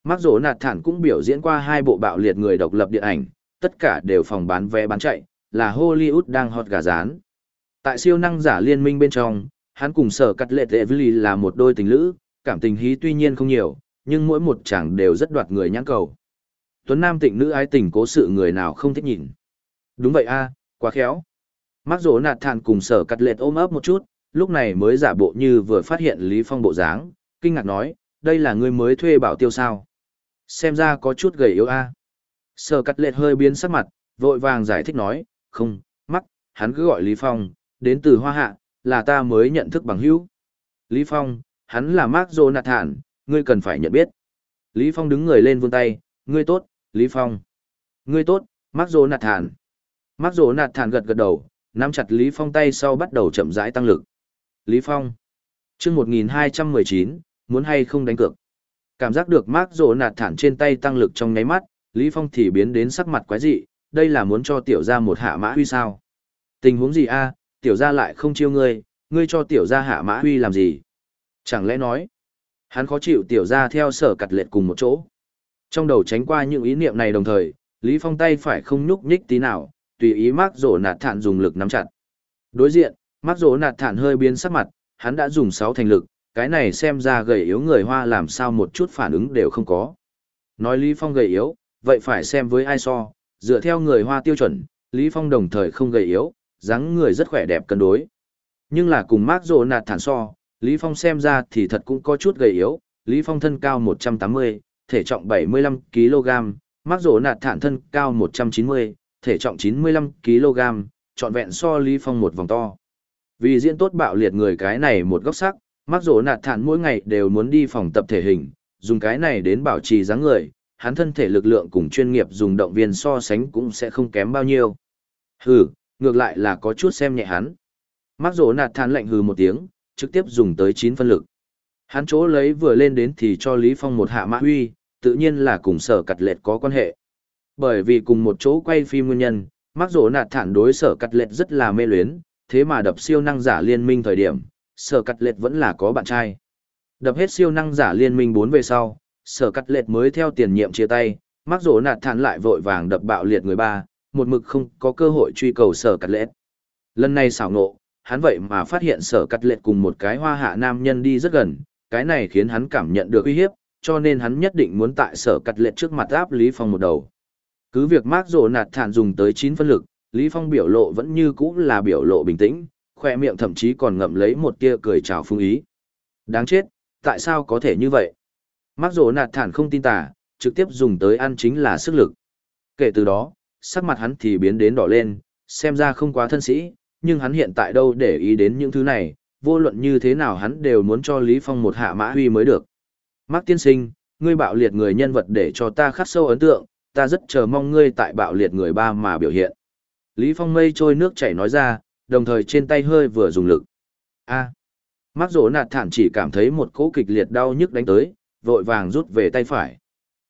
Mark Jonathan cũng biểu diễn qua hai bộ bạo liệt người độc lập điện ảnh, tất cả đều phòng bán vé bán chạy, là Hollywood đang hot gà rán. Tại siêu năng giả liên minh bên trong, hắn cùng sở cắt lệ tệ là một đôi tình lữ, cảm tình hí tuy nhiên không nhiều, nhưng mỗi một chàng đều rất đoạt người nhãn cầu. Tuấn Nam tịnh nữ ái tình cố sự người nào không thích nhìn. Đúng vậy a, à, quá khéo. Mắc rỗ nạt thản cùng sở cắt lệ ôm ấp một chút, lúc này mới giả bộ như vừa phát hiện Lý Phong bộ dáng, kinh ngạc nói, đây là người mới thuê bảo tiêu sao. Xem ra có chút gầy yếu a. Sở cắt lệ hơi biến sắc mặt, vội vàng giải thích nói, không, mắc, hắn cứ gọi Lý Phong, đến từ Hoa Hạ, là ta mới nhận thức bằng hữu. Lý Phong, hắn là Mark Jonathan, ngươi cần phải nhận biết. Lý Phong đứng người lên vươn tay, ngươi tốt, Lý Phong. Ngươi tốt, Mark Jonathan. Thản. Mark Jonathan Thản gật gật đầu, nắm chặt Lý Phong tay sau bắt đầu chậm rãi tăng lực. Lý Phong. chương 1219, muốn hay không đánh cược. Cảm giác được Mark Jonathan Thản trên tay tăng lực trong nháy mắt, Lý Phong thì biến đến sắc mặt quái dị, đây là muốn cho tiểu gia một hạ mã huy sao. Tình huống gì a tiểu gia lại không chiêu ngươi, ngươi cho tiểu gia hạ mã huy làm gì? Chẳng lẽ nói, Hắn khó chịu tiểu gia theo sở cặt lệ cùng một chỗ. Trong đầu tránh qua những ý niệm này đồng thời, Lý Phong tay phải không nhúc nhích tí nào, tùy ý mắc rổ nạt thản dùng lực nắm chặt. Đối diện, mắc rổ nạt thản hơi biến sắc mặt, hắn đã dùng sáu thành lực, cái này xem ra gầy yếu người hoa làm sao một chút phản ứng đều không có. Nói Lý Phong gầy yếu, vậy phải xem với ai so, dựa theo người hoa tiêu chuẩn, Lý Phong đồng thời không gầy yếu, dáng người rất khỏe đẹp cân đối. Nhưng là cùng Mark rổ nạt thản so, Lý Phong xem ra thì thật cũng có chút gầy yếu, Lý Phong thân cao 180, thể trọng 75 kg, Mark rổ nạt thản thân cao 190, thể trọng 95 kg, trọn vẹn so Lý Phong một vòng to. Vì diễn tốt bạo liệt người cái này một góc sắc, Mark rổ nạt thản mỗi ngày đều muốn đi phòng tập thể hình, dùng cái này đến bảo trì dáng người, hắn thân thể lực lượng cùng chuyên nghiệp dùng động viên so sánh cũng sẽ không kém bao nhiêu. Hừ, ngược lại là có chút xem nhẹ hắn. Mắc rổ nạt thản lạnh hừ một tiếng, trực tiếp dùng tới 9 phân lực. Hắn chỗ lấy vừa lên đến thì cho Lý Phong một hạ mã huy, tự nhiên là cùng sở cặt lệch có quan hệ. Bởi vì cùng một chỗ quay phim nguyên nhân, mắc rổ nạt thản đối sở cặt lệch rất là mê luyến, thế mà đập siêu năng giả liên minh thời điểm, sở cặt lệch vẫn là có bạn trai. Đập hết siêu năng giả liên minh 4 về sau, sở cắt lệt mới theo tiền nhiệm chia tay, mắc rổ nạt thản lại vội vàng đập bạo liệt người ba, một mực không có cơ hội truy cầu sở cắt lệ. Lần này xảo nộ, hắn vậy mà phát hiện sở cắt lệ cùng một cái hoa hạ nam nhân đi rất gần, cái này khiến hắn cảm nhận được uy hiếp, cho nên hắn nhất định muốn tại sở cắt lệ trước mặt áp Lý Phong một đầu. Cứ việc mác rồ nạt thản dùng tới 9 phân lực, Lý Phong biểu lộ vẫn như cũ là biểu lộ bình tĩnh, khoe miệng thậm chí còn ngậm lấy một tia cười chào phương ý. Đáng chết, tại sao có thể như vậy? Mác rổ nạt thản không tin tà, trực tiếp dùng tới ăn chính là sức lực. Kể từ đó, sắc mặt hắn thì biến đến đỏ lên, xem ra không quá thân sĩ, nhưng hắn hiện tại đâu để ý đến những thứ này, vô luận như thế nào hắn đều muốn cho Lý Phong một hạ mã huy mới được. Mắc tiên sinh, ngươi bạo liệt người nhân vật để cho ta khắc sâu ấn tượng, ta rất chờ mong ngươi tại bạo liệt người ba mà biểu hiện. Lý Phong mây trôi nước chảy nói ra, đồng thời trên tay hơi vừa dùng lực. A. À. Mắc rỗ nạt thản chỉ cảm thấy một cỗ kịch liệt đau nhức đánh tới, vội vàng rút về tay phải.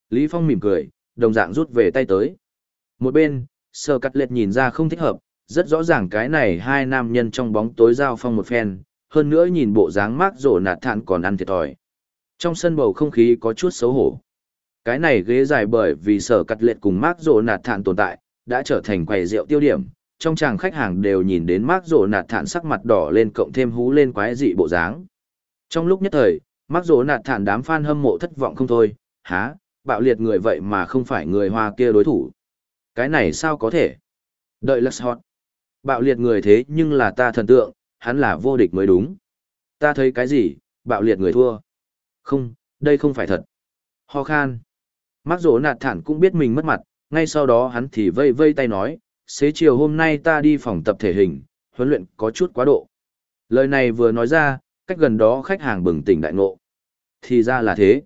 Lý Phong mỉm cười, đồng dạng rút về tay tới. Một bên, sờ cắt liệt nhìn ra không thích hợp, rất rõ ràng cái này hai nam nhân trong bóng tối giao phong một phen, hơn nữa nhìn bộ dáng mát rổ nạt thản còn ăn thiệt thòi. Trong sân bầu không khí có chút xấu hổ. Cái này ghế dài bởi vì sở cắt lệt cùng mát rổ nạt thản tồn tại, đã trở thành quầy rượu tiêu điểm. Trong chàng khách hàng đều nhìn đến mát rổ nạt thản sắc mặt đỏ lên cộng thêm hú lên quái dị bộ dáng. Trong lúc nhất thời, mát rổ nạt thản đám fan hâm mộ thất vọng không thôi, há, bạo liệt người vậy mà không phải người hoa kia đối thủ. Cái này sao có thể? Đợi lật hot. Bạo liệt người thế nhưng là ta thần tượng, hắn là vô địch mới đúng. Ta thấy cái gì, bạo liệt người thua. Không, đây không phải thật. Ho khan. Mắc rỗ nạt thản cũng biết mình mất mặt, ngay sau đó hắn thì vây vây tay nói, xế chiều hôm nay ta đi phòng tập thể hình, huấn luyện có chút quá độ. Lời này vừa nói ra, cách gần đó khách hàng bừng tỉnh đại ngộ. Thì ra là thế.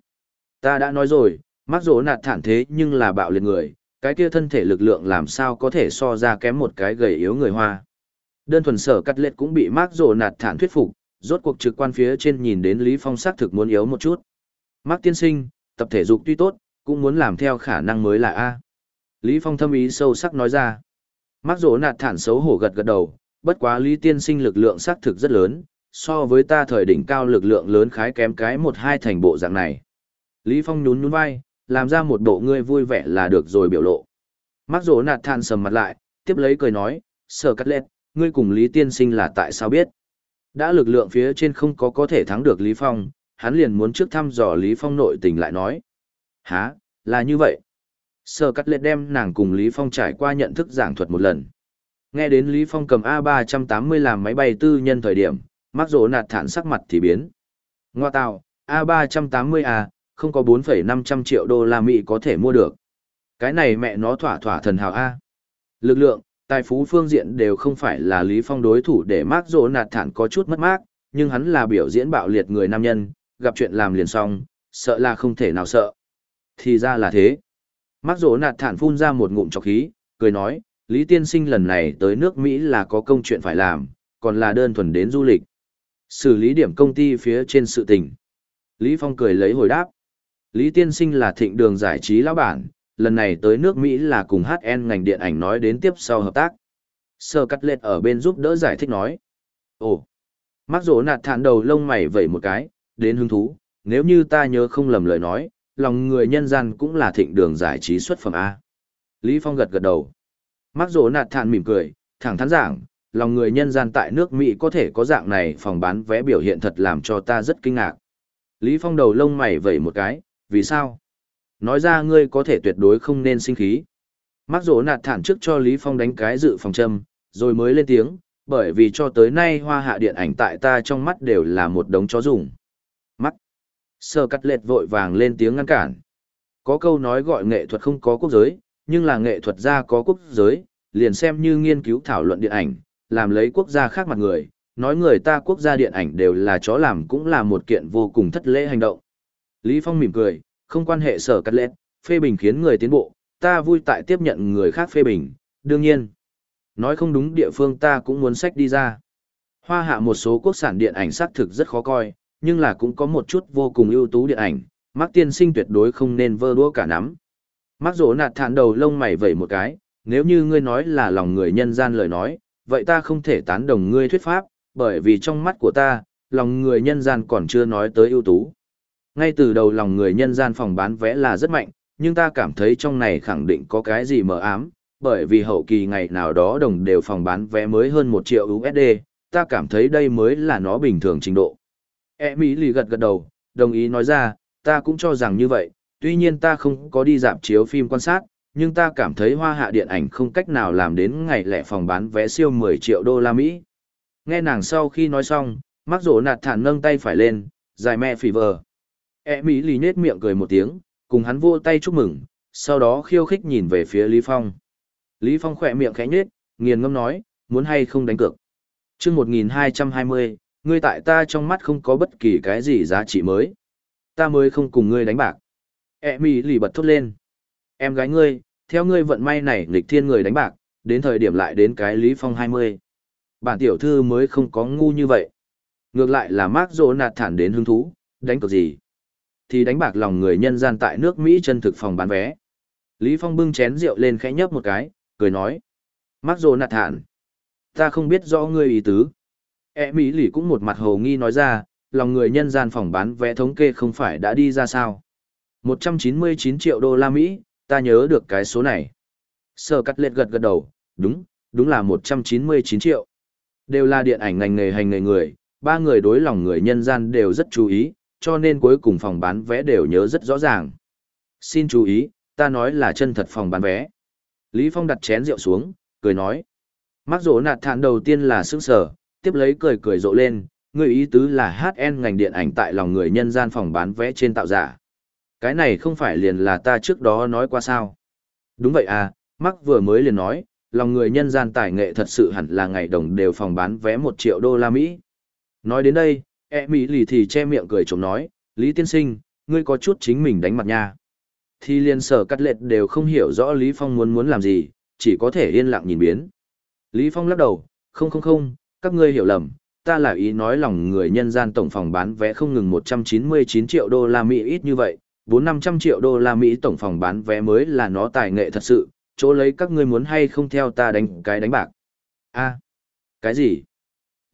Ta đã nói rồi, mắc rỗ nạt thản thế nhưng là bạo liệt người, cái kia thân thể lực lượng làm sao có thể so ra kém một cái gầy yếu người hoa. Đơn thuần sở cắt lết cũng bị mark rỗ nạt thản thuyết phục, rốt cuộc trực quan phía trên nhìn đến Lý Phong xác thực muốn yếu một chút. mark tiên sinh, tập thể dục tuy tốt, cũng muốn làm theo khả năng mới là A. Lý Phong thâm ý sâu sắc nói ra. mark rỗ nạt thản xấu hổ gật gật đầu, bất quá Lý tiên sinh lực lượng xác thực rất lớn, so với ta thời đỉnh cao lực lượng lớn khái kém cái một hai thành bộ dạng này. Lý Phong nhún nhún vai, làm ra một bộ ngươi vui vẻ là được rồi biểu lộ. Mắc rỗ nạt thản sầm mặt lại, tiếp lấy cười nói, sở cắt lẹt, ngươi cùng Lý tiên sinh là tại sao biết? Đã lực lượng phía trên không có có thể thắng được Lý Phong, hắn liền muốn trước thăm dò Lý Phong nội tình lại nói. Hả, là như vậy. Sở cắt lẹt đem nàng cùng Lý Phong trải qua nhận thức giảng thuật một lần. Nghe đến Lý Phong cầm A380 làm máy bay tư nhân thời điểm, mắc rỗ nạt thản sắc mặt thì biến. Ngoa tạo, A380A, không có 4,500 triệu đô la Mỹ có thể mua được. Cái này mẹ nó thỏa thỏa thần hào A. Lực lượng, tài phú phương diện đều không phải là Lý Phong đối thủ để Mark Dỗ nạt thản có chút mất mát, nhưng hắn là biểu diễn bạo liệt người nam nhân, gặp chuyện làm liền xong, sợ là không thể nào sợ. Thì ra là thế. Mark Dỗ nạt thản phun ra một ngụm trọc khí, cười nói, Lý Tiên Sinh lần này tới nước Mỹ là có công chuyện phải làm, còn là đơn thuần đến du lịch. Xử lý điểm công ty phía trên sự tình. Lý Phong cười lấy hồi đáp. Lý Tiên Sinh là thịnh đường giải trí lão bản, lần này tới nước Mỹ là cùng HN ngành điện ảnh nói đến tiếp sau hợp tác. Sơ cắt lệt ở bên giúp đỡ giải thích nói. Ồ, mắc rổ nạt thản đầu lông mày vẩy một cái, đến hứng thú, nếu như ta nhớ không lầm lời nói, lòng người nhân gian cũng là thịnh đường giải trí xuất phẩm A. Lý Phong gật gật đầu. Mắc rổ nạt thản mỉm cười, thẳng thắn giảng, lòng người nhân gian tại nước Mỹ có thể có dạng này phòng bán vé biểu hiện thật làm cho ta rất kinh ngạc. Lý Phong đầu lông mày vẩy một cái, vì sao? Nói ra ngươi có thể tuyệt đối không nên sinh khí. Mắc rỗ nạt thản trước cho Lý Phong đánh cái dự phòng châm, rồi mới lên tiếng, bởi vì cho tới nay hoa hạ điện ảnh tại ta trong mắt đều là một đống chó dùng. Mắt. Sơ cắt lệt vội vàng lên tiếng ngăn cản. Có câu nói gọi nghệ thuật không có quốc giới, nhưng là nghệ thuật gia có quốc giới, liền xem như nghiên cứu thảo luận điện ảnh, làm lấy quốc gia khác mặt người, nói người ta quốc gia điện ảnh đều là chó làm cũng là một kiện vô cùng thất lễ hành động. Lý Phong mỉm cười, không quan hệ sở cắt lệ, phê bình khiến người tiến bộ, ta vui tại tiếp nhận người khác phê bình, đương nhiên. Nói không đúng địa phương ta cũng muốn sách đi ra. Hoa hạ một số quốc sản điện ảnh xác thực rất khó coi, nhưng là cũng có một chút vô cùng ưu tú điện ảnh, Mắc tiên sinh tuyệt đối không nên vơ đũa cả nắm. Mắc rỗ nạt thản đầu lông mày vẩy một cái, nếu như ngươi nói là lòng người nhân gian lời nói, vậy ta không thể tán đồng ngươi thuyết pháp, bởi vì trong mắt của ta, lòng người nhân gian còn chưa nói tới ưu tú. Ngay từ đầu lòng người nhân gian phòng bán vé là rất mạnh, nhưng ta cảm thấy trong này khẳng định có cái gì mờ ám, bởi vì hậu kỳ ngày nào đó đồng đều phòng bán vé mới hơn 1 triệu USD, ta cảm thấy đây mới là nó bình thường trình độ. E Mỹ lì gật gật đầu, đồng ý nói ra, ta cũng cho rằng như vậy, tuy nhiên ta không có đi dạp chiếu phim quan sát, nhưng ta cảm thấy hoa hạ điện ảnh không cách nào làm đến ngày lẻ phòng bán vé siêu 10 triệu đô la Mỹ. Nghe nàng sau khi nói xong, mắc rổ nạt thản nâng tay phải lên, dài mẹ phỉ vờ. E Mỹ lì nết miệng cười một tiếng, cùng hắn vô tay chúc mừng, sau đó khiêu khích nhìn về phía Lý Phong. Lý Phong khỏe miệng khẽ nhếch, nghiền ngâm nói, muốn hay không đánh cược. Trước 1220, ngươi tại ta trong mắt không có bất kỳ cái gì giá trị mới. Ta mới không cùng ngươi đánh bạc. E Mỹ lì bật thốt lên. Em gái ngươi, theo ngươi vận may này nghịch thiên người đánh bạc, đến thời điểm lại đến cái Lý Phong 20. Bản tiểu thư mới không có ngu như vậy. Ngược lại là Mark nạt thản đến hứng thú, đánh cược gì? Thì đánh bạc lòng người nhân gian tại nước Mỹ chân thực phòng bán vé. Lý Phong bưng chén rượu lên khẽ nhấp một cái, cười nói. Mark nạt thản. Ta không biết rõ ngươi ý tứ. E Mỹ lì cũng một mặt hồ nghi nói ra, lòng người nhân gian phòng bán vé thống kê không phải đã đi ra sao. 199 triệu đô la Mỹ, ta nhớ được cái số này. Sở cắt liệt gật gật đầu, đúng, đúng là 199 triệu. Đều là điện ảnh ngành nghề hành nghề người, ba người đối lòng người nhân gian đều rất chú ý, cho nên cuối cùng phòng bán vé đều nhớ rất rõ ràng. Xin chú ý, ta nói là chân thật phòng bán vé. Lý Phong đặt chén rượu xuống, cười nói. Mắc rổ nạt thản đầu tiên là sững sở, tiếp lấy cười cười rộ lên, người ý tứ là HN ngành điện ảnh tại lòng người nhân gian phòng bán vé trên tạo giả. Cái này không phải liền là ta trước đó nói qua sao. Đúng vậy à, Mắc vừa mới liền nói, lòng người nhân gian tài nghệ thật sự hẳn là ngày đồng đều phòng bán vé một triệu đô la Mỹ. Nói đến đây, e mỹ lì thì che miệng cười chống nói, Lý Tiên Sinh, ngươi có chút chính mình đánh mặt nha. Thì liền sở cắt lệch đều không hiểu rõ Lý Phong muốn muốn làm gì, chỉ có thể yên lặng nhìn biến. Lý Phong lắc đầu, không không không, các ngươi hiểu lầm, ta là ý nói lòng người nhân gian tổng phòng bán vé không ngừng 199 triệu đô la Mỹ ít như vậy, 4-500 triệu đô la Mỹ tổng phòng bán vé mới là nó tài nghệ thật sự, chỗ lấy các ngươi muốn hay không theo ta đánh cái đánh bạc. a cái gì?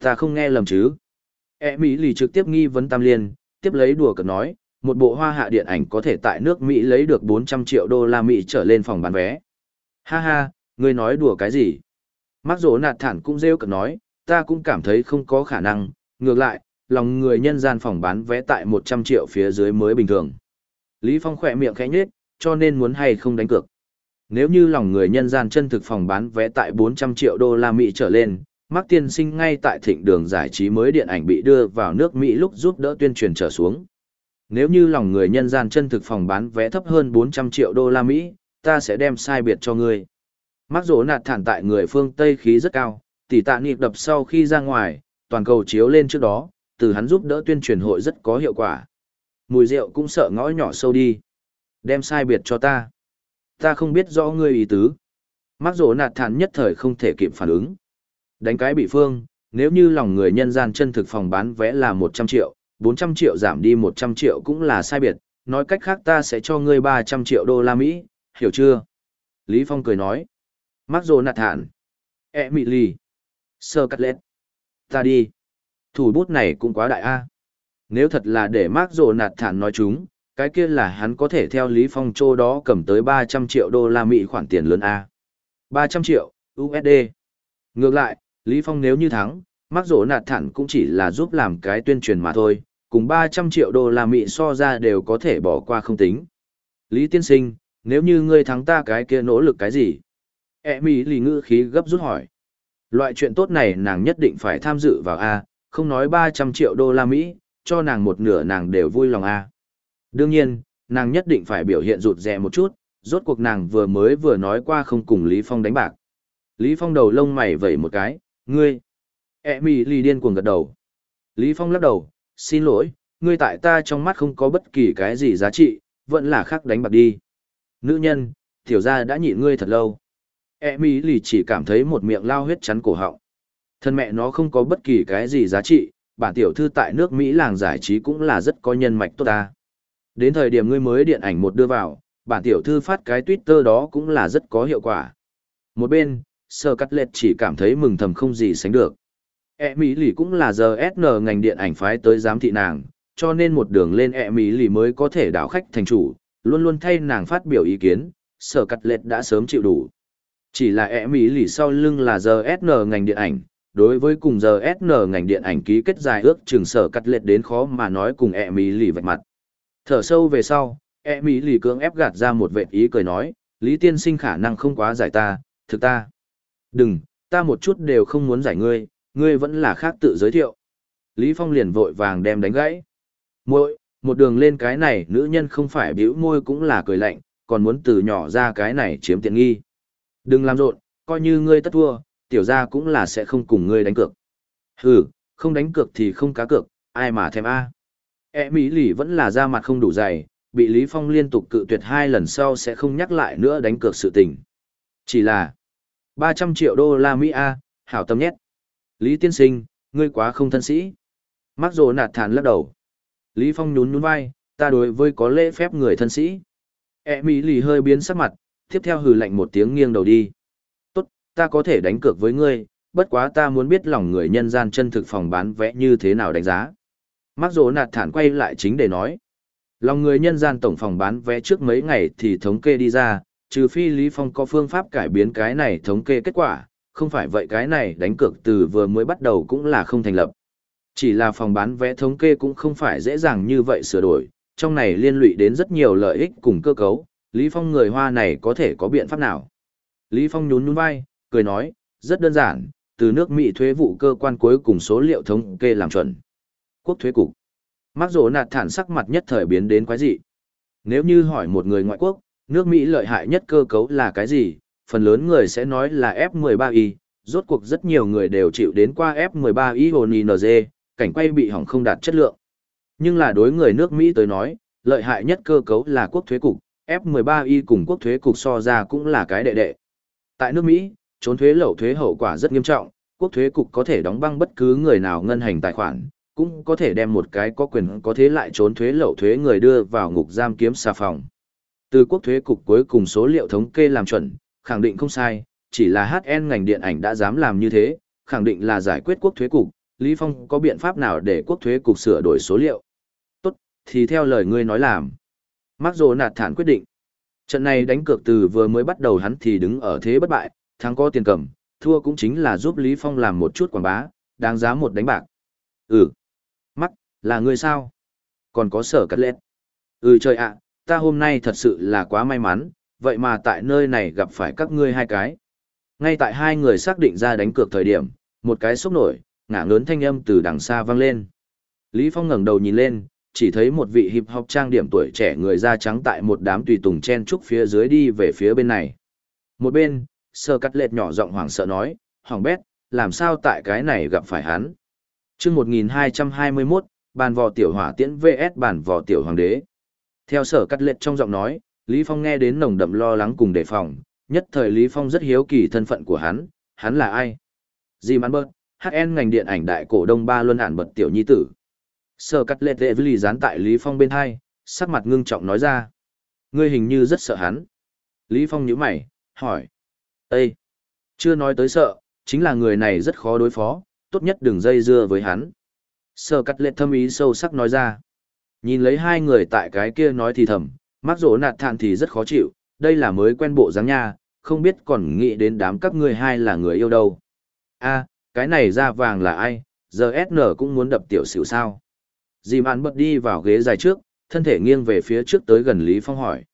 Ta không nghe lầm chứ? E Mỹ lì trực tiếp nghi vấn Tam Liên, tiếp lấy đùa cợt nói, một bộ hoa hạ điện ảnh có thể tại nước Mỹ lấy được 400 triệu đô la Mỹ trở lên phòng bán vé. Ha ha, ngươi nói đùa cái gì? Mắc rổ nạt thản cũng rêu cợt nói, ta cũng cảm thấy không có khả năng, ngược lại, lòng người nhân gian phòng bán vé tại 100 triệu phía dưới mới bình thường. Lý Phong khỏe miệng khẽ nhếch, cho nên muốn hay không đánh cược. Nếu như lòng người nhân gian chân thực phòng bán vé tại 400 triệu đô la Mỹ trở lên, Mark tiên sinh ngay tại thịnh đường giải trí mới điện ảnh bị đưa vào nước Mỹ lúc giúp đỡ tuyên truyền trở xuống. Nếu như lòng người nhân gian chân thực phòng bán vé thấp hơn 400 triệu đô la Mỹ, ta sẽ đem sai biệt cho ngươi. Mark rỗ nạt thản tại người phương Tây khí rất cao, tỷ tạ nghiệp đập sau khi ra ngoài, toàn cầu chiếu lên trước đó, từ hắn giúp đỡ tuyên truyền hội rất có hiệu quả. Mùi rượu cũng sợ ngõ nhỏ sâu đi. Đem sai biệt cho ta. Ta không biết rõ ngươi ý tứ. Mắc rỗ nạt thản nhất thời không thể kịp phản ứng. Đánh cái bị phương, nếu như lòng người nhân gian chân thực phòng bán vé là 100 triệu, 400 triệu giảm đi 100 triệu cũng là sai biệt, nói cách khác ta sẽ cho ngươi 300 triệu đô la Mỹ, hiểu chưa? Lý Phong cười nói. Mắc rổ nạt thản. E mị lì. Sơ cắt lết. Ta đi. Thủ bút này cũng quá đại a. Nếu thật là để Mắc Rồ nạt thản nói chúng, cái kia là hắn có thể theo Lý Phong Châu đó cầm tới 300 triệu đô la Mỹ khoản tiền lớn A. 300 triệu, USD. Ngược lại, Lý Phong nếu như thắng, mắc rổ nạt thản cũng chỉ là giúp làm cái tuyên truyền mà thôi, cùng 300 triệu đô la Mỹ so ra đều có thể bỏ qua không tính. Lý Tiên Sinh, nếu như ngươi thắng ta cái kia nỗ lực cái gì? E mỹ lì ngữ khí gấp rút hỏi. Loại chuyện tốt này nàng nhất định phải tham dự vào A, không nói 300 triệu đô la Mỹ, cho nàng một nửa nàng đều vui lòng A. Đương nhiên, nàng nhất định phải biểu hiện rụt rè một chút, rốt cuộc nàng vừa mới vừa nói qua không cùng Lý Phong đánh bạc. Lý Phong đầu lông mày vẩy một cái, ngươi. E mì lì điên cuồng gật đầu. Lý Phong lắc đầu, xin lỗi, ngươi tại ta trong mắt không có bất kỳ cái gì giá trị, vẫn là khác đánh bạc đi. Nữ nhân, tiểu gia đã nhịn ngươi thật lâu. E mì lì chỉ cảm thấy một miệng lao huyết chắn cổ họng. Thân mẹ nó không có bất kỳ cái gì giá trị, bản tiểu thư tại nước Mỹ làng giải trí cũng là rất có nhân mạch tốt ta. Đến thời điểm ngươi mới điện ảnh một đưa vào, bản tiểu thư phát cái Twitter đó cũng là rất có hiệu quả. Một bên, Sơ Cắt lệch chỉ cảm thấy mừng thầm không gì sánh được. E Mỹ lì cũng là giờ SN ngành điện ảnh phái tới giám thị nàng, cho nên một đường lên E Mỹ lì mới có thể đảo khách thành chủ, luôn luôn thay nàng phát biểu ý kiến, Sở Cắt lệch đã sớm chịu đủ. Chỉ là E Mỹ lì sau lưng là giờ SN ngành điện ảnh, đối với cùng giờ SN ngành điện ảnh ký kết dài ước trường sở cắt lệch đến khó mà nói cùng e mỹ lì vạch mặt. Thở sâu về sau, e mỹ lì cưỡng ép gạt ra một vệ ý cười nói, Lý tiên sinh khả năng không quá giải ta, thực ta. Đừng, ta một chút đều không muốn giải ngươi, ngươi vẫn là khác tự giới thiệu. Lý Phong liền vội vàng đem đánh gãy. Muội, một đường lên cái này nữ nhân không phải biểu môi cũng là cười lạnh, còn muốn từ nhỏ ra cái này chiếm tiện nghi. Đừng làm rộn, coi như ngươi tất thua, tiểu gia cũng là sẽ không cùng ngươi đánh cược. Hừ, không đánh cược thì không cá cược, ai mà thèm a. E Mỹ lì vẫn là da mặt không đủ dày, bị Lý Phong liên tục cự tuyệt hai lần sau sẽ không nhắc lại nữa đánh cược sự tình. Chỉ là 300 triệu đô la Mỹ a, hảo tâm nhét. Lý tiên sinh, ngươi quá không thân sĩ. Mắc rồ nạt thản lắc đầu. Lý Phong nhún nhún vai, ta đối với có lễ phép người thân sĩ. E Mỹ lì hơi biến sắc mặt, tiếp theo hừ lạnh một tiếng nghiêng đầu đi Tốt, ta có thể đánh cược với ngươi, bất quá ta muốn biết lòng người nhân gian chân thực phòng bán vẽ như thế nào đánh giá. Mắc rổ nạt thản quay lại chính để nói. Lòng người nhân gian tổng phòng bán vé trước mấy ngày thì thống kê đi ra, trừ phi Lý Phong có phương pháp cải biến cái này thống kê kết quả, không phải vậy cái này đánh cược từ vừa mới bắt đầu cũng là không thành lập. Chỉ là phòng bán vé thống kê cũng không phải dễ dàng như vậy sửa đổi, trong này liên lụy đến rất nhiều lợi ích cùng cơ cấu, Lý Phong người Hoa này có thể có biện pháp nào? Lý Phong nhún nhún vai, cười nói, rất đơn giản, từ nước Mỹ thuế vụ cơ quan cuối cùng số liệu thống kê làm chuẩn. Quốc thuế cục. Mắc rổ nạt thản sắc mặt nhất thời biến đến quái dị. Nếu như hỏi một người ngoại quốc, nước Mỹ lợi hại nhất cơ cấu là cái gì, phần lớn người sẽ nói là F13I, rốt cuộc rất nhiều người đều chịu đến qua F13I HONING, cảnh quay bị hỏng không đạt chất lượng. Nhưng là đối người nước Mỹ tới nói, lợi hại nhất cơ cấu là quốc thuế cục, F13I cùng quốc thuế cục so ra cũng là cái đệ đệ. Tại nước Mỹ, trốn thuế lậu thuế hậu quả rất nghiêm trọng, quốc thuế cục có thể đóng băng bất cứ người nào ngân hành tài khoản, cũng có thể đem một cái có quyền có thế lại trốn thuế lậu thuế người đưa vào ngục giam kiếm xà phòng. Từ quốc thuế cục cuối cùng số liệu thống kê làm chuẩn, khẳng định không sai, chỉ là HN ngành điện ảnh đã dám làm như thế, khẳng định là giải quyết quốc thuế cục, Lý Phong có biện pháp nào để quốc thuế cục sửa đổi số liệu. Tốt, thì theo lời ngươi nói làm. Mark Dồ nạt thản quyết định. Trận này đánh cược từ vừa mới bắt đầu hắn thì đứng ở thế bất bại, thắng có tiền cầm, thua cũng chính là giúp Lý Phong làm một chút quảng bá, đáng giá một đánh bạc. Ừ. Mắt, là người sao? Còn có sở cắt lết. Ừ trời ạ, ta hôm nay thật sự là quá may mắn, vậy mà tại nơi này gặp phải các ngươi hai cái. Ngay tại hai người xác định ra đánh cược thời điểm, một cái sốc nổi, ngả ngớn thanh âm từ đằng xa vang lên. Lý Phong ngẩng đầu nhìn lên, chỉ thấy một vị hiệp học trang điểm tuổi trẻ người da trắng tại một đám tùy tùng chen trúc phía dưới đi về phía bên này. Một bên, sơ cắt lệt nhỏ giọng hoảng sợ nói, Hoàng bét, làm sao tại cái này gặp phải hắn. chương 1221, bàn vò tiểu hỏa tiễn VS bàn vò tiểu hoàng đế. Theo sở cắt lệch trong giọng nói, Lý Phong nghe đến nồng đậm lo lắng cùng đề phòng, nhất thời Lý Phong rất hiếu kỳ thân phận của hắn, hắn là ai? Di Mãn Bớt, HN ngành điện ảnh đại cổ đông ba luân ản bật tiểu nhi tử. Sở cắt lệch lệ với dán tại Lý Phong bên hai, sắc mặt ngưng trọng nói ra. Ngươi hình như rất sợ hắn. Lý Phong nhíu mày, hỏi. Ê! Chưa nói tới sợ, chính là người này rất khó đối phó, tốt nhất đừng dây dưa với hắn. Sở cắt lệ thâm ý sâu sắc nói ra. Nhìn lấy hai người tại cái kia nói thì thầm, mắc rỗ nạt thản thì rất khó chịu, đây là mới quen bộ dáng nha, không biết còn nghĩ đến đám các ngươi hai là người yêu đâu. a cái này da vàng là ai, giờ SN cũng muốn đập tiểu xỉu sao. Dì mạn bật đi vào ghế dài trước, thân thể nghiêng về phía trước tới gần Lý Phong hỏi.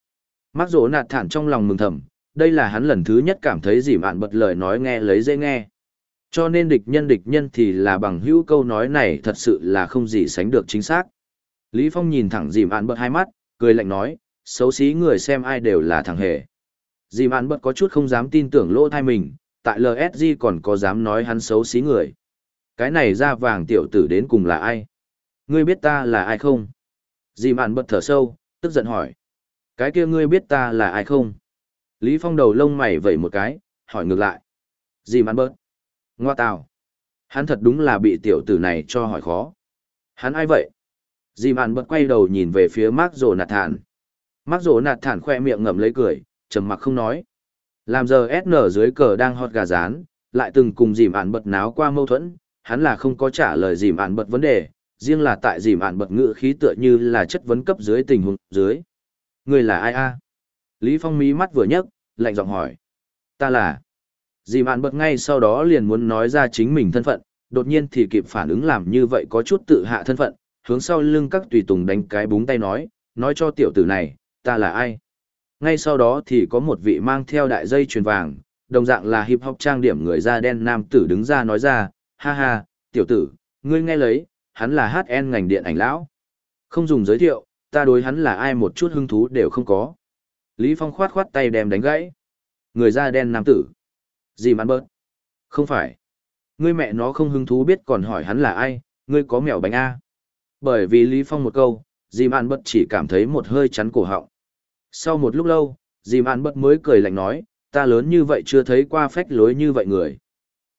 Mắc rỗ nạt thản trong lòng mừng thầm, đây là hắn lần thứ nhất cảm thấy dì mạn bật lời nói nghe lấy dễ nghe. Cho nên địch nhân địch nhân thì là bằng hữu câu nói này thật sự là không gì sánh được chính xác. Lý Phong nhìn thẳng dì mạn bật hai mắt, cười lạnh nói, xấu xí người xem ai đều là thằng hề. Dì mạn bật có chút không dám tin tưởng lỗ thai mình, tại LSG còn có dám nói hắn xấu xí người. Cái này ra vàng tiểu tử đến cùng là ai? Ngươi biết ta là ai không? Dì mạn bật thở sâu, tức giận hỏi. Cái kia ngươi biết ta là ai không? Lý Phong đầu lông mày vẩy một cái, hỏi ngược lại. Dì mạn bật. Ngoa tào. Hắn thật đúng là bị tiểu tử này cho hỏi khó. Hắn ai vậy? Dì mạn bật quay đầu nhìn về phía Mark Rồ Nạt Thản. Mark Rồ Nạt Thản khoe miệng ngậm lấy cười, trầm mặc không nói. Làm giờ SN dưới cờ đang hot gà rán, lại từng cùng dì mạn bật náo qua mâu thuẫn, hắn là không có trả lời dì mạn bật vấn đề, riêng là tại dì mạn bật ngữ khí tựa như là chất vấn cấp dưới tình huống dưới. Người là ai a? Lý Phong mí mắt vừa nhấc, lạnh giọng hỏi. Ta là. Dì mạn bật ngay sau đó liền muốn nói ra chính mình thân phận, đột nhiên thì kịp phản ứng làm như vậy có chút tự hạ thân phận, hướng sau lưng các tùy tùng đánh cái búng tay nói, nói cho tiểu tử này, ta là ai. Ngay sau đó thì có một vị mang theo đại dây chuyền vàng, đồng dạng là hip hop trang điểm người da đen nam tử đứng ra nói ra, ha ha, tiểu tử, ngươi nghe lấy, hắn là HN ngành điện ảnh lão. Không dùng giới thiệu, ta đối hắn là ai một chút hứng thú đều không có. Lý Phong khoát khoát tay đem đánh gãy. Người da đen nam tử. Gì mắn bớt? Không phải. Ngươi mẹ nó không hứng thú biết còn hỏi hắn là ai, ngươi có mèo bánh A. Bởi vì Lý Phong một câu, dì mạn bất chỉ cảm thấy một hơi chắn cổ họng. Sau một lúc lâu, dì mạn bất mới cười lạnh nói, ta lớn như vậy chưa thấy qua phách lối như vậy người.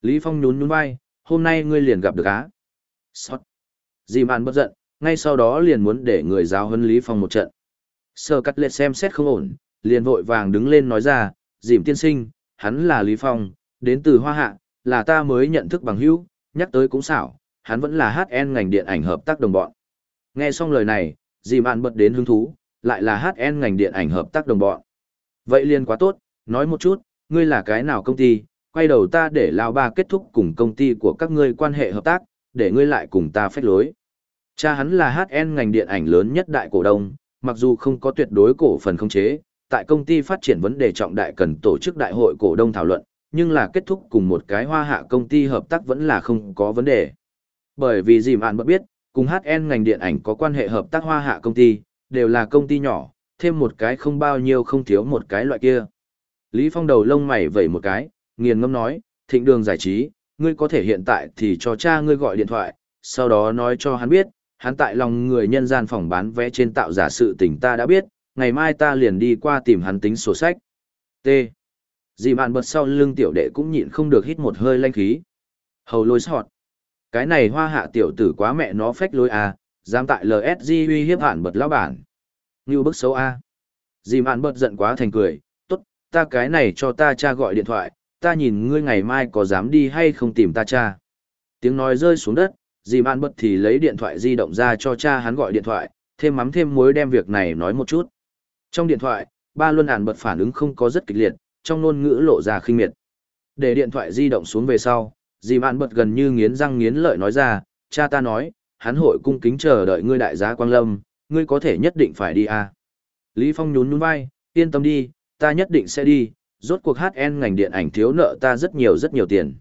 Lý Phong nhún nhún vai, hôm nay ngươi liền gặp được á. Sót. Dì mạn bất giận, ngay sau đó liền muốn để người giáo huấn Lý Phong một trận. Sơ cắt lệ xem xét không ổn, liền vội vàng đứng lên nói ra, dìm tiên sinh, hắn là Lý Phong, đến từ Hoa Hạ, là ta mới nhận thức bằng hữu, nhắc tới cũng xảo, hắn vẫn là HN ngành điện ảnh hợp tác đồng bọn. Nghe xong lời này, dì mạn bật đến hứng thú, lại là HN ngành điện ảnh hợp tác đồng bọn. Vậy liền quá tốt, nói một chút, ngươi là cái nào công ty, quay đầu ta để lao ba kết thúc cùng công ty của các ngươi quan hệ hợp tác, để ngươi lại cùng ta phách lối. Cha hắn là HN ngành điện ảnh lớn nhất đại cổ đông, mặc dù không có tuyệt đối cổ phần không chế, tại công ty phát triển vấn đề trọng đại cần tổ chức đại hội cổ đông thảo luận, nhưng là kết thúc cùng một cái hoa hạ công ty hợp tác vẫn là không có vấn đề. Bởi vì Dì Mạn bật biết, cùng HN ngành điện ảnh có quan hệ hợp tác hoa hạ công ty, đều là công ty nhỏ, thêm một cái không bao nhiêu không thiếu một cái loại kia. Lý Phong đầu lông mày vẩy một cái, nghiền ngâm nói, thịnh đường giải trí, ngươi có thể hiện tại thì cho cha ngươi gọi điện thoại, sau đó nói cho hắn biết, hắn tại lòng người nhân gian phòng bán vé trên tạo giả sự tình ta đã biết, ngày mai ta liền đi qua tìm hắn tính sổ sách. T. Dì bạn bật sau lưng tiểu đệ cũng nhịn không được hít một hơi lanh khí. Hầu lôi sọt. Cái này hoa hạ tiểu tử quá mẹ nó phách lôi à, dám tại LSG uy hiếp hạn bật lão bản. Như bức xấu a. À. Dì mạn bật giận quá thành cười, tốt, ta cái này cho ta cha gọi điện thoại, ta nhìn ngươi ngày mai có dám đi hay không tìm ta cha. Tiếng nói rơi xuống đất, dìm mạn bật thì lấy điện thoại di động ra cho cha hắn gọi điện thoại, thêm mắm thêm muối đem việc này nói một chút. Trong điện thoại, ba luân hạn bật phản ứng không có rất kịch liệt, trong ngôn ngữ lộ ra khinh miệt. Để điện thoại di động xuống về sau, dì mạn bật gần như nghiến răng nghiến lợi nói ra, cha ta nói, hắn hội cung kính chờ đợi ngươi đại giá Quang Lâm, ngươi có thể nhất định phải đi à. Lý Phong nhún nhún vai, yên tâm đi, ta nhất định sẽ đi, rốt cuộc hát en ngành điện ảnh thiếu nợ ta rất nhiều rất nhiều tiền.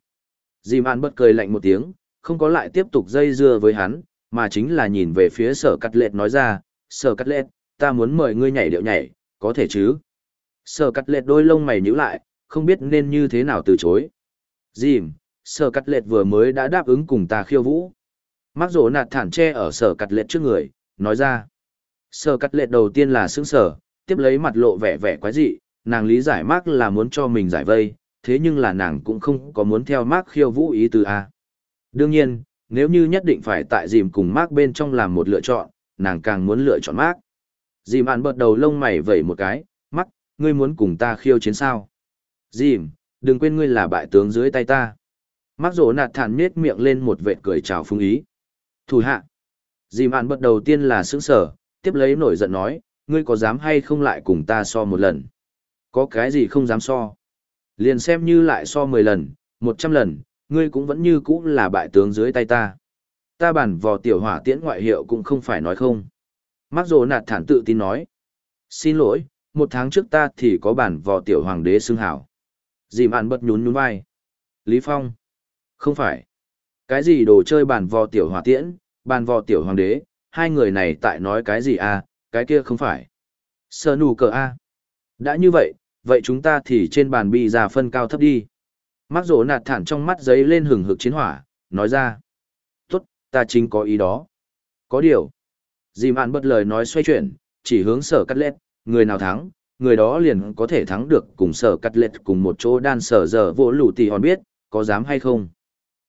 Dì mạn bật cười lạnh một tiếng, không có lại tiếp tục dây dưa với hắn, mà chính là nhìn về phía sở cắt lệ nói ra, sở cắt lệ, ta muốn mời ngươi nhảy điệu nhảy, có thể chứ? Sở cắt lệ đôi lông mày nhíu lại, không biết nên như thế nào từ chối. Dìm, sở cắt lệ vừa mới đã đáp ứng cùng ta khiêu vũ. Mắc rổ nạt thản che ở sở cắt lệ trước người, nói ra. Sở cắt lệ đầu tiên là sướng sở, tiếp lấy mặt lộ vẻ vẻ quái dị, nàng lý giải mắc là muốn cho mình giải vây, thế nhưng là nàng cũng không có muốn theo mắc khiêu vũ ý từ A. Đương nhiên, nếu như nhất định phải tại dìm cùng mắc bên trong làm một lựa chọn, nàng càng muốn lựa chọn mắc. Dìm ạn bật đầu lông mày vẩy một cái, mắc, ngươi muốn cùng ta khiêu chiến sao? Dìm, đừng quên ngươi là bại tướng dưới tay ta. Mắc rổ nạt thản nết miệng lên một vệt cười chào phung ý. Thủ hạ. dì mạn bật đầu tiên là sững sở, tiếp lấy nổi giận nói, ngươi có dám hay không lại cùng ta so một lần? Có cái gì không dám so? Liền xem như lại so 10 lần, 100 lần, ngươi cũng vẫn như cũ là bại tướng dưới tay ta. Ta bản vò tiểu hỏa tiễn ngoại hiệu cũng không phải nói không. Mắc rỗ nạt thản tự tin nói. Xin lỗi, một tháng trước ta thì có bản vò tiểu hoàng đế xưng hảo. Dì mạn bất nhún nhún vai. Lý Phong. Không phải. Cái gì đồ chơi bàn vò tiểu hỏa tiễn, bàn vò tiểu hoàng đế, hai người này tại nói cái gì à, cái kia không phải. Sơ nù cờ a. Đã như vậy, vậy chúng ta thì trên bàn bị ra phân cao thấp đi. Mắc rổ nạt thản trong mắt giấy lên hừng hực chiến hỏa, nói ra. Tốt, ta chính có ý đó. Có điều. Dì mạn bất lời nói xoay chuyển, chỉ hướng sở cắt lết, người nào thắng, người đó liền có thể thắng được cùng sở cắt lết cùng một chỗ đan sở giờ vỗ lũ tì hòn biết, có dám hay không.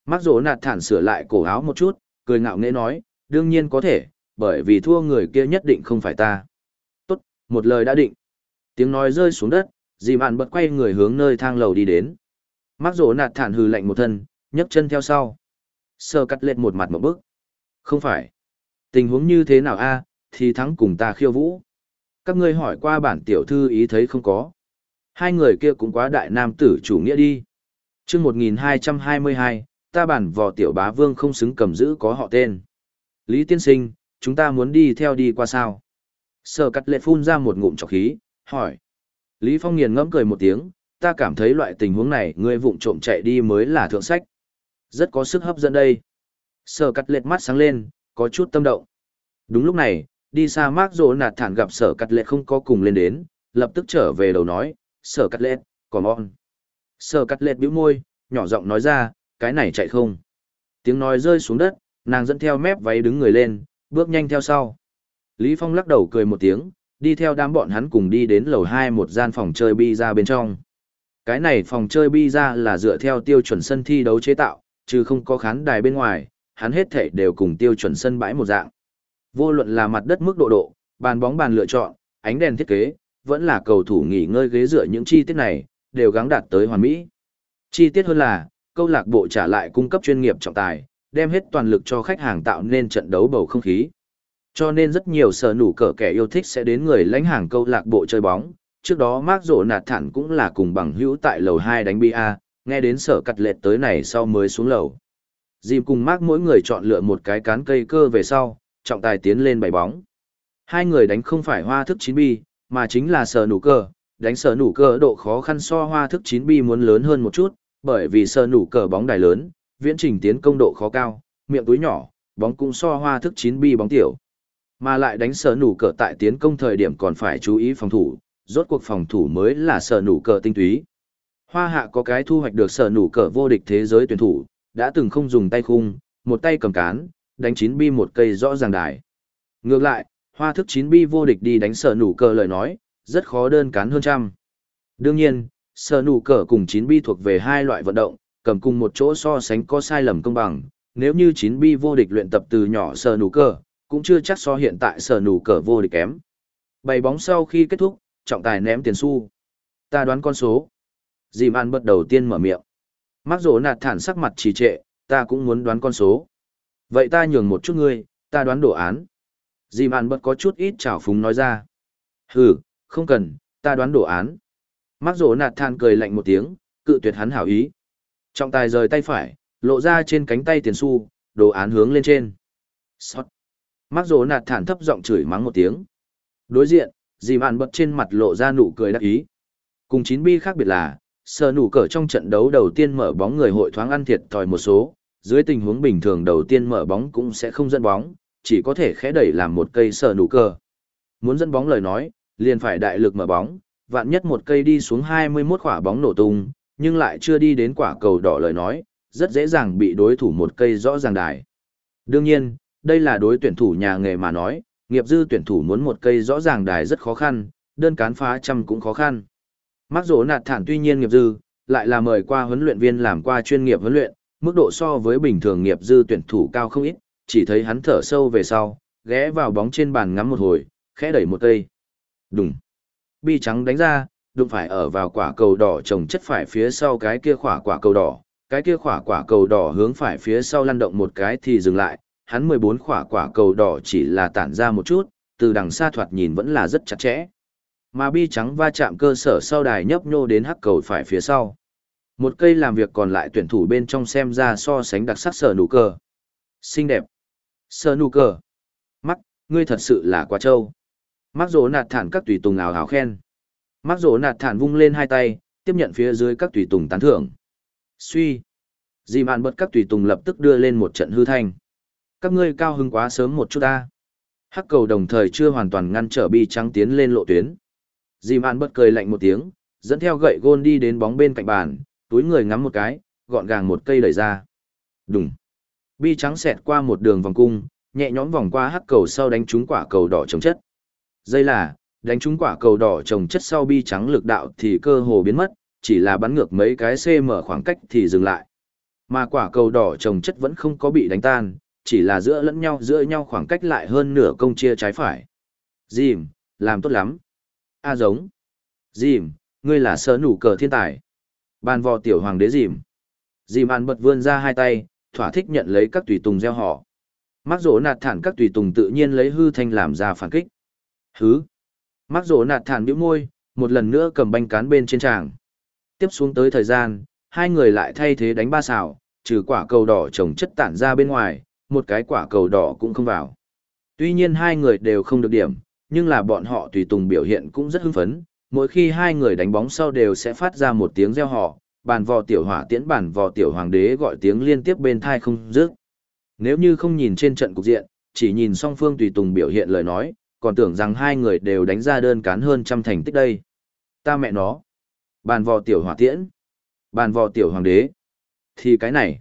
Mắc rổ nạt thản sửa lại cổ áo một chút, cười ngạo nghễ nói, đương nhiên có thể, bởi vì thua người kia nhất định không phải ta. Tốt, một lời đã định. Tiếng nói rơi xuống đất, dì mạn bật quay người hướng nơi thang lầu đi đến. Mắc rổ nạt thản hừ lạnh một thân, nhấc chân theo sau. Sơ cắt lên một mặt một bước. Không phải. Tình huống như thế nào a thì thắng cùng ta khiêu vũ. Các ngươi hỏi qua bản tiểu thư ý thấy không có. Hai người kia cũng quá đại nam tử chủ nghĩa đi. Trước 1222, ta bản vò tiểu bá vương không xứng cầm giữ có họ tên. Lý tiên sinh, chúng ta muốn đi theo đi qua sao? Sở cắt lệ phun ra một ngụm trọc khí, hỏi. Lý Phong nghiền ngẫm cười một tiếng, ta cảm thấy loại tình huống này ngươi vụng trộm chạy đi mới là thượng sách. Rất có sức hấp dẫn đây. Sở cắt lệ mắt sáng lên, có chút tâm động. Đúng lúc này, đi xa mác rồ nạt thản gặp sở cắt lệ không có cùng lên đến, lập tức trở về đầu nói, sở cắt lệ, còn on. Sở cắt lệ bĩu môi, nhỏ giọng nói ra, cái này chạy không. Tiếng nói rơi xuống đất, nàng dẫn theo mép váy đứng người lên, bước nhanh theo sau. Lý Phong lắc đầu cười một tiếng, đi theo đám bọn hắn cùng đi đến lầu 2 một gian phòng chơi bi ra bên trong. Cái này phòng chơi bi ra là dựa theo tiêu chuẩn sân thi đấu chế tạo, chứ không có khán đài bên ngoài, hắn hết thể đều cùng tiêu chuẩn sân bãi một dạng. Vô luận là mặt đất mức độ độ, bàn bóng bàn lựa chọn, ánh đèn thiết kế, vẫn là cầu thủ nghỉ ngơi ghế dựa những chi tiết này, đều gắng đạt tới hoàn mỹ. Chi tiết hơn là, câu lạc bộ trả lại cung cấp chuyên nghiệp trọng tài, đem hết toàn lực cho khách hàng tạo nên trận đấu bầu không khí. Cho nên rất nhiều sở nủ cờ kẻ yêu thích sẽ đến người lãnh hàng câu lạc bộ chơi bóng. Trước đó Mark Rộ nạt Thản cũng là cùng bằng hữu tại lầu 2 đánh bia, nghe đến sở cắt lệt tới này sau mới xuống lầu. Dìm cùng Mark mỗi người chọn lựa một cái cán cây cơ về sau, trọng tài tiến lên bày bóng. Hai người đánh không phải hoa thức 9 bi, mà chính là sở nủ cờ, đánh sở nủ cờ độ khó khăn so hoa thức 9 bi muốn lớn hơn một chút, bởi vì sơ nủ cờ bóng đài lớn, viễn trình tiến công độ khó cao, miệng túi nhỏ, bóng cũng so hoa thức 9 bi bóng tiểu. Mà lại đánh sơ nủ cờ tại tiến công thời điểm còn phải chú ý phòng thủ, rốt cuộc phòng thủ mới là sơ nủ cờ tinh túy. Hoa hạ có cái thu hoạch được sơ nủ cờ vô địch thế giới tuyển thủ, đã từng không dùng tay khung, một tay cầm cán, đánh 9 bi một cây rõ ràng đài. Ngược lại, hoa thức 9 bi vô địch đi đánh sơ nủ cờ lời nói, rất khó đơn cán hơn trăm. Đương nhiên, sở nụ cờ cùng 9 bi thuộc về hai loại vận động, cầm cùng một chỗ so sánh có sai lầm công bằng. Nếu như 9 bi vô địch luyện tập từ nhỏ sở nụ cờ, cũng chưa chắc so hiện tại sở nụ cờ vô địch kém. Bày bóng sau khi kết thúc, trọng tài ném tiền xu. Ta đoán con số. Dìm ăn bật đầu tiên mở miệng. Mắc rổ nạt thản sắc mặt trì trệ, ta cũng muốn đoán con số. Vậy ta nhường một chút ngươi, ta đoán đồ án. Dìm ăn bật có chút ít trào phúng nói ra. Hừ, không cần, ta đoán đồ án. Mắc rổ nạt thản cười lạnh một tiếng, cự tuyệt hắn hảo ý. Trọng tài rời tay phải, lộ ra trên cánh tay tiền xu, đồ án hướng lên trên. Sót. Mắc rổ nạt thản thấp giọng chửi mắng một tiếng. Đối diện, dì mạn bật trên mặt lộ ra nụ cười đắc ý. Cùng chín bi khác biệt là, sờ nụ cờ trong trận đấu đầu tiên mở bóng người hội thoáng ăn thiệt thòi một số, dưới tình huống bình thường đầu tiên mở bóng cũng sẽ không dẫn bóng, chỉ có thể khẽ đẩy làm một cây sờ nụ cờ. Muốn dẫn bóng lời nói, liền phải đại lực mở bóng, vạn nhất một cây đi xuống 21 quả bóng nổ tung, nhưng lại chưa đi đến quả cầu đỏ lời nói, rất dễ dàng bị đối thủ một cây rõ ràng đài. Đương nhiên, đây là đối tuyển thủ nhà nghề mà nói, nghiệp dư tuyển thủ muốn một cây rõ ràng đài rất khó khăn, đơn cán phá trăm cũng khó khăn. Mắc dù nạt thản tuy nhiên nghiệp dư, lại là mời qua huấn luyện viên làm qua chuyên nghiệp huấn luyện, mức độ so với bình thường nghiệp dư tuyển thủ cao không ít, chỉ thấy hắn thở sâu về sau, ghé vào bóng trên bàn ngắm một hồi, khẽ đẩy một cây. Đùng. Bi trắng đánh ra, đụng phải ở vào quả cầu đỏ trồng chất phải phía sau cái kia khỏa quả cầu đỏ, cái kia khỏa quả cầu đỏ hướng phải phía sau lăn động một cái thì dừng lại, hắn 14 khỏa quả cầu đỏ chỉ là tản ra một chút, từ đằng xa thoạt nhìn vẫn là rất chặt chẽ. Mà bi trắng va chạm cơ sở sau đài nhấp nhô đến hắc cầu phải phía sau. Một cây làm việc còn lại tuyển thủ bên trong xem ra so sánh đặc sắc sở nụ cờ. Xinh đẹp. Sở nụ cờ. Mắt, ngươi thật sự là quá trâu. Mắt rỗ nạt thản các tùy tùng ảo hào khen. Mắt rỗ nạt thản vung lên hai tay, tiếp nhận phía dưới các tùy tùng tán thưởng. Suy. Dì mạn bật các tùy tùng lập tức đưa lên một trận hư thanh. Các ngươi cao hứng quá sớm một chút ta. Hắc cầu đồng thời chưa hoàn toàn ngăn trở bi trắng tiến lên lộ tuyến. Dì mạn bật cười lạnh một tiếng, dẫn theo gậy gôn đi đến bóng bên cạnh bàn, túi người ngắm một cái, gọn gàng một cây đẩy ra. Đùng. Bi trắng xẹt qua một đường vòng cung, nhẹ nhõm vòng qua hắc cầu sau đánh trúng quả cầu đỏ trồng chất. Dây là, đánh trúng quả cầu đỏ trồng chất sau bi trắng lực đạo thì cơ hồ biến mất, chỉ là bắn ngược mấy cái cm khoảng cách thì dừng lại. Mà quả cầu đỏ trồng chất vẫn không có bị đánh tan, chỉ là giữa lẫn nhau giữa nhau khoảng cách lại hơn nửa công chia trái phải. Dìm, làm tốt lắm. A giống. Dìm, ngươi là sơ nủ cờ thiên tài. Bàn vò tiểu hoàng đế dìm. Dìm ăn bật vươn ra hai tay, thỏa thích nhận lấy các tùy tùng gieo họ. Mắc rỗ nạt thản các tùy tùng tự nhiên lấy hư thanh làm ra phản kích. Hứ. Mắc rổ nạt thản biểu môi, một lần nữa cầm banh cán bên trên tràng. Tiếp xuống tới thời gian, hai người lại thay thế đánh ba xào, trừ quả cầu đỏ trồng chất tản ra bên ngoài, một cái quả cầu đỏ cũng không vào. Tuy nhiên hai người đều không được điểm, nhưng là bọn họ tùy tùng biểu hiện cũng rất hưng phấn, mỗi khi hai người đánh bóng sau đều sẽ phát ra một tiếng reo hò, bàn vò tiểu hỏa tiễn bàn vò tiểu hoàng đế gọi tiếng liên tiếp bên thai không dứt. Nếu như không nhìn trên trận cục diện, chỉ nhìn song phương tùy tùng biểu hiện lời nói, còn tưởng rằng hai người đều đánh ra đơn cán hơn trăm thành tích đây. Ta mẹ nó. Bàn vò tiểu hỏa tiễn. Bàn vò tiểu hoàng đế. Thì cái này.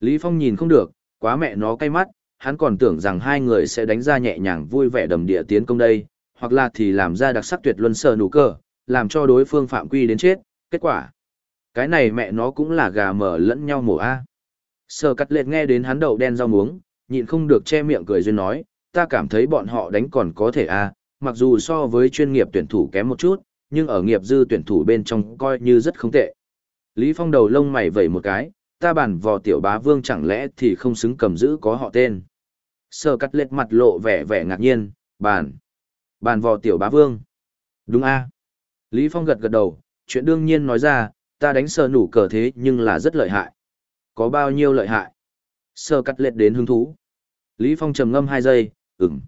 Lý Phong nhìn không được, quá mẹ nó cay mắt, hắn còn tưởng rằng hai người sẽ đánh ra nhẹ nhàng vui vẻ đầm địa tiến công đây, hoặc là thì làm ra đặc sắc tuyệt luân sờ nụ cờ, làm cho đối phương phạm quy đến chết, kết quả. Cái này mẹ nó cũng là gà mở lẫn nhau mổ A. Sờ cắt lệch nghe đến hắn đậu đen rau muống, nhịn không được che miệng cười duyên nói, ta cảm thấy bọn họ đánh còn có thể à? mặc dù so với chuyên nghiệp tuyển thủ kém một chút, nhưng ở nghiệp dư tuyển thủ bên trong coi như rất không tệ. Lý Phong đầu lông mày vẩy một cái, ta bản vò tiểu bá vương chẳng lẽ thì không xứng cầm giữ có họ tên. Sơ cắt lệch mặt lộ vẻ vẻ ngạc nhiên, bản, bản vò tiểu bá vương. Đúng a Lý Phong gật gật đầu, chuyện đương nhiên nói ra, ta đánh sơ nủ cờ thế nhưng là rất lợi hại. Có bao nhiêu lợi hại? Sơ cắt lệch đến hứng thú. Lý Phong trầm ngâm 2 giây, ừm.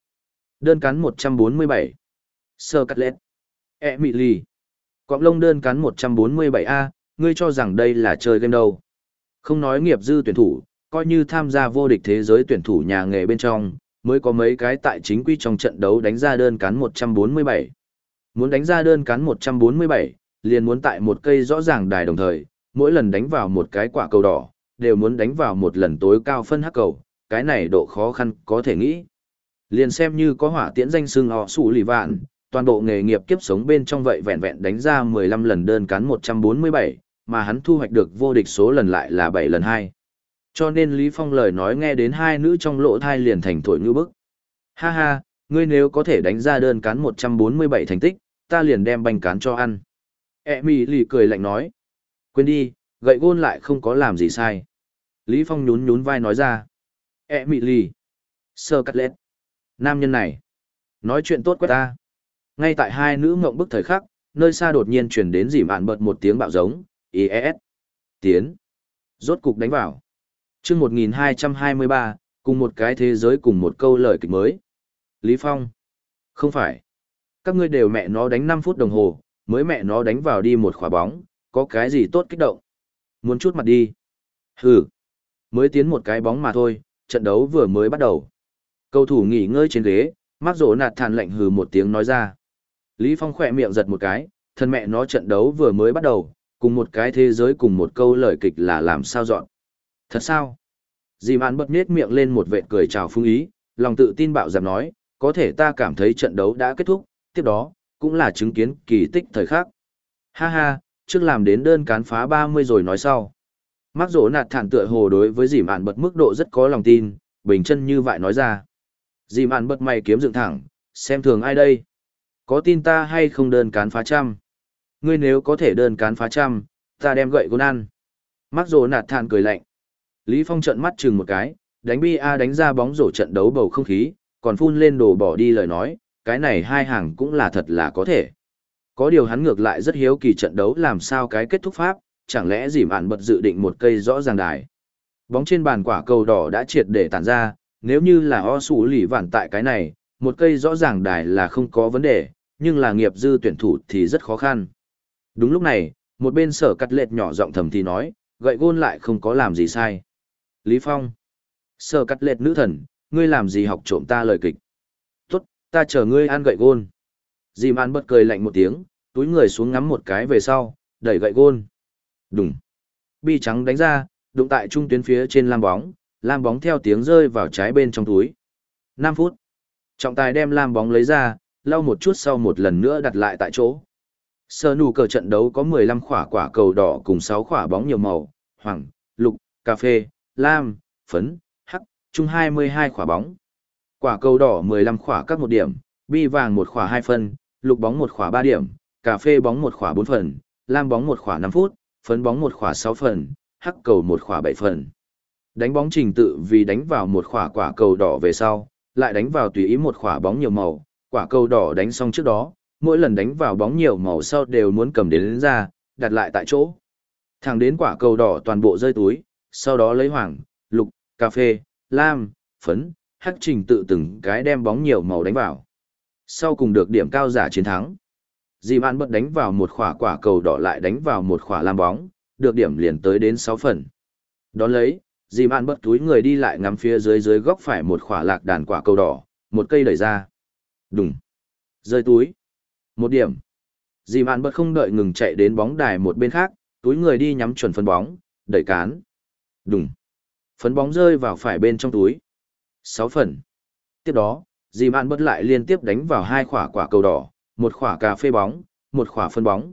Đơn cắn 147. Sơ cắt lết. E mị lì. Quạng lông đơn cắn 147A, ngươi cho rằng đây là chơi game đâu. Không nói nghiệp dư tuyển thủ, coi như tham gia vô địch thế giới tuyển thủ nhà nghề bên trong, mới có mấy cái tại chính quy trong trận đấu đánh ra đơn cắn 147. Muốn đánh ra đơn cắn 147, liền muốn tại một cây rõ ràng đài đồng thời, mỗi lần đánh vào một cái quả cầu đỏ, đều muốn đánh vào một lần tối cao phân hắc cầu, cái này độ khó khăn có thể nghĩ. Liền xem như có hỏa tiễn danh xưng họ sủ lì vạn, toàn bộ nghề nghiệp kiếp sống bên trong vậy vẹn vẹn đánh ra 15 lần đơn cắn 147, mà hắn thu hoạch được vô địch số lần lại là 7 lần 2. Cho nên Lý Phong lời nói nghe đến hai nữ trong lỗ thai liền thành thổi như bức. Ha ha, ngươi nếu có thể đánh ra đơn cán 147 thành tích, ta liền đem bánh cán cho ăn. E mì lì cười lạnh nói. Quên đi, gậy gôn lại không có làm gì sai. Lý Phong nhún nhún vai nói ra. E mì lì. Sơ cắt lết. Nam nhân này. Nói chuyện tốt quá ta. Ngay tại hai nữ ngộng bức thời khắc, nơi xa đột nhiên truyền đến dìm ạn bật một tiếng bạo giống, IES. Tiến. Rốt cục đánh vào. chương 1223, cùng một cái thế giới cùng một câu lời kịch mới. Lý Phong. Không phải. Các ngươi đều mẹ nó đánh 5 phút đồng hồ, mới mẹ nó đánh vào đi một khỏa bóng, có cái gì tốt kích động. Muốn chút mặt đi. Hừ. Mới tiến một cái bóng mà thôi, trận đấu vừa mới bắt đầu. Cầu thủ nghỉ ngơi trên ghế, mắt rổ nạt thản lạnh hừ một tiếng nói ra. Lý Phong khỏe miệng giật một cái, thân mẹ nó trận đấu vừa mới bắt đầu, cùng một cái thế giới cùng một câu lời kịch là làm sao dọn. Thật sao? Dì mạn bật nết miệng lên một vệt cười chào phương ý, lòng tự tin bạo giảm nói, có thể ta cảm thấy trận đấu đã kết thúc, tiếp đó, cũng là chứng kiến kỳ tích thời khắc. Ha ha, trước làm đến đơn cán phá 30 rồi nói sau. Mắc rỗ nạt thản tựa hồ đối với dì mạn bật mức độ rất có lòng tin, bình chân như vậy nói ra. Dì mạn bật mày kiếm dựng thẳng, xem thường ai đây? Có tin ta hay không đơn cán phá trăm? Ngươi nếu có thể đơn cán phá trăm, ta đem gậy gôn ăn. Mắc rồ nạt thản cười lạnh. Lý Phong trợn mắt chừng một cái, đánh bi a đánh ra bóng rổ trận đấu bầu không khí, còn phun lên đồ bỏ đi lời nói, cái này hai hàng cũng là thật là có thể. Có điều hắn ngược lại rất hiếu kỳ trận đấu làm sao cái kết thúc pháp, chẳng lẽ dìm ản bật dự định một cây rõ ràng đài. Bóng trên bàn quả cầu đỏ đã triệt để tản ra, nếu như là o sủ lì vạn tại cái này, một cây rõ ràng đài là không có vấn đề, nhưng là nghiệp dư tuyển thủ thì rất khó khăn. Đúng lúc này, một bên sở cắt lệch nhỏ giọng thầm thì nói, gậy gôn lại không có làm gì sai. Lý Phong. Sở cắt lệch nữ thần, ngươi làm gì học trộm ta lời kịch. Tốt, ta chờ ngươi ăn gậy gôn. Dì mạn bật cười lạnh một tiếng, túi người xuống ngắm một cái về sau, đẩy gậy gôn. Đùng. Bi trắng đánh ra, đụng tại trung tuyến phía trên lam bóng, lam bóng theo tiếng rơi vào trái bên trong túi. 5 phút. Trọng tài đem lam bóng lấy ra, lau một chút sau một lần nữa đặt lại tại chỗ. Sơ nù cờ trận đấu có 15 khỏa quả cầu đỏ cùng 6 khỏa bóng nhiều màu, hoàng, lục, cà phê, lam, phấn, hắc, chung 22 khỏa bóng. Quả cầu đỏ 15 khỏa các một điểm, bi vàng một khỏa 2 phân, lục bóng một khỏa 3 điểm, cà phê bóng một khỏa 4 phần, lam bóng một khỏa 5 phút, phấn bóng một khỏa 6 phần, hắc cầu một khỏa 7 phần. Đánh bóng trình tự vì đánh vào một khỏa quả cầu đỏ về sau, lại đánh vào tùy ý một khỏa bóng nhiều màu, quả cầu đỏ đánh xong trước đó, mỗi lần đánh vào bóng nhiều màu sau đều muốn cầm đến, đến ra, đặt lại tại chỗ. Thẳng đến quả cầu đỏ toàn bộ rơi túi, sau đó lấy hoàng, lục, cà phê, lam, phấn, hắc trình tự từng cái đem bóng nhiều màu đánh vào. Sau cùng được điểm cao giả chiến thắng. Dì Mạn bật đánh vào một khỏa quả cầu đỏ lại đánh vào một khỏa lam bóng, được điểm liền tới đến 6 phần. Đón lấy, dì Mạn bật túi người đi lại ngắm phía dưới dưới góc phải một khỏa lạc đàn quả cầu đỏ, một cây đẩy ra. Đùng. Rơi túi. Một điểm. Dì mạn bật không đợi ngừng chạy đến bóng đài một bên khác, túi người đi nhắm chuẩn phân bóng, đẩy cán. Đùng. Phấn bóng rơi vào phải bên trong túi. Sáu phần. Tiếp đó, dì mạn bật lại liên tiếp đánh vào hai khỏa quả cầu đỏ, một khỏa cà phê bóng, một khỏa phân bóng.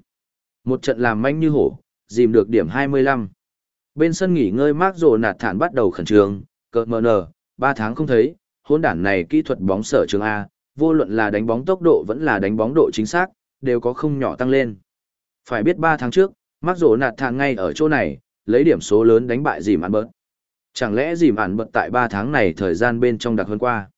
Một trận làm manh như hổ, dìm được điểm 25. Bên sân nghỉ ngơi mát rồ nạt thản bắt đầu khẩn trương, cợt mờ nở, ba tháng không thấy, hôn đản này kỹ thuật bóng sở trường A, vô luận là đánh bóng tốc độ vẫn là đánh bóng độ chính xác, đều có không nhỏ tăng lên. Phải biết 3 tháng trước, mắc rồ nạt thản ngay ở chỗ này, lấy điểm số lớn đánh bại dìm ăn bớt. Chẳng lẽ dìm ăn bớt tại 3 tháng này thời gian bên trong đặc hơn qua?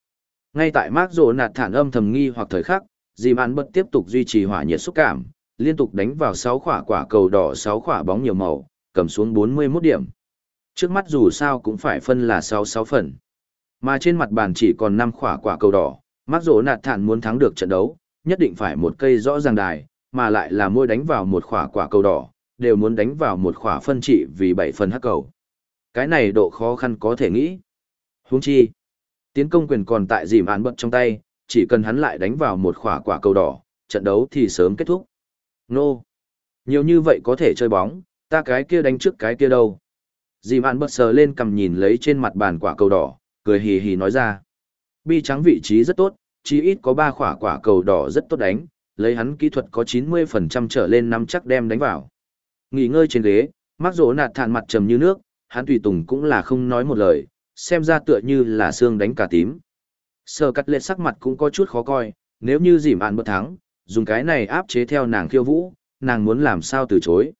Ngay tại Mark Rồ nạt thản âm thầm nghi hoặc thời khắc, dìm ăn bớt tiếp tục duy trì hỏa nhiệt xúc cảm, liên tục đánh vào 6 quả quả cầu đỏ 6 quả bóng nhiều màu, cầm xuống 41 điểm. Trước mắt dù sao cũng phải phân là 6-6 phần. Mà trên mặt bàn chỉ còn 5 quả quả cầu đỏ, Mark Rồ nạt thản muốn thắng được trận đấu, nhất định phải một cây rõ ràng đài, mà lại là môi đánh vào một quả quả cầu đỏ, đều muốn đánh vào một quả phân trị vì 7 phần hắc cầu. Cái này độ khó khăn có thể nghĩ. Huống chi, tiến công quyền còn tại dìm án bật trong tay, chỉ cần hắn lại đánh vào một quả quả cầu đỏ, trận đấu thì sớm kết thúc. Nô! Nhiều như vậy có thể chơi bóng, ta cái kia đánh trước cái kia đâu. Dì Mạn bật sờ lên cầm nhìn lấy trên mặt bàn quả cầu đỏ, cười hì hì nói ra. Bi trắng vị trí rất tốt, chỉ ít có ba quả quả cầu đỏ rất tốt đánh, lấy hắn kỹ thuật có 90% trở lên nắm chắc đem đánh vào. Nghỉ ngơi trên ghế, mắc rỗ nạt thản mặt trầm như nước, hắn tùy tùng cũng là không nói một lời, xem ra tựa như là xương đánh cả tím. Sơ cắt lệ sắc mặt cũng có chút khó coi, nếu như dìm Mạn bất thắng, dùng cái này áp chế theo nàng khiêu vũ, nàng muốn làm sao từ chối.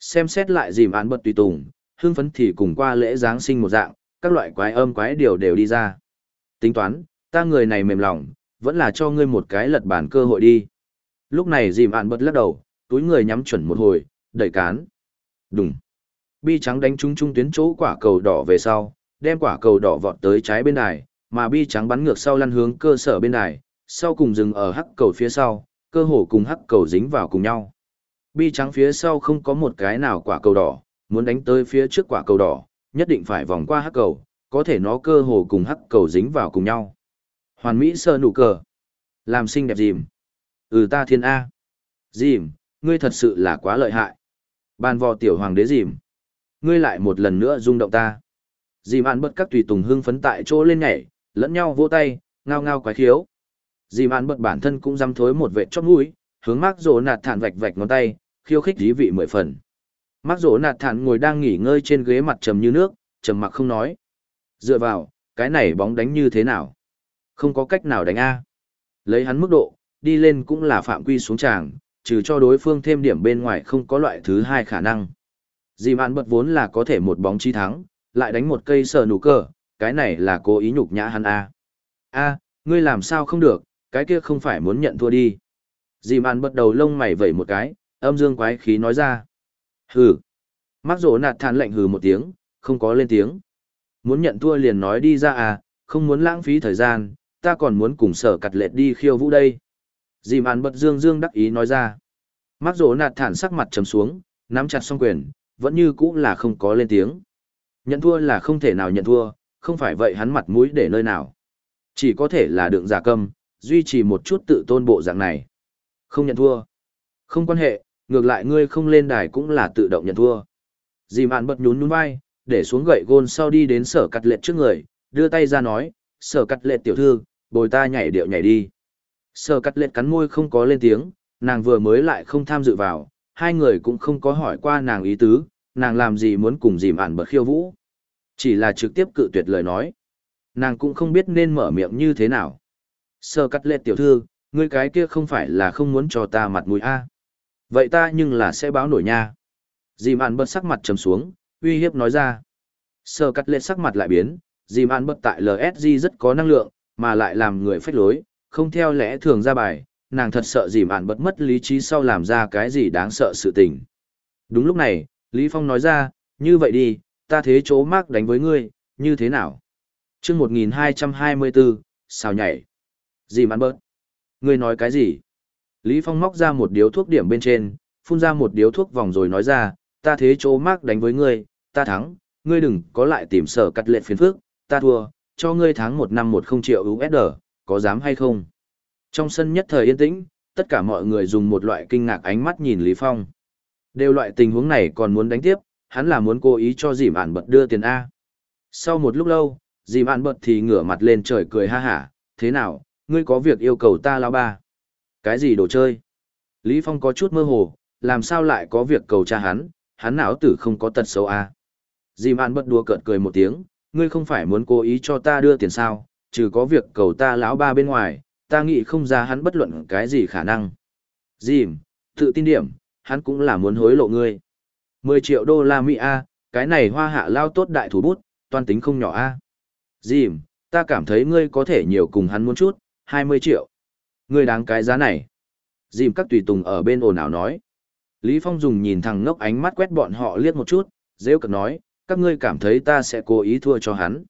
Xem xét lại dìm án bật tùy tùng, hương phấn thì cùng qua lễ Giáng sinh một dạng, các loại quái âm quái điều đều đi ra. Tính toán, ta người này mềm lòng, vẫn là cho ngươi một cái lật bản cơ hội đi. Lúc này dìm án bật lắc đầu, túi người nhắm chuẩn một hồi, đẩy cán. Đùng. Bi trắng đánh trúng trung tuyến chỗ quả cầu đỏ về sau, đem quả cầu đỏ vọt tới trái bên đài, mà bi trắng bắn ngược sau lăn hướng cơ sở bên đài, sau cùng dừng ở hắc cầu phía sau, cơ hồ cùng hắc cầu dính vào cùng nhau. Bi trắng phía sau không có một cái nào quả cầu đỏ, muốn đánh tới phía trước quả cầu đỏ, nhất định phải vòng qua hắc cầu, có thể nó cơ hồ cùng hắc cầu dính vào cùng nhau. Hoàn Mỹ sơ nụ cờ. Làm xinh đẹp dìm. Ừ ta thiên A. Dìm, ngươi thật sự là quá lợi hại. bàn vò tiểu hoàng đế dìm. Ngươi lại một lần nữa rung động ta. Dìm ăn bật các tùy tùng hưng phấn tại chỗ lên nhảy, lẫn nhau vỗ tay, ngao ngao quái khiếu. Dìm ăn bật bản thân cũng dám thối một vệ chót mũi, hướng mắc rồ nạt thản vạch vạch ngón tay, khiêu khích dí vị mười phần. Mắc rỗ nạt thản ngồi đang nghỉ ngơi trên ghế mặt trầm như nước, trầm mặc không nói. Dựa vào, cái này bóng đánh như thế nào? Không có cách nào đánh A. Lấy hắn mức độ, đi lên cũng là phạm quy xuống tràng, trừ cho đối phương thêm điểm bên ngoài không có loại thứ hai khả năng. Dì mạn bật vốn là có thể một bóng chi thắng, lại đánh một cây sờ nụ cờ, cái này là cố ý nhục nhã hắn a. A, ngươi làm sao không được, cái kia không phải muốn nhận thua đi. Dì mạn bật đầu lông mày vẩy một cái, âm dương quái khí nói ra. Hừ. Mắc rổ nạt thản lệnh hừ một tiếng, không có lên tiếng. Muốn nhận thua liền nói đi ra à, không muốn lãng phí thời gian, ta còn muốn cùng sở cặt lệ đi khiêu vũ đây. Dìm mạn bật dương dương đắc ý nói ra. Mắc rổ nạt thản sắc mặt trầm xuống, nắm chặt song quyền, vẫn như cũ là không có lên tiếng. Nhận thua là không thể nào nhận thua, không phải vậy hắn mặt mũi để nơi nào. Chỉ có thể là đựng giả câm, duy trì một chút tự tôn bộ dạng này. Không nhận thua. Không quan hệ, ngược lại ngươi không lên đài cũng là tự động nhận thua. Dì mạn bật nhún nhún vai, để xuống gậy gôn sau đi đến sở cắt lệ trước người, đưa tay ra nói, sở cắt lệ tiểu thư, bồi ta nhảy điệu nhảy đi. Sở cắt lệ cắn môi không có lên tiếng, nàng vừa mới lại không tham dự vào, hai người cũng không có hỏi qua nàng ý tứ, nàng làm gì muốn cùng dì Mạn bật khiêu vũ. Chỉ là trực tiếp cự tuyệt lời nói. Nàng cũng không biết nên mở miệng như thế nào. Sở cắt lệ tiểu thư, ngươi cái kia không phải là không muốn cho ta mặt mũi a Vậy ta nhưng là sẽ báo nổi nha. Dìm mạn bật sắc mặt trầm xuống, uy hiếp nói ra. Sơ cắt lệ sắc mặt lại biến, dìm mạn bật tại LSG rất có năng lượng, mà lại làm người phách lối, không theo lẽ thường ra bài, nàng thật sợ dìm mạn bật mất lý trí sau làm ra cái gì đáng sợ sự tình. Đúng lúc này, Lý Phong nói ra, như vậy đi, ta thế chỗ mác đánh với ngươi, như thế nào? chương 1224, sao nhảy? Dìm mạn bớt. Ngươi nói cái gì? Lý Phong móc ra một điếu thuốc điểm bên trên, phun ra một điếu thuốc vòng rồi nói ra, ta thế chỗ mác đánh với ngươi, ta thắng, ngươi đừng có lại tìm sở cắt lệ phiền phức, ta thua, cho ngươi tháng một năm một không triệu USD, có dám hay không? Trong sân nhất thời yên tĩnh, tất cả mọi người dùng một loại kinh ngạc ánh mắt nhìn Lý Phong. Đều loại tình huống này còn muốn đánh tiếp, hắn là muốn cố ý cho dìm ản bật đưa tiền A. Sau một lúc lâu, dìm ản bật thì ngửa mặt lên trời cười ha hả, thế nào, ngươi có việc yêu cầu ta lao ba. Cái gì đồ chơi? Lý Phong có chút mơ hồ, làm sao lại có việc cầu cha hắn, hắn não tử không có tật xấu A. Dì mạn bật đùa cợt cười một tiếng, ngươi không phải muốn cố ý cho ta đưa tiền sao, trừ có việc cầu ta lão ba bên ngoài, ta nghĩ không ra hắn bất luận cái gì khả năng. Dìm, tự tin điểm, hắn cũng là muốn hối lộ ngươi. 10 triệu đô la Mỹ A, Cái này hoa hạ lao tốt đại thủ bút, toan tính không nhỏ a. Dìm, ta cảm thấy ngươi có thể nhiều cùng hắn muốn chút, 20 triệu. Ngươi đáng cái giá này. Dìm các tùy tùng ở bên ồn ào nói. Lý Phong dùng nhìn thằng ngốc ánh mắt quét bọn họ liếc một chút, rêu cực nói, các ngươi cảm thấy ta sẽ cố ý thua cho hắn.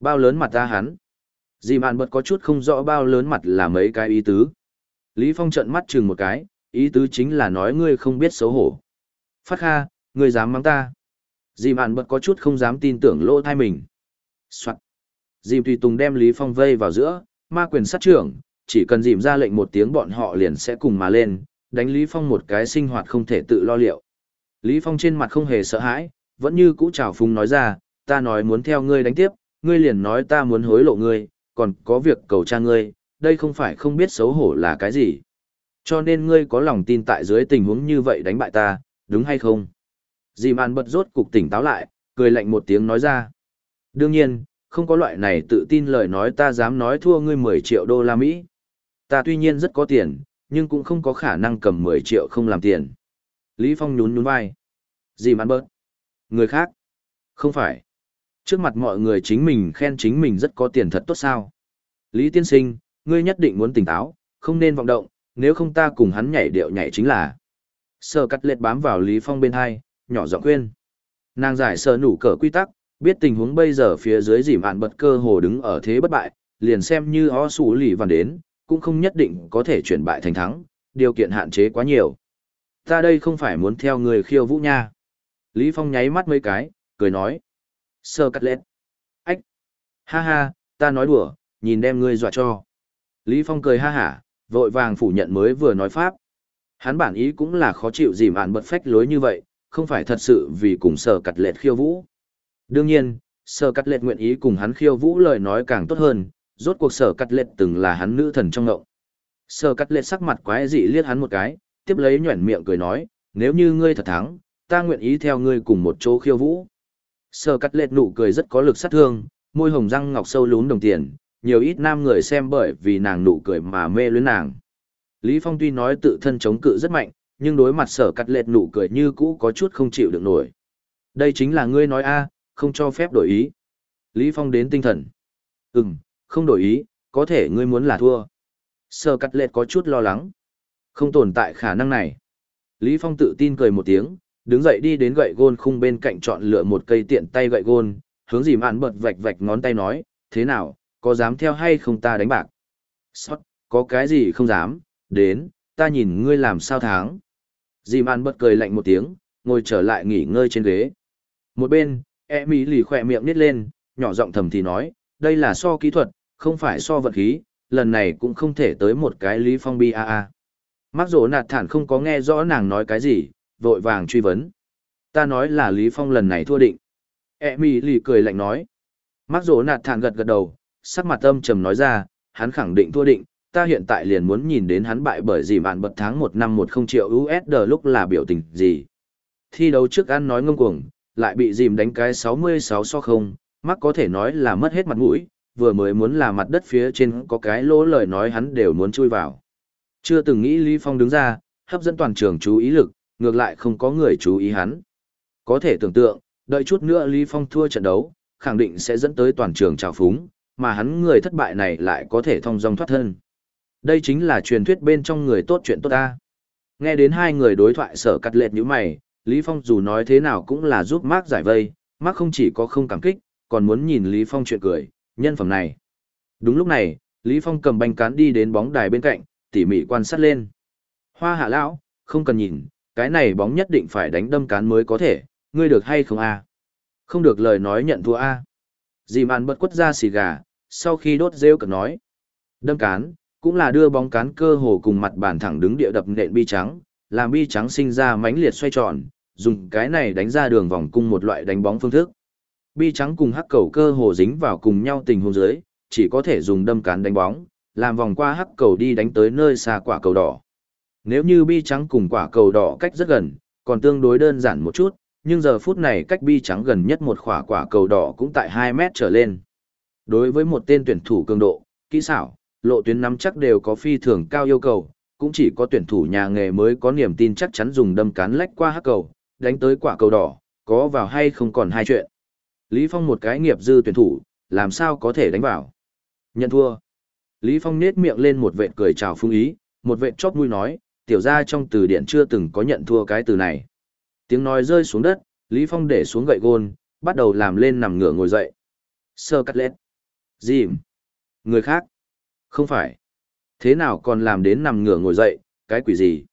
Bao lớn mặt ta hắn. Dìm ạn bật có chút không rõ bao lớn mặt là mấy cái ý tứ. Lý Phong trợn mắt chừng một cái, ý tứ chính là nói ngươi không biết xấu hổ. Phát kha, ngươi dám mắng ta. Dìm ạn bật có chút không dám tin tưởng lỗ thai mình. Soạn. Dìm tùy tùng đem Lý Phong vây vào giữa, ma quyền sát trưởng, chỉ cần dìm ra lệnh một tiếng bọn họ liền sẽ cùng mà lên, đánh Lý Phong một cái sinh hoạt không thể tự lo liệu. Lý Phong trên mặt không hề sợ hãi, vẫn như cũ trào phúng nói ra, ta nói muốn theo ngươi đánh tiếp, ngươi liền nói ta muốn hối lộ ngươi, còn có việc cầu cha ngươi, đây không phải không biết xấu hổ là cái gì. Cho nên ngươi có lòng tin tại dưới tình huống như vậy đánh bại ta, đúng hay không? Dì màn bật rốt cục tỉnh táo lại, cười lạnh một tiếng nói ra. Đương nhiên, không có loại này tự tin lời nói ta dám nói thua ngươi 10 triệu đô la Mỹ. Ta tuy nhiên rất có tiền, nhưng cũng không có khả năng cầm 10 triệu không làm tiền. Lý Phong nhún nhún vai. gì mà bớt? Người khác? Không phải. Trước mặt mọi người chính mình khen chính mình rất có tiền thật tốt sao. Lý tiên sinh, ngươi nhất định muốn tỉnh táo, không nên vọng động, nếu không ta cùng hắn nhảy điệu nhảy chính là. Sở cắt lệt bám vào Lý Phong bên hai, nhỏ giọng khuyên. Nàng giải sở nủ cờ quy tắc, biết tình huống bây giờ phía dưới dìm ạn bật cơ hồ đứng ở thế bất bại, liền xem như o sủ lì vằn đến, cũng không nhất định có thể chuyển bại thành thắng, điều kiện hạn chế quá nhiều. Ta đây không phải muốn theo người khiêu vũ nha. Lý Phong nháy mắt mấy cái, cười nói. Sơ cắt lết. Ách. Ha ha, ta nói đùa, nhìn đem ngươi dọa cho. Lý Phong cười ha hả, vội vàng phủ nhận mới vừa nói pháp. Hắn bản ý cũng là khó chịu gì mà bật phách lối như vậy, không phải thật sự vì cùng sở cắt lệch khiêu vũ. Đương nhiên, sở cắt lệch nguyện ý cùng hắn khiêu vũ lời nói càng tốt hơn, rốt cuộc sở cắt Lệ từng là hắn nữ thần trong ngộng. Sở cắt Lệ sắc mặt quái dị liếc hắn một cái, tiếp lấy nhuẩn miệng cười nói, nếu như ngươi thật thắng, ta nguyện ý theo ngươi cùng một chỗ khiêu vũ. Sở cắt Lệ nụ cười rất có lực sát thương, môi hồng răng ngọc sâu lún đồng tiền, nhiều ít nam người xem bởi vì nàng nụ cười mà mê luyến nàng. Lý Phong tuy nói tự thân chống cự rất mạnh, nhưng đối mặt sở cắt Lệ nụ cười như cũ có chút không chịu được nổi. Đây chính là ngươi nói a, không cho phép đổi ý. Lý Phong đến tinh thần. Ừm, không đổi ý, có thể ngươi muốn là thua. Sở cắt lệt có chút lo lắng. Không tồn tại khả năng này. Lý Phong tự tin cười một tiếng, đứng dậy đi đến gậy gôn khung bên cạnh chọn lựa một cây tiện tay gậy gôn, hướng dìm mạn bật vạch vạch ngón tay nói, thế nào, có dám theo hay không ta đánh bạc? Sót, có cái gì không dám, đến, ta nhìn ngươi làm sao tháng. Dì mạn bật cười lạnh một tiếng, ngồi trở lại nghỉ ngơi trên ghế. Một bên, e mỹ lì khỏe miệng nít lên, nhỏ giọng thầm thì nói, đây là so kỹ thuật, không phải so vật khí, lần này cũng không thể tới một cái lý phong bi a a. Mắc rổ nạt thản không có nghe rõ nàng nói cái gì, vội vàng truy vấn. Ta nói là Lý Phong lần này thua định. E Mi lì cười lạnh nói. Mắc rổ nạt thản gật gật đầu, sắc mặt âm trầm nói ra, hắn khẳng định thua định, ta hiện tại liền muốn nhìn đến hắn bại bởi gì bạn bật tháng một năm một không triệu USD lúc là biểu tình gì. Thi đấu trước ăn nói ngông cuồng, lại bị dìm đánh cái 66 so không, mắc có thể nói là mất hết mặt mũi, vừa mới muốn là mặt đất phía trên có cái lỗ lời nói hắn đều muốn chui vào. Chưa từng nghĩ Lý Phong đứng ra, hấp dẫn toàn trường chú ý lực, ngược lại không có người chú ý hắn. Có thể tưởng tượng, đợi chút nữa Lý Phong thua trận đấu, khẳng định sẽ dẫn tới toàn trường trào phúng, mà hắn người thất bại này lại có thể thông dong thoát thân. Đây chính là truyền thuyết bên trong người tốt chuyện tốt ta. Nghe đến hai người đối thoại sở cắt lệt như mày, Lý Phong dù nói thế nào cũng là giúp Mark giải vây, Mark không chỉ có không cảm kích, còn muốn nhìn Lý Phong chuyện cười, nhân phẩm này. Đúng lúc này, Lý Phong cầm banh cán đi đến bóng đài bên cạnh, tỉ mỉ quan sát lên. Hoa hạ lão, không cần nhìn, cái này bóng nhất định phải đánh đâm cán mới có thể, ngươi được hay không a? Không được lời nói nhận thua a. Dì màn bật quất ra xì gà, sau khi đốt rêu cực nói. Đâm cán, cũng là đưa bóng cán cơ hồ cùng mặt bàn thẳng đứng địa đập nện bi trắng, làm bi trắng sinh ra mãnh liệt xoay tròn, dùng cái này đánh ra đường vòng cung một loại đánh bóng phương thức. Bi trắng cùng hắc cầu cơ hồ dính vào cùng nhau tình huống dưới, chỉ có thể dùng đâm cán đánh bóng, làm vòng qua hắc cầu đi đánh tới nơi xa quả cầu đỏ. Nếu như bi trắng cùng quả cầu đỏ cách rất gần, còn tương đối đơn giản một chút, nhưng giờ phút này cách bi trắng gần nhất một quả quả cầu đỏ cũng tại 2 mét trở lên. Đối với một tên tuyển thủ cường độ, kỹ xảo, lộ tuyến nắm chắc đều có phi thường cao yêu cầu, cũng chỉ có tuyển thủ nhà nghề mới có niềm tin chắc chắn dùng đâm cán lách qua hắc cầu, đánh tới quả cầu đỏ, có vào hay không còn hai chuyện. Lý Phong một cái nghiệp dư tuyển thủ, làm sao có thể đánh vào. Nhận thua. Lý Phong nết miệng lên một vệt cười chào phương ý, một vệt chóp mũi nói, tiểu ra trong từ điển chưa từng có nhận thua cái từ này. Tiếng nói rơi xuống đất, Lý Phong để xuống gậy gôn, bắt đầu làm lên nằm ngửa ngồi dậy. Sơ cắt lết. Dìm. Người khác. Không phải. Thế nào còn làm đến nằm ngửa ngồi dậy, cái quỷ gì?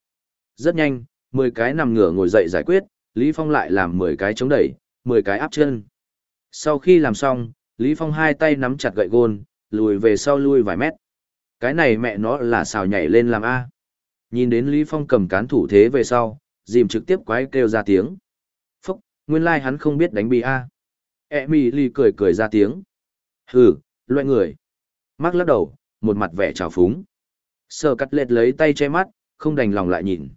Rất nhanh, 10 cái nằm ngửa ngồi dậy giải quyết, Lý Phong lại làm 10 cái chống đẩy, 10 cái áp chân. Sau khi làm xong, Lý Phong hai tay nắm chặt gậy gôn, lùi về sau lui vài mét. Cái này mẹ nó là xào nhảy lên làm A. Nhìn đến Lý Phong cầm cán thủ thế về sau, dìm trực tiếp quái kêu ra tiếng. Phúc, nguyên lai like hắn không biết đánh bi A. E mì ly cười cười ra tiếng. Hừ, loại người. Mắc lắc đầu, một mặt vẻ trào phúng. sờ cắt lệt lấy tay che mắt, không đành lòng lại nhìn.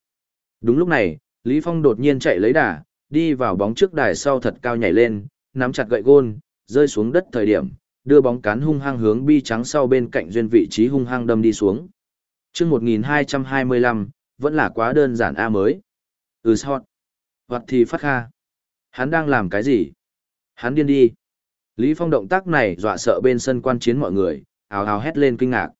Đúng lúc này, Lý Phong đột nhiên chạy lấy đà, đi vào bóng trước đài sau thật cao nhảy lên, nắm chặt gậy gôn, rơi xuống đất thời điểm, đưa bóng cán hung hăng hướng bi trắng sau bên cạnh duyên vị trí hung hăng đâm đi xuống. chương 1225, vẫn là quá đơn giản A mới. Ừ hot Hoặc thì phát kha. Hắn đang làm cái gì? Hắn điên đi. Lý Phong động tác này dọa sợ bên sân quan chiến mọi người, ào ào hét lên kinh ngạc.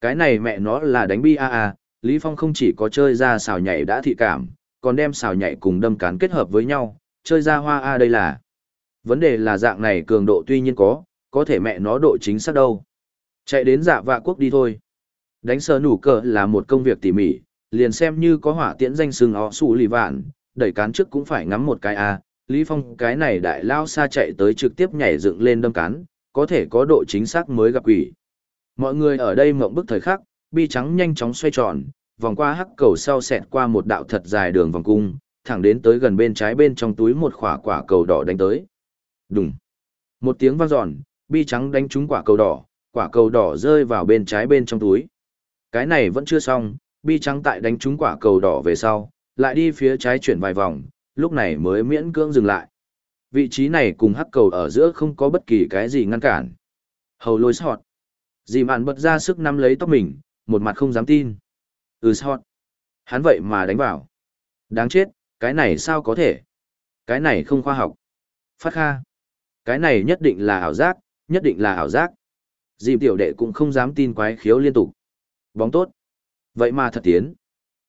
Cái này mẹ nó là đánh bi a a, Lý Phong không chỉ có chơi ra xào nhảy đã thị cảm, còn đem xào nhảy cùng đâm cán kết hợp với nhau, chơi ra hoa a đây là. Vấn đề là dạng này cường độ tuy nhiên có, có thể mẹ nó độ chính xác đâu. Chạy đến dạ vạ quốc đi thôi. Đánh sờ nủ cờ là một công việc tỉ mỉ, liền xem như có hỏa tiễn danh sừng ó xù lì vạn, đẩy cán trước cũng phải ngắm một cái a. Lý Phong cái này đại lao xa chạy tới trực tiếp nhảy dựng lên đâm cán, có thể có độ chính xác mới gặp quỷ. Mọi người ở đây mộng bức thời khắc, bi trắng nhanh chóng xoay tròn, vòng qua hắc cầu sau xẹt qua một đạo thật dài đường vòng cung, thẳng đến tới gần bên trái bên trong túi một quả quả cầu đỏ đánh tới. Đùng. Một tiếng vang giòn, bi trắng đánh trúng quả cầu đỏ, quả cầu đỏ rơi vào bên trái bên trong túi. Cái này vẫn chưa xong, bi trắng tại đánh trúng quả cầu đỏ về sau, lại đi phía trái chuyển vài vòng, lúc này mới miễn cưỡng dừng lại. Vị trí này cùng hắc cầu ở giữa không có bất kỳ cái gì ngăn cản. Hầu lôi sọt. Dì mạn bật ra sức nắm lấy tóc mình, một mặt không dám tin. Ừ sọt. Hắn vậy mà đánh vào. Đáng chết, cái này sao có thể? Cái này không khoa học. Phát kha. Cái này nhất định là ảo giác, nhất định là ảo giác. Dì tiểu đệ cũng không dám tin quái khiếu liên tục. Bóng tốt. Vậy mà thật tiến.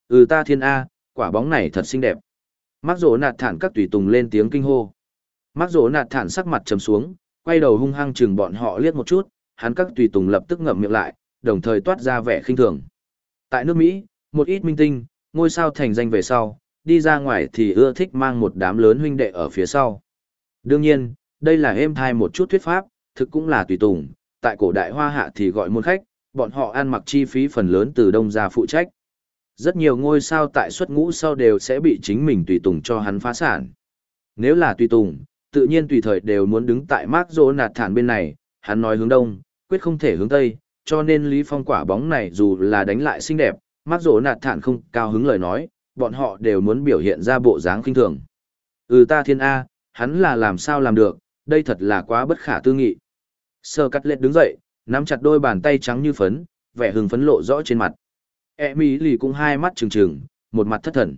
Ừ ta thiên A, quả bóng này thật xinh đẹp. Mắc rổ nạt thản các tùy tùng lên tiếng kinh hô. Mắc rổ nạt thản sắc mặt trầm xuống, quay đầu hung hăng chừng bọn họ liếc một chút, hắn các tùy tùng lập tức ngậm miệng lại, đồng thời toát ra vẻ khinh thường. Tại nước Mỹ, một ít minh tinh, ngôi sao thành danh về sau, đi ra ngoài thì ưa thích mang một đám lớn huynh đệ ở phía sau. Đương nhiên, đây là êm thai một chút thuyết pháp, thực cũng là tùy tùng, tại cổ đại hoa hạ thì gọi môn khách, bọn họ ăn mặc chi phí phần lớn từ đông ra phụ trách. Rất nhiều ngôi sao tại xuất ngũ sau đều sẽ bị chính mình tùy tùng cho hắn phá sản. Nếu là tùy tùng, tự nhiên tùy thời đều muốn đứng tại Mark Jonathan bên này, hắn nói hướng đông, quyết không thể hướng tây, cho nên Lý Phong quả bóng này dù là đánh lại xinh đẹp, Mark Jonathan không cao hứng lời nói, bọn họ đều muốn biểu hiện ra bộ dáng khinh thường. Ừ ta thiên A, hắn là làm sao làm được, đây thật là quá bất khả tư nghị. Sơ cắt lệ đứng dậy, nắm chặt đôi bàn tay trắng như phấn, vẻ hừng phấn lộ rõ trên mặt. E mỹ lì cũng hai mắt trừng trừng, một mặt thất thần.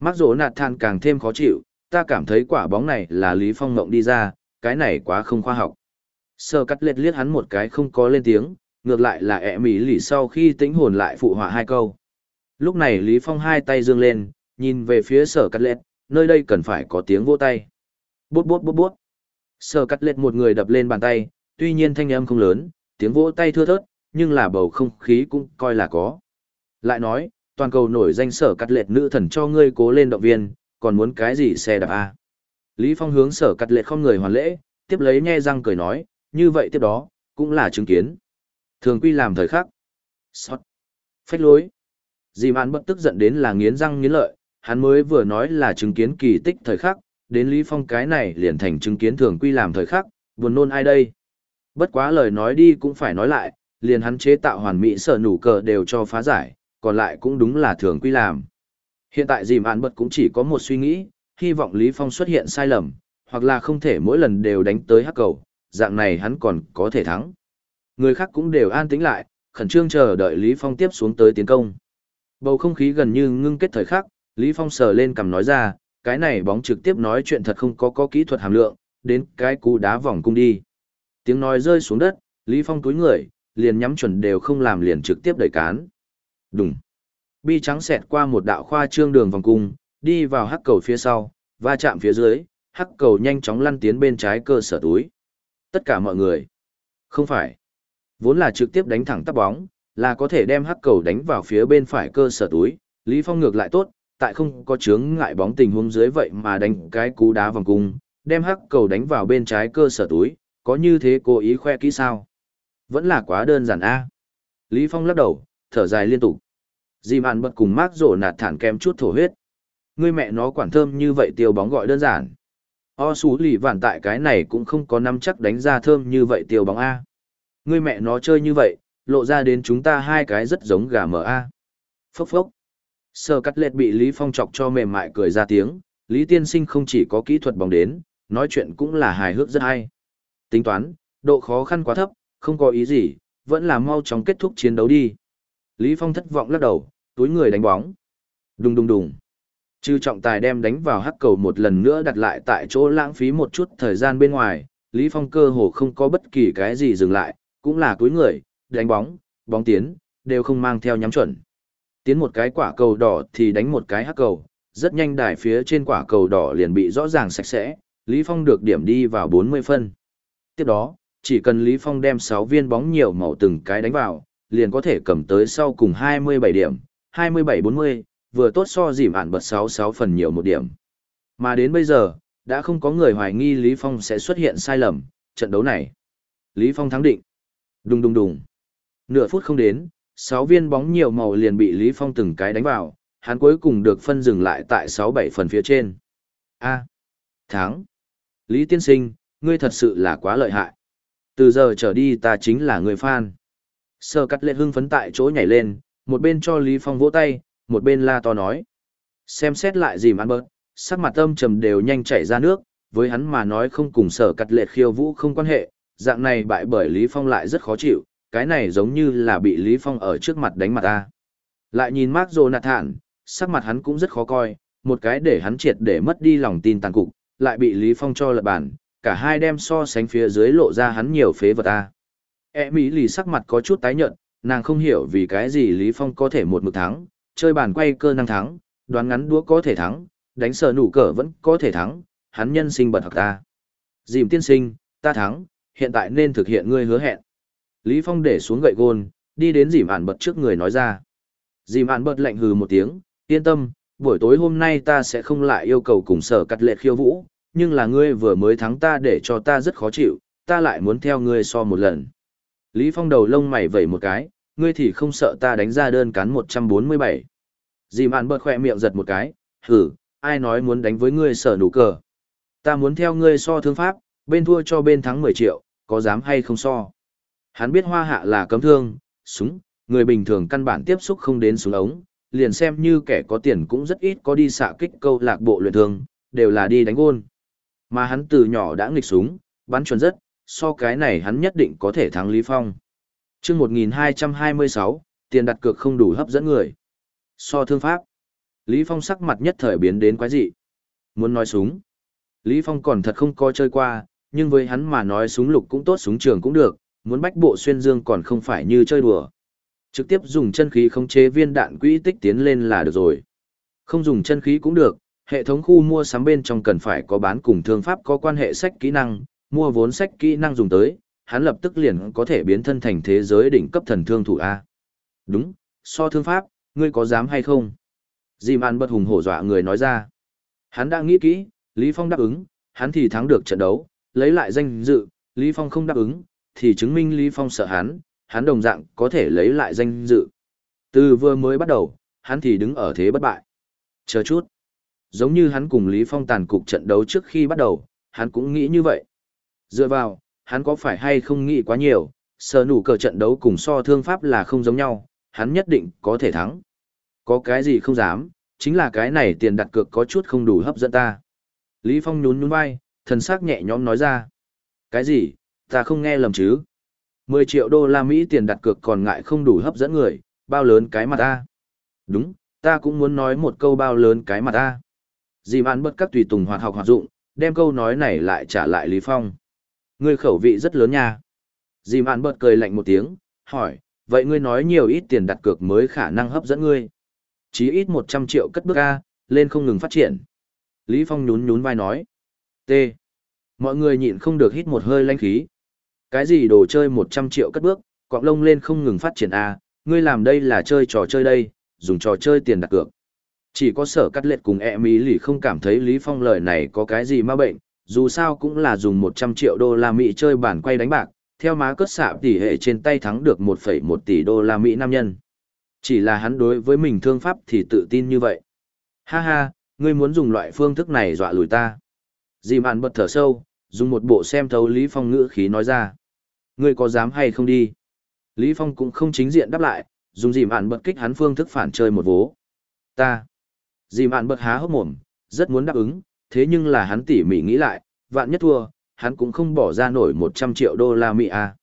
Mắc rỗ nạt than càng thêm khó chịu, ta cảm thấy quả bóng này là Lý Phong Ngộng đi ra, cái này quá không khoa học. Sơ cắt lệ liếc hắn một cái không có lên tiếng, ngược lại là E mỹ lì sau khi tĩnh hồn lại phụ họa hai câu. Lúc này Lý Phong hai tay dương lên, nhìn về phía sở cắt lệ, nơi đây cần phải có tiếng vỗ tay. Bút bút bút bút. Sở cắt lệch một người đập lên bàn tay, tuy nhiên thanh âm không lớn, tiếng vỗ tay thưa thớt, nhưng là bầu không khí cũng coi là có. Lại nói, toàn cầu nổi danh sở cắt lệch nữ thần cho ngươi cố lên động viên, còn muốn cái gì xe đạp a Lý Phong hướng sở cắt lệch không người hoàn lễ, tiếp lấy nhe răng cười nói, như vậy tiếp đó, cũng là chứng kiến. Thường quy làm thời khắc. Sót. Phách lối. Dì mạn bất tức giận đến là nghiến răng nghiến lợi, hắn mới vừa nói là chứng kiến kỳ tích thời khắc, đến Lý Phong cái này liền thành chứng kiến thường quy làm thời khắc, buồn nôn ai đây. Bất quá lời nói đi cũng phải nói lại, liền hắn chế tạo hoàn mỹ sở nủ cờ đều cho phá giải, còn lại cũng đúng là thường quy làm. Hiện tại dìm án bật cũng chỉ có một suy nghĩ, hy vọng Lý Phong xuất hiện sai lầm, hoặc là không thể mỗi lần đều đánh tới hắc cầu, dạng này hắn còn có thể thắng. Người khác cũng đều an tĩnh lại, khẩn trương chờ đợi Lý Phong tiếp xuống tới tiến công. Bầu không khí gần như ngưng kết thời khắc, Lý Phong sờ lên cầm nói ra, cái này bóng trực tiếp nói chuyện thật không có có kỹ thuật hàm lượng, đến cái cú đá vòng cung đi. Tiếng nói rơi xuống đất, Lý Phong túi người, liền nhắm chuẩn đều không làm liền trực tiếp đẩy cán. Đùng. Bi trắng xẹt qua một đạo khoa trương đường vòng cung, đi vào hắc cầu phía sau, va chạm phía dưới, hắc cầu nhanh chóng lăn tiến bên trái cơ sở túi. Tất cả mọi người. Không phải. Vốn là trực tiếp đánh thẳng tắp bóng, là có thể đem hắc cầu đánh vào phía bên phải cơ sở túi. Lý Phong ngược lại tốt, tại không có chướng ngại bóng tình huống dưới vậy mà đánh cái cú đá vòng cung, đem hắc cầu đánh vào bên trái cơ sở túi, có như thế cố ý khoe kỹ sao? Vẫn là quá đơn giản a. Lý Phong lắc đầu, thở dài liên tục. Di mạn bật cùng mác rổ nạt thản kém chút thổ huyết. Ngươi mẹ nó quản thơm như vậy tiêu bóng gọi đơn giản. O xú lì vản tại cái này cũng không có năm chắc đánh ra thơm như vậy tiêu bóng A. Ngươi mẹ nó chơi như vậy, lộ ra đến chúng ta hai cái rất giống gà mở A. Phốc phốc. Sơ cắt lệt bị Lý Phong chọc cho mềm mại cười ra tiếng, Lý Tiên Sinh không chỉ có kỹ thuật bóng đến, nói chuyện cũng là hài hước rất hay. Tính toán, độ khó khăn quá thấp, không có ý gì, vẫn là mau chóng kết thúc chiến đấu đi. Lý Phong thất vọng lắc đầu, túi người đánh bóng. Đùng đùng đùng. Trừ trọng tài đem đánh vào hắc cầu một lần nữa đặt lại tại chỗ lãng phí một chút thời gian bên ngoài, Lý Phong cơ hồ không có bất kỳ cái gì dừng lại, cũng là túi người, đánh bóng, bóng tiến, đều không mang theo nhắm chuẩn. Tiến một cái quả cầu đỏ thì đánh một cái hắc cầu, rất nhanh đài phía trên quả cầu đỏ liền bị rõ ràng sạch sẽ, Lý Phong được điểm đi vào 40 phân. Tiếp đó, chỉ cần Lý Phong đem 6 viên bóng nhiều màu từng cái đánh vào, liền có thể cầm tới sau cùng 27 điểm, 27-40, vừa tốt so dìm ản bật 66 phần nhiều một điểm. Mà đến bây giờ, đã không có người hoài nghi Lý Phong sẽ xuất hiện sai lầm, trận đấu này. Lý Phong thắng định. Đùng đùng đùng. Nửa phút không đến, Sáu viên bóng nhiều màu liền bị Lý Phong từng cái đánh vào, hắn cuối cùng được phân dừng lại tại 6-7 phần phía trên. A. thắng. Lý Tiên Sinh, ngươi thật sự là quá lợi hại. Từ giờ trở đi ta chính là người fan. Sơ cắt lệ hưng phấn tại chỗ nhảy lên, một bên cho Lý Phong vỗ tay, một bên la to nói. Xem xét lại gì ăn bớt, sắc mặt âm trầm đều nhanh chảy ra nước, với hắn mà nói không cùng sở cắt lệ khiêu vũ không quan hệ, dạng này bại bởi Lý Phong lại rất khó chịu, cái này giống như là bị Lý Phong ở trước mặt đánh mặt ta. Lại nhìn Mark Jonathan, sắc mặt hắn cũng rất khó coi, một cái để hắn triệt để mất đi lòng tin tàn cục, lại bị Lý Phong cho lật bản, cả hai đem so sánh phía dưới lộ ra hắn nhiều phế vật ta. E Mỹ lì sắc mặt có chút tái nhợt, nàng không hiểu vì cái gì Lý Phong có thể một mực thắng, chơi bàn quay cơ năng thắng, đoán ngắn đũa có thể thắng, đánh sờ nủ cờ vẫn có thể thắng, hắn nhân sinh bật học ta. Dìm tiên sinh, ta thắng, hiện tại nên thực hiện ngươi hứa hẹn. Lý Phong để xuống gậy gôn, đi đến dìm ản bật trước người nói ra. Dìm ản bật lạnh hừ một tiếng, yên tâm, buổi tối hôm nay ta sẽ không lại yêu cầu cùng sở cắt lệ khiêu vũ, nhưng là ngươi vừa mới thắng ta để cho ta rất khó chịu, ta lại muốn theo ngươi so một lần. Lý Phong đầu lông mày vẩy một cái, ngươi thì không sợ ta đánh ra đơn cán 147. Dì mạn bật khỏe miệng giật một cái, hử, ai nói muốn đánh với ngươi sở nụ cờ. Ta muốn theo ngươi so thương pháp, bên thua cho bên thắng 10 triệu, có dám hay không so. Hắn biết hoa hạ là cấm thương, súng, người bình thường căn bản tiếp xúc không đến súng ống, liền xem như kẻ có tiền cũng rất ít có đi xạ kích câu lạc bộ luyện thương, đều là đi đánh gôn. Mà hắn từ nhỏ đã nghịch súng, bắn chuẩn rất, so cái này hắn nhất định có thể thắng Lý Phong. chương 1226, tiền đặt cược không đủ hấp dẫn người. So thương pháp. Lý Phong sắc mặt nhất thời biến đến quái dị. Muốn nói súng. Lý Phong còn thật không có chơi qua, nhưng với hắn mà nói súng lục cũng tốt súng trường cũng được, muốn bách bộ xuyên dương còn không phải như chơi đùa. Trực tiếp dùng chân khí khống chế viên đạn quỹ tích tiến lên là được rồi. Không dùng chân khí cũng được, hệ thống khu mua sắm bên trong cần phải có bán cùng thương pháp có quan hệ sách kỹ năng, mua vốn sách kỹ năng dùng tới, hắn lập tức liền có thể biến thân thành thế giới đỉnh cấp thần thương thủ A. Đúng, so thương pháp, ngươi có dám hay không? Dì Mạn bất hùng hổ dọa người nói ra. Hắn đã nghĩ kỹ, Lý Phong đáp ứng, hắn thì thắng được trận đấu, lấy lại danh dự, Lý Phong không đáp ứng, thì chứng minh Lý Phong sợ hắn, hắn đồng dạng có thể lấy lại danh dự. Từ vừa mới bắt đầu, hắn thì đứng ở thế bất bại. Chờ chút. Giống như hắn cùng Lý Phong tàn cục trận đấu trước khi bắt đầu, hắn cũng nghĩ như vậy. Dựa vào, hắn có phải hay không nghĩ quá nhiều, sờ nủ cờ trận đấu cùng so thương pháp là không giống nhau, hắn nhất định có thể thắng. Có cái gì không dám, chính là cái này tiền đặt cược có chút không đủ hấp dẫn ta. Lý Phong nhún nhún vai, thần sắc nhẹ nhõm nói ra. Cái gì, ta không nghe lầm chứ. 10 triệu đô la Mỹ tiền đặt cược còn ngại không đủ hấp dẫn người, bao lớn cái mặt ta. Đúng, ta cũng muốn nói một câu bao lớn cái mặt ta. Dì Mạn bất các tùy tùng hoạt học hoạt dụng, đem câu nói này lại trả lại Lý Phong. Ngươi khẩu vị rất lớn nha. Dì Mạn bật cười lạnh một tiếng, hỏi, vậy ngươi nói nhiều ít tiền đặt cược mới khả năng hấp dẫn ngươi. Chí ít 100 triệu cất bước A, lên không ngừng phát triển. Lý Phong nhún nhún vai nói. T. Mọi người nhịn không được hít một hơi lanh khí. Cái gì đồ chơi 100 triệu cất bước, quạng lông lên không ngừng phát triển A, ngươi làm đây là chơi trò chơi đây, dùng trò chơi tiền đặt cược. Chỉ có sở cắt lệch cùng e mỹ lì không cảm thấy Lý Phong lời này có cái gì ma bệnh, dù sao cũng là dùng 100 triệu đô la Mỹ chơi bản quay đánh bạc, theo má cất xạ tỷ hệ trên tay thắng được 1,1 tỷ đô la Mỹ nam nhân. Chỉ là hắn đối với mình thương pháp thì tự tin như vậy. Ha ha, ngươi muốn dùng loại phương thức này dọa lùi ta. Dì mạn bật thở sâu, dùng một bộ xem thấu Lý Phong ngữ khí nói ra. Ngươi có dám hay không đi? Lý Phong cũng không chính diện đáp lại, dùng dì mạn bật kích hắn phương thức phản chơi một vố. Ta. Dì mạn bật há hốc mồm, rất muốn đáp ứng, thế nhưng là hắn tỉ mỉ nghĩ lại, vạn nhất thua, hắn cũng không bỏ ra nổi 100 triệu đô la Mỹ à.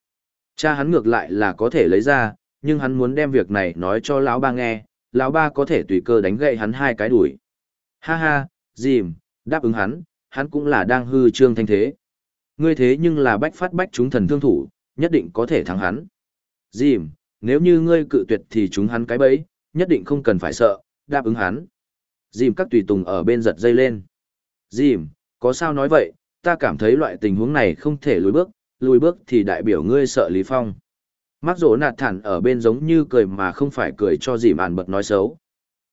Cha hắn ngược lại là có thể lấy ra, nhưng hắn muốn đem việc này nói cho lão ba nghe, lão ba có thể tùy cơ đánh gậy hắn hai cái đuổi. Ha ha, dìm, đáp ứng hắn, hắn cũng là đang hư trương thanh thế. Ngươi thế nhưng là bách phát bách chúng thần thương thủ, nhất định có thể thắng hắn. Dìm, nếu như ngươi cự tuyệt thì chúng hắn cái bẫy, nhất định không cần phải sợ, đáp ứng hắn. Dìm các tùy tùng ở bên giật dây lên. Dìm, có sao nói vậy, ta cảm thấy loại tình huống này không thể lùi bước, lùi bước thì đại biểu ngươi sợ Lý Phong. Mắc rỗ nạt thản ở bên giống như cười mà không phải cười cho dìm ản bật nói xấu.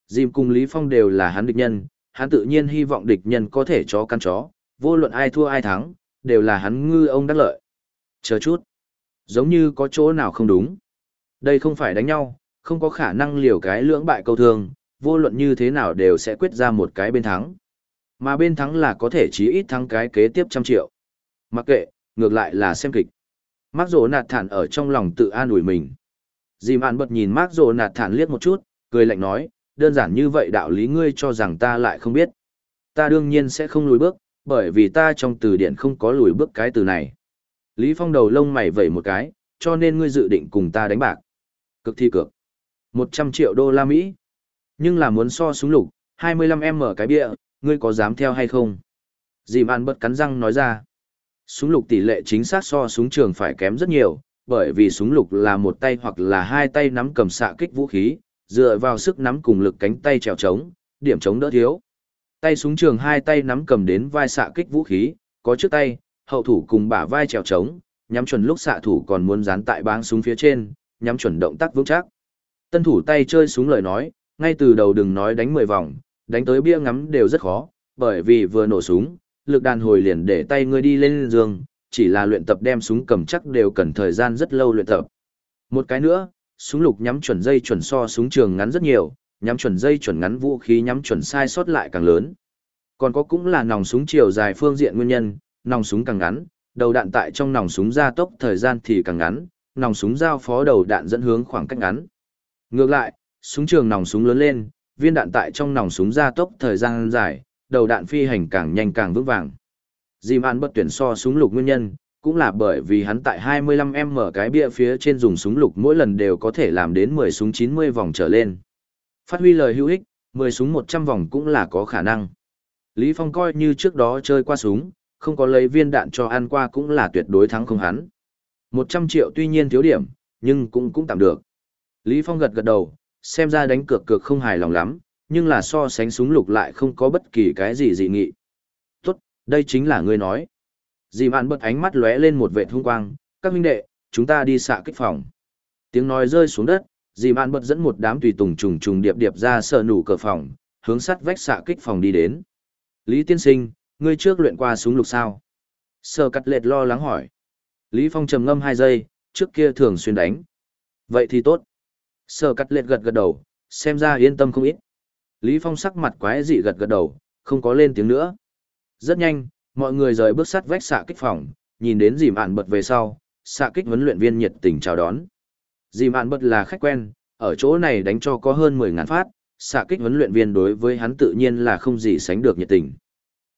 Dìm cùng Lý Phong đều là hắn địch nhân, hắn tự nhiên hy vọng địch nhân có thể cho căn chó, vô luận ai thua ai thắng, đều là hắn ngư ông đắc lợi. Chờ chút. Giống như có chỗ nào không đúng. Đây không phải đánh nhau, không có khả năng liều cái lưỡng bại câu thương, vô luận như thế nào đều sẽ quyết ra một cái bên thắng. Mà bên thắng là có thể chí ít thắng cái kế tiếp trăm triệu. Mặc kệ, ngược lại là xem kịch. Mác rổ nạt thản ở trong lòng tự an ủi mình. Dìm an bật nhìn Mác rổ nạt thản liếc một chút, cười lạnh nói, đơn giản như vậy đạo lý ngươi cho rằng ta lại không biết. Ta đương nhiên sẽ không lùi bước, bởi vì ta trong từ điển không có lùi bước cái từ này. Lý Phong đầu lông mày vẩy một cái, cho nên ngươi dự định cùng ta đánh bạc. Cực thi cược. 100 triệu đô la Mỹ. Nhưng là muốn so súng lục, 25M cái bia, ngươi có dám theo hay không? Dì An bật cắn răng nói ra. Súng lục tỷ lệ chính xác so súng trường phải kém rất nhiều, bởi vì súng lục là một tay hoặc là hai tay nắm cầm xạ kích vũ khí, dựa vào sức nắm cùng lực cánh tay trèo trống, điểm trống đỡ thiếu. Tay súng trường hai tay nắm cầm đến vai xạ kích vũ khí, có trước tay, hậu thủ cùng bả vai trèo trống, nhắm chuẩn lúc xạ thủ còn muốn dán tại báng súng phía trên, nhắm chuẩn động tác vững chắc. Tân thủ tay chơi súng lời nói, ngay từ đầu đừng nói đánh 10 vòng, đánh tới bia ngắm đều rất khó, bởi vì vừa nổ súng, lực đàn hồi liền để tay ngươi đi lên giường, chỉ là luyện tập đem súng cầm chắc đều cần thời gian rất lâu luyện tập. Một cái nữa, súng lục nhắm chuẩn dây chuẩn so súng trường ngắn rất nhiều, nhắm chuẩn dây chuẩn ngắn vũ khí nhắm chuẩn sai sót lại càng lớn. Còn có cũng là nòng súng chiều dài phương diện nguyên nhân, nòng súng càng ngắn, đầu đạn tại trong nòng súng gia tốc thời gian thì càng ngắn, nòng súng giao phó đầu đạn dẫn hướng khoảng cách ngắn. Ngược lại, súng trường nòng súng lớn lên, viên đạn tại trong nòng súng gia tốc thời gian dài, đầu đạn phi hành càng nhanh càng vững vàng. Dìm An bất tuyển so súng lục nguyên nhân, cũng là bởi vì hắn tại 25M cái bia phía trên dùng súng lục mỗi lần đều có thể làm đến 10 súng 90 vòng trở lên. Phát huy lời hữu ích, 10 súng 100 vòng cũng là có khả năng. Lý Phong coi như trước đó chơi qua súng, không có lấy viên đạn cho ăn qua cũng là tuyệt đối thắng không hắn. 100 triệu tuy nhiên thiếu điểm, nhưng cũng cũng tạm được. Lý Phong gật gật đầu, xem ra đánh cược cược không hài lòng lắm, nhưng là so sánh súng lục lại không có bất kỳ cái gì dị nghị. Tốt, đây chính là ngươi nói. Dì mạn bật ánh mắt lóe lên một vệ hung quang, các huynh đệ, chúng ta đi xạ kích phòng. Tiếng nói rơi xuống đất, dì mạn bật dẫn một đám tùy tùng trùng trùng điệp điệp ra sợ nủ cửa phòng, hướng sắt vách xạ kích phòng đi đến. Lý tiên sinh, ngươi trước luyện qua súng lục sao? Sở cắt lệt lo lắng hỏi. Lý Phong trầm ngâm hai giây, trước kia thường xuyên đánh. Vậy thì tốt. Sở cắt lệt gật gật đầu, xem ra yên tâm không ít. Lý Phong sắc mặt quái dị gật gật đầu, không có lên tiếng nữa. Rất nhanh, mọi người rời bước sắt vách xạ kích phòng, nhìn đến dìm ạn bật về sau, xạ kích huấn luyện viên nhiệt tình chào đón. Dìm ạn bật là khách quen, ở chỗ này đánh cho có hơn 10 ngàn phát, xạ kích huấn luyện viên đối với hắn tự nhiên là không gì sánh được nhiệt tình.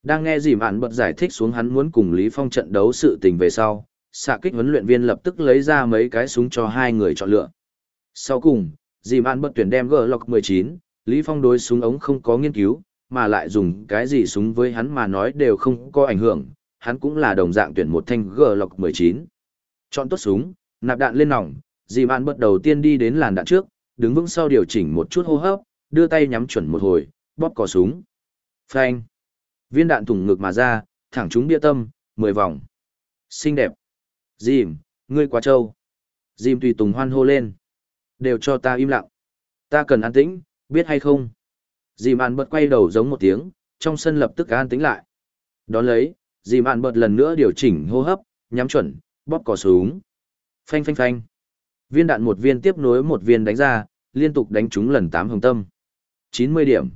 Đang nghe dìm ạn bật giải thích xuống hắn muốn cùng Lý Phong trận đấu sự tình về sau, xạ kích huấn luyện viên lập tức lấy ra mấy cái súng cho hai người chọn lựa. Sau cùng, dìm ạn bật tuyển đem Glock 19, Lý Phong đối súng ống không có nghiên cứu, mà lại dùng cái gì súng với hắn mà nói đều không có ảnh hưởng, hắn cũng là đồng dạng tuyển một thanh glock 19. Chọn tốt súng, nạp đạn lên nòng, dì bạn bật đầu tiên đi đến làn đạn trước, đứng vững sau điều chỉnh một chút hô hấp, đưa tay nhắm chuẩn một hồi, bóp cò súng. Phanh. Viên đạn thủng ngực mà ra, thẳng trúng bia tâm, 10 vòng. Xinh đẹp. Dìm, ngươi quá trâu. Dìm tùy tùng hoan hô lên. Đều cho ta im lặng. Ta cần an tĩnh, biết hay không? Dìm an bật quay đầu giống một tiếng, trong sân lập tức an tĩnh lại. Đón lấy, dìm an bật lần nữa điều chỉnh hô hấp, nhắm chuẩn, bóp cò súng. Phanh phanh phanh. Viên đạn một viên tiếp nối một viên đánh ra, liên tục đánh trúng lần tám hồng tâm. 90 điểm.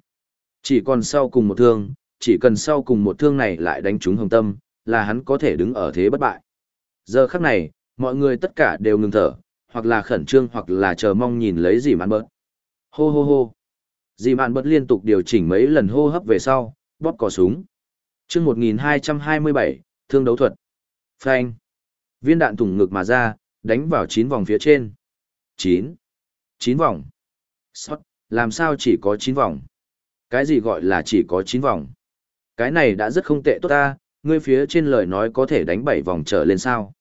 Chỉ còn sau cùng một thương, chỉ cần sau cùng một thương này lại đánh trúng hồng tâm, là hắn có thể đứng ở thế bất bại. Giờ khắc này, mọi người tất cả đều ngừng thở, hoặc là khẩn trương hoặc là chờ mong nhìn lấy dì mạn bớt. Hô hô hô. Dì mạn bật liên tục điều chỉnh mấy lần hô hấp về sau, bóp cò súng. chương 1227, thương đấu thuật. Phanh. Viên đạn thủng ngực mà ra, đánh vào chín vòng phía trên. 9. 9 vòng. Sót, làm sao chỉ có chín vòng? Cái gì gọi là chỉ có chín vòng? Cái này đã rất không tệ tốt ta, ngươi phía trên lời nói có thể đánh bảy vòng trở lên sao?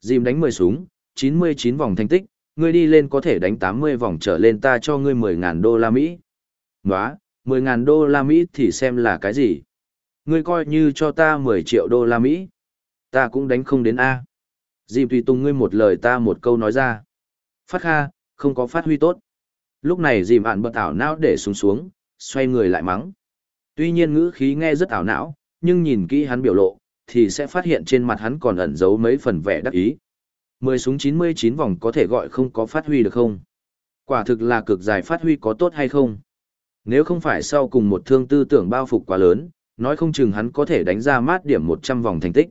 Dìm đánh 10 súng, 99 vòng thành tích, ngươi đi lên có thể đánh 80 vòng trở lên ta cho ngươi mười ngàn đô la Mỹ. Nóa, 10.000 đô la Mỹ thì xem là cái gì? Ngươi coi như cho ta 10 triệu đô la Mỹ. Ta cũng đánh không đến A. Dìm tùy tùng ngươi một lời ta một câu nói ra. Phát kha, không có phát huy tốt. Lúc này dìm ạn bật ảo não để xuống xuống, xoay người lại mắng. Tuy nhiên ngữ khí nghe rất ảo não, nhưng nhìn kỹ hắn biểu lộ, thì sẽ phát hiện trên mặt hắn còn ẩn giấu mấy phần vẻ đắc ý. Mười súng 99 vòng có thể gọi không có phát huy được không? Quả thực là cực dài phát huy có tốt hay không? Nếu không phải sau cùng một thương tư tưởng bao phục quá lớn, nói không chừng hắn có thể đánh ra mát điểm 100 vòng thành tích.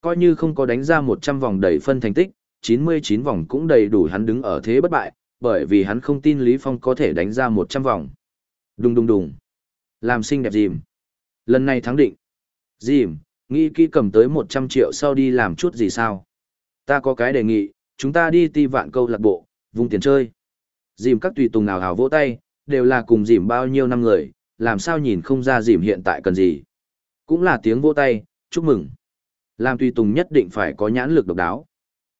Coi như không có đánh ra 100 vòng đầy phân thành tích, 99 vòng cũng đầy đủ hắn đứng ở thế bất bại, bởi vì hắn không tin Lý Phong có thể đánh ra 100 vòng. Đùng đùng đùng. Làm xinh đẹp dìm. Lần này thắng định. Dìm, nghĩ kỹ cầm tới 100 triệu sau đi làm chút gì sao? Ta có cái đề nghị, chúng ta đi ti vạn câu lạc bộ, vùng tiền chơi. Dìm các tùy tùng nào hào vỗ tay, đều là cùng dìm bao nhiêu năm người, làm sao nhìn không ra dìm hiện tại cần gì. Cũng là tiếng vỗ tay, chúc mừng. Làm tùy tùng nhất định phải có nhãn lực độc đáo.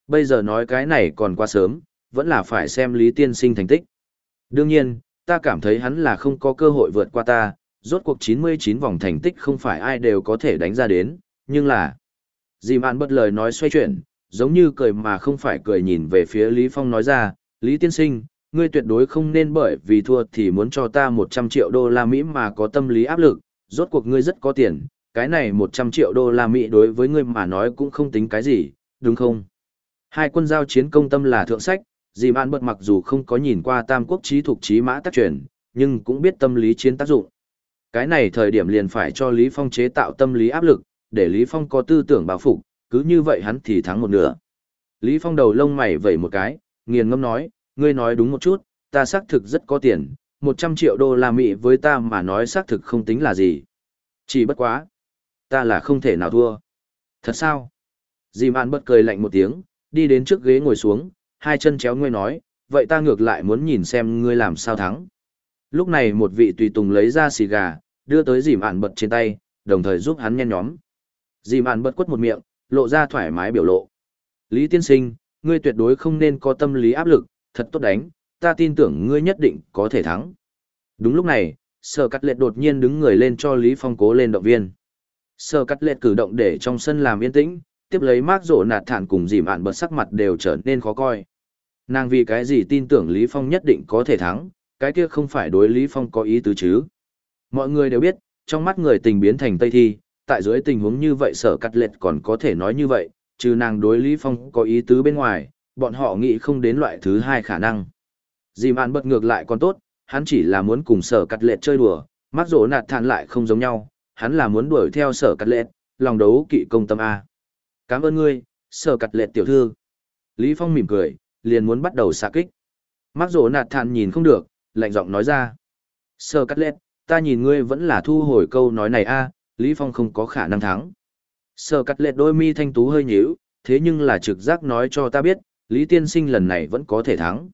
Bây giờ nói cái này còn quá sớm, vẫn là phải xem Lý Tiên Sinh thành tích. Đương nhiên, ta cảm thấy hắn là không có cơ hội vượt qua ta, rốt cuộc 99 vòng thành tích không phải ai đều có thể đánh ra đến, nhưng là... Dìm ạn bất lời nói xoay chuyển, giống như cười mà không phải cười nhìn về phía Lý Phong nói ra, Lý Tiên Sinh, ngươi tuyệt đối không nên bởi vì thua thì muốn cho ta 100 triệu đô la Mỹ mà có tâm lý áp lực, rốt cuộc ngươi rất có tiền, cái này 100 triệu đô la Mỹ đối với ngươi mà nói cũng không tính cái gì, đúng không? Hai quân giao chiến công tâm là thượng sách, dì bạn bật mặc dù không có nhìn qua tam quốc trí thuộc trí mã tác truyền, nhưng cũng biết tâm lý chiến tác dụng. Cái này thời điểm liền phải cho Lý Phong chế tạo tâm lý áp lực, để Lý Phong có tư tưởng bảo phục, cứ như vậy hắn thì thắng một nửa. Lý Phong đầu lông mày vẩy một cái, nghiền ngâm nói, ngươi nói đúng một chút, ta xác thực rất có tiền, 100 triệu đô la Mỹ với ta mà nói xác thực không tính là gì. Chỉ bất quá. Ta là không thể nào thua. Thật sao? Dì mạn bật cười lạnh một tiếng, đi đến trước ghế ngồi xuống, hai chân chéo ngươi nói, vậy ta ngược lại muốn nhìn xem ngươi làm sao thắng. Lúc này một vị tùy tùng lấy ra xì gà, đưa tới dì mạn bật trên tay, đồng thời giúp hắn nhen nhóm. Dì mạn bật quất một miệng, lộ ra thoải mái biểu lộ. Lý tiên sinh, ngươi tuyệt đối không nên có tâm lý áp lực, thật tốt đánh, ta tin tưởng ngươi nhất định có thể thắng. Đúng lúc này, sở cắt lệ đột nhiên đứng người lên cho Lý Phong cố lên động viên. Sở cắt lệ cử động để trong sân làm yên tĩnh, tiếp lấy mác rộ nạt thản cùng dìm ạn bật sắc mặt đều trở nên khó coi. Nàng vì cái gì tin tưởng Lý Phong nhất định có thể thắng, cái kia không phải đối Lý Phong có ý tứ chứ. Mọi người đều biết, trong mắt người tình biến thành Tây Thi, tại dưới tình huống như vậy sở cắt lệch còn có thể nói như vậy, trừ nàng đối Lý Phong có ý tứ bên ngoài, bọn họ nghĩ không đến loại thứ hai khả năng. Dì mạn bật ngược lại còn tốt, hắn chỉ là muốn cùng sở cắt Lệ chơi đùa, mắc rổ nạt thản lại không giống nhau, hắn là muốn đuổi theo sở cắt Lệ, lòng đấu kỵ công tâm A. Cảm ơn ngươi, sở cắt Lệ tiểu thư. Lý Phong mỉm cười, liền muốn bắt đầu xạ kích. Mắc rổ nạt thản nhìn không được, lạnh giọng nói ra. Sở cắt Lệ, ta nhìn ngươi vẫn là thu hồi câu nói này a Lý Phong không có khả năng thắng. Sở cắt Lệ đôi mi thanh tú hơi nhíu, thế nhưng là trực giác nói cho ta biết, Lý Tiên Sinh lần này vẫn có thể thắng.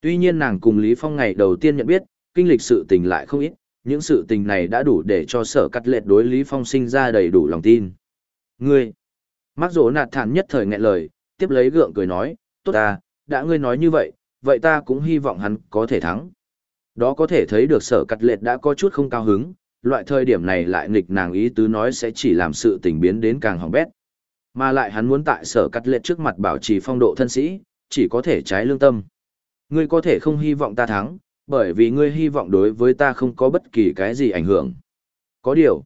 Tuy nhiên nàng cùng Lý Phong ngày đầu tiên nhận biết, kinh lịch sự tình lại không ít, những sự tình này đã đủ để cho sở cắt lệ đối Lý Phong sinh ra đầy đủ lòng tin. Ngươi, mắc rỗ nạt thản nhất thời nghẹn lời, tiếp lấy gượng cười nói, tốt ta, đã ngươi nói như vậy, vậy ta cũng hy vọng hắn có thể thắng. Đó có thể thấy được sở cắt lệ đã có chút không cao hứng, loại thời điểm này lại nghịch nàng ý tứ nói sẽ chỉ làm sự tình biến đến càng hỏng bét. Mà lại hắn muốn tại sở cắt lệ trước mặt bảo trì phong độ thân sĩ, chỉ có thể trái lương tâm. Ngươi có thể không hy vọng ta thắng, bởi vì ngươi hy vọng đối với ta không có bất kỳ cái gì ảnh hưởng. Có điều,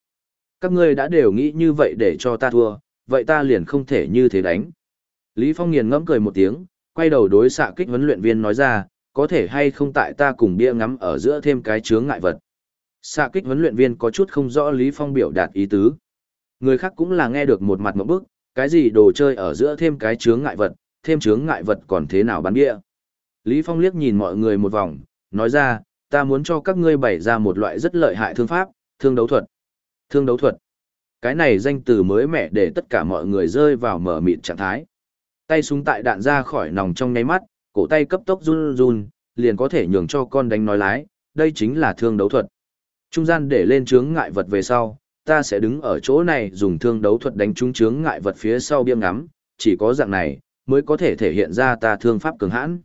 các ngươi đã đều nghĩ như vậy để cho ta thua, vậy ta liền không thể như thế đánh. Lý Phong nghiền ngẫm cười một tiếng, quay đầu đối xạ kích huấn luyện viên nói ra, có thể hay không tại ta cùng bia ngắm ở giữa thêm cái chướng ngại vật. Xạ kích huấn luyện viên có chút không rõ Lý Phong biểu đạt ý tứ. Người khác cũng là nghe được một mặt một bức, cái gì đồ chơi ở giữa thêm cái chướng ngại vật, thêm chướng ngại vật còn thế nào bán bia. Lý Phong liếc nhìn mọi người một vòng, nói ra, ta muốn cho các ngươi bày ra một loại rất lợi hại thương pháp, thương đấu thuật. Thương đấu thuật. Cái này danh từ mới mẻ để tất cả mọi người rơi vào mở mịt trạng thái. Tay súng tại đạn ra khỏi nòng trong nháy mắt, cổ tay cấp tốc run run, liền có thể nhường cho con đánh nói lái, đây chính là thương đấu thuật. Trung gian để lên chướng ngại vật về sau, ta sẽ đứng ở chỗ này dùng thương đấu thuật đánh trúng chướng ngại vật phía sau biêm ngắm, chỉ có dạng này, mới có thể thể hiện ra ta thương pháp cường hãn.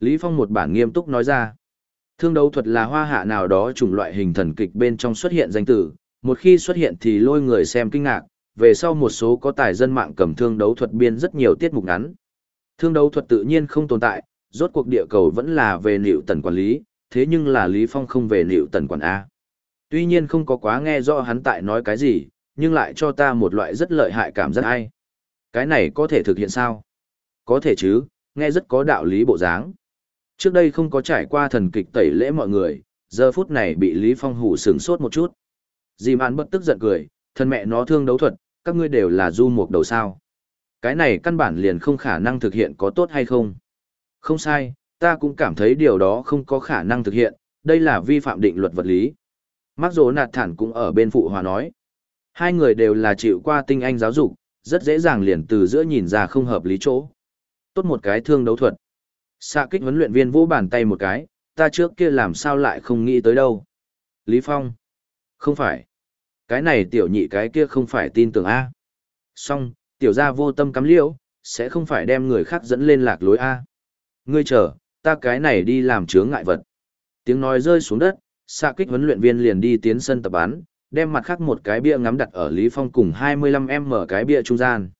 Lý Phong một bản nghiêm túc nói ra. Thương đấu thuật là hoa hạ nào đó chủng loại hình thần kịch bên trong xuất hiện danh tử, một khi xuất hiện thì lôi người xem kinh ngạc, về sau một số có tài dân mạng cầm thương đấu thuật biên rất nhiều tiết mục ngắn. Thương đấu thuật tự nhiên không tồn tại, rốt cuộc địa cầu vẫn là về liệu tần quản lý, thế nhưng là Lý Phong không về liệu tần quản A. Tuy nhiên không có quá nghe rõ hắn tại nói cái gì, nhưng lại cho ta một loại rất lợi hại cảm giác hay. Cái này có thể thực hiện sao? Có thể chứ, nghe rất có đạo lý bộ dáng. Trước đây không có trải qua thần kịch tẩy lễ mọi người, giờ phút này bị Lý Phong hủ sừng sốt một chút. Dì mạn bất tức giận cười, thân mẹ nó thương đấu thuật, các ngươi đều là du mục đầu sao. Cái này căn bản liền không khả năng thực hiện có tốt hay không. Không sai, ta cũng cảm thấy điều đó không có khả năng thực hiện, đây là vi phạm định luật vật lý. Mắc dỗ nạt thản cũng ở bên phụ hòa nói. Hai người đều là chịu qua tinh anh giáo dục, rất dễ dàng liền từ giữa nhìn ra không hợp lý chỗ. Tốt một cái thương đấu thuật. Xạ kích huấn luyện viên vỗ bàn tay một cái, ta trước kia làm sao lại không nghĩ tới đâu. Lý Phong. Không phải. Cái này tiểu nhị cái kia không phải tin tưởng A. Xong, tiểu gia vô tâm cắm liễu, sẽ không phải đem người khác dẫn lên lạc lối A. Ngươi chờ, ta cái này đi làm chướng ngại vật. Tiếng nói rơi xuống đất, xạ kích huấn luyện viên liền đi tiến sân tập bắn, đem mặt khác một cái bia ngắm đặt ở Lý Phong cùng 25M cái bia trung gian.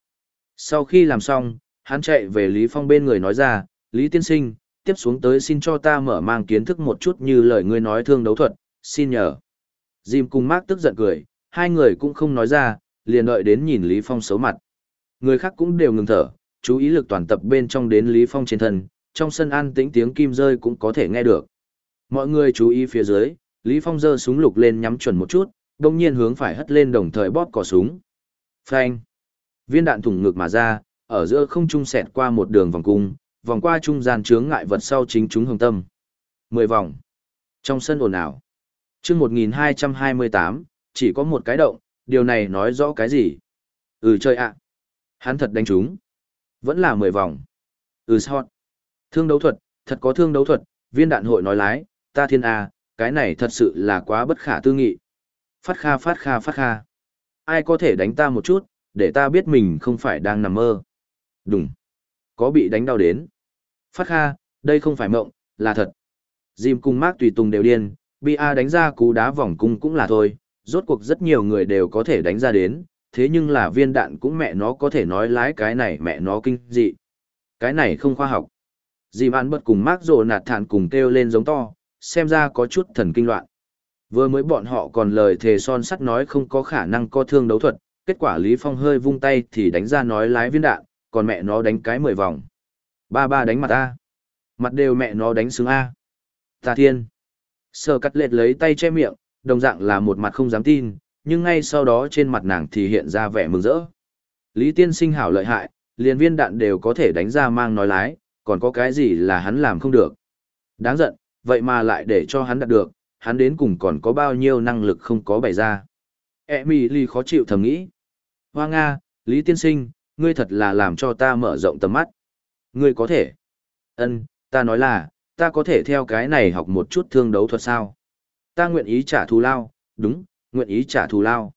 Sau khi làm xong, hắn chạy về Lý Phong bên người nói ra, Lý Tiên Sinh, tiếp xuống tới xin cho ta mở mang kiến thức một chút như lời ngươi nói thương đấu thuật, xin nhờ. Jim cùng Mark tức giận cười, hai người cũng không nói ra, liền đợi đến nhìn Lý Phong xấu mặt. Người khác cũng đều ngừng thở, chú ý lực toàn tập bên trong đến Lý Phong trên thân, trong sân an tĩnh tiếng kim rơi cũng có thể nghe được. Mọi người chú ý phía dưới, Lý Phong giơ súng lục lên nhắm chuẩn một chút, đồng nhiên hướng phải hất lên đồng thời bóp cò súng. Phanh! Viên đạn thủng ngực mà ra, ở giữa không trung xẹt qua một đường vòng cung, vòng qua trung gian chướng ngại vật sau chính chúng hồng tâm. Mười vòng. Trong sân ồn ào. chương 1228, chỉ có một cái động, điều này nói rõ cái gì? Ừ chơi ạ. Hắn thật đánh chúng. Vẫn là mười vòng. Ừ sao? Thương đấu thuật, thật có thương đấu thuật, viên đạn hội nói lái, ta thiên a, cái này thật sự là quá bất khả tư nghị. Phát kha phát kha phát kha. Ai có thể đánh ta một chút, để ta biết mình không phải đang nằm mơ. Đúng. Có bị đánh đau đến. Phát kha, đây không phải mộng, là thật. Dìm cùng Mark tùy tùng đều điên, Bia đánh ra cú đá vòng cung cũng là thôi, rốt cuộc rất nhiều người đều có thể đánh ra đến, thế nhưng là viên đạn cũng mẹ nó có thể nói lái cái này mẹ nó kinh dị. Cái này không khoa học. Dìm ăn bật cùng Mark rồ nạt thản cùng kêu lên giống to, xem ra có chút thần kinh loạn. Vừa mới bọn họ còn lời thề son sắt nói không có khả năng co thương đấu thuật, kết quả Lý Phong hơi vung tay thì đánh ra nói lái viên đạn, còn mẹ nó đánh cái mười vòng. Ba ba đánh mặt A. Mặt đều mẹ nó đánh xứng A. Ta thiên. Sơ cắt lệt lấy tay che miệng, đồng dạng là một mặt không dám tin, nhưng ngay sau đó trên mặt nàng thì hiện ra vẻ mừng rỡ. Lý tiên sinh hảo lợi hại, liền viên đạn đều có thể đánh ra mang nói lái, còn có cái gì là hắn làm không được. Đáng giận, vậy mà lại để cho hắn đạt được, hắn đến cùng còn có bao nhiêu năng lực không có bày ra. Emily khó chịu thầm nghĩ. Hoa Nga, Lý tiên sinh, ngươi thật là làm cho ta mở rộng tầm mắt. Ngươi có thể. Ân, ta nói là, ta có thể theo cái này học một chút thương đấu thuật sao? Ta nguyện ý trả thù lao, đúng, nguyện ý trả thù lao.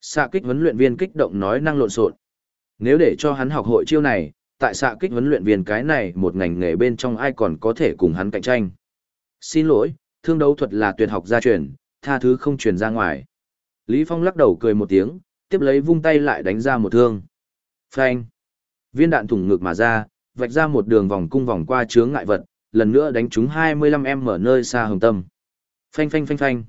Xạ kích huấn luyện viên kích động nói năng lộn xộn. Nếu để cho hắn học hội chiêu này, tại xạ kích huấn luyện viên cái này một ngành nghề bên trong ai còn có thể cùng hắn cạnh tranh. Xin lỗi, thương đấu thuật là tuyệt học gia truyền, tha thứ không truyền ra ngoài. Lý Phong lắc đầu cười một tiếng, tiếp lấy vung tay lại đánh ra một thương. Phanh. Viên đạn thủng ngực mà ra, vạch ra một đường vòng cung vòng qua chướng ngại vật, lần nữa đánh trúng 25m ở nơi xa hồng tâm. Phanh phanh phanh phanh.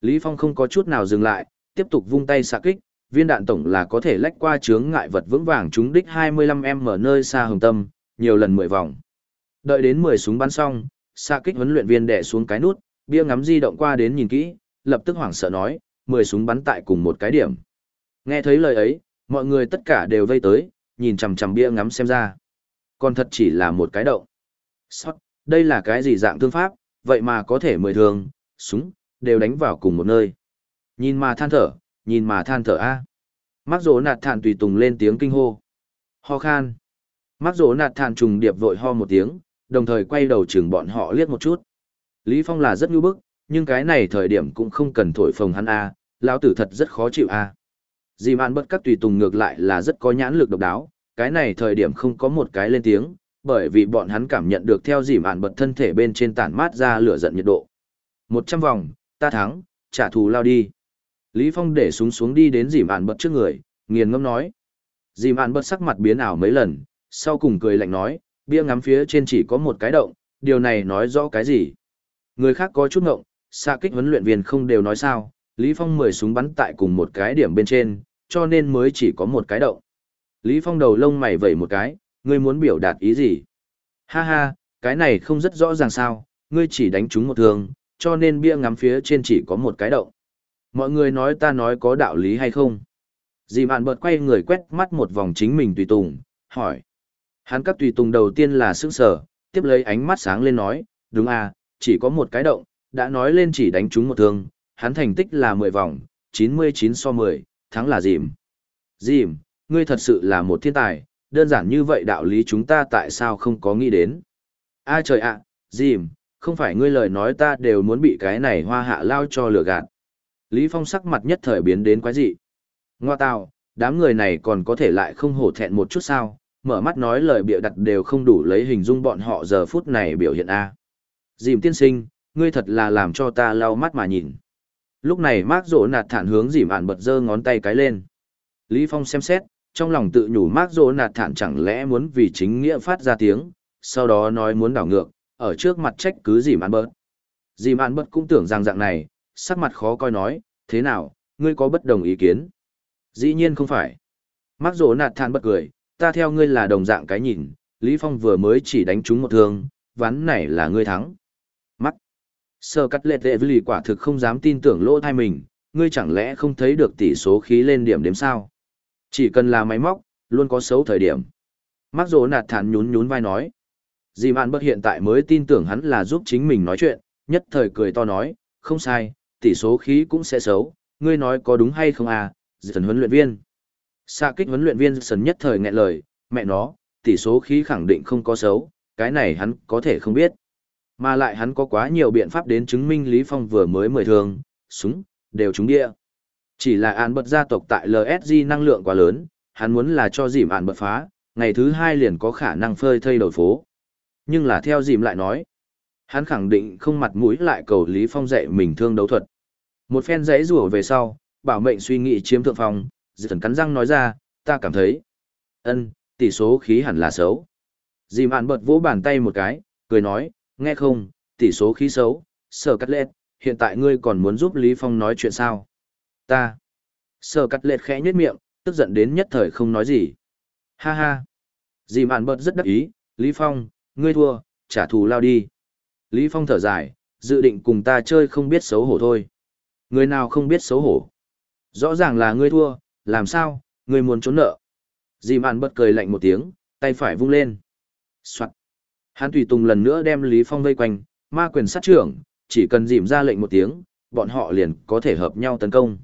Lý Phong không có chút nào dừng lại, tiếp tục vung tay xạ kích, viên đạn tổng là có thể lách qua chướng ngại vật vững vàng trúng đích 25m ở nơi xa hồng tâm, nhiều lần 10 vòng. Đợi đến 10 súng bắn xong, xa kích huấn luyện viên đè xuống cái nút, bia ngắm di động qua đến nhìn kỹ, lập tức hoảng sợ nói, 10 súng bắn tại cùng một cái điểm. Nghe thấy lời ấy, mọi người tất cả đều vây tới, nhìn chằm chằm bia ngắm xem ra. Còn thật chỉ là một cái động. Sót, đây là cái gì dạng thương pháp, vậy mà có thể mười thường, súng, đều đánh vào cùng một nơi. Nhìn mà than thở, nhìn mà than thở a. Mắc rỗ nạt thản tùy tùng lên tiếng kinh hô. Ho khan. Mắc rỗ nạt thản trùng điệp vội ho một tiếng, đồng thời quay đầu chừng bọn họ liếc một chút. Lý Phong là rất nhu bức, nhưng cái này thời điểm cũng không cần thổi phồng hắn a, lão tử thật rất khó chịu a. Dì mạn bất các tùy tùng ngược lại là rất có nhãn lực độc đáo, cái này thời điểm không có một cái lên tiếng, bởi vì bọn hắn cảm nhận được theo dì mạn bật thân thể bên trên tản mát ra lửa giận nhiệt độ. Một trăm vòng, ta thắng, trả thù lao đi. Lý Phong để súng xuống đi đến dì mạn bật trước người, nghiền ngâm nói. Dì mạn bật sắc mặt biến ảo mấy lần, sau cùng cười lạnh nói, bia ngắm phía trên chỉ có một cái động, điều này nói rõ cái gì? Người khác có chút ngộng, xạ kích huấn luyện viên không đều nói sao, Lý Phong mười súng bắn tại cùng một cái điểm bên trên, cho nên mới chỉ có một cái động. Lý Phong đầu lông mày vẩy một cái, ngươi muốn biểu đạt ý gì? Ha ha, cái này không rất rõ ràng sao, ngươi chỉ đánh trúng một thương, cho nên bia ngắm phía trên chỉ có một cái động. Mọi người nói ta nói có đạo lý hay không? Dì mạn bợt quay người quét mắt một vòng chính mình tùy tùng, hỏi. Hắn các tùy tùng đầu tiên là sững sở, tiếp lấy ánh mắt sáng lên nói, đúng à, chỉ có một cái động, đã nói lên chỉ đánh trúng một thương, hắn thành tích là 10 vòng, 99 so 10, thắng là dìm. Dìm, ngươi thật sự là một thiên tài, đơn giản như vậy đạo lý chúng ta tại sao không có nghĩ đến. A trời ạ, à, dìm, không phải ngươi lời nói ta đều muốn bị cái này hoa hạ lao cho lửa gạt. Lý Phong sắc mặt nhất thời biến đến quái dị. Ngoa tào, đám người này còn có thể lại không hổ thẹn một chút sao, mở mắt nói lời bịa đặt đều không đủ lấy hình dung bọn họ giờ phút này biểu hiện A. Dìm tiên sinh, ngươi thật là làm cho ta lau mắt mà nhìn. Lúc này mác Rỗ nạt thản hướng dìm ạn bật giơ ngón tay cái lên. Lý Phong xem xét, trong lòng tự nhủ mác Rỗ nạt thản chẳng lẽ muốn vì chính nghĩa phát ra tiếng, sau đó nói muốn đảo ngược, ở trước mặt trách cứ dìm ạn bớt Dìm ạn bớt cũng tưởng rằng dạng này, sắc mặt khó coi nói, thế nào, ngươi có bất đồng ý kiến? Dĩ nhiên không phải. mác Rỗ nạt thản bật cười, ta theo ngươi là đồng dạng cái nhìn, Lý Phong vừa mới chỉ đánh trúng một thương, ván này là ngươi thắng. Mắt Sơ cắt lệ tệ vì quả thực không dám tin tưởng lỗ thai mình, ngươi chẳng lẽ không thấy được tỷ số khí lên điểm đếm sao? Chỉ cần là máy móc, luôn có xấu thời điểm. Mắc rỗ nạt thản nhún nhún vai nói. Dì mạn bất hiện tại mới tin tưởng hắn là giúp chính mình nói chuyện, nhất thời cười to nói, không sai, tỷ số khí cũng sẽ xấu, ngươi nói có đúng hay không à, Dì thần huấn luyện viên. Xa kích huấn luyện viên sần nhất thời nghẹn lời, mẹ nó, tỷ số khí khẳng định không có xấu, cái này hắn có thể không biết. Mà lại hắn có quá nhiều biện pháp đến chứng minh Lý Phong vừa mới mười thường, súng, đều trúng địa. Chỉ là án bật gia tộc tại LSG năng lượng quá lớn, hắn muốn là cho dìm án bật phá, ngày thứ hai liền có khả năng phơi thây đổi phố. Nhưng là theo dìm lại nói, hắn khẳng định không mặt mũi lại cầu Lý Phong dạy mình thương đấu thuật. Một phen giấy rủa về sau, bảo mệnh suy nghĩ chiếm thượng phong, dì cắn răng nói ra, ta cảm thấy, ân, tỷ số khí hẳn là xấu. Dì Mạn bật vỗ bàn tay một cái, cười nói, nghe không, tỷ số khí xấu, sở cắt lết, hiện tại ngươi còn muốn giúp Lý Phong nói chuyện sao? Ta. Sở cắt lết khẽ nhếch miệng, tức giận đến nhất thời không nói gì. Ha ha. Dì mạn bật rất đắc ý, Lý Phong, ngươi thua, trả thù lao đi. Lý Phong thở dài, dự định cùng ta chơi không biết xấu hổ thôi. Người nào không biết xấu hổ? Rõ ràng là ngươi thua, làm sao, người muốn trốn nợ. Dì mạn bật cười lạnh một tiếng, tay phải vung lên. Soạn. Hắn tùy tùng lần nữa đem Lý Phong vây quanh, ma quyền sát trưởng, chỉ cần dìm ra lệnh một tiếng, bọn họ liền có thể hợp nhau tấn công.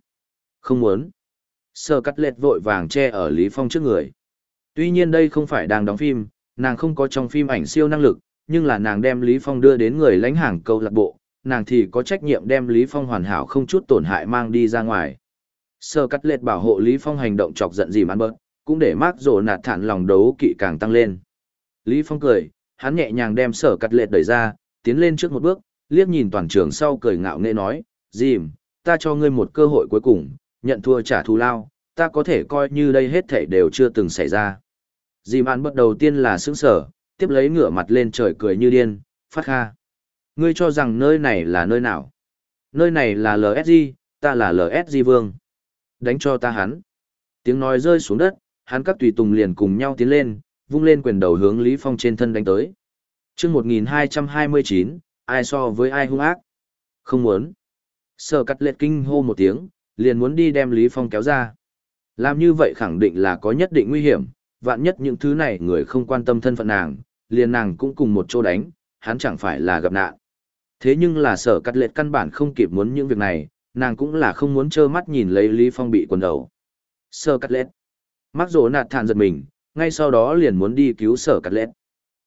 Không muốn. Sơ cắt lệt vội vàng che ở Lý Phong trước người. Tuy nhiên đây không phải đang đóng phim, nàng không có trong phim ảnh siêu năng lực, nhưng là nàng đem Lý Phong đưa đến người lãnh hàng câu lạc bộ, nàng thì có trách nhiệm đem Lý Phong hoàn hảo không chút tổn hại mang đi ra ngoài. Sơ cắt lệt bảo hộ Lý Phong hành động chọc giận gì mãn bớt, cũng để mát rổ nạt thản lòng đấu kỵ càng tăng lên. Lý Phong cười, hắn nhẹ nhàng đem sở cắt lệt đẩy ra, tiến lên trước một bước, liếc nhìn toàn trường sau cười ngạo nghễ nói, dìm, ta cho ngươi một cơ hội cuối cùng, nhận thua trả thù lao, ta có thể coi như đây hết thảy đều chưa từng xảy ra. Dìm ăn bất đầu tiên là sững sở, tiếp lấy ngửa mặt lên trời cười như điên, phát kha. Ngươi cho rằng nơi này là nơi nào? Nơi này là LSG, ta là LSG vương. Đánh cho ta hắn. Tiếng nói rơi xuống đất, hắn các tùy tùng liền cùng nhau tiến lên, vung lên quyền đầu hướng Lý Phong trên thân đánh tới. Trước 1229, ai so với ai hung ác? Không muốn. Sở cắt lệ kinh hô một tiếng, liền muốn đi đem Lý Phong kéo ra. Làm như vậy khẳng định là có nhất định nguy hiểm, vạn nhất những thứ này người không quan tâm thân phận nàng, liền nàng cũng cùng một chỗ đánh, hắn chẳng phải là gặp nạn. Thế nhưng là sở cắt lệ căn bản không kịp muốn những việc này, nàng cũng là không muốn trơ mắt nhìn lấy Lý Phong bị quần đầu. Sở cắt lết, Mắc Dỗ nạt thản giật mình, ngay sau đó liền muốn đi cứu sở cắt Lết.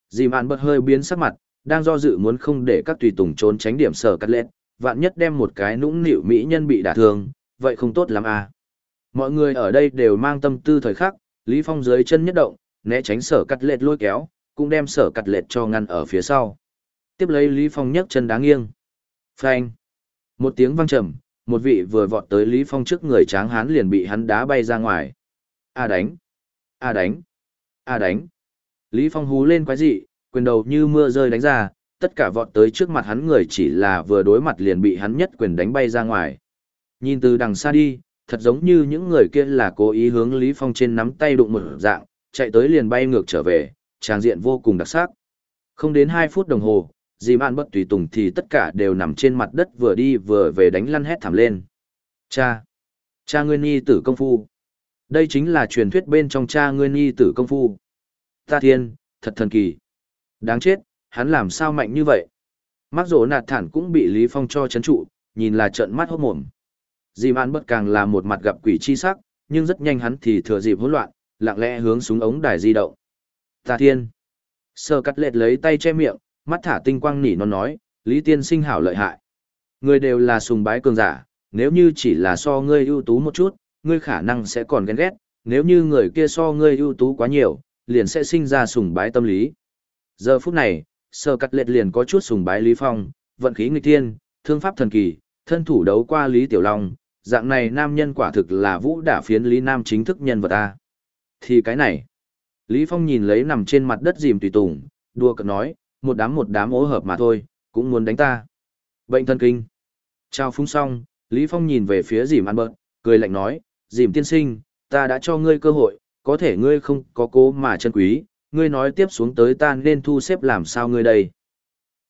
Dìm mạn bật hơi biến sắc mặt, đang do dự muốn không để các tùy tùng trốn tránh điểm sở cắt lết, vạn nhất đem một cái nũng nịu mỹ nhân bị đả thương, vậy không tốt lắm à. Mọi người ở đây đều mang tâm tư thời khắc, Lý Phong dưới chân nhất động, né tránh sở cắt lết lôi kéo, cũng đem sở cắt lết cho ngăn ở phía sau. Tiếp lấy Lý Phong nhấc chân đá nghiêng. Phanh. Một tiếng vang trầm, một vị vừa vọt tới Lý Phong trước người tráng hán liền bị hắn đá bay ra ngoài. A đánh. A đánh. A đánh. Lý Phong hú lên quái dị, quyền đầu như mưa rơi đánh ra, tất cả vọt tới trước mặt hắn người chỉ là vừa đối mặt liền bị hắn nhất quyền đánh bay ra ngoài. Nhìn từ đằng xa đi, thật giống như những người kia là cố ý hướng Lý Phong trên nắm tay đụng một dạng, chạy tới liền bay ngược trở về, tràng diện vô cùng đặc sắc. Không đến 2 phút đồng hồ, dì mạn bất tùy tùng thì tất cả đều nằm trên mặt đất vừa đi vừa về đánh lăn hét thảm lên. Cha! Cha nguyên nhi tử công phu! Đây chính là truyền thuyết bên trong cha nguyên nhi tử công phu. Ta thiên, thật thần kỳ! Đáng chết, hắn làm sao mạnh như vậy? Mắc rổ nạt thản cũng bị Lý Phong cho chấn trụ, nhìn là trợn mắt hốt mồm. Dì mạn bất càng là một mặt gặp quỷ chi sắc, nhưng rất nhanh hắn thì thừa dịp hỗn loạn, lặng lẽ hướng xuống ống đài di động. Ta thiên! Sơ cắt lệt lấy tay che miệng, mắt thả tinh quang nỉ non nói, Lý tiên sinh hảo lợi hại. Người đều là sùng bái cường giả, nếu như chỉ là so ngươi ưu tú một chút, ngươi khả năng sẽ còn ghen ghét, nếu như người kia so ngươi ưu tú quá nhiều, liền sẽ sinh ra sùng bái tâm lý. Giờ phút này, sơ cắt lệt liền có chút sùng bái Lý Phong, vận khí nghịch thiên, thương pháp thần kỳ, thân thủ đấu qua Lý Tiểu Long, dạng này nam nhân quả thực là vũ đả phiến Lý Nam chính thức nhân vật ta. Thì cái này, Lý Phong nhìn lấy nằm trên mặt đất dìm tùy tùng, đùa cợt nói, một đám một đám ố hợp mà thôi, cũng muốn đánh ta. Bệnh thần kinh. Chào phúng xong, Lý Phong nhìn về phía dìm ăn bợt, cười lạnh nói, dìm tiên sinh, ta đã cho ngươi cơ hội, có thể ngươi không có cố mà chân quý, ngươi nói tiếp xuống tới ta nên thu xếp làm sao ngươi đây.